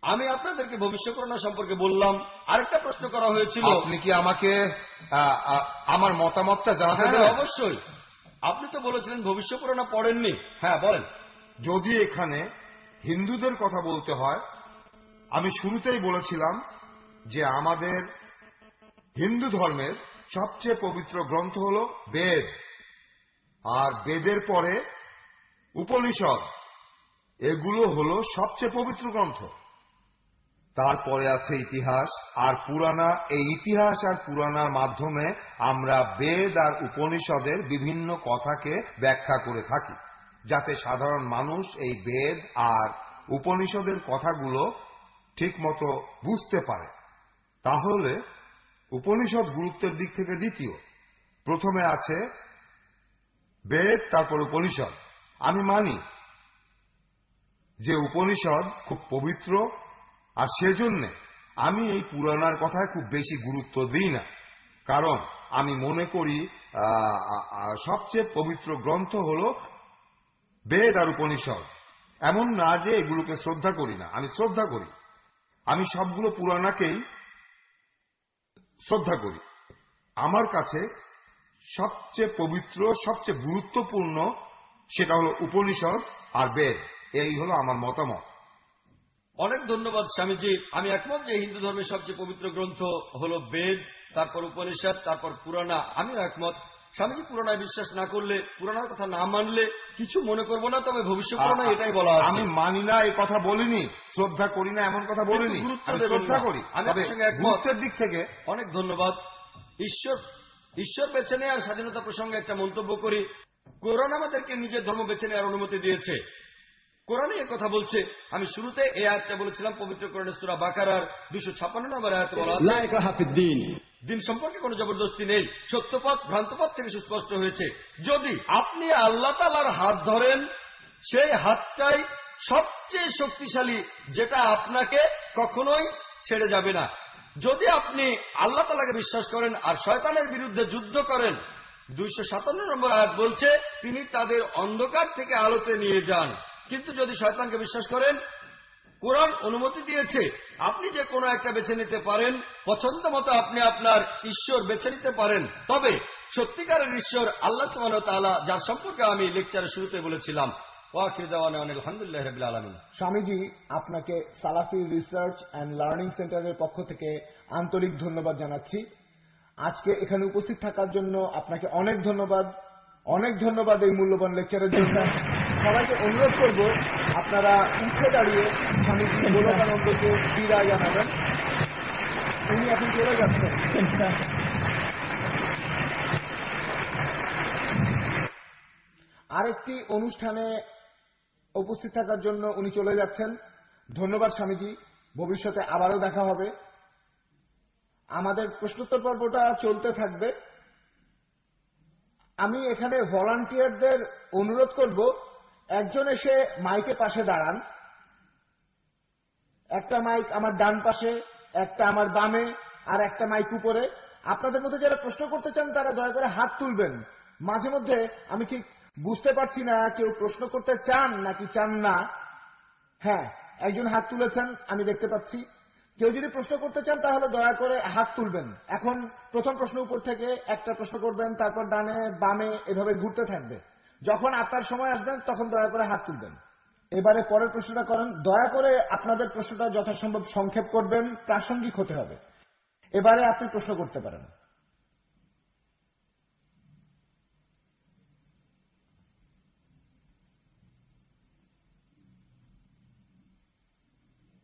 আমি আপনাদেরকে ভবিষ্য পুরাণা সম্পর্কে বললাম। আরেকটা প্রশ্ন করা হয়েছিল। আপনি কি আমাকে আমার মতামতটা জানাতে হ্যাঁ অবশ্যই। আপনি তো বলেছিলেন ভবিষ্য পুরাণা পড়েননি। হ্যাঁ বলেন। যদি এখানে হিন্দুদের কথা বলতে হয়, আমি শুরুতেই বলেছিলাম যে আমাদের হিন্দু ধর্মের সবচেয়ে পবিত্র গ্রন্থ হল বেদ। আর বেদের পরে উপনিষদ, এগুলো হল সবচেয়ে পবিত্র গ্রন্থ। তারপরে আছে ইতিহাস, আর পুরানা, এই ইতিহাস আর পুরানার মাধ্যমে আমরা বেদ আর উপনিষদের বিভিন্ন কথাকে ব্যাখ্যা করে থাকি। যাতে সাধারণ মানুষ এই বেদ আর উপনিষদের কথাগুলো ঠিকমতো বুঝতে পারে। তাহলে উপনিষদ গুরুত্বের দিক থেকে দ্বিতীয়। প্রথমে আছে বেদ, তারপর উপনিষদ। আমি মানি যে উপনিষদ খুব পবিত্র, আর সেজন্যে আমি এই পুরানার কথায় খুব বেশি গুরুত্ব দিই না। কারণ আমি মনে করি সবচেয়ে পবিত্র গ্রন্থ হল বেদ আর উপনিষদ। এমন না যে এগুলোকে শ্রদ্ধা করি না। আমি শ্রদ্ধা করি। আমি সবগুলো পুরানাকেই শ্রদ্ধা করি। আমার কাছে সবচেয়ে পবিত্র, সবচেয়ে গুরুত্বপূর্ণ সেটা হলো উপনিষদ আর বেদ। এই হলো আমার মতামত। অনেক ধন্যবাদ স্বামীজি। আমি একমত যে হিন্দু ধর্মের সবচেয়ে পবিত্র গ্রন্থ হলো বেদ, তারপর উপনিষদ, তারপর পুরাণা। আমিও একমত। স্বামীজি পুরাণায় বিশ্বাস না করলে পুরাণার কথা না মানলে কিছু মনে করব না তবে ভবিষ্যৎ এটাই বলা আছে। আমি মানি না এই কথা বলিনি শ্রদ্ধা করি না এমন কথা বলিনি। শ্রদ্ধা করি। গুরুত্বের দিক থেকে অনেক ধন্যবাদ। ঈশ্বর ঈশ্বর বেছে নেওয়ার স্বাধীনতা প্রসঙ্গে একটা মন্তব্য করি। কোরআন আমাদেরকে নিজের ধর্ম বেছে নেওয়ার অনুমতি দিয়েছে। কোরআনে এ কথা বলছে। আমি শুরুতে এই আয়াতটা বলেছিলাম পবিত্র কোরআনের সুরা বাকারার দুশো ছাপ্পান্ন নম্বর আয়াতে বলা দিন সম্পর্কে কোন জবরদস্তি নেই। সত্যপথ, ভ্রান্তপথ থেকে সুস্পষ্ট হয়েছে। যদি আপনি আল্লাহ তালার হাত ধরেন, সেই হাতটাই সবচেয়ে শক্তিশালী, যেটা আপনাকে কখনোই ছেড়ে যাবে না। যদি আপনি আল্লাহ তালাকে বিশ্বাস করেন আর শয়তানের বিরুদ্ধে যুদ্ধ করেন, দুইশো সাতান্ন নম্বর আয়াত বলছে, তিনি তাদের অন্ধকার থেকে আলোতে নিয়ে যান। কিন্তু যদি শয়তানকে বিশ্বাস করেন কোরআন অনুমতি দিয়েছে। আপনি যে কোনো একটা বেছে নিতে পারেন, পছন্দ মতো আপনি আপনার ঈশ্বর বেছে নিতে পারেন। তবে সত্যিকারের ঈশ্বর আল্লাহ সুবহানাহু ওয়া তাআলা যার সম্পর্কে আমি লেকচারের শুরুতে বলেছিলাম স্বামীজি, আপনাকে সালাফি রিসার্চ অ্যান্ড লার্নিং সেন্টারের পক্ষ থেকে আন্তরিক ধন্যবাদ জানাচ্ছি। আজকে এখানে উপস্থিত থাকার জন্য আপনাকে অনেক ধন্যবাদ। অনেক ধন্যবাদ এই মূল্যবান লেকচারের জন্য। সবাইকে অনুরোধ করব, আপনারা উঠে দাঁড়িয়ে স্বামীজি গোলকানন্দকে বিদায় জানাবেন। উনি এখন চলে যাচ্ছেন। আরেকটি অনুষ্ঠানে উপস্থিত থাকার জন্য উনি চলে যাচ্ছেন। ধন্যবাদ স্বামীজি, ভবিষ্যতে আবারও দেখা হবে। আমাদের প্রশ্নোত্তর পর্বটা চলতে থাকবে। আমি এখানে ভলান্টিয়ারদের অনুরোধ করব একজন এসে মাইকে পাশে দাঁড়ান। একটা মাইক আমার ডান পাশে, একটা আমার বামে, আর একটা মাইক উপরে। আপনাদের মধ্যে যারা প্রশ্ন করতে চান, তারা দয়া করে হাত তুলবেন। মাঝে মধ্যে আমি ঠিক বুঝতে পারছি না, কেউ প্রশ্ন করতে চান নাকি চান না। হ্যাঁ একজন হাত তুলেছেন, আমি দেখতে পাচ্ছি। কেউ যদি প্রশ্ন করতে চান, তাহলে দয়া করে হাত তুলবেন। এখন প্রথম প্রশ্ন উপর থেকে একটা প্রশ্ন করবেন, তারপর ডানে, বামে, এভাবে ঘুরতে থাকবে। যখন আপনার সময় আসবেন, তখন দয়া করে হাত তুলবেন। এবারে পরের প্রশ্নটা করেন, দয়া করে আপনাদের প্রশ্নটা যথাসম্ভব সংক্ষেপ করবেন, প্রাসঙ্গিক হতে হবে। এবারে আপনি প্রশ্ন করতে পারেন।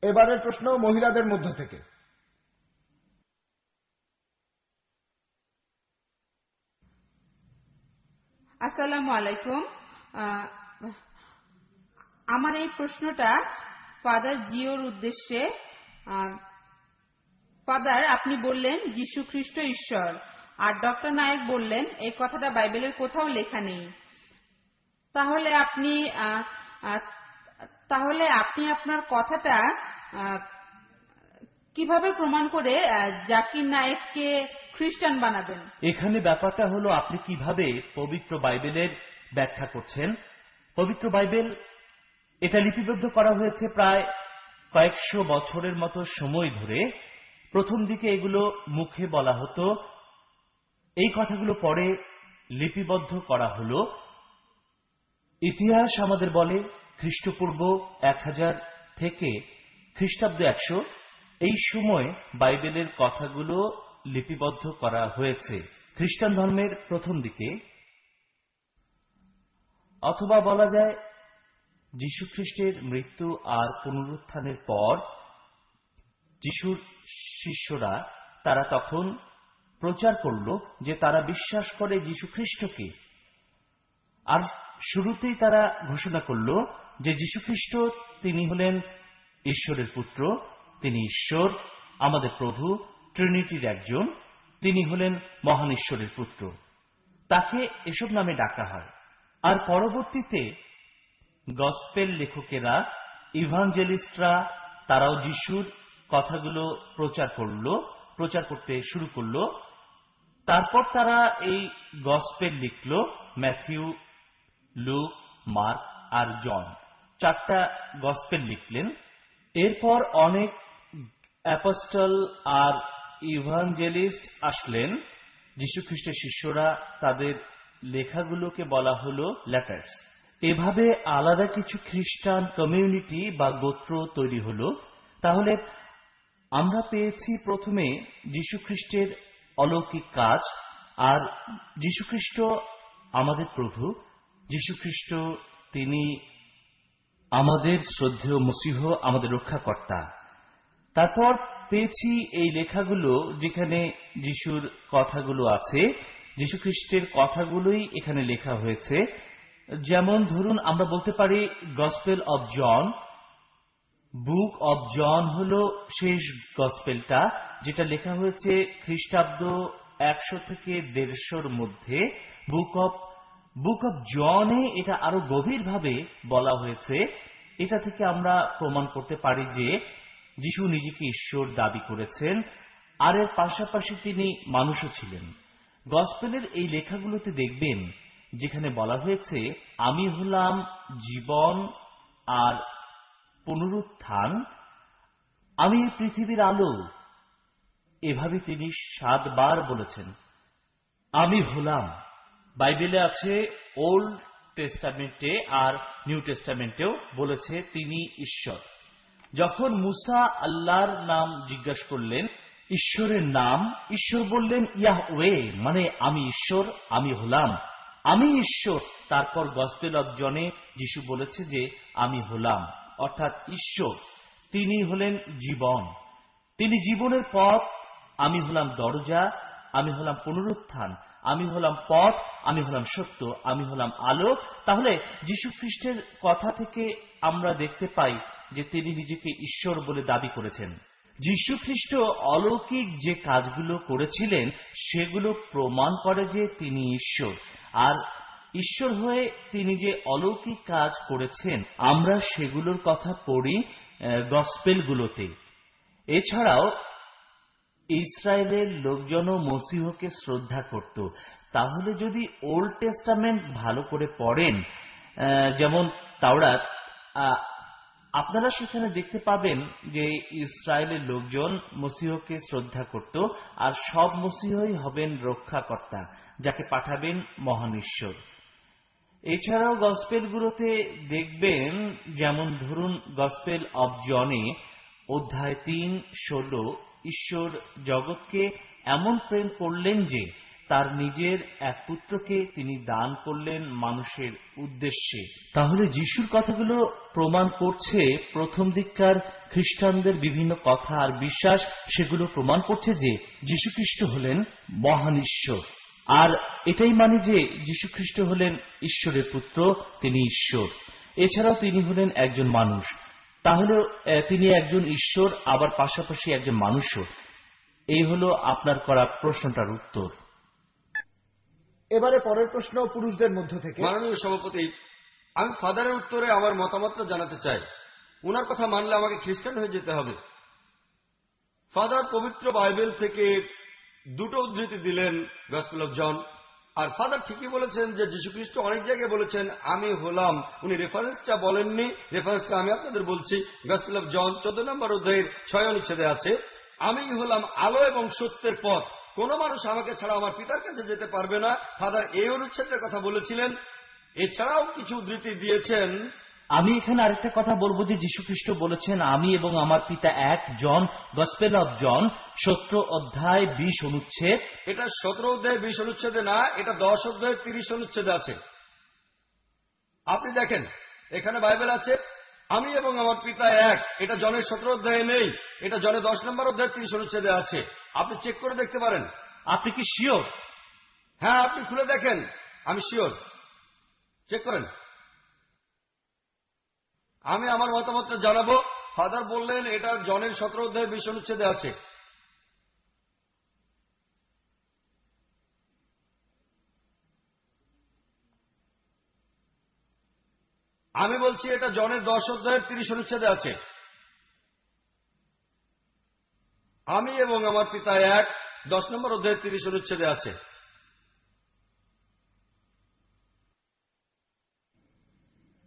এবারের প্রশ্ন মহিলাদের মধ্য থেকে। আসসালামু আলাইকুম। আমার এই প্রশ্নটা ফাদার জিওর উদ্দেশ্যে ফাদার আপনি বললেন যীশু খ্রিস্ট ঈশ্বর, আর ডক্টর নায়ক বললেন এই কথাটা বাইবেলের কোথাও লেখা নেই। তাহলে আপনি তাহলে আপনি আপনার কথাটা কীভাবে প্রমাণ করে জাকির নায়েককে খ্রিস্টান বানাবেন। এখানে ব্যাপারটা হলো, আপনি কীভাবে পবিত্র বাইবেলের ব্যাখ্যা করছেন? পবিত্র বাইবেল, এটা লিপিবদ্ধ করা হয়েছে প্রায় কয়েকশো বছরের মতো সময় ধরে। প্রথম দিকে এগুলো মুখে বলা হতো। এই কথাগুলো পরে লিপিবদ্ধ করা হলো। ইতিহাস আমাদের বলে, খ্রিস্টপূর্ব এক হাজার থেকে খ্রিস্টাব্দ একশো। এই সময় বাইবেলের কথাগুলো লিপিবদ্ধ করা হয়েছে। খ্রিস্টান ধর্মের প্রথম দিকে, অথবা বলা যায় যীশুখ্রিস্টের মৃত্যু আর পুনরুত্থানের পর যিশুর শিষ্যরা, তারা তখন প্রচার করল যে তারা বিশ্বাস করে যীশু খ্রিস্টকে। আর শুরুতেই তারা ঘোষণা করল যে যীশুখ্রিস্ট তিনি হলেন ঈশ্বরের পুত্র, তিনি ঈশ্বর, আমাদের প্রভু ট্রিনিটির একজন, তিনি হলেন মহান ঈশ্বরের পুত্র। তাকে এসব নামে ডাকা হয়। আর পরবর্তীতে গসপেল লেখকেরা, ইভাঞ্জেলিস্টরা, তারাও যিশুর কথাগুলো প্রচার করল, প্রচার করতে শুরু করল। তারপর তারা এই গসপেল লিখল, ম্যাথিউ, লুক, মার্ক আর জন। চারটা গসপেল লিখলেন। এরপর অনেক অ্যাপস্টল আর ইভাঞ্জেলিস্ট আসলেন, যীশুখ্রিস্টের শিষ্যরা তাদের লেখাগুলোকে বলা হলো লেটার্স। এভাবে আলাদা কিছু খ্রিস্টান কমিউনিটি বা গোত্র তৈরি হলো। তাহলে আমরা পেয়েছি প্রথমে যীশুখ্রিস্টের অলৌকিক কাজ, আর যীশুখ্রিস্ট আমাদের প্রভু, যীশুখ্রিস্ট তিনি আমাদের শ্রদ্ধেয় মসিহ, আমাদের রক্ষাকর্তা। তারপর পেয়েছি এই লেখাগুলো যেখানে যিশুর কথাগুলো আছে যিশু খ্রিস্টের কথাগুলোই এখানে লেখা হয়েছে। যেমন ধরুন, আমরা বলতে পারি gospel of John book of John হল শেষ গসপেলটা যেটা লেখা হয়েছে খ্রিস্টাব্দ একশো থেকে দেড়শোর মধ্যে। বুক অব বুক অব জনে এটা আরও গভীরভাবে বলা হয়েছে। এটা থেকে আমরা প্রমাণ করতে পারি যে যিশু নিজেকে ঈশ্বর দাবি করেছেন, আর এর পাশাপাশি তিনি মানুষও ছিলেন। গসপেলের এই লেখাগুলোতে দেখবেন, যেখানে বলা হয়েছে, আমি হলাম জীবন আর পুনরুত্থান, আমি পৃথিবীর আলো। এভাবে তিনি সাতবার বলেছেন, আমি হলাম। বাইবেলে আছে, ওল্ড টেস্টামেন্টে আর নিউ টেস্টামেন্টেও বলেছে তিনি ঈশ্বর। যখন মুসা আল্লাহর নাম জিজ্ঞাসা করলেন, ঈশ্বরের নাম? ঈশ্বর বললেন, ইয়াহওয়ে মানে আমি ঈশ্বর, আমি হলাম। আমি ঈশ্বর। তারপর গসপেল অব জনে যিশু বলেছে যে, আমি হলাম। অর্থাৎ ঈশ্বর, তিনি হলেন জীবন। তিনি জীবনের পথ, আমি হলাম দরজা, আমি হলাম পুনরুত্থান, আমি হলাম পথ, আমি হলাম সত্য, আমি হলাম আলো। তাহলে যীশু খ্রিস্টের কথা থেকে আমরা দেখতে পাই যে তিনি নিজেকে ঈশ্বর বলে দাবি করেছেন। যীশু খ্রিস্ট অলৌকিক যে কাজগুলো করেছিলেন, সেগুলো প্রমাণ করে যে তিনি ঈশ্বর। আর ঈশ্বর হয়ে তিনি যে অলৌকিক কাজ করেছেন, আমরা সেগুলোর কথা পড়ি গসপেলগুলোতে। এছাড়াও, ইসরায়েলের লোকজনও মসিহকে শ্রদ্ধা করত। তাহলে যদি ওল্ড টেস্টামেন্ট ভালো করে পড়েন যেমন তাওরাত আপনারা সেখানে দেখতে পাবেন যে ইসরায়েলের লোকজন মসিহকে শ্রদ্ধা করত, আর সব মসিহই হবেন রক্ষাকর্তা, যাকে পাঠাবেন মহান ঈশ্বর। এছাড়াও গসপেলগুলোতে দেখবেন, যেমন ধরুন গসপেল অব জনে, অধ্যায় তিন, ষোলো, ঈশ্বর জগৎকে এমন প্রেম করলেন যে তার নিজের এক পুত্রকে তিনি দান করলেন মানুষের উদ্দেশ্যে। তাহলে যিশুর কথাগুলো প্রমাণ করছে প্রথম দিককার খ্রিস্টানদের বিভিন্ন কথা আর বিশ্বাস, সেগুলো প্রমাণ করছে যে যীশুখ্রিস্ট হলেন মহান ঈশ্বর। আর এটাই মানে যে যীশুখ্রিস্ট হলেন ঈশ্বরের পুত্র, তিনি ঈশ্বর। এছাড়াও তিনি হলেন একজন মানুষ। তাহলে তিনি একজন ঈশ্বর, আবার পাশাপাশি একজন মানুষও। এই হলো আপনার করা প্রশ্নটার উত্তর। এবারে পরের প্রশ্ন পুরুষদের মধ্য থেকে। মাননীয় সভাপতি, আমি ফাদারের উত্তরে আমার মতামতটা জানাতে চাই। উনার কথা মানলে আমাকে খ্রিস্টান হয়ে যেতে হবে। ফাদার পবিত্র বাইবেল থেকে দুটো উদ্ধৃতি দিলেন গসপেল অফ জন। আর ফাদার ঠিকই বলেছেন যে যীশুখ্রিস্ট অনেক জায়গায় বলেছেন, আমি হলাম। উনি রেফারেন্সটা বলেননি। রেফারেন্সটা আমি আপনাদের বলছি। গসপেল অফ জন, চোদ্দ নম্বর অধ্যায়ের ছয় অনুচ্ছেদে আছে, আমি হলাম আলো এবং সত্যের পথ। কোন মানুষ আমাকে ছাড়া আমার পিতার কাছে যেতে পারবে না। ফাদার এই অনুচ্ছেদের কথা বলেছিলেন। এছাড়াও কিছু উদ্ধৃতি দিয়েছেন। আমি এখানে আরেকটা কথা বলব যে যীশুখ্রিস্ট বলেছেন আমি এবং আমার পিতা এক জন গসপেল অব জন সত্র অধ্যায় বিশ অনুচ্ছেদ। এটা সতেরো অধ্যায় বিশ অনুচ্ছেদে না এটা দশ অধ্যায় তিরিশ অনুচ্ছেদে আছে। আপনি দেখেন এখানে বাইবেল আছে আমি এবং আমার পিতা এক। এটা জনের সতেরো অধ্যায়ে নেই। এটা জনের দশ নম্বর অধ্যায় তিরিশ অনুচ্ছেদে আছে। আপনি চেক করে দেখতে পারেন। আপনি কি শিওর? হ্যাঁ আপনি খুলে দেখেন। আমি শিওর। চেক করেন। আমি আমার মতামত জানাব। ফাদার বললেন এটা জনের সতেরো অধ্যায়ে বিশ অনুচ্ছেদে আছে। আমি বলছি এটা জনের দশ অধ্যায়ের তিরিশ অনুচ্ছেদে আছে। আমি এবং আমার পিতা এক, দশ নম্বর অধ্যায়ের তিরিশ অনুচ্ছেদে আছে।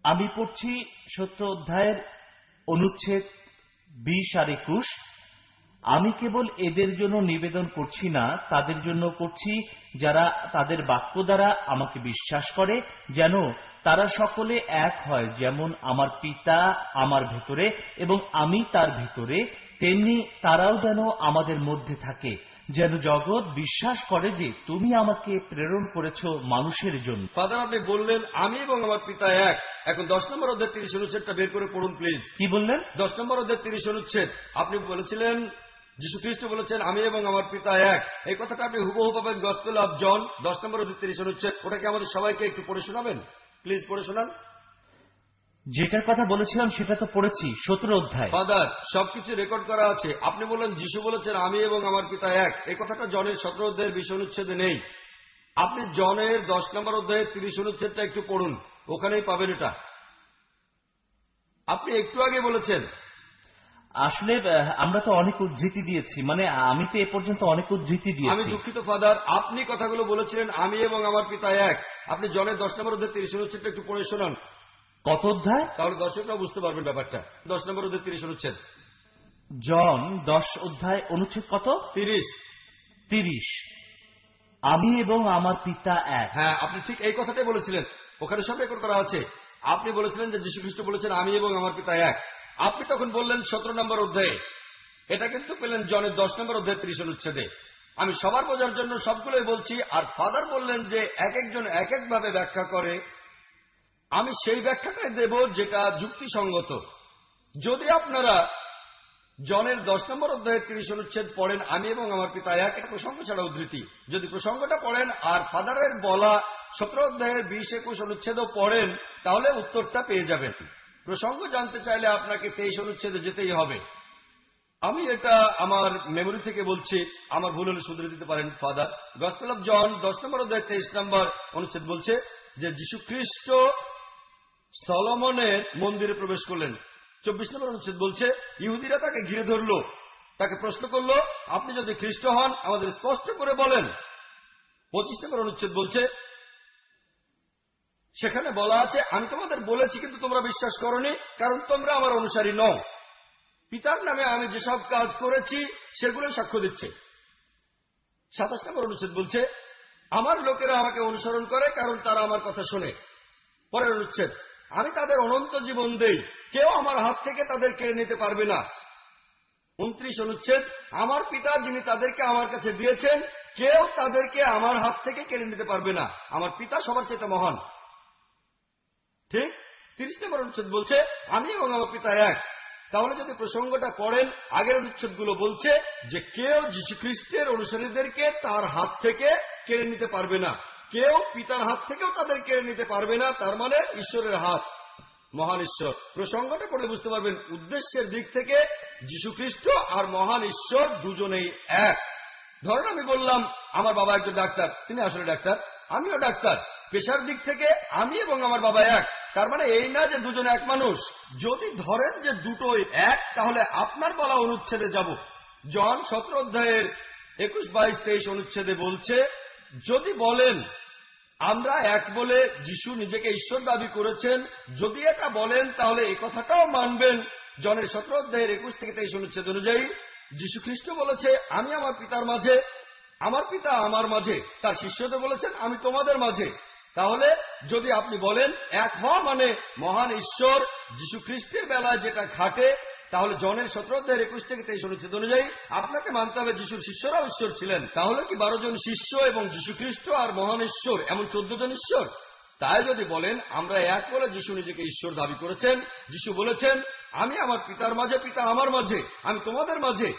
আমি পড়ছি সত্য অধ্যায়ের অনুচ্ছেদ বিশ আর একুশ। আমি কেবল এদের জন্য নিবেদন করছি না তাদের জন্য করছি যারা তাদের বাক্য দ্বারা আমাকে বিশ্বাস করে যেন তারা সকলে এক হয় যেমন আমার পিতা আমার ভেতরে এবং আমি তার ভেতরে তেমনি তারাও যেন আমাদের মধ্যে থাকে যেন জগৎ বিশ্বাস করে যে তুমি আমাকে প্রেরণ করেছ মানুষের জন্য। ফাদার আপনি বললেন আমি এবং আমার পিতা এক। এখন দশ নম্বর অধ্যায় তিরিশ অনুচ্ছেদটা বের করে পড়ুন প্লিজ। কি বললেন? দশ নম্বর অধ্যায় তিরিশ অনুচ্ছেদ। আপনি বলেছিলেন যীশু খ্রিস্ট বলেছেন আমি এবং আমার পিতা এক। এই কথাটা আপনি হুবহু পাবেন গসপেল অফ জন দশ নম্বর অধ্যায় তিরিশ অনুচ্ছেদ। ওটাকে আমাদের সবাইকে একটু পড়ে শোনাবেন? প্লিজ পড়ে শোনান। যেটার কথা বলেছিলাম সেটা তো পড়েছি সতেরো অধ্যায়। ফাদার সবকিছু রেকর্ড করা আছে। আপনি বললেন যিশু বলেছেন আমি এবং আমার পিতা এক। এই কথাটা জনের সতেরো অধ্যায়ের বিশ অনুচ্ছেদে নেই। আপনি জনের দশ নম্বর অধ্যায়ের তিরিশ অনুচ্ছেদটা একটু পড়ুন। ওখানেই পাবেন এটা। আপনি একটু আগে বলেছেন আসলে আমরা তো অনেক উদ্ধৃতি দিয়েছি। মানে আমি তো এ পর্যন্ত অনেক উদ্ধৃতি আমি দুঃখিত ফাদার। আপনি কথাগুলো বলেছিলেন আমি এবং আমার পিতা এক। আপনি জনের দশ নম্বর অধ্যায় তিরিশ অনুচ্ছেদটা একটু পড়ে শোনান। কত অধ্যায়? তাহলে দর্শকরা বুঝতে পারবেন ব্যাপারটা। দশ নম্বর অধ্যায় তিরিশ অনুচ্ছেদ। জন দশ অধ্যায় অনুচ্ছেদ কত? তিরিশ। তিরিশ। আমি এবং আমার পিতা এক। হ্যাঁ আপনি ঠিক এই কথাটাই বলেছিলেন। ওখানে সব রেকর্ড করা আছে। আপনি বলেছিলেন যে যীশু খ্রিস্ট বলেছেন আমি এবং আমার পিতা এক। আপনি তখন বললেন সতেরো নম্বর অধ্যায়ে। এটা কিন্তু পেলেন জনের দশ নম্বর অধ্যায় ত্রিশ অনুচ্ছেদে আমি সবার বোঝার জন্য সবগুলোই বলছি, আর ফাদার বললেন যে এক একজন এক একভাবে ব্যাখ্যা করে। আমি সেই ব্যাখ্যাটাই দেব যেটা যুক্তিসঙ্গত। যদি আপনারা জনের দশ নম্বর অধ্যায়ের তিরিশ অনুচ্ছেদ পড়েন, আমি এবং আমার পিতা এক এক প্রসঙ্গ ছাড়া উদ্ধৃতি যদি প্রসঙ্গটা পড়েন আর ফাদারের বলা সতেরো অধ্যায়ের বিশ একুশ অনুচ্ছেদও পড়েন, তাহলে উত্তরটা পেয়ে যাবেন। প্রসঙ্গ জানতে চাইলে আপনাকে তেইশ অনুচ্ছেদে যেতেই হবে। আমি এটা আমার মেমোরি থেকে বলছি, আমার ভুল হলে শুধরে দিতে পারেন ফাদার। গসপেল অফ জন দশ নম্বর অধ্যায়, তেইশ নম্বর অনুচ্ছেদ বলছে যে, যীশু খ্রিস্ট সলমনের মন্দিরে প্রবেশ করলেন। চব্বিশ নম্বর অনুচ্ছেদ বলছে, ইহুদিরা তাকে ঘিরে ধরল, তাকে প্রশ্ন করল, আপনি যদি খ্রিস্ট হন, আমাদের স্পষ্ট করে বলেন। পঁচিশ নম্বর অনুচ্ছেদ বলছে সেখানে বলা আছে, আমি তোমাদের বলেছি কিন্তু তোমরা বিশ্বাস করনি, কারণ তোমরা আমার অনুসারী নও। পিতার নামে আমি যেসব কাজ করেছি সেগুলো সাক্ষ্য দিচ্ছে। সাতাশ নম্বর অনুচ্ছেদ বলছে, আমার লোকেরা আমাকে অনুসরণ করে, কারণ তারা আমার কথা শোনে। পরের অনুচ্ছেদ, আমি তাদের অনন্ত জীবন দেই, কেউ আমার হাত থেকে তাদের কেড়ে নিতে পারবে না। উনত্রিশ অনুচ্ছেদ, আমার পিতা যিনি তাদেরকে আমার কাছে দিয়েছেন, কেউ তাদেরকে আমার হাত থেকে কেড়ে নিতে পারবে না। আমার পিতা সবার চেয়ে মহান। ঠিক? তিরিশ নম্বর অনুচ্ছেদ বলছে, আমি এবং আমার পিতা এক। তাহলে যদি প্রসঙ্গটা পড়েন, আগের অনুচ্ছেদগুলো বলছে যে কেউ খ্রিস্টের অনুসারীদেরকে তার হাত থেকে কেড়ে নিতে পারবে না। কেউ পিতার হাত থেকেও তাদের কেড়ে নিতে পারবে না, তার মানে ঈশ্বরের হাত। মহান ঈশ্বর। প্রসঙ্গটা পড়লে বুঝতে পারবেন, উদ্দেশ্যের দিক থেকে খ্রিস্ট আর মহান ঈশ্বর দুজনেই এক। ধরেন আমি বললাম, আমার বাবা একজন ডাক্তার, তিনি আসলে ডাক্তার, আমিও ডাক্তার। পেশার দিক থেকে আমি এবং আমার বাবা এক। তার মানে এই না যে দুজন এক মানুষ। যদি ধরেন যে দুটোই এক, তাহলে আপনার বলা অনুচ্ছেদে যাব। জন সতেরো অধ্যায়ের একুশ, বাইশ, তেইশ অনুচ্ছেদে বলছে, যদি বলেন, আমরা এক বলে যিশু নিজেকে ঈশ্বর দাবি করেছেন, যদি এটা বলেন, তাহলে এই কথাটাও মানবেন। জনের সতেরো অধ্যায়ের একুশ থেকে তেইশ অনুচ্ছেদ অনুযায়ী, যীশু খ্রিস্ট বলেছে, আমি আমার পিতার মাঝে, আমার পিতা আমার মাঝে, তার শিষ্যদের বলেছেন, আমি তোমাদের মাঝে। তাহলে যদি আপনি বলেন, এক হওয়া মানে মহান ঈশ্বর যীশু খ্রিস্টের বেলায় যেটা খাটে তাহলে জনের সতেরো অধ্যায়ের একুশ থেকে তেইশ অনুচ্ছেদ অনুযায়ী আপনাকে মানতে হবে যিশুর শিষ্যরাও ঈশ্বর ছিলেন। তাহলে কি বারো জন শিষ্য এবং যীশু খ্রিস্ট আর মহান ঈশ্বর, এমন চোদ্দ জন ঈশ্বর? তাই যদি বলেন, আমরা এক বলে যিশু নিজেকে ঈশ্বর দাবি করেছেন, যিশু বলেছেন, আমি আমার পিতার মাঝে, পিতা আমার মাঝে, আমি তোমাদের মাঝে।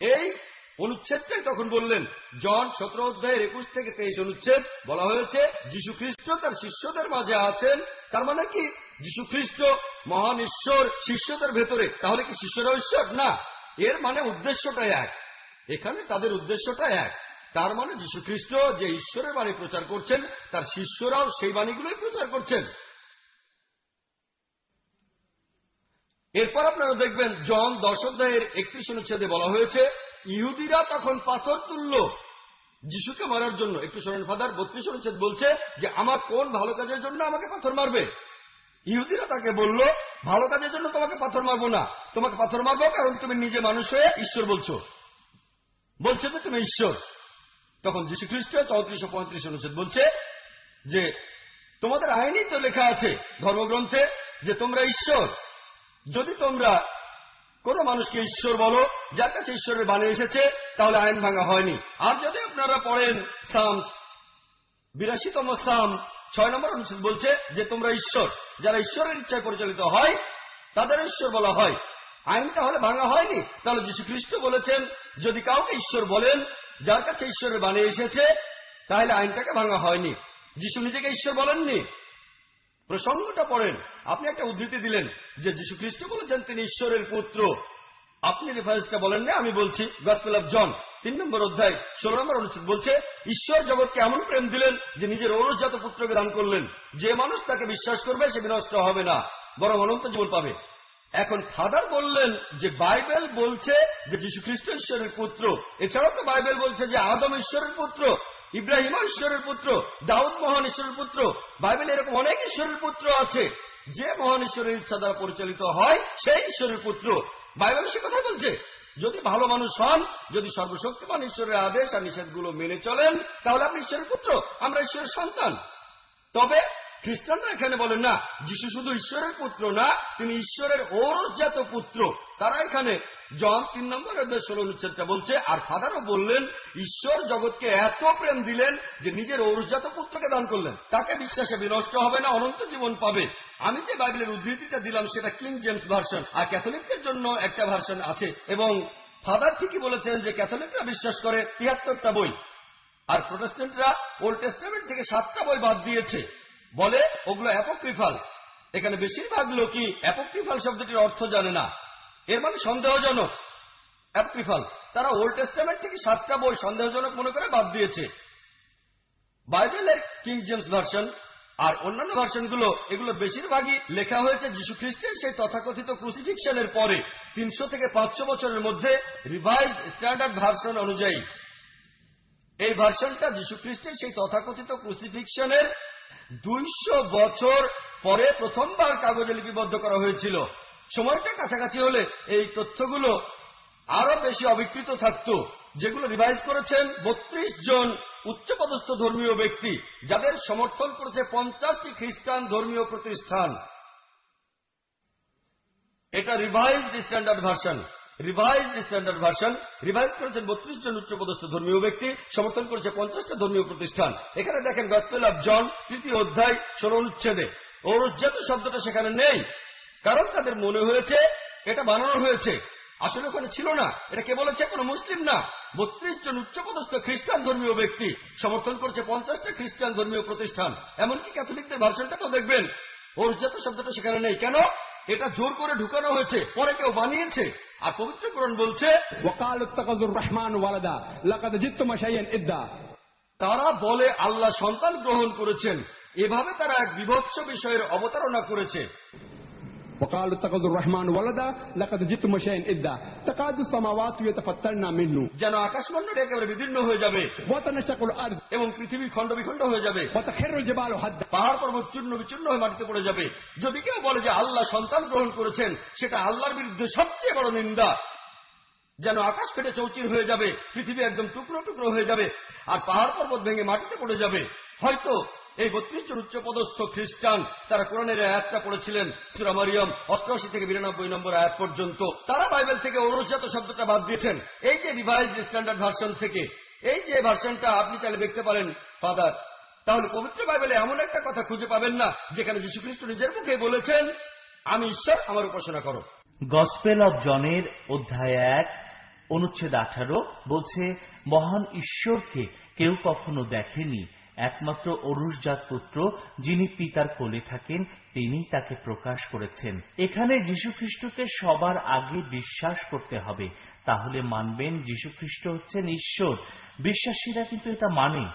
এই অনুচ্ছেদটাই তখন বললেন, জন সতেরো অধ্যায়ের একুশ থেকে তেইশ অনুচ্ছেদ, বলা হয়েছে যীশু খ্রিস্ট তার শিষ্যদের মাঝে আছেন, তার মানে কি? যীশু খ্রিস্ট মহান ঈশ্বর শিষ্যদের ভেতরে, তাহলে কি শিষ্যরা ঈশ্বর? না, এর মানে উদ্দেশ্যটা এক। এখানে তাদের উদ্দেশ্যটা এক। তার মানে যীশু খ্রিস্ট যে ঈশ্বরের বাণী প্রচার করছেন, তার শিষ্যরাও সেই বাণীগুলোই প্রচার করছেন। এরপর আপনারা দেখবেন, জন দশ অধ্যায়ের একত্রিশ অনুচ্ছেদে বলা হয়েছে ইহুদিরা তখন পাথর তুলল। যিশুকে মারার জন্য। একটু শোনেন, ফাদার, বত্রিশ অনুচ্ছেদ বলছে যে, আমার কোন ভালো কাজের জন্য আমাকে পাথর মারবে? ইহুদিরা তাকে বলল, ভালো কাজের জন্য তোমাকে পাথর মারবো না। তোমাকে পাথর মারবো কারণ তুমি নিজে মানুষ হয়ে ঈশ্বর বলছো। বলছো যে তুমি ঈশ্বর। তখন যীশু খ্রিস্ট চৌত্রিশ পঁয়ত্রিশ অনুচ্ছেদ বলছে যে, তোমাদের আইনই তো লেখা আছে ধর্মগ্রন্থে যে তোমরা ঈশ্বর। যদি তোমরা কোন মানুষকে ঈশ্বর বলো, যার কাছে ঈশ্বরের বাণী এসেছে, তাহলে আইন ভাঙা হয়নি। আর যদি আপনারা পড়েন সাম বিরাশিতম সাম, ছয় নম্বর অনুচ্ছেদ বলছে যে তোমরা ঈশ্বর, যারা ঈশ্বরের ইচ্ছায় পরিচালিত হয়, তাদের ঈশ্বর বলা হয়। আইন তাহলে ভাঙা হয়নি। তাহলে যীশু খ্রিস্ট বলেছেন, যদি কাউকে ঈশ্বর বলেন, যার কাছে ঈশ্বরের বাণী এসেছে, তাহলে আইনটাকে ভাঙা হয়নি। যিশু নিজেকে ঈশ্বর বলেননি। প্রসঙ্গটা পড়েন। আপনি একটা উদ্ধৃতি দিলেন যে যীশু খ্রিস্ট বলেছেন, তিনি ঈশ্বরের পুত্র। আপনি রেফারেন্সটা বলেন না, আমি বলছি গসপেল অফ জন তিন নম্বর অধ্যায়, ষোলো নম্বর অনুচ্ছেদ বলছে, ঈশ্বর জগৎকে এমন প্রেম দিলেন যে নিজের অনুজাত পুত্রকে দান করলেন। যে মানুষ তাকে বিশ্বাস করবে, সে বিনষ্ট হবে না, বরং অনন্ত জীবন পাবে। এখন ফাদার বললেন যে বাইবেল বলছে যে যীশু খ্রিস্ট ঈশ্বরের পুত্র। এছাড়াও তো বাইবেল বলছে যে আদম ঈশ্বরের পুত্র। ইব্রাহিম ঈশ্বরের পুত্র, দাউদ মহান ঈশ্বরের পুত্র, বাইবেল এরকম অনেক ঈশ্বরের পুত্র আছে। যে মহান ঈশ্বরের ইচ্ছা দ্বারা পরিচালিত হয়, সেই ঈশ্বরের পুত্র। বাইবেল সে কথা বলছে, যদি ভালো মানুষ হন, যদি সর্বশক্তিমান ঈশ্বরের আদেশ আর নিষেধগুলো মেনে চলেন, তাহলে আপনি ঈশ্বরের পুত্র, আমরা ঈশ্বরের সন্তান। তবে খ্রিস্টানরা এখানে বলেন, না, যিশু শুধু ঈশ্বরের পুত্র না, তিনি ঈশ্বরের ওরজাত পুত্র। তারা এখানে জন তিন নম্বর ষোলো অনুচ্ছেদটা বলছে, আর ফাদারও বললেন, ঈশ্বর জগৎকে এত প্রেম দিলেন যে নিজের ঔরজাত পুত্রকে দান করলেন। তাকে বিশ্বাসে বিনষ্ট হবে না, অনন্ত জীবন পাবে। আমি যে বাইবেলের উদ্ধৃতিটা দিলাম, সেটা কিং জেমস ভার্সন, আর ক্যাথলিকদের জন্য একটা ভার্সন আছে। এবং ফাদার ঠিকই বলেছেন যে ক্যাথলিকরা বিশ্বাস করে তিয়াত্তরটা বই, আর প্রোটেস্টেন্টরা ওল্ড টেস্টামেন্ট থেকে সাতটা বই বাদ দিয়েছে। বলে, ওগুলো অ্যাপোক্রিফাল। এখানে বেশিরভাগ লোকই অ্যাপোক্রিফাল শব্দটির অর্থ জানে না। এর মানে সন্দেহজনক, অ্যাপোক্রিফাল। তারা ওল্ড টেস্টামেন্ট থেকে সাতটা বই সন্দেহজনক মনে করে বাদ দিয়েছে। বাইবেলের কিং জেমস ভার্সন আর অন্যান্য ভার্সনগুলো, এগুলো বেশিরভাগই লেখা হয়েছে যীশু খ্রিস্টের সেই তথাকথিত ক্রুসিফিকশনের পরে, তিনশো থেকে পাঁচশো বছরের মধ্যে রিভাইজ স্ট্যান্ডার্ড ভার্সন অনুযায়ী। এই ভার্সনটা যীশু খ্রিস্টের সেই তথাকথিত ক্রুসিফিকশনের দুইশো বছর পরে প্রথমবার কাগজে লিপিবদ্ধ করা হয়েছিল। সময়টা কাছাকাছি হলে এই তথ্যগুলো আরও বেশি অবিকৃত থাকত, যেগুলো রিভাইজ করেছেন বত্রিশ জন উচ্চপদস্থ ধর্মীয় ব্যক্তি, যাদের সমর্থন করেছে পঞ্চাশটি খ্রিস্টান ধর্মীয় প্রতিষ্ঠান। এটা revise standard version revise standard version revise করেছেন বত্রিশ জন উচ্চপদস্থ ধর্মীয় ব্যক্তি, সমর্থন করেছে পঞ্চাশটা ধর্মীয় প্রতিষ্ঠান। এখানে দেখেন গসপেল অফ জন তৃতীয় অধ্যায়, ষোলো অনুচ্ছেদে। ঔরজ্জাত শব্দটা সেখানে নেই, কারণ তাদের মনে হয়েছে এটা বানানো হয়েছে। আসলে ওখানে ছিল না, এটা কে বলেছে? কোনো মুসলিম না। বত্রিশ জন উচ্চপদস্থ খ্রিস্টান ধর্মীয় ব্যক্তি, সমর্থন করছে পঞ্চাশটা খ্রিস্টান ধর্মীয় প্রতিষ্ঠান। এমনকি ক্যাথলিকদের ভার্সনটা তো দেখবেন ঔরজাত শব্দটা সেখানে নেই। কেন? এটা জোর করে ঢুকানো হয়েছে পরে কেউ বানিয়েছে। আর পবিত্র কোরআন বলছে রহমান ওয়ালাদা ইদ্দা। তারা বলে আল্লাহ সন্তান গ্রহণ করেছেন। এভাবে তারা এক বিভৎস বিষয়ের অবতারণা করেছে। وقالوا اتخذوا الرحمن ولدا لقد جئتم شيئا إدا تكاد السماوات يتفطرن منه যেন আকাশমণ্ডলী একেবারে বিদীর্ণ হয়ে যাবে وتنشق الأرض এবং পৃথিবী খণ্ড বিখণ্ড হয়ে যাবে وتخر الجبال هدا পাহাড় পর্বত চূর্ণ বিচূর্ণ হয়ে মাটিতে পড়ে যাবে যদি কেউ বলে যে আল্লাহ সন্তান গ্রহণ করেছেন সেটা আল্লাহর বিরুদ্ধে সবচেয়ে বড় নিন্দা যেন আকাশ ফেটে চৌচির হয়ে যাবে পৃথিবী একদম টুকরো টুকরো হয়ে যাবে আর পাহাড় পর্বত ভেঙে মাটিতে পড়ে যাবে হয়তো এই বত্রিশ জন উচ্চপদস্থ খ্রিস্টান, তারা কোরআনের আয়াতটা পড়েছিলেন সুরামারিয়ম অষ্টআশি থেকে বিরানব্বই নম্বর আয়াত পর্যন্ত। তারা বাইবেল থেকে অনুরজাত শব্দটা বাদ দিয়েছেন। এই যে রিভাইজ স্ট্যান্ডার্ড ভার্সন থেকে, এই যে ভার্সনটা আপনি চাইলে দেখতে পারেন ফাদার তাহলে পবিত্র বাইবেলে এমন একটা কথা খুঁজে পাবেন না, যেখানে যীশুখ্রিস্ট নিজের মুখে বলেছেন, আমি ঈশ্বর, আমার উপাসনা করো। গসপেল অব জনের অধ্যায় এক, অনুচ্ছেদ আঠারো বলছে, মহান ঈশ্বরকে কেউ কখনো দেখেনি একমাত্র অরুষজাত পুত্র যিনি পিতার কোলে থাকেন, তিনি তাকে প্রকাশ করেছেন। এখানে যীশুখ্রিস্টকে সবার আগে বিশ্বাস করতে হবে। তাহলে মানবেন যীশুখ্রিস্ট হচ্ছেন ঈশ্বর। বিশ্বাসীরা কিন্তু এটা মানে।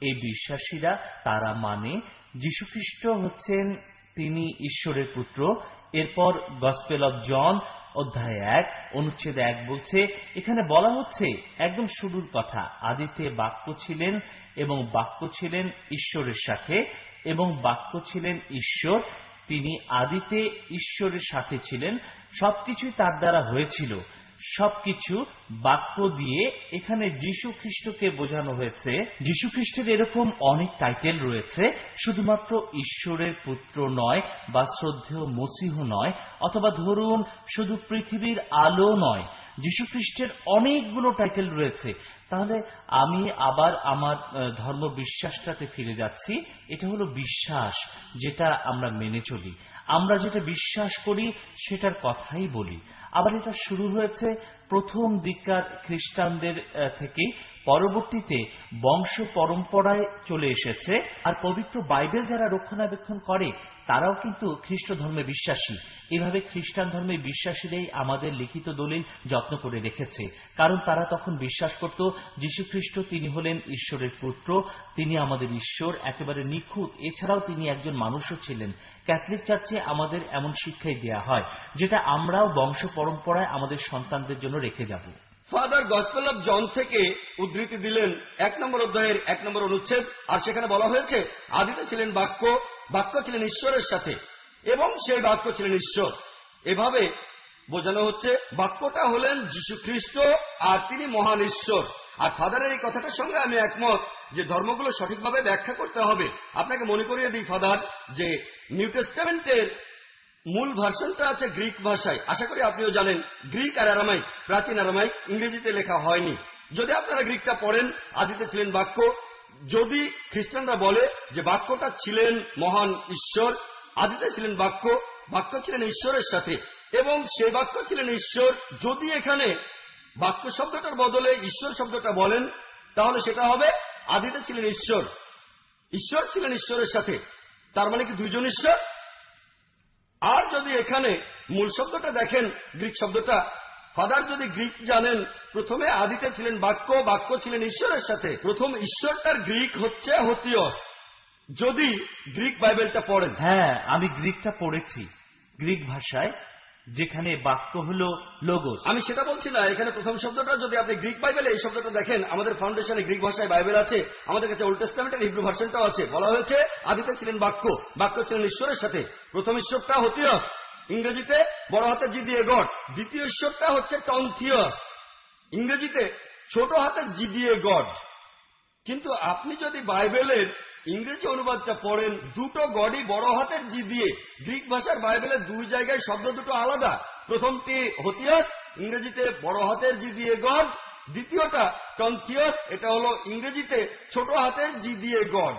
এই বিশ্বাসীরা তারা মানে যীশুখ্রিস্ট হচ্ছেন তিনি ঈশ্বরের পুত্র। এরপর গসপেল অব জন অধ্যায় এক, অনুচ্ছেদ এক বলছে, এখানে বলা হচ্ছে, একদম শুরুর কথা, আদিতে বাক্য ছিলেন এবং বাক্য ছিলেন ঈশ্বরের সাথে, এবং বাক্য ছিলেন ঈশ্বর, তিনি আদিতে ঈশ্বরের সাথে ছিলেন, সবকিছুই তার দ্বারা হয়েছিল। সবকিছু বাক্য দিয়ে এখানে যীশু খ্রিস্টকে বোঝানো হয়েছে। যীশু খ্রিস্টের এরকম অনেক টাইটেল রয়েছে, শুধুমাত্র ঈশ্বরের পুত্র নয় বা শ্রদ্ধেয় মসিহ নয়, অথবা ধরুন শুধু পৃথিবীর আলো নয় যীশু খ্রিস্টের অনেকগুলো টাইটেল রয়েছে। তাহলে আমি আবার আমার ধর্ম বিশ্বাসটাতে ফিরে যাচ্ছি। এটা হলো বিশ্বাস, যেটা আমরা মেনে চলি। আমরা যেটা বিশ্বাস করি, সেটার কথাই বলি। আবার এটা শুরু হয়েছে প্রথম দিককার খ্রিস্টানদের থেকে পরবর্তীতে বংশ পরম্পরায় চলে এসেছে আর পবিত্র বাইবেল যারা রক্ষণাবেক্ষণ করে, তারাও কিন্তু খ্রিস্ট ধর্মে বিশ্বাসী। এভাবে খ্রিস্টান ধর্মে বিশ্বাসীরাই আমাদের লিখিত দলিল যত্ন করে রেখেছে। কারণ তারা তখন বিশ্বাস করত খ্রিস্ট তিনি হলেন ঈশ্বরের পুত্র, তিনি আমাদের ঈশ্বর, একেবারে নিখুঁত। এছাড়াও তিনি একজন মানুষও ছিলেন। ক্যাথলিক চার্চে আমাদের এমন শিক্ষাই দেয়া হয়, যেটা আমরাও বংশ পরম্পরায় আমাদের সন্তানদের জন্য রেখে যাব। ফাদার গসপেল অব জন থেকে উদ্ধৃতি দিলেন এক নম্বর অধ্যায়ের এক নম্বর অনুচ্ছেদ, আর সেখানে বলা হয়েছে, আদিতে ছিলেন বাক্য বাক্য ছিলেন ঈশ্বরের সাথে, এবং সেই বাক্য ছিলেন ঈশ্বর। এভাবে বোঝানো হচ্ছে, বাক্যটা হলেন যীশু খ্রিস্ট আর তিনি মহান ঈশ্বর। আর ফাদারের এই কথাটার সঙ্গে আমি একমত যে ধর্মগুলো সঠিকভাবে ব্যাখ্যা করতে হবে। আপনাকে মনে করিয়ে দিই, ফাদার, যে নিউ টেস্টামেন্টের মূল ভার্সনটা আছে গ্রিক ভাষায়। আশা করি আপনিও জানেন, গ্রিক আর আরামাইক প্রাচীন আরামাইক ইংরেজিতে লেখা হয়নি। যদি আপনারা গ্রিকটা পড়েন, আদিতে ছিলেন বাক্য, যদি খ্রিস্টানরা বলে যে বাক্যটা ছিলেন মহান ঈশ্বর, আদিতে ছিলেন বাক্য বাক্য ছিলেন ঈশ্বরের সাথে, এবং সেই বাক্য ছিলেন ঈশ্বর, যদি এখানে বাক্য শব্দটার বদলে ঈশ্বর শব্দটা বলেন, তাহলে সেটা হবে আদিতে ছিলেন ঈশ্বর। ঈশ্বর ছিলেন ঈশ্বরের সাথে, তার মানে কি দুইজন ঈশ্বর? আর যদি এখানে মূল শব্দটা দেখেন, গ্রিক শব্দটা, ফাদার যদি গ্রিক জানেন, প্রথমে আদিতে ছিলেন বাক্য বাক্য ছিলেন ঈশ্বরের সাথে। প্রথম ঈশ্বরটার গ্রিক হচ্ছে হতিয়স। যদি গ্রিক বাইবেলটা পড়েন। হ্যাঁ আমি গ্রিকটা পড়েছি। গ্রিক ভাষায় যেখানে বাক্য হলো লোগোস আমি সেটা বলছি না, এখানে প্রথম শব্দটা যদি আপনি গ্রিক বাইবেলে এই শব্দটা দেখেন, আমাদের ফাউন্ডেশনে গ্রিক ভাষায় বাইবেল আছে, আমাদের কাছে ওল্ড টেস্টামেন্টের হিব্রু ভার্সনটাও আছে। বলা হয়েছে, আদিতে ছিলেন বাক্য বাক্য ছিলেন ঈশ্বরের সাথে। প্রথম ঈশ্বরটা হতিয়স, ইংরেজিতে বড় হাতের জি দিয়ে গড, দ্বিতীয় ঈশ্বরটা হচ্ছে টনথিয়স, ইংরেজিতে ছোট হাতে জি দিয়ে গড। কিন্তু আপনি যদি বাইবেলের ইংরেজি অনুবাদটা পড়েন, দুটো গডই বড় হাতের জি দিয়ে। গ্রিক ভাষার বাইবেলের দুই জায়গায় শব্দ দুটো আলাদা। প্রথমটি হতিয়াস, ইংরেজিতে বড় হাতের জি দিয়ে গড। দ্বিতীয়টা টনথিয়স, এটা হলো ইংরেজিতে ছোট হাতের জি দিয়ে গড।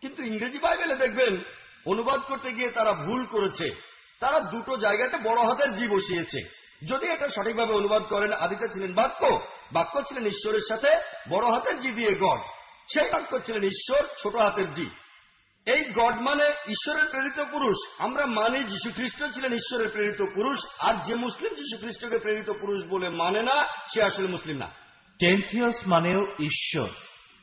কিন্তু ইংরেজি বাইবেলে দেখবেন, অনুবাদ করতে গিয়ে তারা ভুল করেছে। তারা দুটো জায়গাতে বড় হাতের জি বসিয়েছে। যদি এটা সঠিকভাবে অনুবাদ করেন, আদিতে ছিলেন বাক্য। বাক্য ছিলেন ঈশ্বরের সাথে, বড় হাতের জি দিয়ে গড। সেই বাক্য ছিলেন ঈশ্বর ছোট হাতের জি। এই গড মানে ঈশ্বরের প্রেরিত পুরুষ। আমরা মানি যীশু খ্রিস্ট ছিলেন ঈশ্বরের প্রেরিত পুরুষ, আর যে মুসলিম যীশু খ্রিস্টকে প্রেরিত পুরুষ বলে মানে না, সে আসলে মুসলিম না। টেন্থিয়স মানেও ঈশ্বর।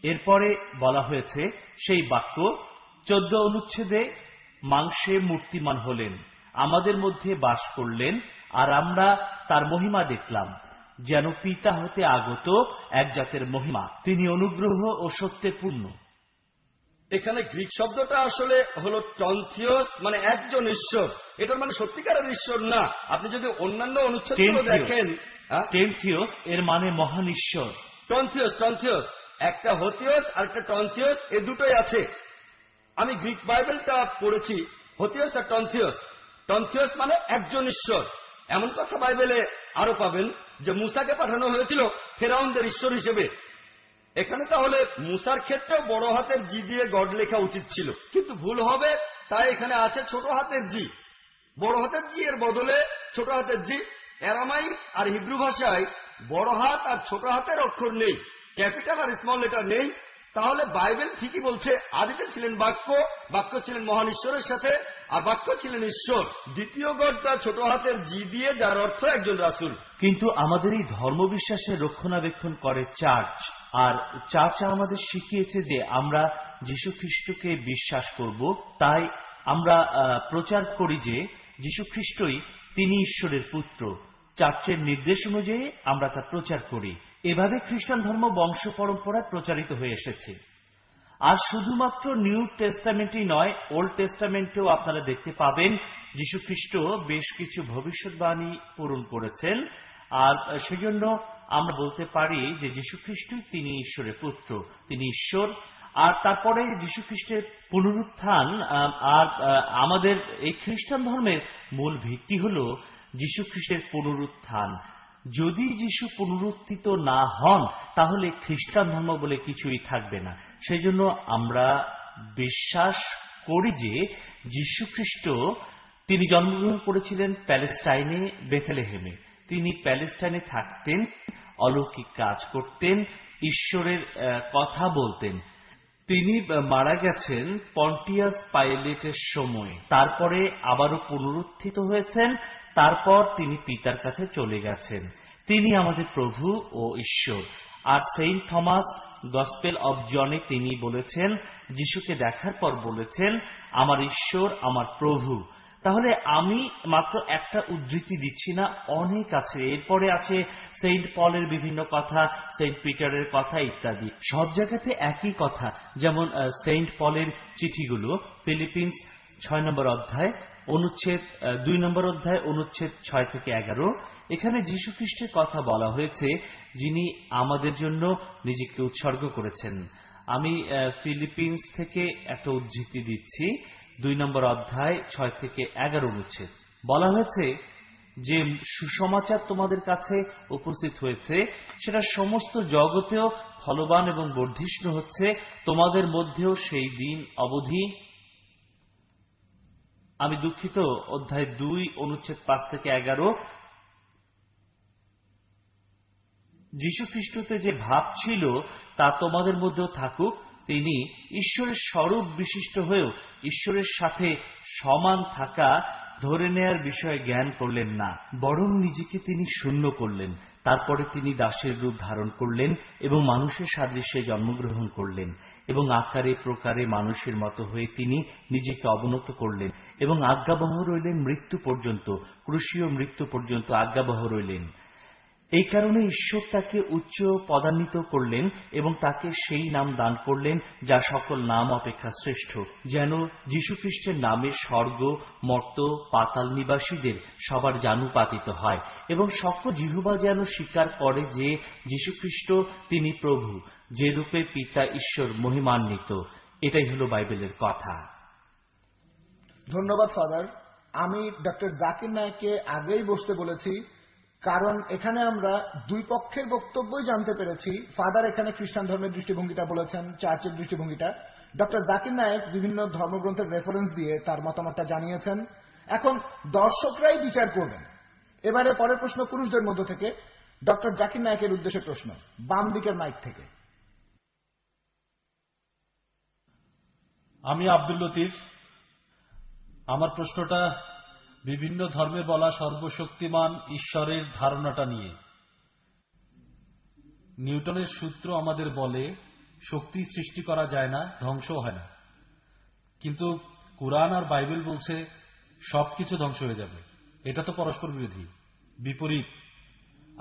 এরপরে বলা হয়েছে, সেই বাক্য, চোদ্দ অনুচ্ছেদে মাংসে মূর্তিমান হলেন, আমাদের মধ্যে বাস করলেন, আর আমরা তার মহিমা দেখলাম। যেন পিতা হতে আগত এক জাতের মহিমা। তিনি অনুগ্রহ ও সত্যে পূর্ণ। এখানে গ্রিক শব্দটা আসলে হলো টন্থিয়স মানে একজন ঈশ্বর। এটার মানে সত্যিকারের ঈশ্বর না। আপনি যদি অন্যান্য অনুচ্ছেদগুলো দেখেন? টেন্থিয়স এর মানে মহান ঈশ্বর। টন্থিয়স টন্থিয়স। একটা হতিয়স আর একটা টন্থিয়স এ দুটোই আছে। আমি গ্রিক বাইবেলটা পড়েছি হতিয়স আর টন্থিয়স। টন্থিয়স মানে একজন ঈশ্বর। এমন কথা বাইবেলে আরও পাবেন যে মুসাকে পাঠানো হয়েছিল ফেরাউনদের ঈশ্বর হিসেবে। এখানে তাহলে মুসার ক্ষেত্রেও বড় হাতের জি দিয়ে গড লেখা উচিত ছিল। কিন্তু ভুল হবে, তাই এখানে আছে ছোট হাতের জি। বড় হাতের জি এর বদলে ছোট হাতের জি অ্যারামাই আর হিব্রু ভাষায় বড় হাত আর ছোট হাতের অক্ষর নেই। ক্যাপিটাল আর স্মল লেটার নেই। তাহলে বাইবেল ঠিকই বলছে, আদিতে ছিলেন বাক্য বাক্য ছিলেন মহান ঈশ্বরের সাথে, আর বাক্য ছিলেন ঈশ্বর। দ্বিতীয় গডটা ছোট হাতের জি দিয়ে, যার অর্থ একজন রাসুল। কিন্তু আমাদের এই ধর্মবিশ্বাসের রক্ষণাবেক্ষণ করে চার্চ, আর চার্চ আমাদের শিখিয়েছে যে আমরা যীশু খ্রিস্টকে বিশ্বাস করব, তাই আমরা প্রচার করি যে যীশু খ্রিস্টই তিনি ঈশ্বরের পুত্র। চার্চের নির্দেশ অনুযায়ী আমরা তা প্রচার করি। এভাবে খ্রিস্টান ধর্ম বংশ পরম্পরায় প্রচারিত হয়ে এসেছে। আর শুধুমাত্র নিউ টেস্টামেন্টই নয়, ওল্ড টেস্টামেন্টেও আপনারা দেখতে পাবেন খ্রিস্ট বেশ কিছু ভবিষ্যৎবাণী পূরণ করেছেন। আর সেজন্য আমরা বলতে পারি যে যীশু খ্রিস্টই তিনি ঈশ্বরের পুত্র, তিনি ঈশ্বর। আর তারপরে খ্রিস্টের পুনরুত্থান আর আমাদের এই খ্রিস্টান ধর্মের মূল ভিত্তি হল খ্রিস্টের পুনরুত্থান। যদি যিশু পুনরুত্থিত না হন, তাহলে খ্রিস্টান ধর্ম বলে কিছুই থাকবে না। সেজন্য আমরা বিশ্বাস করি যে যীশু খ্রিস্ট তিনি জন্মগ্রহণ করেছিলেন প্যালেস্টাইনে, বেথেলেহেমে। তিনি প্যালেস্টাইনে থাকতেন, অলৌকিক কাজ করতেন, ঈশ্বরের কথা বলতেন। তিনি মারা গেছেন পন্টিয়াস পাইলেটের সময়। তারপরে আবারও পুনরুত্থিত হয়েছেন, তারপর তিনি পিতার কাছে চলে গেছেন। তিনি আমাদের প্রভু ও ঈশ্বর। আর সেইন্ট থমাস গসপেল অব জনে তিনি বলেছেন, যিশুকে দেখার পর বলেছেন, আমার ঈশ্বর, আমার প্রভু। তাহলে আমি মাত্র একটা উদ্ধৃতি দিচ্ছি না, অনেক আছে। এরপরে আছে সেন্ট পলের বিভিন্ন কথা, সেন্ট পিটারের কথা ইত্যাদি। সব জায়গাতে একই কথা, যেমন সেন্ট পলের চিঠিগুলো, ফিলিপিন্স ছয় নম্বর অধ্যায়, অনুচ্ছেদ দুই নম্বর অধ্যায়, অনুচ্ছেদ ছয় থেকে এগারো। এখানে যীশু খ্রিস্টের কথা বলা হয়েছে, যিনি আমাদের জন্য নিজেকে উৎসর্গ করেছেন। আমি ফিলিপিন্স থেকে একটা উদ্ধৃতি দিচ্ছি। দুই নম্বর অধ্যায় ছয় থেকে এগারো অনুচ্ছেদ। বলা হয়েছে যে সুসমাচার তোমাদের কাছে উপস্থিত হয়েছে, সেটা সমস্ত জগতেও ফলবান এবং বর্ধিষ্ণু হচ্ছে, তোমাদের মধ্যেও সেই দিন অবধি। আমি দুঃখিত, অধ্যায় দুই, অনুচ্ছেদ পাঁচ থেকে এগারো। যীশু খ্রিস্টতে যে ভাব ছিল, তা তোমাদের মধ্যেও থাকুক। তিনি ঈশ্বরের স্বরূপ বিশিষ্ট হয়েও ঈশ্বরের সাথে সমান থাকা ধরে নেয়ার বিষয়ে জ্ঞান করলেন না। বরং নিজেকে তিনি শূন্য করলেন। তারপরে তিনি দাসের রূপ ধারণ করলেন এবং মানুষের সাদৃশ্যে জন্মগ্রহণ করলেন এবং আকারে প্রকারে মানুষের মতো হয়ে তিনি নিজেকে অবনত করলেন এবং আজ্ঞাবহ রইলেন মৃত্যু পর্যন্ত। ক্রুশীয় মৃত্যু পর্যন্ত আজ্ঞাবহ রইলেন। এই কারণে ঈশ্বর তাকে উচ্চ পদান্বিত করলেন এবং তাকে সেই নাম দান করলেন যা সকল নাম অপেক্ষা শ্রেষ্ঠ, যেন যীশুখ্রিস্টের নামে স্বর্গ, মর্ত, পাতাল নিবাসীদের সবার জানুপাতিত হয় এবং সকল জিহুবা যেন স্বীকার করে যে যীশুখ্রিস্ট তিনি প্রভু, যে রূপে পিতা ঈশ্বর মহিমান্বিত। এটাই হল বাইবেলের কথা। ধন্যবাদ, ফাদার। আমি ডক্টর জাকির নায়ককে আগেই বসতে বলেছি কারণ এখানে আমরা দুই পক্ষের বক্তব্যই জানতে পেরেছি। ফাদার এখানে খ্রিস্টান ধর্মের দৃষ্টিভঙ্গিটা বলেছেন, চার্চের দৃষ্টিভঙ্গিটা। ডক্টর জাকির নায়ক বিভিন্ন ধর্মগ্রন্থের রেফারেন্স দিয়ে তার মতামতটা জানিয়েছেন। এখন দর্শকরাই বিচার করবেন। এবারে পরের প্রশ্ন পুরুষদের মধ্য থেকে। ডক্টর জাকির নায়কের উদ্দেশ্যে প্রশ্ন, বাম দিকের মাইক থেকে। আমি আব্দুল লতিফ। আমার প্রশ্নটা বিভিন্ন ধর্মে বলা সর্বশক্তিমান ঈশ্বরের ধারণাটা নিয়ে। নিউটনের সূত্র আমাদের বলে, শক্তি সৃষ্টি করা যায় না, ধ্বংসও হয় না। কিন্তু কোরআন আর বাইবেল বলছে, সবকিছু ধ্বংস হয়ে যাবে। এটা তো পরস্পর বিরোধী, বিপরীত।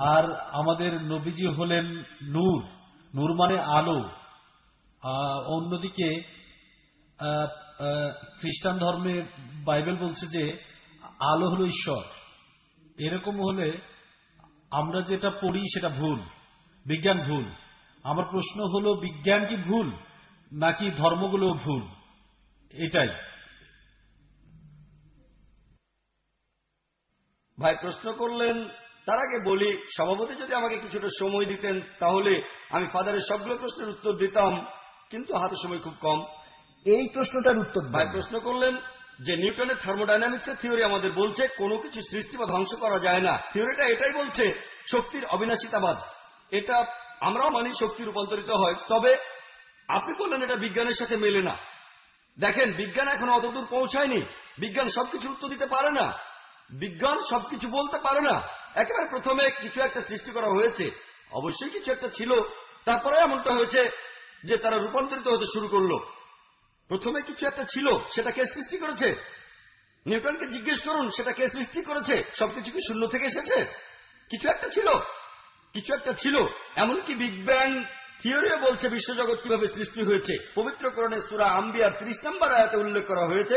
আর আমাদের নবীজি হলেন নূর নূর মানে আলো। অন্যদিকে খ্রিস্টান ধর্মে বাইবেল বলছে যে আলো হলো ঈশ্বর। এরকম হলে আমরা যেটা পড়ি সেটা ভুল বিজ্ঞান ভুল। আমার প্রশ্ন হলো বিজ্ঞান কি ভুল নাকি ধর্মগুলো ভুল? এটাই। ভাই প্রশ্ন করলেন তার আগে বলি সভাপতি যদি আমাকে কিছুটা সময় দিতেন তাহলে আমি ফাদারের সবগুলো প্রশ্নের উত্তর দিতাম কিন্তু হাতে সময় খুব কম। এই প্রশ্নটার উত্তর ভাই প্রশ্ন করলেন যে নিউটনের থার্মোডাইনামিক্সের থিওরি আমাদের বলছে, কোনো কিছু সৃষ্টি বা ধ্বংস করা যায় না। থিওরিটা এটাই বলছে, শক্তির অবিনাশিতাবাদ। এটা আমরাও মানি শক্তি রূপান্তরিত হয়, তবে আপনি বললেন এটা বিজ্ঞানের সাথে মেলে না। দেখেন, বিজ্ঞান এখন অতদূর পৌঁছায়নি। বিজ্ঞান সবকিছু উত্তর দিতে পারে না। বিজ্ঞান সবকিছু বলতে পারে না। একেবারে প্রথমে কিছু একটা সৃষ্টি করা হয়েছে। অবশ্যই কিছু একটা ছিল। তারপরে এমনটা হয়েছে যে তারা রূপান্তরিত হতে শুরু করল। প্রথমে কিছু একটা ছিল, সেটা কে সৃষ্টি করেছে? নিউটনকে জিজ্ঞেস করুন, সেটা কে সৃষ্টি করেছে? সবকিছু কি শূন্য থেকে এসেছে? কিছু একটা ছিল, কিছু একটা ছিল, এমনকি বিগ ব্যাং থিওরিও বলছে বিশ্বজগৎ কীভাবে সৃষ্টি হয়েছে। পবিত্র করণে সুরা আম্বিয়ার ত্রিশ নম্বর আয়াতে উল্লেখ করা হয়েছে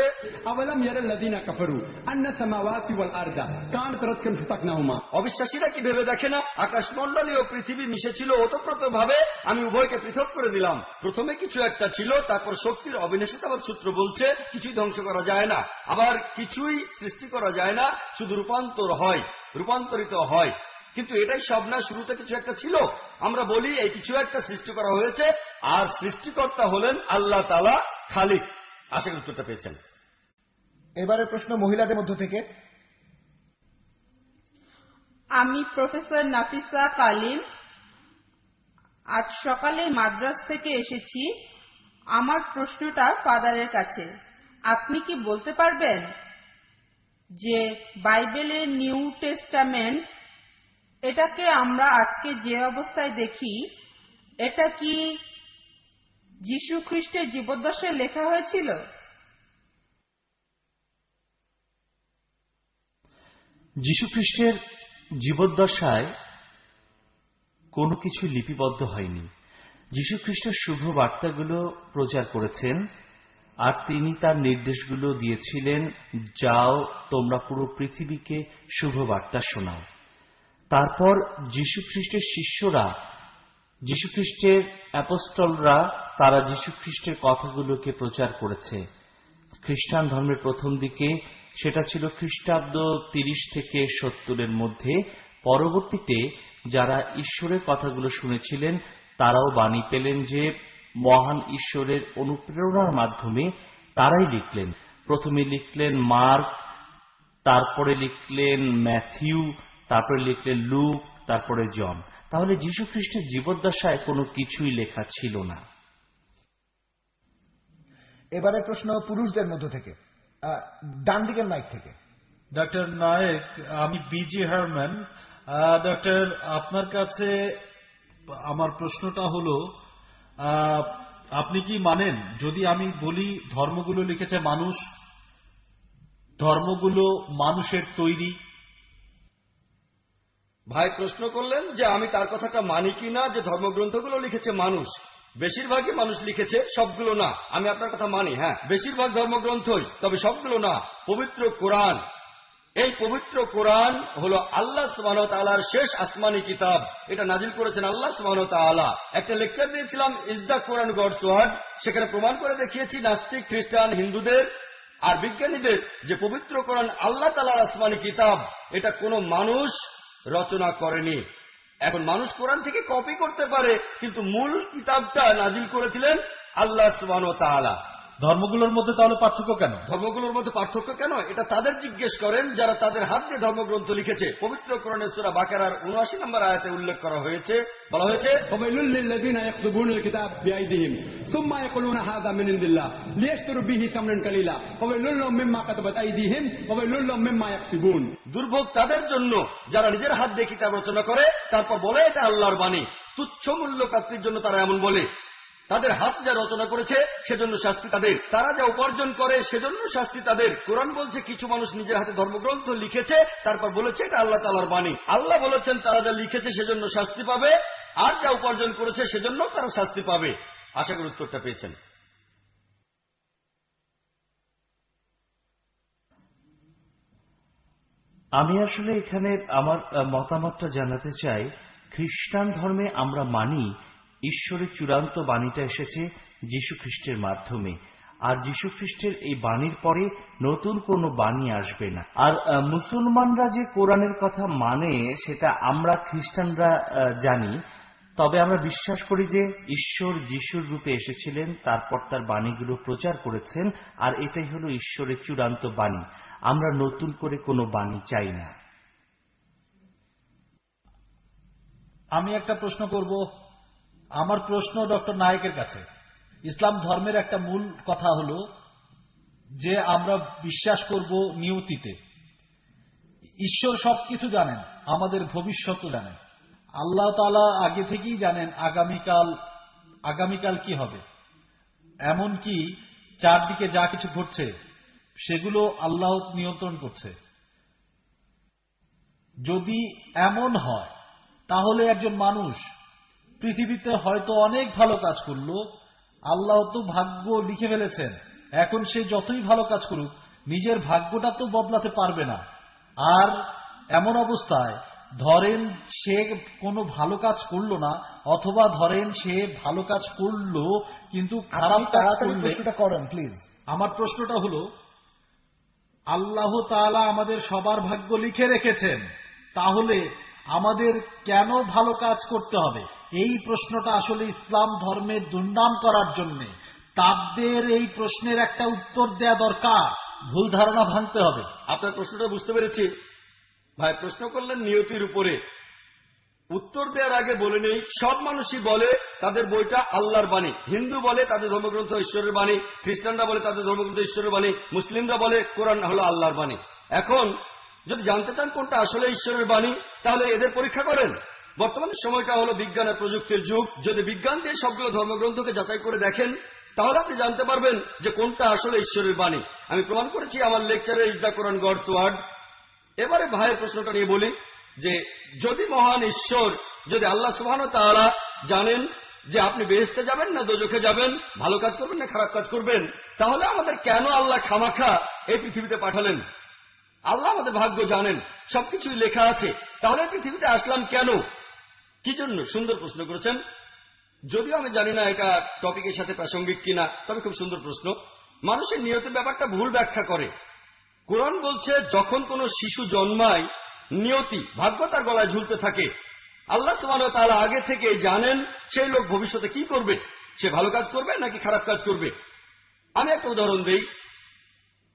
অবিশ্বাসীরা কি ভেবে দেখে না? আকাশমন্ডলী ও পৃথিবী মিশেছিল ওতপ্রত ভাবে আমি উভয়কে পৃথক করে দিলাম। প্রথমে কিছু একটা ছিল তারপর শক্তির অবিনাশিতাবার সূত্র বলছে কিছুই ধ্বংস করা যায় না। আবার কিছুই সৃষ্টি করা যায় না শুধু রূপান্তর হয় রূপান্তরিত হয়। কিন্তু এটাই সব না শুরুতে কিছু একটা ছিল। আমরা বলি এই কিছু একটা সৃষ্টি করা হয়েছে আর সৃষ্টিকর্তা হলেন আল্লাহ তালা খালিক। আশা করি উত্তরটা পেয়েছেন। এবারে প্রশ্ন মহিলাদের মধ্য থেকে। আমি প্রফেসর নাফিসা কালিম আজ সকালে মাদ্রাস থেকে এসেছি। আমার প্রশ্নটা ফাদারের কাছে। আপনি কি বলতে পারবেন যে বাইবেলের নিউ টেস্টামেন্ট এটাকে আমরা আজকে যে অবস্থায় দেখি, এটা কি যীশু খ্রিস্টের জীবদ্দশায় লেখা হয়েছিল? যীশুখ্রিস্টের জীবদ্দশায় কোনো কিছু লিপিবদ্ধ হয়নি। যীশুখ্রিস্ট শুভ বার্তাগুলো প্রচার করেছেন, আর তিনি তার নির্দেশগুলো দিয়েছিলেন, যাও তোমরা পুরো পৃথিবীকে শুভবার্তা শোনাও। তারপর যীশুখ্রিস্টের শিষ্যরা, যীশুখ্রিস্টের অ্যাপোস্টলরা, তারা যীশুখ্রিস্টের কথাগুলোকে প্রচার করেছে। খ্রিস্টান ধর্মের প্রথম দিকে সেটা ছিল খ্রিস্টাব্দ তিরিশ থেকে সত্তরের মধ্যে। পরবর্তীতে যারা ঈশ্বরের কথাগুলো শুনেছিলেন, তারাও বাণী পেলেন যে মহান ঈশ্বরের অনুপ্রেরণার মাধ্যমে তারাই লিখলেন। প্রথমে লিখলেন মার্ক, তারপরে লিখলেন ম্যাথিউ তারপরে লিখলেন লুক তারপরে জন তাহলে যীশু খ্রিস্টের জীবদ্দশায় কোনো কিছুই লেখা ছিল না। এবারে প্রশ্ন পুরুষদের মধ্য থেকে ডান দিকের মাইক থেকে। ডক্টর নায়েক আমি বিজি হারম্যান। ডক্টর আপনার কাছে আমার প্রশ্নটা হলো আহ, আপনি কি মানেন? যদি আমি বলি ধর্মগুলো লিখেছে মানুষ ধর্মগুলো মানুষের তৈরি ভাই প্রশ্ন করলেন যে আমি তার কথাটা মানি কি না, যে ধর্মগ্রন্থগুলো লিখেছে মানুষ। বেশিরভাগই মানুষ লিখেছে, সবগুলো না। আমি আপনার কথা মানি হ্যাঁ। বেশিরভাগ ধর্মগ্রন্থই, তবে সবগুলো না। পবিত্র কোরআন। এই পবিত্র কোরআন হলো আল্লাহ সুবাহ শেষ আসমানি কিতাব। এটা নাজিল করেছেন আল্লাহ সুবাহ তালা একটা লেকচার দিয়েছিলাম, ইজ কোরআন গডস ওয়ার্ড? সেখানে প্রমাণ করে দেখিয়েছি নাস্তিক, খ্রিস্টান, হিন্দুদের আর বিজ্ঞানীদের যে পবিত্র কোরআন আল্লাহ তালার আসমানি কিতাব, এটা কোনো মানুষ রচনা করেনি। এখন মানুষ কোরআন থেকে কপি করতে পারে, কিন্তু মূল কিতাবটা নাজিল করেছিলেন আল্লাহ তাআলা। ধর্মগুলোর মধ্যে তাহলে পার্থক্য কেন? ধর্মগুলোর মধ্যে পার্থক্য কেন? এটা তাদের জিজ্ঞেস করেন যারা তাদের হাত দিয়ে ধর্মগ্রন্থ লিখেছে। পবিত্র কোরণেশ্বরা বাকেরার উনআশি নম্বর আয়াতে উল্লেখ করা হয়েছে। বলা হয়েছে দুর্ভোগ তাদের জন্য যারা নিজের হাত দিয়ে কিতাব রচনা করে তারপর বলে এটা আল্লাহর বাণী। তুচ্ছ মূল্য প্রাপ্তির জন্য তারা এমন বলে। তাদের হাত যা রচনা করেছে, সেজন্য শাস্তি তাদের। তারা যা উপার্জন করে, সেজন্য শাস্তি তাদের। কোরআন বলছে, কিছু মানুষ নিজের হাতে ধর্মগ্রন্থ লিখেছে, তারপর বলেছে, এটা আল্লাহ তালার বাণী। আল্লাহ বলেছেন, তারা যা লিখেছে, সেজন্য শাস্তি পাবে। আর যা উপার্জন করেছে, সেজন্য তারা শাস্তি পাবে। আশা করি উত্তরটা পেয়েছেন। আমি আসলে এখানে আমার মতামতটা জানাতে চাই, খ্রিস্টান ধর্মে আমরা মানি ঈশ্বরের চূড়ান্ত বাণীটা এসেছে যীশু খ্রিস্টের মাধ্যমে। আর যীশু খ্রিস্টের এই বাণীর পরে নতুন কোনো বাণী আসবে না। আর মুসলমানরা যে কোরআনের কথা মানে সেটা আমরা খ্রিস্টানরা জানি। তবে আমরা বিশ্বাস করি যে ঈশ্বর যিশুর রূপে এসেছিলেন, তারপর তার বাণীগুলো প্রচার করেছেন, আর এটাই হলো ঈশ্বরের চূড়ান্ত বাণী। আমরা নতুন করে কোনো বাণী চাই না। আমি একটা প্রশ্ন করব। আমার প্রশ্ন ডক্টর নায়কের কাছে। ইসলাম ধর্মের একটা মূল কথা হলো যে আমরা বিশ্বাস করব নিয়তিতে। ঈশ্বর সবকিছু জানেন, আমাদের ভবিষ্যৎ জানেন। আল্লাহ তালা আগে থেকেই জানেন আগামীকাল আগামীকাল কি হবে। এমনকি চারদিকে যা কিছু ঘটছে, সেগুলো আল্লাহ নিয়ন্ত্রণ করছে। যদি এমন হয়, তাহলে একজন মানুষ পৃথিবীতে হয়তো অনেক ভালো কাজ করল আল্লাহ তো ভাগ্য লিখে ফেলেছেন। এখন সে যতই ভালো কাজ করুক নিজের ভাগ্যটা তো বদলাতে পারবে না। আর এমন অবস্থায় ধরেন সে কোনো ভালো কাজ করল না অথবা ধরেন সে ভালো কাজ করল কিন্তু খারাপ কাজ প্রশ্নটা করেন প্লিজ আমার প্রশ্নটা হলো আল্লাহ তাআলা আমাদের সবার ভাগ্য লিখে রেখেছেন। তাহলে আমাদের কেন ভালো কাজ করতে হবে? এই প্রশ্নটা আসলে ইসলাম ধর্মের দুর্নাম করার জন্য। তাদের এই প্রশ্নের একটা উত্তর দেয়া দরকার। ভুল ধারণা ভাঙতে হবে। আপনার প্রশ্নটা বুঝতে পেরেছি। ভাই, প্রশ্ন করলেন নিয়তির উপরে। উত্তর দেওয়ার আগে বলে নেই, সব মানুষই বলে তাদের বইটা আল্লাহর বাণী। হিন্দু বলে তাদের ধর্মগ্রন্থ ঈশ্বরের বাণী, খ্রিস্টানরা বলে তাদের ধর্মগ্রন্থ ঈশ্বরের বাণী, মুসলিমরা বলে কোরআন হলো আল্লাহর বাণী। এখন যদি জানতে চান কোনটা আসলে ঈশ্বরের বাণী, তাহলে এদের পরীক্ষা করেন। বর্তমানে সময়টা হলো বিজ্ঞান আর প্রযুক্তির যুগ। যদি বিজ্ঞান দিয়ে সবগুলো ধর্মগ্রন্থকে যাচাই করে দেখেন, তাহলে আপনি জানতে পারবেন যে কোনটা আসলে ঈশ্বরের বাণী। আমি প্রমাণ করেছি আমার লেকচারে is the Quran God's word এবারে ভাইয়ের প্রশ্নটা নিয়ে বলি যে, যদি মহান ঈশ্বর, যদি আল্লাহ সুবহান তাআলা জানেন যে আপনি বেহেস্তে যাবেন না দোজখে যাবেন, ভালো কাজ করবেন না খারাপ কাজ করবেন, তাহলে আমাদের কেন আল্লাহ খামাখা এই পৃথিবীতে পাঠালেন? আল্লাহ আমাদের ভাগ্য জানেন, সবকিছুই লেখা আছে। তাহলে পৃথিবীতে আসলাম কেন? কি জন্য? সুন্দর প্রশ্ন করেছেন। যদিও আমি জানি না এটা টপিকের সাথে প্রাসঙ্গিক কিনা, তবে খুব সুন্দর প্রশ্ন। মানুষের নিয়তের ব্যাপারটা ভুল ব্যাখ্যা করে। কোরআন বলছে, যখন কোনো শিশু জন্মায়, নিয়তি, ভাগ্য তার গলায় ঝুলতে থাকে। আল্লাহ তোমার তারা আগে থেকে জানেন, সেই লোক ভবিষ্যতে কি করবে? সে ভালো কাজ করবে নাকি খারাপ কাজ করবে? আমি একটা উদাহরণ দেই।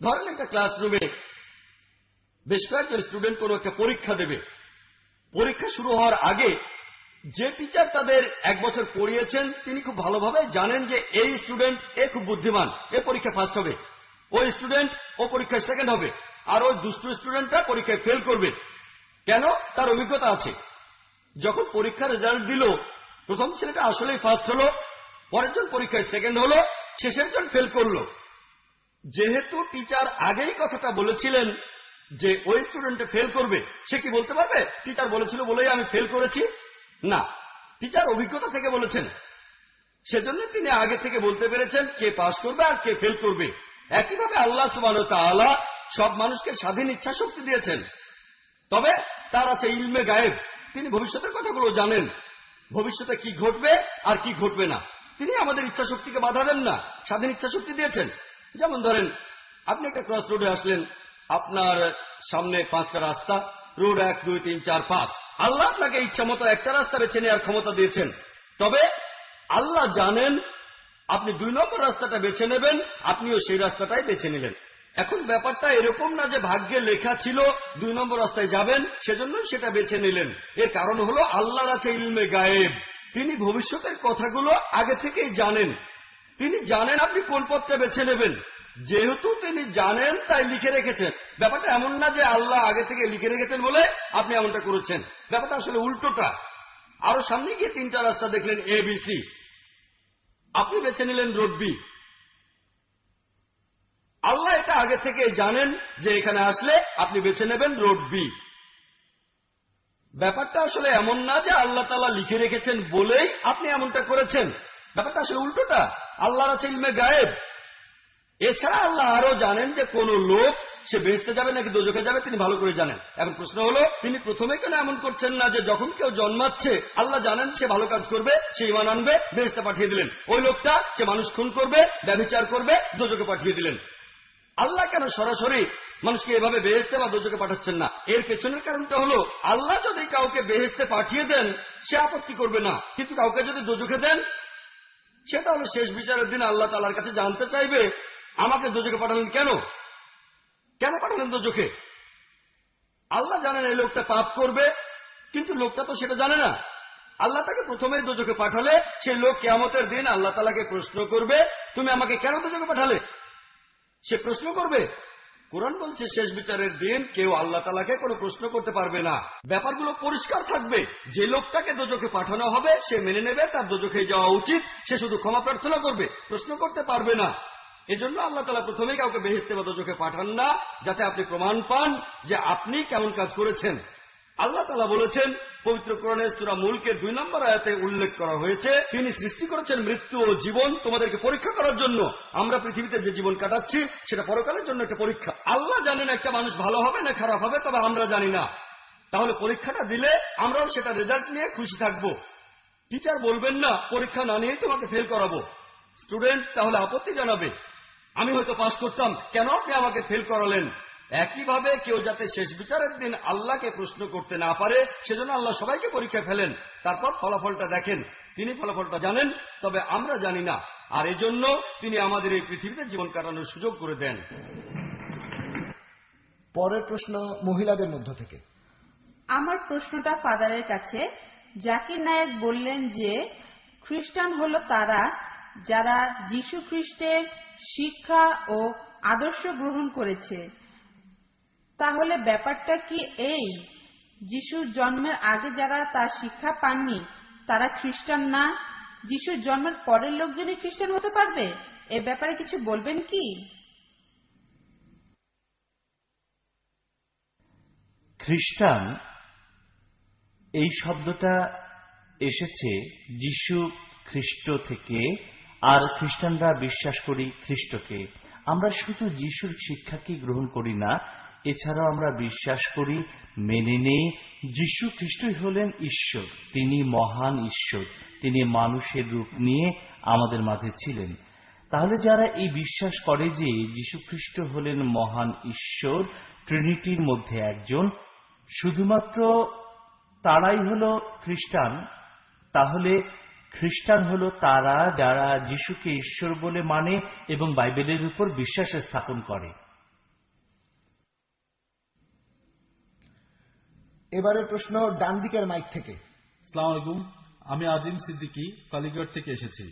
ধরেন একটা ক্লাসরুমে বেশ কয়েকজন স্টুডেন্ট কোনো একটা পরীক্ষা দেবে। পরীক্ষা শুরু হওয়ার আগে যে টিচার তাদের এক বছর পড়িয়েছেন, তিনি খুব ভালোভাবে জানেন যে এই স্টুডেন্ট এ খুব বুদ্ধিমান, এ পরীক্ষা ফার্স্ট হবে। ওই স্টুডেন্ট ও পরীক্ষায় সেকেন্ড হবে। আর ওই দুষ্টু স্টুডেন্টরা পরীক্ষায় ফেল করবে। কেন? তার অভিজ্ঞতা আছে। যখন পরীক্ষার রেজাল্ট দিল, প্রথম ছেলেটা আসলেই ফার্স্ট হলো, পরের জন পরীক্ষায় সেকেন্ড হলো, শেষের জন ফেল করল। যেহেতু টিচার আগেই কথাটা বলেছিলেন যে ওই স্টুডেন্টে ফেল করবে, সে কি বলতে পারবে? টিচার বলেছিল বলেই আমি ফেল করেছি? না। টিচার অভিজ্ঞতা থেকে বলেছেন। সেজন্য তিনি আগে থেকে বলতে পেরেছেন কে পাশ করবে আর কে ফেল করবে। একইভাবে আল্লাহ সুবান সব মানুষকে স্বাধীন ইচ্ছা শক্তি দিয়েছেন। তবে তার আছে ইলমে গায়েব। তিনি ভবিষ্যতের কথাগুলো জানেন। ভবিষ্যতে কি ঘটবে আর কি ঘটবে না। তিনি আমাদের ইচ্ছা শক্তিকে বাধা দেন না। স্বাধীন ইচ্ছা শক্তি দিয়েছেন। যেমন ধরেন, আপনি একটা ক্রস রোডে আসলেন আপনার সামনে পাঁচটা রাস্তা, রোড এক, দুই, তিন, চার, পাঁচ। আল্লাহ আপনাকে ইচ্ছা মতো একটা রাস্তা বেছে নেওয়ার ক্ষমতা দিয়েছেন। তবে আল্লাহ জানেন আপনি দুই নম্বর রাস্তাটা বেছে নেবেন, আপনিও সেই রাস্তাটাই বেছে নিলেন এখন ব্যাপারটা এরকম না যে ভাগ্যে লেখা ছিল দুই নম্বর রাস্তায় যাবেন, সেজন্যই সেটা বেছে নিলেন। এর কারণ হলো আল্লাহর আছে ইলমে গায়েব। তিনি ভবিষ্যতের কথাগুলো আগে থেকেই জানেন। তিনি জানেন আপনি কোন পথটা বেছে নেবেন। যেহেতু তিনি জানেন, তাই লিখে রেখেছেন। ব্যাপারটা এমন না যে আল্লাহ আগে থেকে লিখে রেখেছেন বলে আপনি এমনটা করেছেন। ব্যাপারটা আসলে উল্টোটা। আরও সামনে গিয়ে তিনটা রাস্তা দেখলেন এ বি সি আপনি বেছে নিলেন রোড বি আল্লাহ এটা আগে থেকে জানেন যে এখানে আসলে আপনি বেছে নেবেন রোড বি ব্যাপারটা আসলে এমন না যে আল্লাহ তালা লিখে রেখেছেন বলেই আপনি এমনটা করেছেন। ব্যাপারটা আসলে উল্টোটা। আল্লাহর আছে ইলমে গায়েব। এছাড়া আল্লাহ আরও জানেন যে কোন লোক, সে বেহেস্তে যাবে নাকি দোজখে যাবে, তিনি ভালো করে জানেন। এখন প্রশ্ন হলো, তিনি প্রথমে কেন এমন করছেন না যে যখন কেউ জন্মাচ্ছে, আল্লাহ জানেন সে ভালো কাজ করবে, সে ইমান আনবে বেহেস্তে পাঠিয়ে দিলেন। ওই লোকটা, সে মানুষ খুন করবে ব্যবচার করবে দোজকে পাঠিয়ে দিলেন। আল্লাহ কেন সরাসরি মানুষকে এভাবে বেহেস্তে বা দোজকে পাঠাচ্ছেন না? এর পেছনের কারণটা হলো, আল্লাহ যদি কাউকে বেহেস্তে পাঠিয়ে দেন, সে আপত্তি করবে না। কিন্তু কাউকে যদি দোজকে দেন, সেটা হলো শেষ বিচারের দিন আল্লাহ তালার কাছে জানতে চাইবে আমাকে দোজকে পাঠালেন কেন? কেন পাঠালেন দোজকে আল্লাহ জানেন এই লোকটা পাপ করবে, কিন্তু লোকটা তো সেটা জানে না। আল্লাহ তাকে প্রথমে দোজকে পাঠালে সেই লোক কেয়ামতের দিন আল্লাহ তালাকে প্রশ্ন করবে, তুমি আমাকে কেন দোজকে পাঠালে? সে প্রশ্ন করবে, কোরআন বলছে শেষ বিচারের দিন কেউ আল্লাহ তালাকে কোনো প্রশ্ন করতে পারবে না। ব্যাপারগুলো পরিষ্কার থাকবে। যে লোকটাকে দোজকে পাঠানো হবে, সে মেনে নেবে, তার দোজকে যাওয়া উচিত। সে শুধু ক্ষমা প্রার্থনা করবে, প্রশ্ন করতে পারবে না। এজন্য আল্লাহ তালা প্রথমেই কাউকে বেহেস্তে বা পাঠান না, যাতে আপনি প্রমাণ পান যে আপনি কেমন কাজ করেছেন। আল্লাহ তালা বলেছেন, পবিত্র কোরআনের সুরা মুলকের দুই নম্বর আয়াতে উল্লেখ করা হয়েছে, তিনি সৃষ্টি করেছেন মৃত্যু ও জীবন তোমাদেরকে পরীক্ষা করার জন্য। আমরা পৃথিবীতে যে জীবন কাটাচ্ছি, সেটা পরকালের জন্য একটা পরীক্ষা। আল্লাহ জানেন একটা মানুষ ভালো হবে না খারাপ হবে, তবে আমরা জানি না। তাহলে পরীক্ষাটা দিলে আমরাও সেটা রেজাল্ট নিয়ে খুশি থাকব। টিচার বলবেন না, পরীক্ষা না নিয়েই তোমাকে ফেল করাবো। স্টুডেন্ট তাহলে আপত্তি জানাবে। আমি হয়তো পাশ করতাম। কেন আপনি আমাকে ফেল করালেন? একইভাবে কেউ যাতে শেষ বিচারের দিন আল্লাহকে প্রশ্ন করতে না পারে সেজন্য আল্লাহ সবাইকে পরীক্ষা ফেলেন। তারপর ফলাফলটা দেখেন। তিনি ফলাফলটা জানেন তবে আমরা জানি না। আর এজন্য তিনি আমাদের এই পৃথিবীতে জীবন কাটানোর সুযোগ করে দেন। পরের প্রশ্ন মহিলাদের মধ্য থেকে। আমার প্রশ্নটা ফাদারের কাছে। জাকির নায়েক বললেন যে খ্রিস্টান হলো তারা যারা যীশু খ্রিস্টের শিক্ষা ও আদর্শ গ্রহণ করেছে। তাহলে ব্যাপারটা কি এই? যিশুর জন্মের আগে যারা তার শিক্ষা পাননি, তারা খ্রিস্টান না? যিশুর জন্মের পরের লোকজনই খ্রিস্টান হতে পারবে? এ ব্যাপারে কিছু বলবেন কি? খ্রিস্টান, এই শব্দটা এসেছে যিশু খ্রিস্ট থেকে আর খ্রিস্টানরা বিশ্বাস করি খ্রিস্টকে। আমরা শুধু যিশুর শিক্ষাকে গ্রহণ করি না, এছাড়াও আমরা বিশ্বাস করি, মেনে নেই, যিশু খ্রিস্টই হলেন ঈশ্বর, তিনি মহান ঈশ্বর, তিনি মানুষের রূপ নিয়ে আমাদের মাঝে ছিলেন। তাহলে যারা এই বিশ্বাস করে যে যীশু খ্রিস্ট হলেন মহান ঈশ্বর, ট্রিনিটির মধ্যে একজন, শুধুমাত্র তারাই হল খ্রিস্টান, তাহলে খ্রিস্টান হল তারা যারা যিশুকে ঈশ্বর বলে মানে এবং বাইবেলের উপর বিশ্বাস স্থাপন করে। এবারের প্রশ্ন ডান দিকের মাইক থেকে। সালাম আলাইকুম আমি আজিম সিদ্দিকী কালীগড় থেকে এসেছি।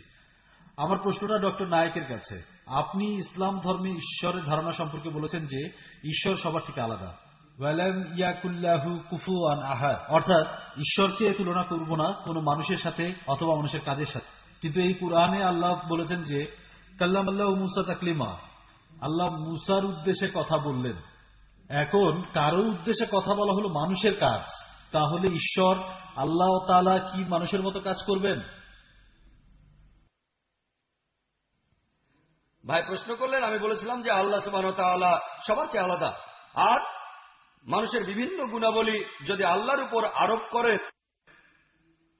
আমার প্রশ্নটা ডক্টর নায়কের কাছে। আপনি ইসলাম ধর্মে ঈশ্বরের ধারণা সম্পর্কে বলেছেন যে ঈশ্বর সবার থেকে আলাদা। অর্থাৎ, ঈশ্বরকে তুলনা করব না কোনো মানুষের সাথে অথবা মানুষের কাজের সাথে। কিন্তু এই কোরআনে আল্লাহ বলেছেন যে কাল্লাম আল্লাহ মুসা তাকলিমা। আল্লাহ মুসার উদ্দেশ্যে কথা বললেন। এখন কারও উদ্দেশ্যে কথা বলা হলো মানুষের কাজ। তাহলে ঈশ্বর আল্লাহ তালা কি মানুষের মতো কাজ করবেন? ভাই, প্রশ্ন করলেন, আমি বলেছিলাম যে আল্লাহ সবার চেয়ে আলাদা। আর মানুষের বিভিন্ন গুণাবলী যদি আল্লাহর উপর আরোপ করে,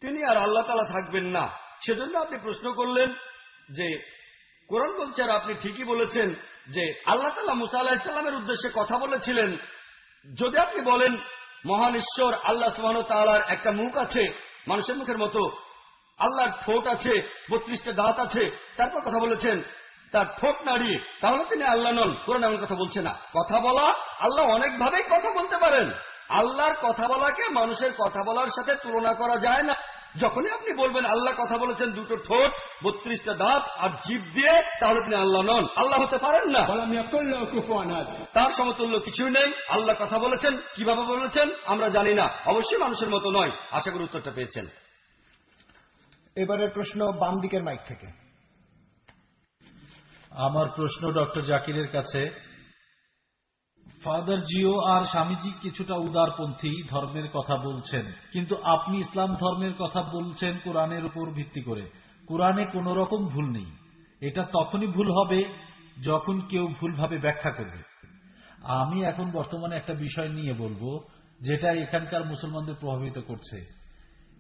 তিনি আর আল্লাহ তালা থাকবেন না। সেজন্য আপনি প্রশ্ন করলেন যে, কোরআন বলছে আর আপনি ঠিকই বলেছেন যে, আল্লাহ তালা মুসা আল্লাহ ইসলামের উদ্দেশ্যে কথা বলেছিলেন। যদি আপনি বলেন, মহান ঈশ্বর আল্লাহ সুবাহ তালার একটা মুখ আছে, মানুষের মুখের মতো, আল্লাহর ঠোঁট আছে, বত্রিশটা দাঁত আছে, তারপর কথা বলেছেন তার ঠোঁট নাড়িয়ে তাহলে তিনি আল্লাহ নন। কোরআন এমন কথা বলছে না। কথা বলা আল্লাহ অনেকভাবেই কথা বলতে পারেন। আল্লাহর কথা বলাকে মানুষের কথা বলার সাথে তুলনা করা যায় না। যখনই আপনি বলবেন আল্লাহ কথা বলেছেন দুটো ঠোঁট বত্রিশটা দাঁত আর জীব দিয়ে তাহলে তিনি আল্লাহ নন। আল্লাহ হতে পারেন না। তার সমতুল্য কিছুই নেই। আল্লাহ কথা বলেছেন কীভাবে বলেছেন আমরা জানি না। অবশ্যই মানুষের মতো নয়। আশা করি উত্তরটা পেয়েছেন। এবারের প্রশ্ন বাম দিকের মাইক থেকে। আমার প্রশ্ন ডক্টর জাকিরের কাছে, ফাদার জিও আর স্বামীজি কিছুটা উদারপন্থী ধর্মের কথা বলছেন, কিন্তু আপনি ইসলাম ধর্মের কথা বলছেন কোরআনের উপর ভিত্তি করে। কোরআনে কোন রকম ভুল নেই। এটা তখনই ভুল হবে যখন কেউ ভুলভাবে ব্যাখ্যা করবে। আমি এখন বর্তমানে একটা বিষয় নিয়ে বলব, যেটা এখানকার মুসলমানদের প্রভাবিত করছে।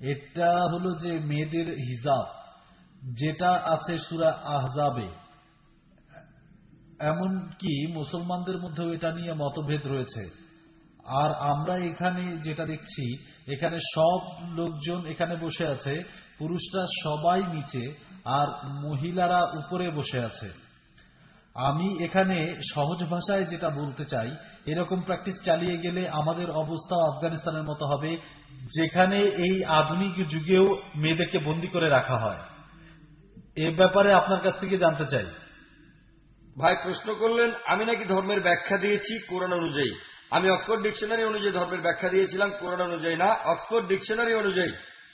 এটা হলো যে মেয়েদের হিজাব, যেটা আছে সুরা আহজাবে। এমনকি মুসলমানদের মধ্যেও এটা নিয়ে মতভেদ রয়েছে। আর আমরা এখানে যেটা দেখছি, এখানে সব লোকজন এখানে বসে আছে, পুরুষরা সবাই নিচে আর মহিলারা উপরে বসে আছে। আমি এখানে সহজ ভাষায় যেটা বলতে চাই, এরকম প্র্যাকটিস চালিয়ে গেলে আমাদের অবস্থা আফগানিস্তানের মতো হবে, যেখানে এই আধুনিক যুগেও মেয়েদেরকে বন্দি করে রাখা হয়। এ ব্যাপারে আপনার কাছ থেকে জানতে চাই। ভাই প্রশ্ন করলেন, আমি নাকি ধর্মের ব্যাখ্যা দিয়েছি? কোরআন অনুযায়ী। আমি অক্সফোর্ড ডিকশনারি অনুযায়ী ধর্মের ব্যাখ্যা দিয়েছিলাম, কোরআন অনুযায়ী না, অক্সফোর্ড ডিকশনারি অনুযায়ী।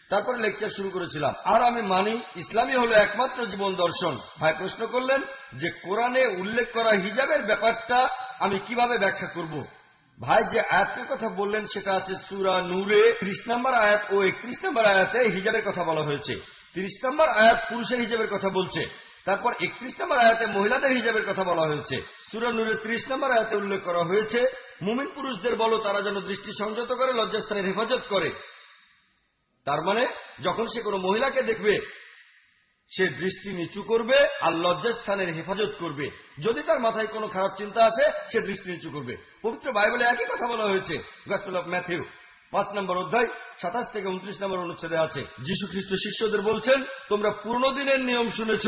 তারপরে লেকচার শুরু করেছিলাম। আর আমি মানি ইসলামী হলো একমাত্র জীবন দর্শন। ভাই প্রশ্ন করলেন যে কোরআনে উল্লেখ করা হিজাবের ব্যাপারটা আমি কীভাবে ব্যাখ্যা করব? ভাই যে আয়াতের কথা বললেন, সেটা আছে সুরা নূরে ত্রিশ নম্বর আয়াত ও একত্রিশ নম্বর আয়াতে হিজাবের কথা বলা হয়েছে। তিরিশ নম্বর আয়াত পুরুষের হিজাবের কথা বলছে। তারপর একত্রিশ নম্বর আয়াতে মহিলাদের হিসাবের কথা বলা হয়েছে। সুরা নূরের ত্রিশ নম্বর আয়াতে উল্লেখ করা হয়েছে, মুমিন পুরুষদের বলো, তারা যেন দৃষ্টি সংযত করে, লজ্জাস্থানের হেফাজত করে। তার মানে যখন সে কোনো মহিলাকে দেখবে, সে দৃষ্টি নিচু করবে আর লজ্জাস্থানের হেফাজত করবে। যদি তার মাথায় কোনো খারাপ চিন্তা আসে, সে দৃষ্টি নিচু করবে। পবিত্র বাইবেলে একই কথা বলা হয়েছে গসপেল অফ ম্যাথিউ পাঁচ নম্বর অধ্যায়, সাতাশ থেকে উনত্রিশ নম্বর অনুচ্ছেদে আছে। যীশু খ্রিস্ট শিষ্যদের বলছেন, তোমরা পূর্ণ দিনের নিয়ম শুনেছ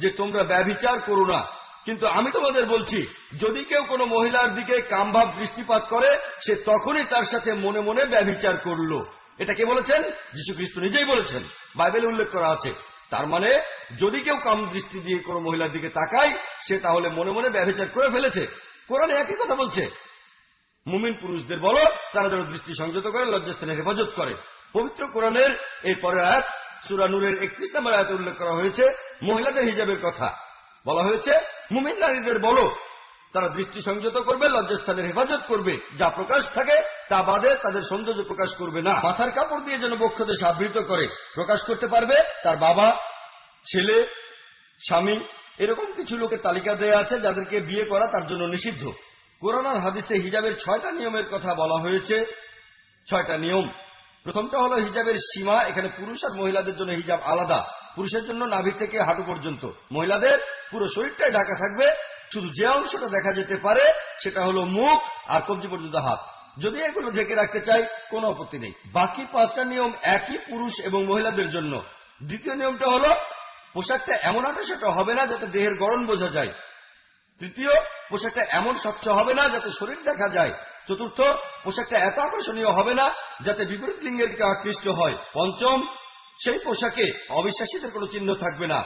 যে তোমরা ব্যভিচার করো না। কিন্তু আমি তোমাদের বলছি, যদি কেউ কোনো মহিলার দিকে কামভাব দৃষ্টিপাত করে, সে তখনই তার সাথে মনে মনে ব্যভিচার করল। এটা কে বলেছেন? যীশু খ্রিস্ট নিজেই বলেছেন। বাইবেলে উল্লেখ করা আছে। তার মানে যদি কেউ কাম দৃষ্টি দিয়ে কোনো মহিলার দিকে তাকায়, সে তাহলে মনে মনে ব্যভিচার করে ফেলেছে। কোরআনে একই কথা বলছে। মুমিন পুরুষদের বলো, তারা যেন দৃষ্টি সংযত করে লজ্জাস্থানের হেফাজত করে। পবিত্র কোরআনের এই পরের আয়াত সুরা নূরের একত্রিশ নম্বর আয়াতে উল্লেখ করা হয়েছে, মহিলাদের হিসাবের কথা বলা হয়েছে, মুমিন নারীদের বলো, তারা দৃষ্টি সংযত করবে, লজ্জাস্থানের হেফাজত করবে, যা প্রকাশ থাকে তা বাদে তাদের সৌন্দর্য প্রকাশ করবে না। মাথার কাপড় দিয়ে যেন বক্ষদেশ আবৃত করে, প্রকাশ করতে পারবে, তার বাবা, ছেলে, স্বামী, এরকম কিছু লোকের তালিকা দেয়া আছে যাদেরকে বিয়ে করা তার জন্য নিষিদ্ধ। কোরআন আর হাদিসে হিজাবের ছয়টা নিয়মের কথা বলা হয়েছে, ছয়টা নিয়ম। প্রথমটা হলো হিজাবের সীমা, এখানে পুরুষ আর মহিলাদের জন্য হিজাব আলাদা। পুরুষের জন্য নাভি থেকে হাঁটু পর্যন্ত। মহিলাদের পুরো শরীরটাই ঢাকা থাকবে। শুধু যে অংশটা দেখা যেতে পারে, সেটা হলো মুখ আর কবজি পর্যন্ত হাত। যদি এগুলো ঢেকে রাখতে চাই, কোনো আপত্তি নেই। বাকি পাঁচটা নিয়ম একই পুরুষ এবং মহিলাদের জন্য। দ্বিতীয় নিয়মটা হলো, পোশাকটা এমন আটা সেটা হবে না যাতে দেহের গড়ন বোঝা যায়। তৃতীয় পোশাকটা এমন স্বচ্ছ হবে না যাতে শরীর দেখা যায়। চতুর্থ, পোশাকটা এত আকর্ষণীয় হবে না যাতে বিপরীত লিঙ্গের দিকে আকৃষ্ট হয়। পঞ্চম, সেই পোশাকে অবিশ্বাসীদের কোনো চিহ্ন থাকবে না।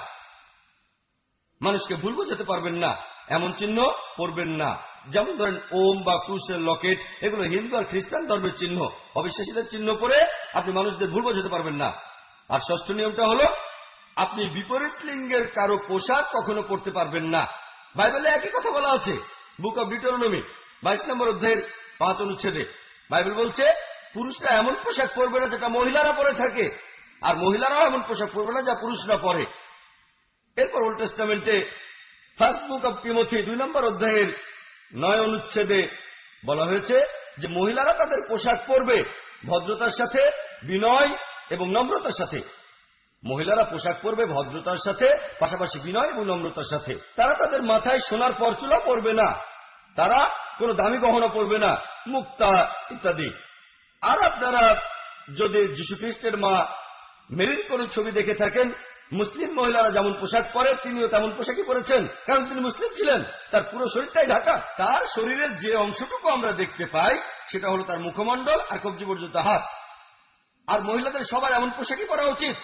মানুষকে ভুল বোঝাতে পারবেন না। এমন চিহ্ন পরবেন না। যেমন ধরেন ওম বা ক্রুশের লকেট, এগুলো হিন্দু আর খ্রিস্টান ধর্মের চিহ্ন। অবিশ্বাসীদের চিহ্ন পরে আপনি মানুষদের ভুল বোঝাতে পারবেন না। আর ষষ্ঠ নিয়মটা হলো, আপনি বিপরীত লিঙ্গের কারও পোশাক কখনো পড়তে পারবেন না। বাইবেলে একই কথা বলা আছে। বুক অব ডিটোরনমি বাইশ নম্বর অধ্যায়ের পাঁচ অনুচ্ছেদে। বাইবেল বলছে, পুরুষরা এমন পোশাক পরবে না যেটা মহিলারা পরে থাকে, আর মহিলারাও এমন পোশাক পরবে না যা পুরুষরা পরে। এরপর ওল্ড টেস্টামেন্টে ফার্স্ট বুক অব টিমোথি দুই নম্বর অধ্যায়ের নয় অনুচ্ছেদে বলা হয়েছে যে মহিলারা তাদের পোশাক পরবে ভদ্রতার সাথে, বিনয় এবং নম্রতার সাথে। মহিলারা পোশাক পরবে ভদ্রতার সাথে, পাশাপাশি বিনয় এবং নম্রতার সাথে। তারা তাদের মাথায় সোনার পরচুলা পরবে না। তারা কোনো দামি গহনা পরবে না। মুক্তা ইত্যাদি। আর আপনারা যদি যীশু খ্রিস্টের মা মেরির কোন ছবি দেখে থাকেন, মুসলিম মহিলারা যেমন পোশাক পরে, তিনিও তেমন পোশাকই পরেছেন। কারণ তিনি মুসলিম ছিলেন। তার পুরো শরীরটাই ঢাকা। তার শরীরের যে অংশটুকু আমরা দেখতে পাই, সেটা হলো তার মুখমণ্ডল আর কবজি পর্যন্ত হাত। আর মহিলাদের সবার এমন পোশাকই পরা উচিত।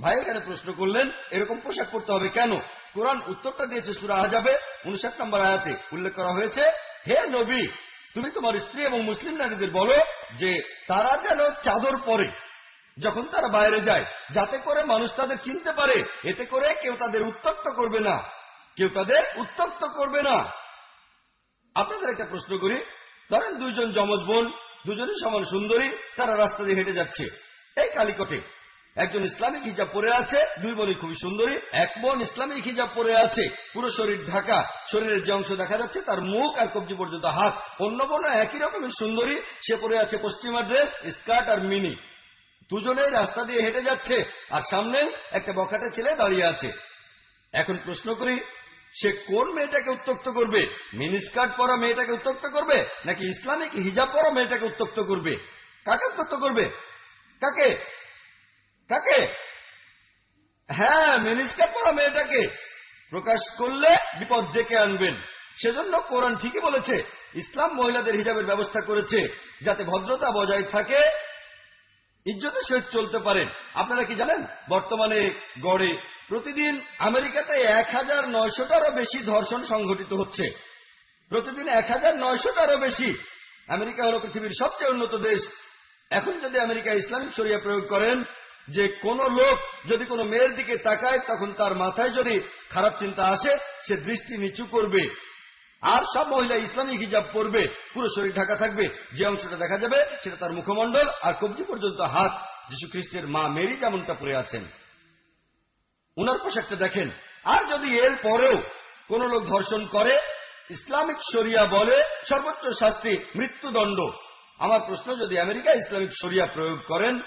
ভাই এখানে প্রশ্ন করলেন, এরকম পোশাক পরতে হবে কেন? কোরআন উত্তরটা দিয়েছে সুরা আজাবে উনষাট নম্বর আয়াতে উল্লেখ করা হয়েছে, হে নবী, তুমি তোমার স্ত্রী এবং মুসলিম নারীদের বলো যে তারা যেন চাদর পরে, যখন তারা বাইরে যায়, যাতে করে মানুষ তাদের চিনতে পারে, এতে করে কেউ তাদের উত্তপ্ত করবে না। কেউ তাদের উত্তপ্ত করবে না। আপনাদের একটা প্রশ্ন করি, ধরেন দুইজন যমজ বোন, দুজনই সমান সুন্দরী, তারা রাস্তা দিয়ে হেঁটে যাচ্ছে, এই কালিকটে একজন ইসলামিক হিজাব পরে আছে, দুই বোনই খুবই সুন্দরী। এক বোন ইসলামিক হিজাব পরে আছে, পুরো শরীর ঢাকা, শরীরের যে অংশ দেখা যাচ্ছে তার মুখ আর কবজি পর্যন্ত হাত। অন্য বোন একই রকমের সুন্দরী, সে পরে আছে পশ্চিমা ড্রেস, স্কার্ট আর মিনি। দুজনেই রাস্তা দিয়ে হেঁটে যাচ্ছে, আর সামনে একটা বখাটে ছেলে দাঁড়িয়ে আছে। এখন প্রশ্ন করি, সে কোন মেয়েটাকে উত্তক্ত করবে? মিনি স্কার্ট পরা মেয়েটাকে উত্তক্ত করবে, নাকি ইসলামিক হিজাব পরা মেয়েটাকে উত্তক্ত করবে? কাকে উত্তক্ত করবে? কাকে? কাকে হ্যাঁ মিনিস্কার পরা মেয়েটাকে প্রকাশ করলে বিপদ ডেকে আনবেন। সেজন্য কোরআন ঠিকই বলেছে, ইসলাম মহিলাদের হিজাবের ব্যবস্থা করেছে, যাতে ভদ্রতা বজায় থাকে ইজ্জতের সহিত চলতে পারেন আপনারা কি জানেন, বর্তমানে গড়ে প্রতিদিন আমেরিকাতে এক হাজার নয়শটারও বেশি ধর্ষণ সংঘটিত হচ্ছে। প্রতিদিন এক হাজার নয়শটারও বেশি। আমেরিকা হল পৃথিবীর সবচেয়ে উন্নত দেশ। এখন যদি আমেরিকা ইসলামিক শরিয়া প্রয়োগ করেন যে কোন লোক যদি কোনো মেয়ের দিকে তাকায়, তখন তার মাথায় যদি খারাপ চিন্তা আসে, সে দৃষ্টি নিচু করবে। আর সব মহিলা ইসলামিক হিজাব পরবে, পুরো শরীর ঢাকা থাকবে, যে অংশটা দেখা যাবে সেটা তার মুখমণ্ডল আর কবজি পর্যন্ত হাত। যীশু খ্রিস্টের মা মেরি যেমনটা পরে আছেন। উনার পোশাকটা দেখেন। আর যদি এর পরেও কোন লোক ধর্ষণ করে, ইসলামিক শরিয়া বলে, সর্বোচ্চ শাস্তি মৃত্যুদণ্ড। আমার প্রশ্ন, যদি আমেরিকা ইসলামিক শরিয়া প্রয়োগ করেন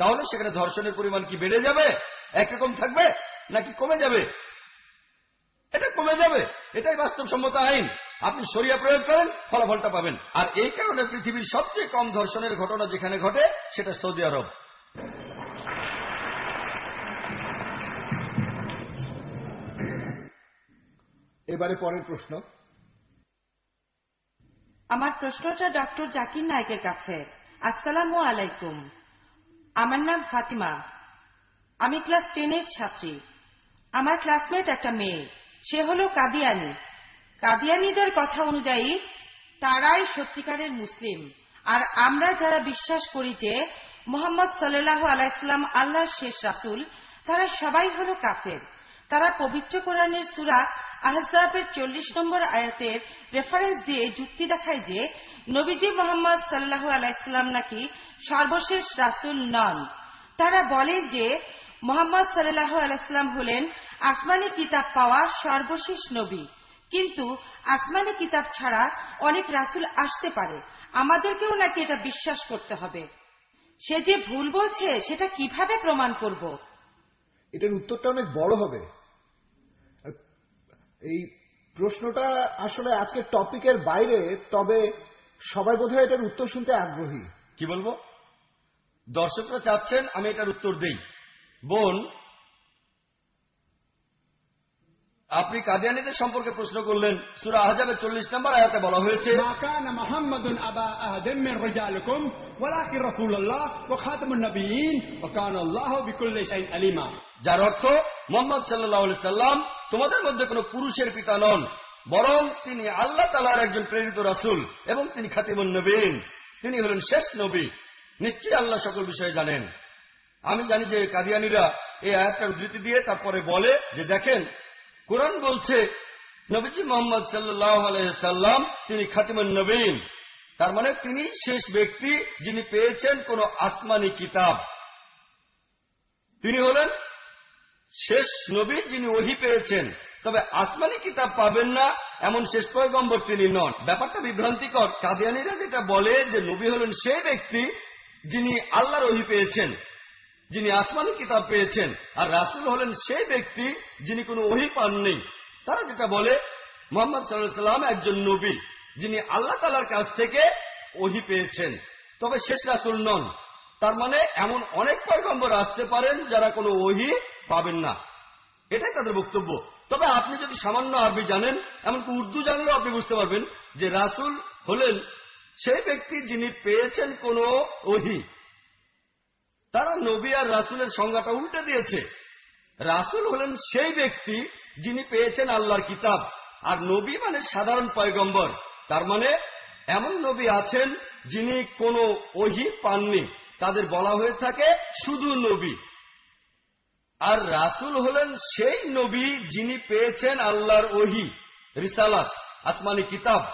তাহলে সেখানে ধর্ষণের পরিমাণ কি বেড়ে যাবে? একরকম থাকবে? নাকি কমে যাবে? এটা কমে যাবে। এটাই বাস্তবসম্মত আইন। আপনি সরিয়া প্রয়োগ করেন ফলাফলটা পাবেন। আর এই কারণে পৃথিবীর সবচেয়ে কম ধর্ষণের ঘটনা যেখানে ঘটে সেটা সৌদি আরব। এবারে পরের প্রশ্ন। আমার প্রশ্নটা ডক্টর জাকির নায়কের কাছে। আসসালামু আলাইকুম। আমার নাম ফাতিমা। আমি ক্লাস টেনের ছাত্রী। আমার ক্লাসমেট একটা মেয়ে। সে হলো কাদিয়ানি। কাদিয়ানিদের কথা অনুযায়ী তারাই সত্যিকারের মুসলিম। আর আমরা যারা বিশ্বাস করি যে মোহাম্মদ সাল্লাহ আলাইসাল্লাম আল্লাহর শেষ রাসুল, তারা সবাই হলো কাফের। তারা পবিত্র কোরআনের সুরা আহজাবের চল্লিশ নম্বর আয়াতের রেফারেন্স দিয়ে যুক্তি দেখায় যে নবীজি মোহাম্মদ সাল্লাহ আলাইসাল্লাম নাকি সর্বশেষ রাসুল নন। তারা বলে যে মোহাম্মদ সাল্লাহ আলাইসাল্লাম হলেন আসমানি কিতাব পাওয়া সর্বশেষ নবী। কিন্তু আসমানি কিতাব ছাড়া অনেক রাসুল আসতে পারে। আমাদেরকেও নাকি এটা বিশ্বাস করতে হবে। সে যে ভুল বলছে সেটা কীভাবে প্রমাণ করব? এটার উত্তরটা অনেক বড় হবে। এই প্রশ্নটা আসলে আজকে টপিকের বাইরে তবে সবাই বোধহয় এটার উত্তর শুনতে আগ্রহী। কি বলব? দর্শকরা চাচ্ছেন আমি এটার উত্তর দেই। বোন আপনি কাদিয়ানিদের সম্পর্কে প্রশ্ন করলেন। সুরা আহজাবের চল্লিশ নম্বর আয়াতে বলা হয়েছে যার অর্থ মোহাম্মদ সাল্লাম তোমাদের মধ্যে কোন পুরুষের পিতা নন বরং তিনি আল্লাহ তালার একজন প্রেরিত রাসুল এবং তিনি খাতিমুল নবীন। তিনি হলেন শেষ নবী। নিশ্চয়ই আল্লাহ সকল বিষয়ে জানেন। আমি জানি যে কাদিয়ানিরা এই আয়াতটার উদ্ধৃতি দিয়ে তারপরে বলে যে দেখেন, কোরআন বলছে, নবীজি মোহাম্মদ সাল্লাহ সাল্লাম, তিনি খাতিমুন নবীন। তার মানে তিনি শেষ ব্যক্তি যিনি পেয়েছেন কোন আসমানি কিতাব। তিনি হলেন শেষ নবী যিনি ওহি পেয়েছেন। তবে আসমানি কিতাব পাবেন না, এমন শেষ পয়গম্বর তিনি নন। ব্যাপারটা বিভ্রান্তিকর। কাদিয়ানিরা যেটা বলে যে নবী হলেন সেই ব্যক্তি যিনি আল্লাহর ওহি পেয়েছেন, যিনি আসমানি কিতাব পেয়েছেন, আর রাসুল হলেন সেই ব্যক্তি যিনি কোনো ওহি পাননি। তারা যেটা বলে, মোহাম্মদ সাল্লাম একজন নবী, যিনি আল্লাহ তালার কাছ থেকে ওহি পেয়েছেন। তবে শেষ রাসুল নন। তার মানে এমন অনেক পয়গম্বর আসতে পারেন যারা কোনো ওহি পাবেন না। এটাই তাদের বক্তব্য। তবে আপনি যদি সামান্য আরবি জানেন, এমনকি উর্দু জানলেও আপনি বুঝতে পারবেন যে রাসুল হলেন সেই ব্যক্তি যিনি পেয়েছেন কোন ওহি, তারা নবী আর রাসুলের সংজ্ঞাটা উল্টে দিয়েছে। রাসুল হলেন সেই ব্যক্তি যিনি পেয়েছেন আল্লাহর কিতাব। আর নবী মানে সাধারণ পয়গম্বর। তার মানে এমন নবী আছেন যিনি কোনো ওহি পাননি। তাদের বলা হয়ে থাকে শুধু নবী। আর রাসুল হলেন সেই নবী যিনি পেয়েছেন আল্লাহর ওহি, রিসালাত, আসমানি কিতাব।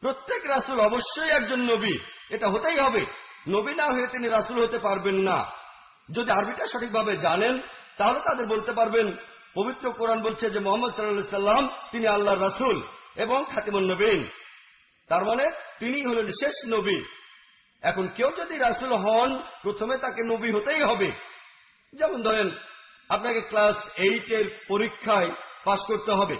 প্রত্যেক রাসুল অবশ্যই একজন নবী। এটা হতেই হবে। নবী না হয়ে তিনি রাসুল হতে পারবেন না। যদি আরবিটা সঠিকভাবে জানেন, তাহলে তাদের বলতে পারবেন, পবিত্র কোরআন বলছে যে মোহাম্মদ সাল্লাম তিনি আল্লাহর রাসুল এবং খাতিমুন নবীন। তার মানে তিনি হলেন শেষ নবী। এখন কেউ যদি রাসুল হন, প্রথমে তাকে নবী হতেই হবে। যেমন ধরেন, আপনাকে ক্লাস এইটের পরীক্ষায় পাশ করতে হবে।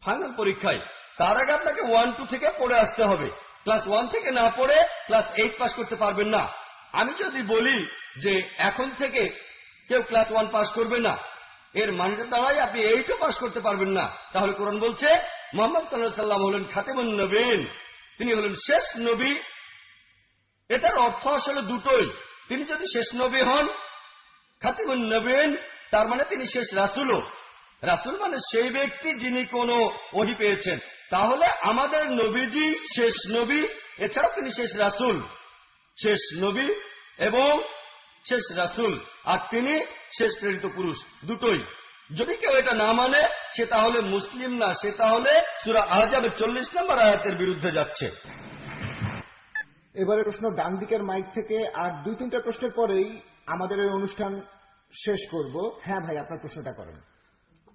ফাইনাল পরীক্ষায়। তার আগে আপনাকে ওয়ান টু থেকে পড়ে আসতে হবে। ক্লাস ওয়ান থেকে না পড়ে ক্লাস এইট পাস করতে পারবেন না। আমি যদি বলি যে এখন থেকে কেউ ক্লাস ওয়ান পাস করবে না, এর মানটা দ্বারাই আপনি এইটও পাস করতে পারবেন না। তাহলে কোরআন বলছে, মোহাম্মদ সাল্লাহ সাল্লাম হলেন খাতেমুন নবীন। তিনি হলেন শেষ নবী। এটার অর্থ আসলে দুটোই। তিনি যদি শেষ নবী হন, খাতিমুন নবীন, তার মানে তিনি শেষ রাসুলও। রাসুল মানে সেই ব্যক্তি যিনি কোন ওহি পেয়েছেন। তাহলে আমাদের নবীজি শেষ নবী, এছাড়াও তিনি শেষ রাসুল। শেষ নবী এবং শেষ রাসুল। আর তিনি শেষ প্রেরিত পুরুষ, দুটোই। যদি কেউ এটা না মানে সে তাহলে মুসলিম না, সে তাহলে সুরা আহজাবের চল্লিশ নম্বর আয়াতের বিরুদ্ধে যাচ্ছে। এবারে প্রশ্ন, ডান দিকের মাইক থেকে আর দুই তিনটা প্রশ্নের পরেই আমাদের এই অনুষ্ঠান শেষ করব। হ্যাঁ ভাই, আপনার প্রশ্নটা করেন।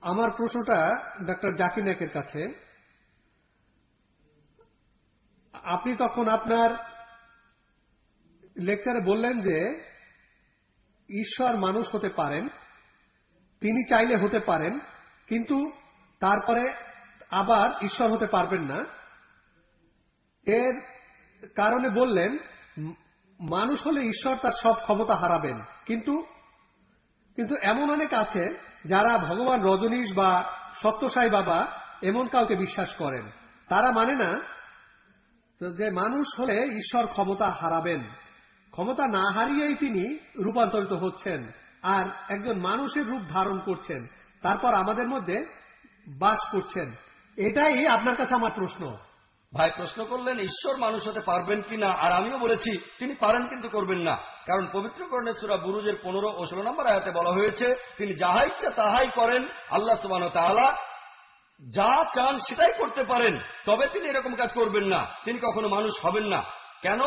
আমার প্রশ্নটা ডক্টর জাকির নায়কের কাছে। আপনি তখন আপনার লেকচারে বললেন যে, ঈশ্বর মানুষ হতে পারেন, তিনি চাইলে হতে পারেন, কিন্তু তারপরে আবার ঈশ্বর হতে পারবেন না। এর কারণে বললেন, মানুষ হলে ঈশ্বর তার সব ক্ষমতা হারাবেন, কিন্তু কিন্তু এমন অনেক আছে যারা ভগবান রজনীশ বা সত্যসাই বাবা, এমন কাউকে বিশ্বাস করেন। তারা মানে না যে মানুষ হলে ঈশ্বর ক্ষমতা হারাবেন। ক্ষমতা না হারিয়েই তিনি রূপান্তরিত হচ্ছেন আর একজন মানুষের রূপ ধারণ করছেন, তারপর আমাদের মধ্যে বাস করছেন। এটাই আপনার কাছে আমার প্রশ্ন। ভাই, প্রশ্ন করলেন, ঈশ্বর মানুষ হতে পারবেন কিনা? আর আমিও বলেছি, তিনি পারেন কিন্তু করবেন না। কারণ পবিত্র করণের সুরা বুরুজের পনেরো ও ষোলো নম্বর আয়াতে বলা হয়েছে, তিনি যাহা ইচ্ছা তাহাই করেন, আল্লাহ সুবান তাহলা যা চান সেটাই করতে পারেন। তবে তিনি এরকম কাজ করবেন না। তিনি কখনো মানুষ হবেন না। কেন?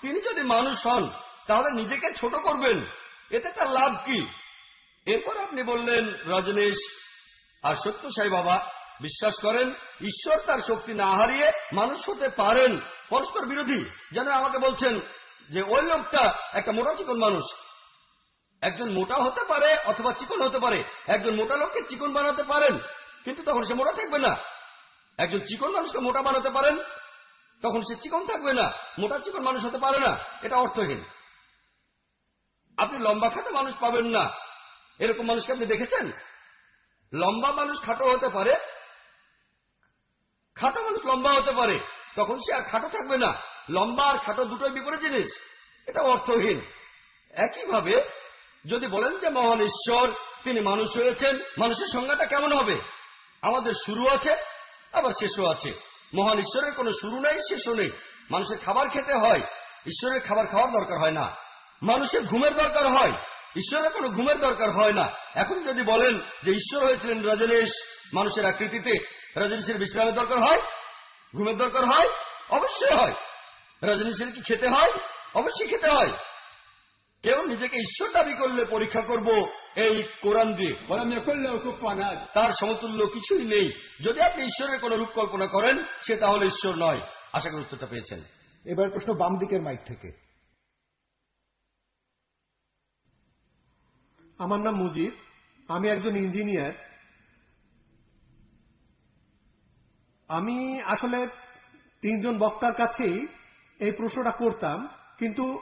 তিনি যদি মানুষ হন, তাহলে নিজেকে ছোট করবেন। এতে তার লাভ কি? এরপর আপনি বললেন, রজনীশ আর সত্য সাই বাবা বিশ্বাস করেন, ঈশ্বর তার শক্তি না হারিয়ে মানুষ হতে পারেন। পরস্পর বিরোধী। যেন আমাকে বলছেন যে, ওই লোকটা একটা মোটা চিকন মানুষ। একজন মোটা হতে পারে অথবা চিকন হতে পারে। একজন মোটা লোককে চিকন বানাতে পারেন, কিন্তু তখন সে মোটা থাকবে না। একজন চিকন মানুষকে মোটা বানাতে পারেন, তখন সে চিকন থাকবে না। মোটা চিকন মানুষ হতে পারে না। এটা অর্থহীন। আপনি লম্বা খাটো মানুষ পাবেন না। এরকম মানুষকে আপনি দেখেছেন? লম্বা মানুষ খাটো হতে পারে খাটো মানুষ লম্বা হতে পারে, তখন সে আর খাটো থাকবে না। লম্বা আর খাটো দুটোই বিপরীত জিনিস। এটা অর্থহীন। একইভাবে যদি বলেন যে মহান ঈশ্বর, তিনি মানুষ হয়েছেন, মানুষের সংজ্ঞাটা কেমন হবে? আমাদের শুরু আছে, আবার শেষও আছে। মহান ঈশ্বরের কোনো শুরু নেই, শেষও নেই। মানুষের খাবার খেতে হয়, ঈশ্বরের খাবার খাওয়ার দরকার হয় না। মানুষের ঘুমের দরকার হয়, ঈশ্বরের কোনো ঘুমের দরকার হয় না। এখন যদি বলেন যে ঈশ্বর হয়েছিলেন রজনীশ মানুষের আকৃতিতে রজনীশের বিশ্রামের দরকার হয়? ঘুমের দরকার হয়? অবশ্যই হয়। রজনীশের কি খেতে হয়? অবশ্যই খেতে হয়। কেউ নিজেকে ঈশ্বর দাবি করলে পরীক্ষা করব এই কোরআন দিয়ে। তার সমতুল্য কিছুই নেই। যদি আপনি ঈশ্বরের কোন রূপ কল্পনা করেন সে তাহলে ঈশ্বর নয়। আশা করি উত্তরটা পেয়েছেন। এবার প্রশ্ন বাম দিকের মাইক থেকে। আমার নাম মুজিব। আমি একজন ইঞ্জিনিয়ার। আমি আসলে তিনজন বক্তার কাছেই এই প্রশ্নটা করতাম কিন্তু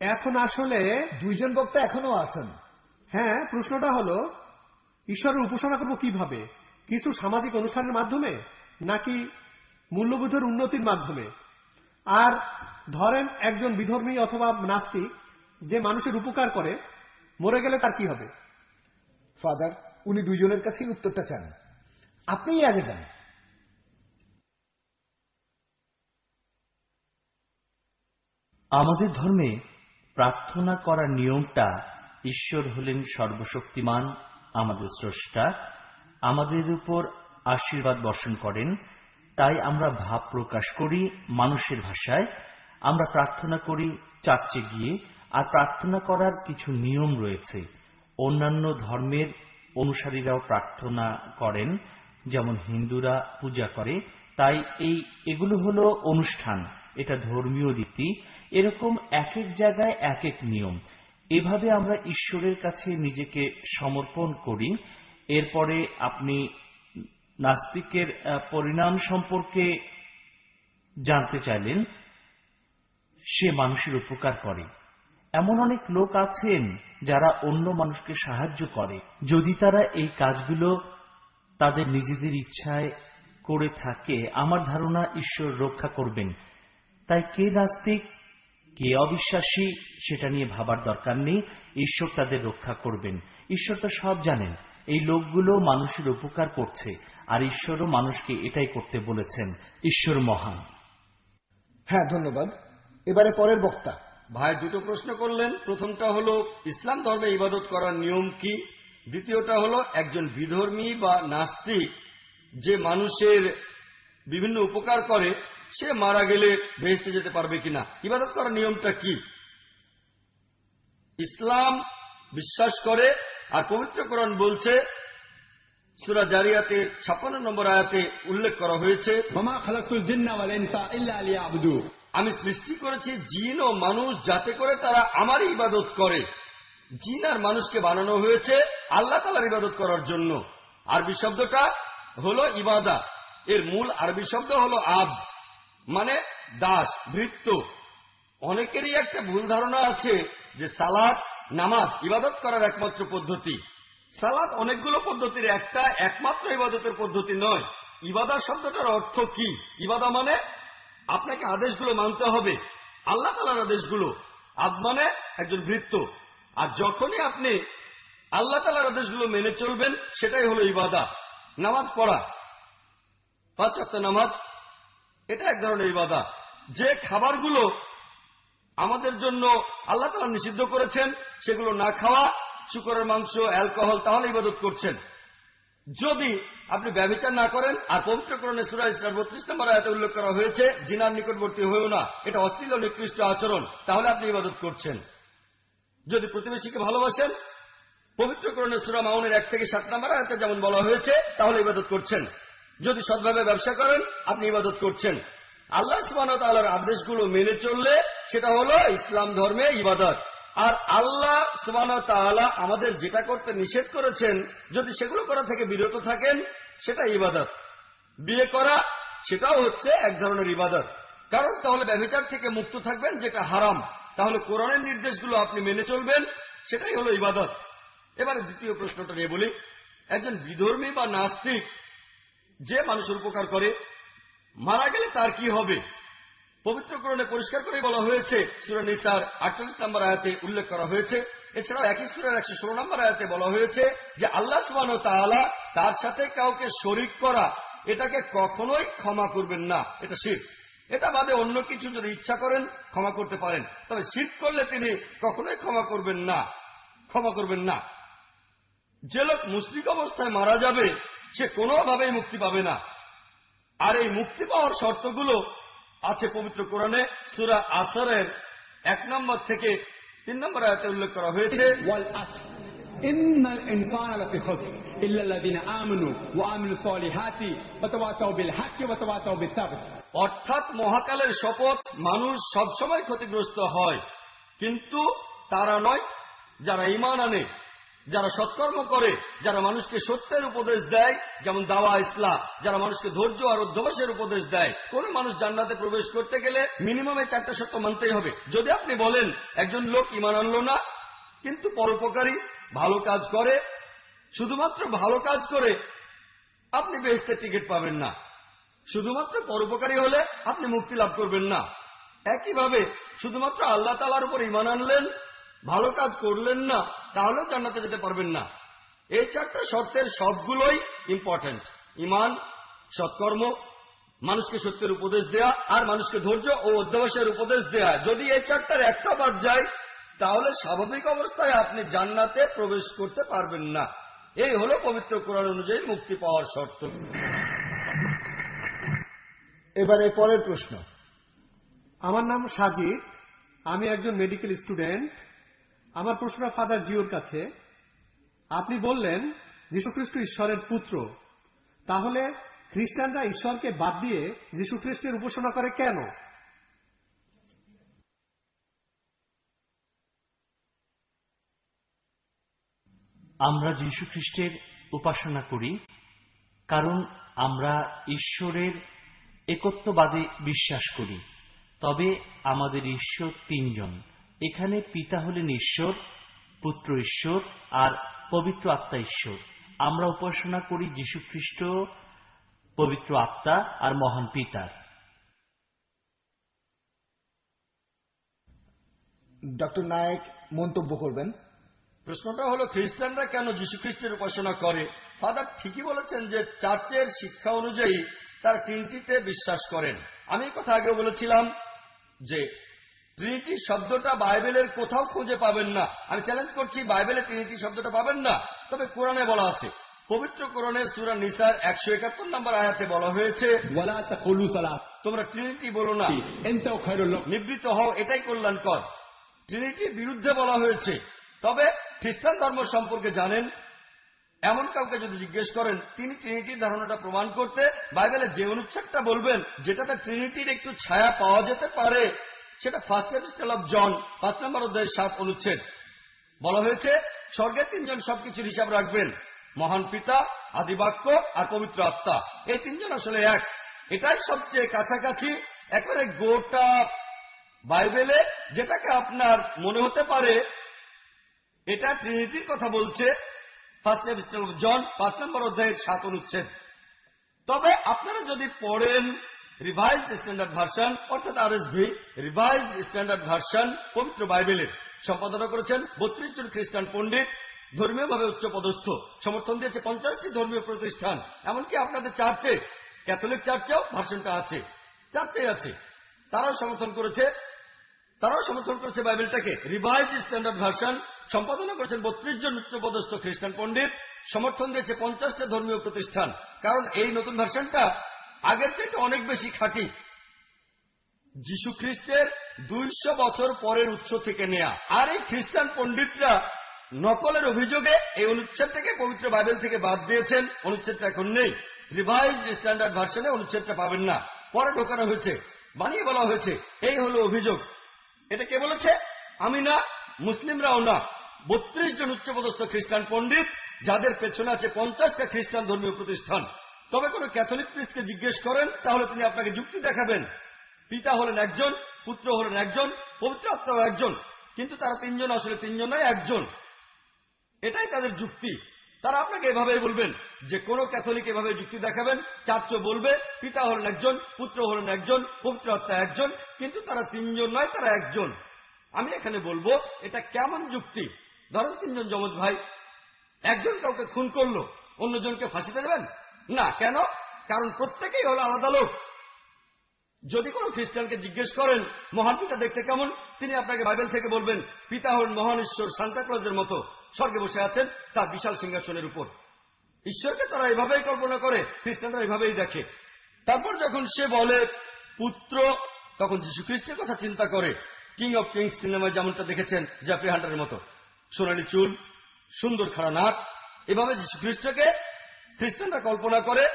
এখন আসলে দুইজন বক্তা এখনও আছেন? হ্যাঁ প্রশ্নটা হলো ঈশ্বরের উপাসনা করব কীভাবে? কিছু সামাজিক অনুষ্ঠানের মাধ্যমে নাকি মূল্যবোধের উন্নতির মাধ্যমে? আর ধরেন একজন বিধর্মী অথবা নাস্তিক যে মানুষের উপকার করে মরে গেলে তার কি হবে? ফাদার উনি দুইজনের কাছেই উত্তরটা চান। আপনিই আগে যান। আমাদের ধর্মে প্রার্থনা করার নিয়মটা ঈশ্বর হলেন সর্বশক্তিমান, আমাদের স্রষ্টা, আমাদের উপর আশীর্বাদ বর্ষণ করেন। তাই আমরা ভাব প্রকাশ করি মানুষের ভাষায়, আমরা প্রার্থনা করি চার্চে গিয়ে, আর প্রার্থনা করার কিছু নিয়ম রয়েছে। অন্যান্য ধর্মের অনুসারীরাও প্রার্থনা করেন যেমন হিন্দুরা পূজা করে, তাই এই এগুলো হলো অনুষ্ঠান, এটা ধর্মীয় রীতি। এরকম এক এক জায়গায় এক এক নিয়ম। এভাবে আমরা ঈশ্বরের কাছে নিজেকে সমর্পণ করি। এরপরে আপনি নাস্তিকের পরিণাম সম্পর্কে জানতে চাইলেন, সে মানুষের উপকার করে। এমন অনেক লোক আছেন যারা অন্য মানুষকে সাহায্য করে। যদি তারা এই কাজগুলো তাদের নিজেদের ইচ্ছায় করে থাকে আমার ধারণা ঈশ্বর রক্ষা করবেন। তাই কে নাস্তিক কে অবিশ্বাসী সেটা নিয়ে ভাবার দরকার নেই ঈশ্বর তাদের রক্ষা করবেন। ঈশ্বর তো সব জানেন এই লোকগুলো মানুষের উপকার করছে আর ঈশ্বরও মানুষকে এটাই করতে বলেছেন ঈশ্বর মহান। হ্যাঁ ধন্যবাদ। এবারে পরের বক্তা। ভাই দুটো প্রশ্ন করলেন। প্রথমটা হলো ইসলাম ধর্মে ইবাদত করার নিয়ম কি? দ্বিতীয়টা হলো একজন বিধর্মী বা নাস্তিক যে মানুষের বিভিন্ন উপকার করে সে মারা গেলে ভেসতে যেতে পারবে কিনা? ইবাদত করার নিয়মটা কি? ইসলাম বিশ্বাস করে আর পবিত্রকরণ বলছে সুরা জারিয়াতে ছাপ্পান্ন নম্বর আয়াতে উল্লেখ করা হয়েছে আমি সৃষ্টি করেছি জিন ও মানুষ যাতে করে তারা আমারই ইবাদত করে। জিন আর মানুষকে বানানো হয়েছে আল্লাহ তালার ইবাদত করার জন্য। আরবি শব্দটা হলো ইবাদা। এর মূল আরবি শব্দ হলো আব মানে দাস ভৃত্য অনেকেরই একটা ভুল ধারণা আছে যে সালাদ নামাজ ইবাদত করার একমাত্র পদ্ধতি। সালাদ অনেকগুলো পদ্ধতির একটা, একমাত্র ইবাদতের পদ্ধতি নয়। ইবাদা শব্দটার অর্থ কি? ইবাদা মানে আপনাকে আদেশগুলো মানতে হবে। আল্লাহ তালার আদেশগুলো। আদ মানে একজন ভৃত্য আর যখনই আপনি আল্লাহ তালার আদেশগুলো মেনে চলবেন, সেটাই হলো ইবাদা। নামাজ পড়া। পাঁচ অক্ট নামাজ, এটা এক ধরনের ইবাদা। যে খাবারগুলো আমাদের জন্য আল্লাহ তালা নিষিদ্ধ করেছেন, সেগুলো না খাওয়া, শুকরের মাংস, অ্যালকোহল, তাহলে ইবাদত করছেন। যদি আপনি ব্যবচার না করেন, আর পবিত্রকরণে সুরা ইসলাম বত্রিশ নম্বর আয়াতে উল্লেখ করা হয়েছে, জিনার নিকটবর্তী হয়েও না। এটা অশ্লীল নিকৃষ্ট আচরণ, তাহলে আপনি ইবাদত করছেন। যদি প্রতিবেশীকে ভালোবাসেন পবিত্র করণে সুরা মাউনের এক থেকে সাত নম্বর আয়াতে যেমন বলা হয়েছে, তাহলে ইবাদত করছেন। যদি সৎভাবে ব্যবসা করেন, আপনি ইবাদত করছেন। আল্লাহ সুবাহর আদেশগুলো মেনে চললে সেটা হলো ইসলাম ধর্মে ইবাদত। আর আল্লাহ সুবাহ আমাদের যেটা করতে নিষেধ করেছেন, যদি সেগুলো করা থেকে বিরত থাকেন, সেটা ইবাদত। বিয়ে করা, সেটাও হচ্ছে এক ধরনের ইবাদত। কারণ তাহলে ব্যবচার থেকে মুক্ত থাকবেন, যেটা হারাম। তাহলে কোরআনের নির্দেশগুলো আপনি মেনে চলবেন, সেটাই হলো ইবাদত। এবারে দ্বিতীয় প্রশ্নটা নিয়ে বলি। একজন বিধর্মী বা নাস্তিক যে মানুষের উপকার করে, মারা গেলে তার কি হবে? পবিত্রকরণে পরিষ্কার করে বলা হয়েছে, সুরা নিসার আটচল্লিশ নম্বর আয়াতে উল্লেখ করা হয়েছে। এছাড়াও একই সুরের একশো ষোলো নম্বর আয়াতে বলা হয়েছে যে, আল্লাহ সুবান তাআলা তার সাথে কাউকে শরিক করা, এটাকে কখনোই ক্ষমা করবেন না। এটা শির এটা বাদে অন্য কিছু যদি ইচ্ছা করেন ক্ষমা করতে পারেন তবে শীত করলে তিনি কখনোই ক্ষমা করবেন না ক্ষমা করবেন না যে লোক মুসলিক অবস্থায় মারা যাবে সে কোনোভাবেই মুক্তি পাবে না আর এই মুক্তি পাওয়ার শর্তগুলো আছে পবিত্র কোরআনে সুরা আসরের এক নম্বর থেকে তিন নম্বর আয়াতে উল্লেখ করা হয়েছে إن الإنسان لفي خسر إلا الذين آمنوا وعملوا الصالحات وتواصوا بالحق وتواصوا بالصبر অর্থাৎ মহাকালের শপথ মানুষ সবসময় ক্ষতিগ্রস্ত হয়। কিন্তু তারা নয়, যারা ইমান আনে, যারা সৎকর্ম করে, যারা মানুষকে সত্যের উপদেশ দেয়, যেমন দাওয়া ইসলাম যারা মানুষকে ধৈর্য আর অধ্যবসের উপদেশ দেয়। কোন মানুষ জান্নাতে প্রবেশ করতে গেলে মিনিমামে চারটা সত্য মানতেই হবে। যদি আপনি বলেন, একজন লোক ইমান আনলো না, কিন্তু পরোপকারী, ভালো কাজ করে, শুধুমাত্র ভালো কাজ করে, আপনি বেহেস্তের টিকিট পাবেন না। শুধুমাত্র পরোপকারী হলে আপনি মুক্তি লাভ করবেন না। একইভাবে শুধুমাত্র আল্লাহ তালার উপর ইমান আনলেন, ভালো কাজ করলেন না, তাহলেও জান্নাতে যেতে পারবেন না। এই চারটা শর্তের সবগুলোই ইম্পর্টেন্ট ইমান সৎকর্ম, মানুষকে সত্যের উপদেশ দেয়া আর মানুষকে ধৈর্য ও অধ্যবসায়ের উপদেশ দেয়া। যদি এই চারটার একটা বাদ যায়, তাহলে স্বাভাবিক অবস্থায় আপনি জান্নাতে প্রবেশ করতে পারবেন না। এই হলো পবিত্র কোরআন অনুযায়ী মুক্তি পাওয়ার শর্ত। এবারে পরের প্রশ্ন। আমার নাম সাজিদ আমি একজন মেডিকেল স্টুডেন্ট আমার প্রশ্ন ফাদার জিওর কাছে। আপনি বললেন যীশুখ্রিস্ট ঈশ্বরের পুত্র। তাহলে খ্রিস্টানরা ঈশ্বরকে বাদ দিয়ে যীশুখ্রিস্টের উপাসনা করে কেন? আমরা যীশু খ্রিস্টের উপাসনা করি কারণ আমরা ঈশ্বরের একত্ববাদে বিশ্বাস করি। তবে আমাদের ঈশ্বর তিনজন। এখানে পিতা হলেন ঈশ্বর পুত্র ঈশ্বর আর পবিত্র আত্মা ঈশ্বর। আমরা উপাসনা করি যীশু খ্রিস্ট পবিত্র আত্মা আর মহান পিতার ডক্টর নায়ক মন্তব্য করবেন? প্রশ্নটা হলো খ্রিস্টানরা কেন যীশু খ্রিস্টের উপাসনা করে? ফাদার ঠিকই বলেছেন যে চার্চের শিক্ষা অনুযায়ী তার ট্রিনিটিতে বিশ্বাস করেন। আমি কথা আগে বলেছিলাম যে ট্রিনিটি শব্দটা বাইবেলের কোথাও খুঁজে পাবেন না। আমি চ্যালেঞ্জ করছি বাইবেলে ট্রিনিটি শব্দটা পাবেন না? তবে কোরআনে বলা আছে পবিত্র কোরআনের সুরা নিসার একশো একাত্তর নম্বর আয়াতে বলা হয়েছে তোমরা ট্রিনিটি বলো না। নিবৃত্ত হও এটাই কল্যাণকর। ট্রিনিটির বিরুদ্ধে বলা হয়েছে। তবে খ্রিস্টান ধর্ম সম্পর্কে জানেন এমন কাউকে যদি জিজ্ঞেস করেন, তিনি ট্রিনিটির ধারণাটা প্রমাণ করতে বাইবেলে যে অনুচ্ছেদটা বলবেন, যেটাতে ট্রিনিটির একটু ছায়া পাওয়া যেতে পারে, সেটা ফার্স্ট এপিস্টেল অফ জন পাঁচ নম্বর অধ্যায়ের সাত অনুচ্ছেদ। বলা হয়েছে, স্বর্গের তিনজন সবকিছুর হিসাব রাখবেন, মহান পিতা, আদিবাক্য আর পবিত্র আত্মা। এই তিনজন আসলে এক। এটাই সবচেয়ে কাছাকাছি, একবারে গোটা বাইবেলে যেটাকে আপনার মনে হতে পারে, এটা ট্রিনিটির কথা বলছে ফার্স্ট এপিস্টল জন পাঁচ নম্বর অধ্যায়ের সাত অনুচ্ছেদ। তবে আপনারা যদি পড়েন রিভাইজড স্ট্যান্ডার্ড ভার্সন অর্থাৎ R S V revised standard version পবিত্র বাইবেলের সম্পাদনা করেছেন বত্রিশ জন খ্রিস্টান পণ্ডিত, ধর্মীয়ভাবে উচ্চপদস্থ, সমর্থন দিয়েছে পঞ্চাশটি ধর্মীয় প্রতিষ্ঠান, এমনকি আপনাদের চার্চে ক্যাথলিক চার্চেও ভার্সনটা আছে চার্চে আছে। তারাও সমর্থন করেছে, তারাও সমর্থন করেছে বাইবেলটাকে। রিভাইজ স্ট্যান্ডার্ড ভার্সন সম্পাদনা করেছেন বত্রিশ জন উচ্চপদস্থ খ্রিস্টান পণ্ডিত। সমর্থন দিয়েছে পঞ্চাশটা ধর্মীয় প্রতিষ্ঠান। কারণ এই নতুন ভার্সনটা আগের চাইতে অনেক বেশি খাঁটি। যীশু খ্রিস্টের দুইশো বছর পরের উৎস থেকে নেয়া। আর এই খ্রিস্টান পণ্ডিতরা নকলের অভিযোগে এই অনুচ্ছেদটাকে পবিত্র বাইবেল থেকে বাদ দিয়েছেন। অনুচ্ছেদটা এখন নেই। রিভাইজ স্ট্যান্ডার্ড ভার্সনে অনুচ্ছেদটা পাবেন না। পরে ঢোকানো হয়েছে। বানিয়ে বলা হয়েছে। এই হলো অভিযোগ। এটা কে বলেছে? আমি না, মুসলিমরাও না। বত্রিশ জন উচ্চপদস্থ খ্রিস্টান পণ্ডিত, যাদের পেছনে আছে পঞ্চাশটা খ্রিস্টান ধর্মীয় প্রতিষ্ঠান। তবে কোন ক্যাথলিক প্রিস্টকে জিজ্ঞেস করেন, তাহলে তিনি আপনাকে যুক্তি দেখাবেন। পিতা হলেন একজন, পুত্র হলেন একজন পবিত্র আত্মাও একজন, কিন্তু তারা তিনজন আসলে তিনজন নয়, একজন। এটাই তাদের যুক্তি। তারা আপনাকে এভাবেই বলবেন যে কোন ক্যাথলিক এভাবে যুক্তি দেখাবেন। চার্চ বলবে, পিতা হলেন একজন, পুত্র হলেন একজন পবিত্র আত্মা একজন, কিন্তু তারা তিনজন নয়, তারা একজন। আমি এখানে বলব, এটা কেমন যুক্তি? ধরেন তিনজন যমজ ভাই, একজন কাউকে খুন করল, অন্যজনকে ফাঁসিতে দেবেন? না, কেন? কারণ প্রত্যেকেই হলো আলাদা লোক। যদি কোনো খ্রিস্টানকে জিজ্ঞেস করেন, মহান পিতা দেখতে কেমন? তিনি আপনাকে বাইবেল থেকে বলবেন, পিতা হলেন মহান ঈশ্বর সান্তাক্লজের মতো, স্বর্গে বসে আছেন, তার বিশাল সিংহাসনের উপর। ঈশ্বরকে তারা এভাবেই কল্পনা করে, খ্রিস্টানরা এভাবেই দেখে। তারপর যখন সে বলে, পুত্র, তখন যীশু খ্রিস্টের কথা চিন্তা করে, কিং অফ কিংস সিনেমায় যেমনটা দেখেছেন, জাফরি হান্টারের মতো। সোনালি চুল, সুন্দর খাড়া নাক, এভাবে খ্রিস্টকে খ্রিস্টানরা কল্পনা করে,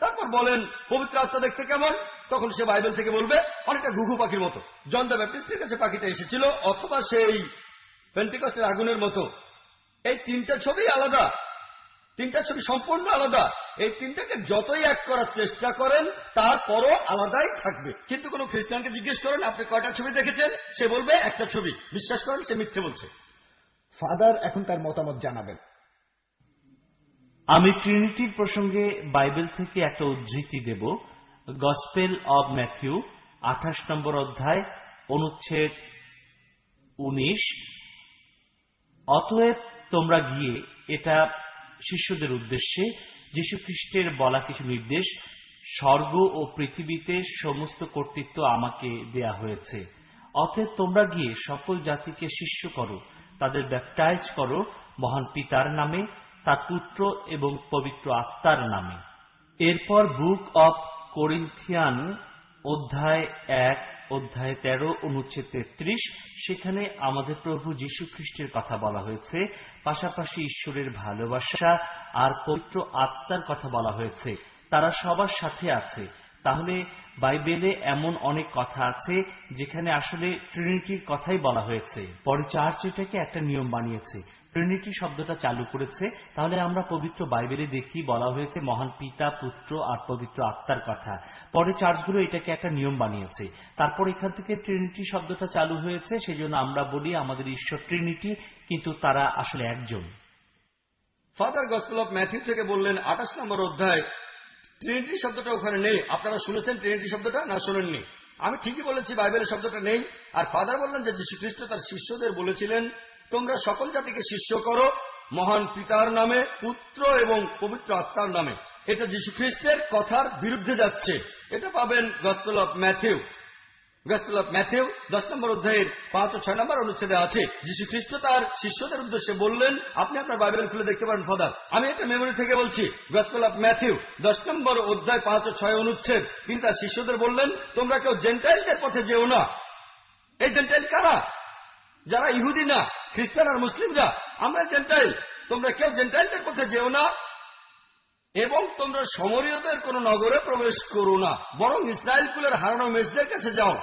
তারপর বলেন, পবিত্র আত্মা দেখতে কেমন? তখন সে বাইবেল থেকে বলবে, অনেকটা ঘুঘু পাখির মতো। জন দ্য ব্যাপটিস্টের কাছে পাখিটা এসেছিল, অথবা সেই পেন্টিকস্টের আগুনের মতো। এই তিনটা ছবি আলাদা। তিনটা ছবি সম্পূর্ণ আলাদা। এই তিনটাকে যতই এক করার চেষ্টা করেন, তারপরও আলাদাই থাকবে। কিন্তু কোন খ্রিস্টানকে জিজ্ঞেস করেন, আপনি কয়টা ছবি দেখেছেন? সে বলবে, একটা ছবি। বিশ্বাস করেন, সে মিথ্যে বলছে। ফাদার এখন তার মতামত জানাবেন। আমি ট্রিনিটির প্রসঙ্গে বাইবেল থেকে একটা উদ্ধৃতি দেব। গসপেল অব ম্যাথিউ আঠাশ নম্বর অধ্যায়, অনুচ্ছেদ উনিশ। অতএব তোমরা গিয়ে এটা শিষ্যদের উদ্দেশ্যে যীশু খ্রিস্টের বলা কিছু নির্দেশ, স্বর্গ ও পৃথিবীতে সমস্ত কর্তৃত্ব আমাকে দেয়া হয়েছে। অতএব তোমরা গিয়ে সকল জাতিকে শিষ্য করো। তাদের ব্যাপটাইজ করো মহান পিতার নামে, তার পুত্র এবং পবিত্র আত্মার নামে। এরপর বুক অব করিন্থিয়ান অধ্যায় এক, অধ্যায় তেরো, অনুচ্ছেদ তেত্রিশ, সেখানে আমাদের প্রভু যীশু খ্রিস্টের কথা বলা হয়েছে। পাশাপাশি ঈশ্বরের ভালোবাসা আর পবিত্র আত্মার কথা বলা হয়েছে। তারা সবার সাথে আছে। তাহলে বাইবেলে এমন অনেক কথা আছে যেখানে আসলে ট্রিনিটির কথাই বলা হয়েছে। পরে চার্চ এটাকে একটা নিয়ম বানিয়েছে। ট্রিনিটি শব্দটা চালু করেছে। তাহলে আমরা পবিত্র বাইবেলে দেখি বলা হয়েছে, মহান পিতা, পুত্র আর পবিত্র আত্মার কথা। পরে চার্চগুলো এটাকে একটা নিয়ম বানিয়েছে। তারপর এখান থেকে ট্রিনিটি শব্দটা চালু হয়েছে সেই জন্য আমরা বলি আমাদের ঈশ্বর ট্রিনিটি, কিন্তু তারা আসলে একজন। ফাদার গসপেল অফ ম্যাথিউ থেকে বললেন, আঠাশ নম্বর অধ্যায় ট্রিনিটি শব্দটা ওখানে নেই। আপনারা শুনেছেন ট্রিনিটি শব্দটা? না, শোনেননি। আমি ঠিকই বলেছি, বাইবেলের শব্দটা নেই। আর ফাদার বললেন যে যীশু খ্রিস্ট তার শিষ্যদের বলেছিলেন, তোমরা সকল জাতিকে শিষ্য করো, মহান পিতার নামে, পুত্র এবং পবিত্র আত্মার নামে। এটা যীশুখ্রিস্টের কথার বিরুদ্ধে যাচ্ছে। এটা পাবেন gospel of Matthew gospel of দশ নম্বর অধ্যায়ের পাঁচ ও ছয় নম্বর অনুচ্ছেদে আছে যীশু খ্রিস্ট তার শিষ্যদের উদ্দেশ্যে বললেন, আপনি আপনার বাইবেল খুলে দেখতে পারেন, ফাদার। আমি মেমোরি থেকে বলছি গসপেল অফ ম্যাথিউ দশ নম্বর অধ্যায় পাঁচ ও ছয় অনুচ্ছেদ, তিনি তার শিষ্যদের বললেন, তোমরা কেউ জেন্টাইলদের পথে যেও না। এই জেন্টাইল কারা? যারা ইহুদি না, খ্রিস্টান আর মুসলিমরা আমরা জেন্টাইল তোমরা কেউ জেন্টাইলদের পথে যেও না। এবং তোমরা সমরীয়দের কোন নগরে প্রবেশ করো না, বরং ইসরায়েল কুলের হারানো মেষদের কাছে যাও।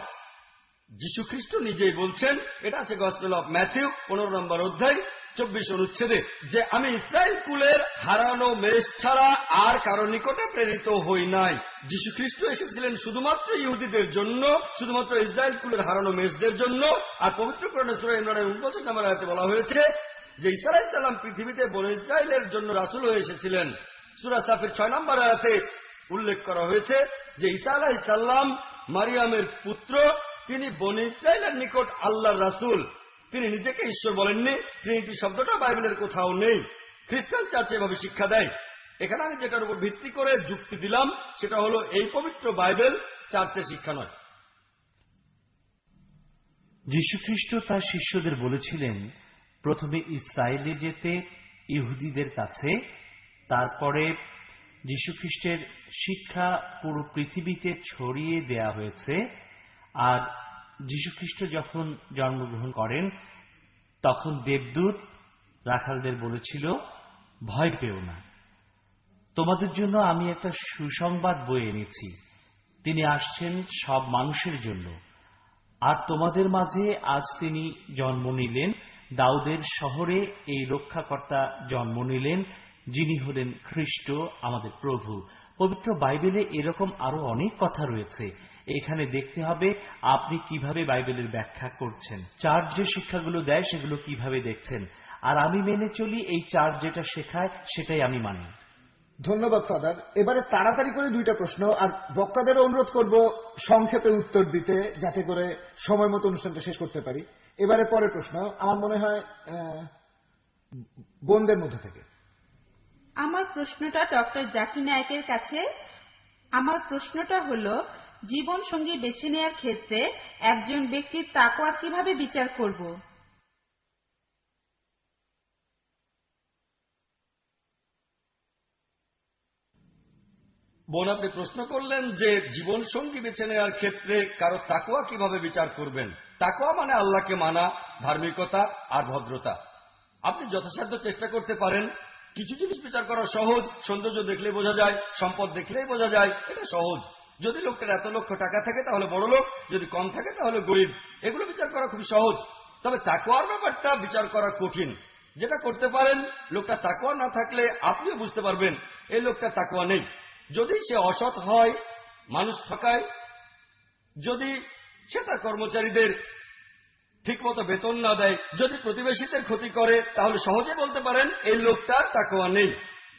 যীশু খ্রিস্ট নিজেই বলছেন, এটা আছে গসপেল অফ ম্যাথিউ পনেরো নম্বর অধ্যায়, চব্বিশ অনুচ্ছেদে, যে আমি ইসরায়েল কুলের হারানো মেষ ছাড়া আর কারও নিকটে প্রেরিত হই নাই। যীশু খ্রিস্ট এসেছিলেন শুধুমাত্র ইহুদিদের জন্য, শুধুমাত্র ইসরায়েল কুলের হারানো মেষদের জন্য, আর পবিত্র করণেশ্বর ইমরানের উনপঞ্চাশ নম্বর বলা হয়েছে যে ইসরায়েল সালাম পৃথিবীতে বন ইসরায়েলের জন্য রাসুল হয়ে এসেছিলেন। সুরা সাফির ছয় নম্বর আয়াতে উল্লেখ করা হয়েছে যে ইসা আলাহ ইসাল্লাম মারিয়ামের পুত্র, তিনি বন ইসরায়েলের নিকট আল্লাহর রাসুল। তিনি নিজেকে ঈশ্বর বলেননি। ট্রিনিটি শব্দটা বাইবেলের কোথাও নেই। খ্রিস্টান চার্চে এভাবে শিক্ষা দেয়। এখানে আমি যেটার উপর ভিত্তি করে যুক্তি দিলাম, সেটা হলো এই পবিত্র বাইবেল চার্চের শিক্ষা নয়। যীশুখ্রিস্ট তার শিষ্যদের বলেছিলেন, প্রথমে ইসরায়েলে যেতে, ইহুদিদের কাছে তারপরে যীশুখ্রিস্টের শিক্ষা পুরো পৃথিবীতে ছড়িয়ে দেয়া হয়েছে। আর যীশুখ্রিস্ট যখন জন্মগ্রহণ করেন, তখন দেবদূত রাখালদের বলেছিল, ভয় পেও না। তোমাদের জন্য আমি একটা সুসংবাদ বয়ে এনেছি। তিনি আসছেন সব মানুষের জন্য। আর তোমাদের মাঝে আজ তিনি জন্ম নিলেন। দাউদের শহরে এই রক্ষাকর্তা জন্ম নিলেন। যিনি হলেন খ্রিস্ট আমাদের প্রভু। পবিত্র বাইবেলে এরকম আরও অনেক কথা রয়েছে। এখানে দেখতে হবে আপনি কীভাবে বাইবেলের ব্যাখ্যা করছেন চার্চ যে শিক্ষাগুলো দেয় সেগুলো কীভাবে দেখছেন। আর আমি মেনে চলি এই চার্চ যেটা শেখায় সেটাই আমি মানি। ধন্যবাদ ফাদার। এবারে তাড়াতাড়ি করে দুইটা প্রশ্ন আর বক্তাদের অনুরোধ করব সংক্ষেপে উত্তর দিতে যাতে করে সময় মতো অনুষ্ঠানটা শেষ করতে পারি। এবারে পরের প্রশ্ন আমার মনে হয় আহ, বোনদের মধ্যে থেকে। আমার প্রশ্নটা ডক্টর জাকি নায়কের কাছে। আমার প্রশ্নটা হলো, জীবন সঙ্গী বেছে নেওয়ার ক্ষেত্রে একজন ব্যক্তির তাকওয়া কীভাবে বিচার করব? বোন, আপনি প্রশ্ন করলেন যে জীবন সঙ্গী বেছে নেওয়ার ক্ষেত্রে কারও তাকোয়া কীভাবে বিচার করবেন? তাকোয়া মানে আল্লাহকে মানা, ধার্মিকতা আর ভদ্রতা। আপনি যথাসাধ্য চেষ্টা করতে পারেন। কিছু জিনিস বিচার করা সহজ, সৌন্দর্য দেখলে বোঝা যায়, সম্পদ দেখলেই বোঝা যায়, এটা সহজ। যদি লোকটার এত লক্ষ টাকা থাকে, তাহলে বড় লোক, যদি কম থাকে, তাহলে গরিব। এগুলো বিচার করা খুবই সহজ। তবে তাকোয়ার ব্যাপারটা বিচার করা কঠিন। যেটা করতে পারেন, লোকটা তাকোয়া না থাকলে আপনিও বুঝতে পারবেন, এই লোকটা তাকোয়া নেই। যদি সে অসৎ হয়, মানুষ ঠকায়, যদি সে তার কর্মচারীদের ঠিকমতো বেতন না দেয়, যদি প্রতিবেশীদের ক্ষতি করে, তাহলে সহজে বলতে পারেন, এই লোকটার তাকোয়া নেই।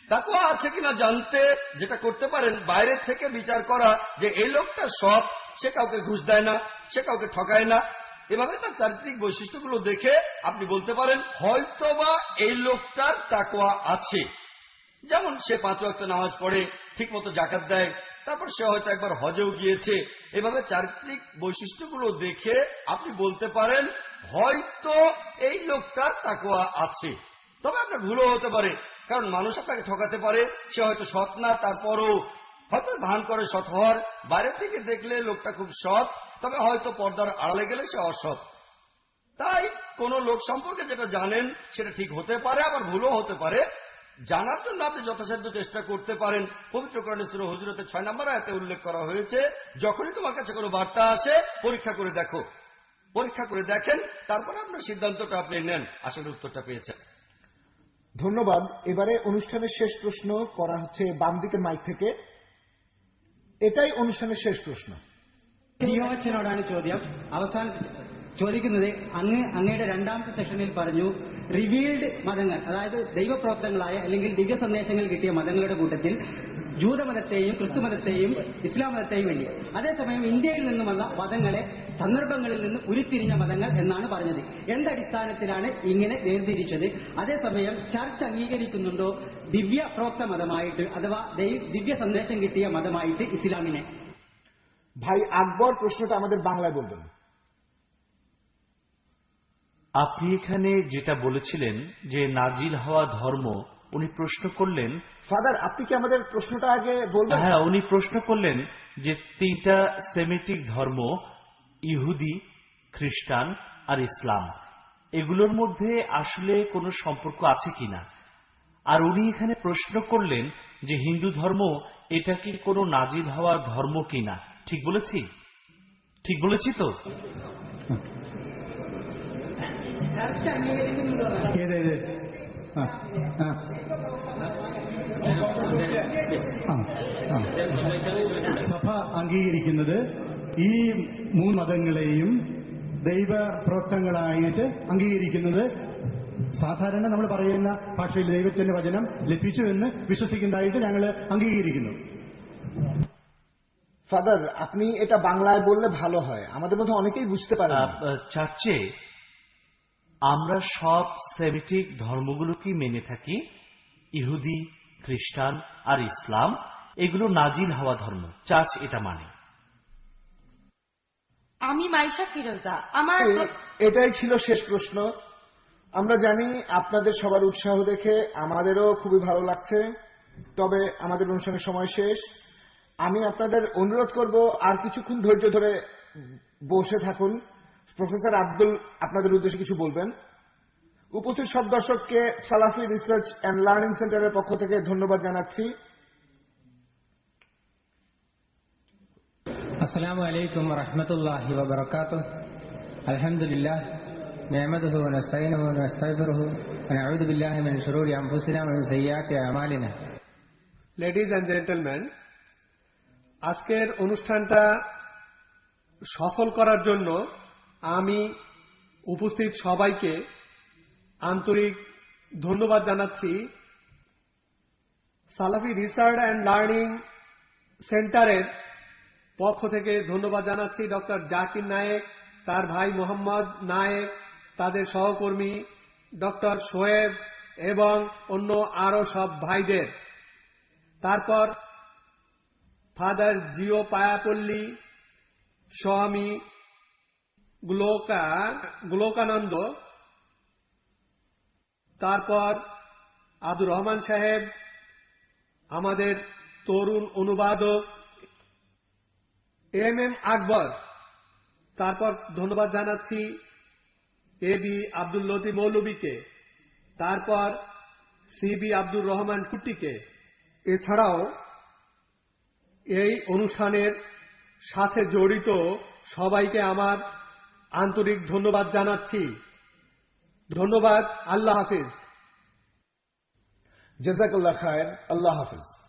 তাকোয়া আছে কিনা জানতে যেটা করতে পারেন, বাইরে থেকে বিচার করা যে এই লোকটা সৎ, সে কাউকে ঘুষ দেয় না, সে কাউকে ঠকায় না। এভাবে তার চারিত্রিক বৈশিষ্ট্যগুলো দেখে আপনি বলতে পারেন, হয়তোবা এই লোকটার তাকোয়া আছে। যেমন সে পাঁচ ওয়াক্ত নামাজ পড়ে ঠিক মতো জাকাত দেয় তারপর সে হয়তো একবার হজেও গিয়েছে। এভাবে চারিত্রিক বৈশিষ্ট্যগুলো দেখে আপনি বলতে পারেন, হয়তো এই লোকটার তাকোয়া আছে। তবে আপনার ভুলও হতে পারে, কারণ মানুষ আপনাকে ঠকাতে পারে, সে হয়তো সৎ না, তারপরও হয়তো ভান করে সৎ হওয়ার। বাইরে থেকে দেখলে লোকটা খুব সৎ, তবে হয়তো পর্দার আড়ালে গেলে সে অসৎ। তাই কোন লোক সম্পর্কে যেটা জানেন, সেটা ঠিক হতে পারে, আবার ভুলও হতে পারে। জানার জন্য আপনি যথাসাধ্য চেষ্টা করতে পারেন পবিত্র কর্ণেশ্বর হজরতের ছয় নম্বর আয়তে উল্লেখ করা হয়েছে যখনই তোমার কাছে কোনো বার্তা আসে পরীক্ষা করে দেখো পরীক্ষা করে দেখেন তারপর আপনার সিদ্ধান্তটা আপনি নেন আসলে উত্তরটা পেয়েছেন ধন্যবাদ এবারে অনুষ্ঠানের শেষ প্রশ্ন করা হচ্ছে বাম দিকের মাইক থেকে এটাই অনুষ্ঠানের শেষ প্রশ্ন ജിയോച്ചനോടാണ് ചോദ്യം അവസാന ചോദിക്കുന്നത് അങ്ങ് അങ്ങയുടെ രണ്ടാമത്തെ സെഷനിൽ പറഞ്ഞു റിവീൽഡ് മതങ്ങൾ അതായത് ദൈവപ്രോക്തങ്ങളായ അല്ലെങ്കിൽ ദിവ്യ സന്ദേശങ്ങൾ കിട്ടിയ മതങ്ങളുടെ കൂട്ടത്തിൽ ജൂതമതത്തെയും ക്രിസ്തുമതത്തെയും ഇസ്ലാം മതത്തെയും വേണ്ടി അതേസമയം ഇന്ത്യയിൽ നിന്നും വന്ന മതങ്ങളെ സന്ദർഭങ്ങളിൽ നിന്ന് ഉരുത്തിരിഞ്ഞ മതങ്ങൾ എന്നാണ് പറഞ്ഞത് എന്തടിസ്ഥാനത്തിലാണ് ഇങ്ങനെ വേർതിരിച്ചത് അതേസമയം ചർച്ച് അംഗീകരിക്കുന്നുണ്ടോ ദിവ്യ പ്രോക്ത മതമായിട്ട് അഥവാ ദൈ- ദിവ്യ സന്ദേശം കിട്ടിയ മതമായിട്ട് ഇസ്ലാമിനെ ভাই আকবর প্রশ্নটা আমাদের বাংলায় বলবেন আপনি এখানে যেটা বলেছিলেন যে নাজিল হওয়া ধর্ম উনি প্রশ্ন করলেন ফাদার আপনি কি আমাদের প্রশ্নটা আগে বলবেন? হ্যাঁ উনি প্রশ্ন করলেন যে তিনটা সেমিটিক ধর্ম ইহুদি খ্রিস্টান আর ইসলাম এগুলোর মধ্যে আসলে কোনো সম্পর্ক আছে কিনা? আর উনি এখানে প্রশ্ন করলেন যে হিন্দু ধর্ম এটা কি কোনো নাজিল হওয়া ধর্ম কিনা? ঠিক বলেছি? ঠিক বলেছি তো? ഏത് ഏത് ആ ആ ആ, ആ. സഭ അംഗീകരിക്കുന്നത് ഈ മൂന്ന് മതങ്ങളെയും ദൈവപ്രോക്തങ്ങളായിട്ട് അംഗീകരിക്കുന്നത് സാധാരണ നമ്മൾ പറയുന്ന ഭാഷയിൽ ദൈവത്തിന്റെ വചനം ലഭിച്ചു എന്ന് വിശ്വസിക്കുന്നതായിട്ട് ഞങ്ങൾ അംഗീകരിക്കുന്നു ফাদার আপনি এটা বাংলায় বললে ভালো হয় আমাদের মধ্যে অনেকেই বুঝতে পারেন না। আহ, চার্চে আমরা সব সেমিটিক ধর্মগুলোকেই মেনে থাকি ইহুদি খ্রিস্টান আর ইসলাম এগুলো নাজিল হওয়া ধর্ম চার্চ এটা মানে। আমি মাইশা ফিরোজা আমার এটাই ছিল শেষ প্রশ্ন। আমরা জানি আপনাদের সবার উৎসাহ দেখে আমাদেরও খুবই ভালো লাগছে তবে আমাদের অনুষ্ঠানের সময় শেষ। আমি আপনাদের অনুরোধ করব আর কিছুক্ষণ ধৈর্য ধরে বসে থাকুন। প্রফেসর আব্দুল আপনাদের উদ্দেশ্যে কিছু বলবেন উপস্থিত সব দর্শককে সালাফি রিসার্চ অ্যান্ড লার্নিং সেন্টারের পক্ষ থেকে ধন্যবাদ জানাচ্ছি السلام عليكم ورحمة الله وبركاته الحمد لله نعمده ونستعينه ونستغفره ونعوذ بالله من شرور أنفسنا ومن سيئات أعمالنا লেডিজ অ্যান্ড জেন্টলম্যান আজকের অনুষ্ঠানটা সফল করার জন্য আমি উপস্থিত সবাইকে আন্তরিক ধন্যবাদ জানাচ্ছি সালাফি রিসার্চ অ্যান্ড লার্নিং সেন্টারের পক্ষ থেকে ধন্যবাদ জানাচ্ছি ডক্টর জাকির নায়েক, তার ভাই মোহাম্মদ নায়েক, তাদের সহকর্মী ডক্টর শোয়েব এবং অন্য আরও সব ভাইদের। তারপর ফাদার জিও পায়াপল্লী, স্বামী গ্লোকা গ্লোকানন্দ তারপর আব্দুর রহমান সাহেব আমাদের তরুণ অনুবাদক এম এম আকবর তারপর ধন্যবাদ জানাচ্ছি এ বি আব্দুল লতি মৌলবীকে তারপর সি বি আব্দুর রহমান কুট্টিকে এছাড়াও, এই অনুষ্ঠানের সাথে জড়িত সবাইকে আমার আন্তরিক ধন্যবাদ জানাচ্ছি। ধন্যবাদ আল্লাহ হাফিজ। জেজাকুল্লাহ খায়ের আল্লাহ হাফিজ।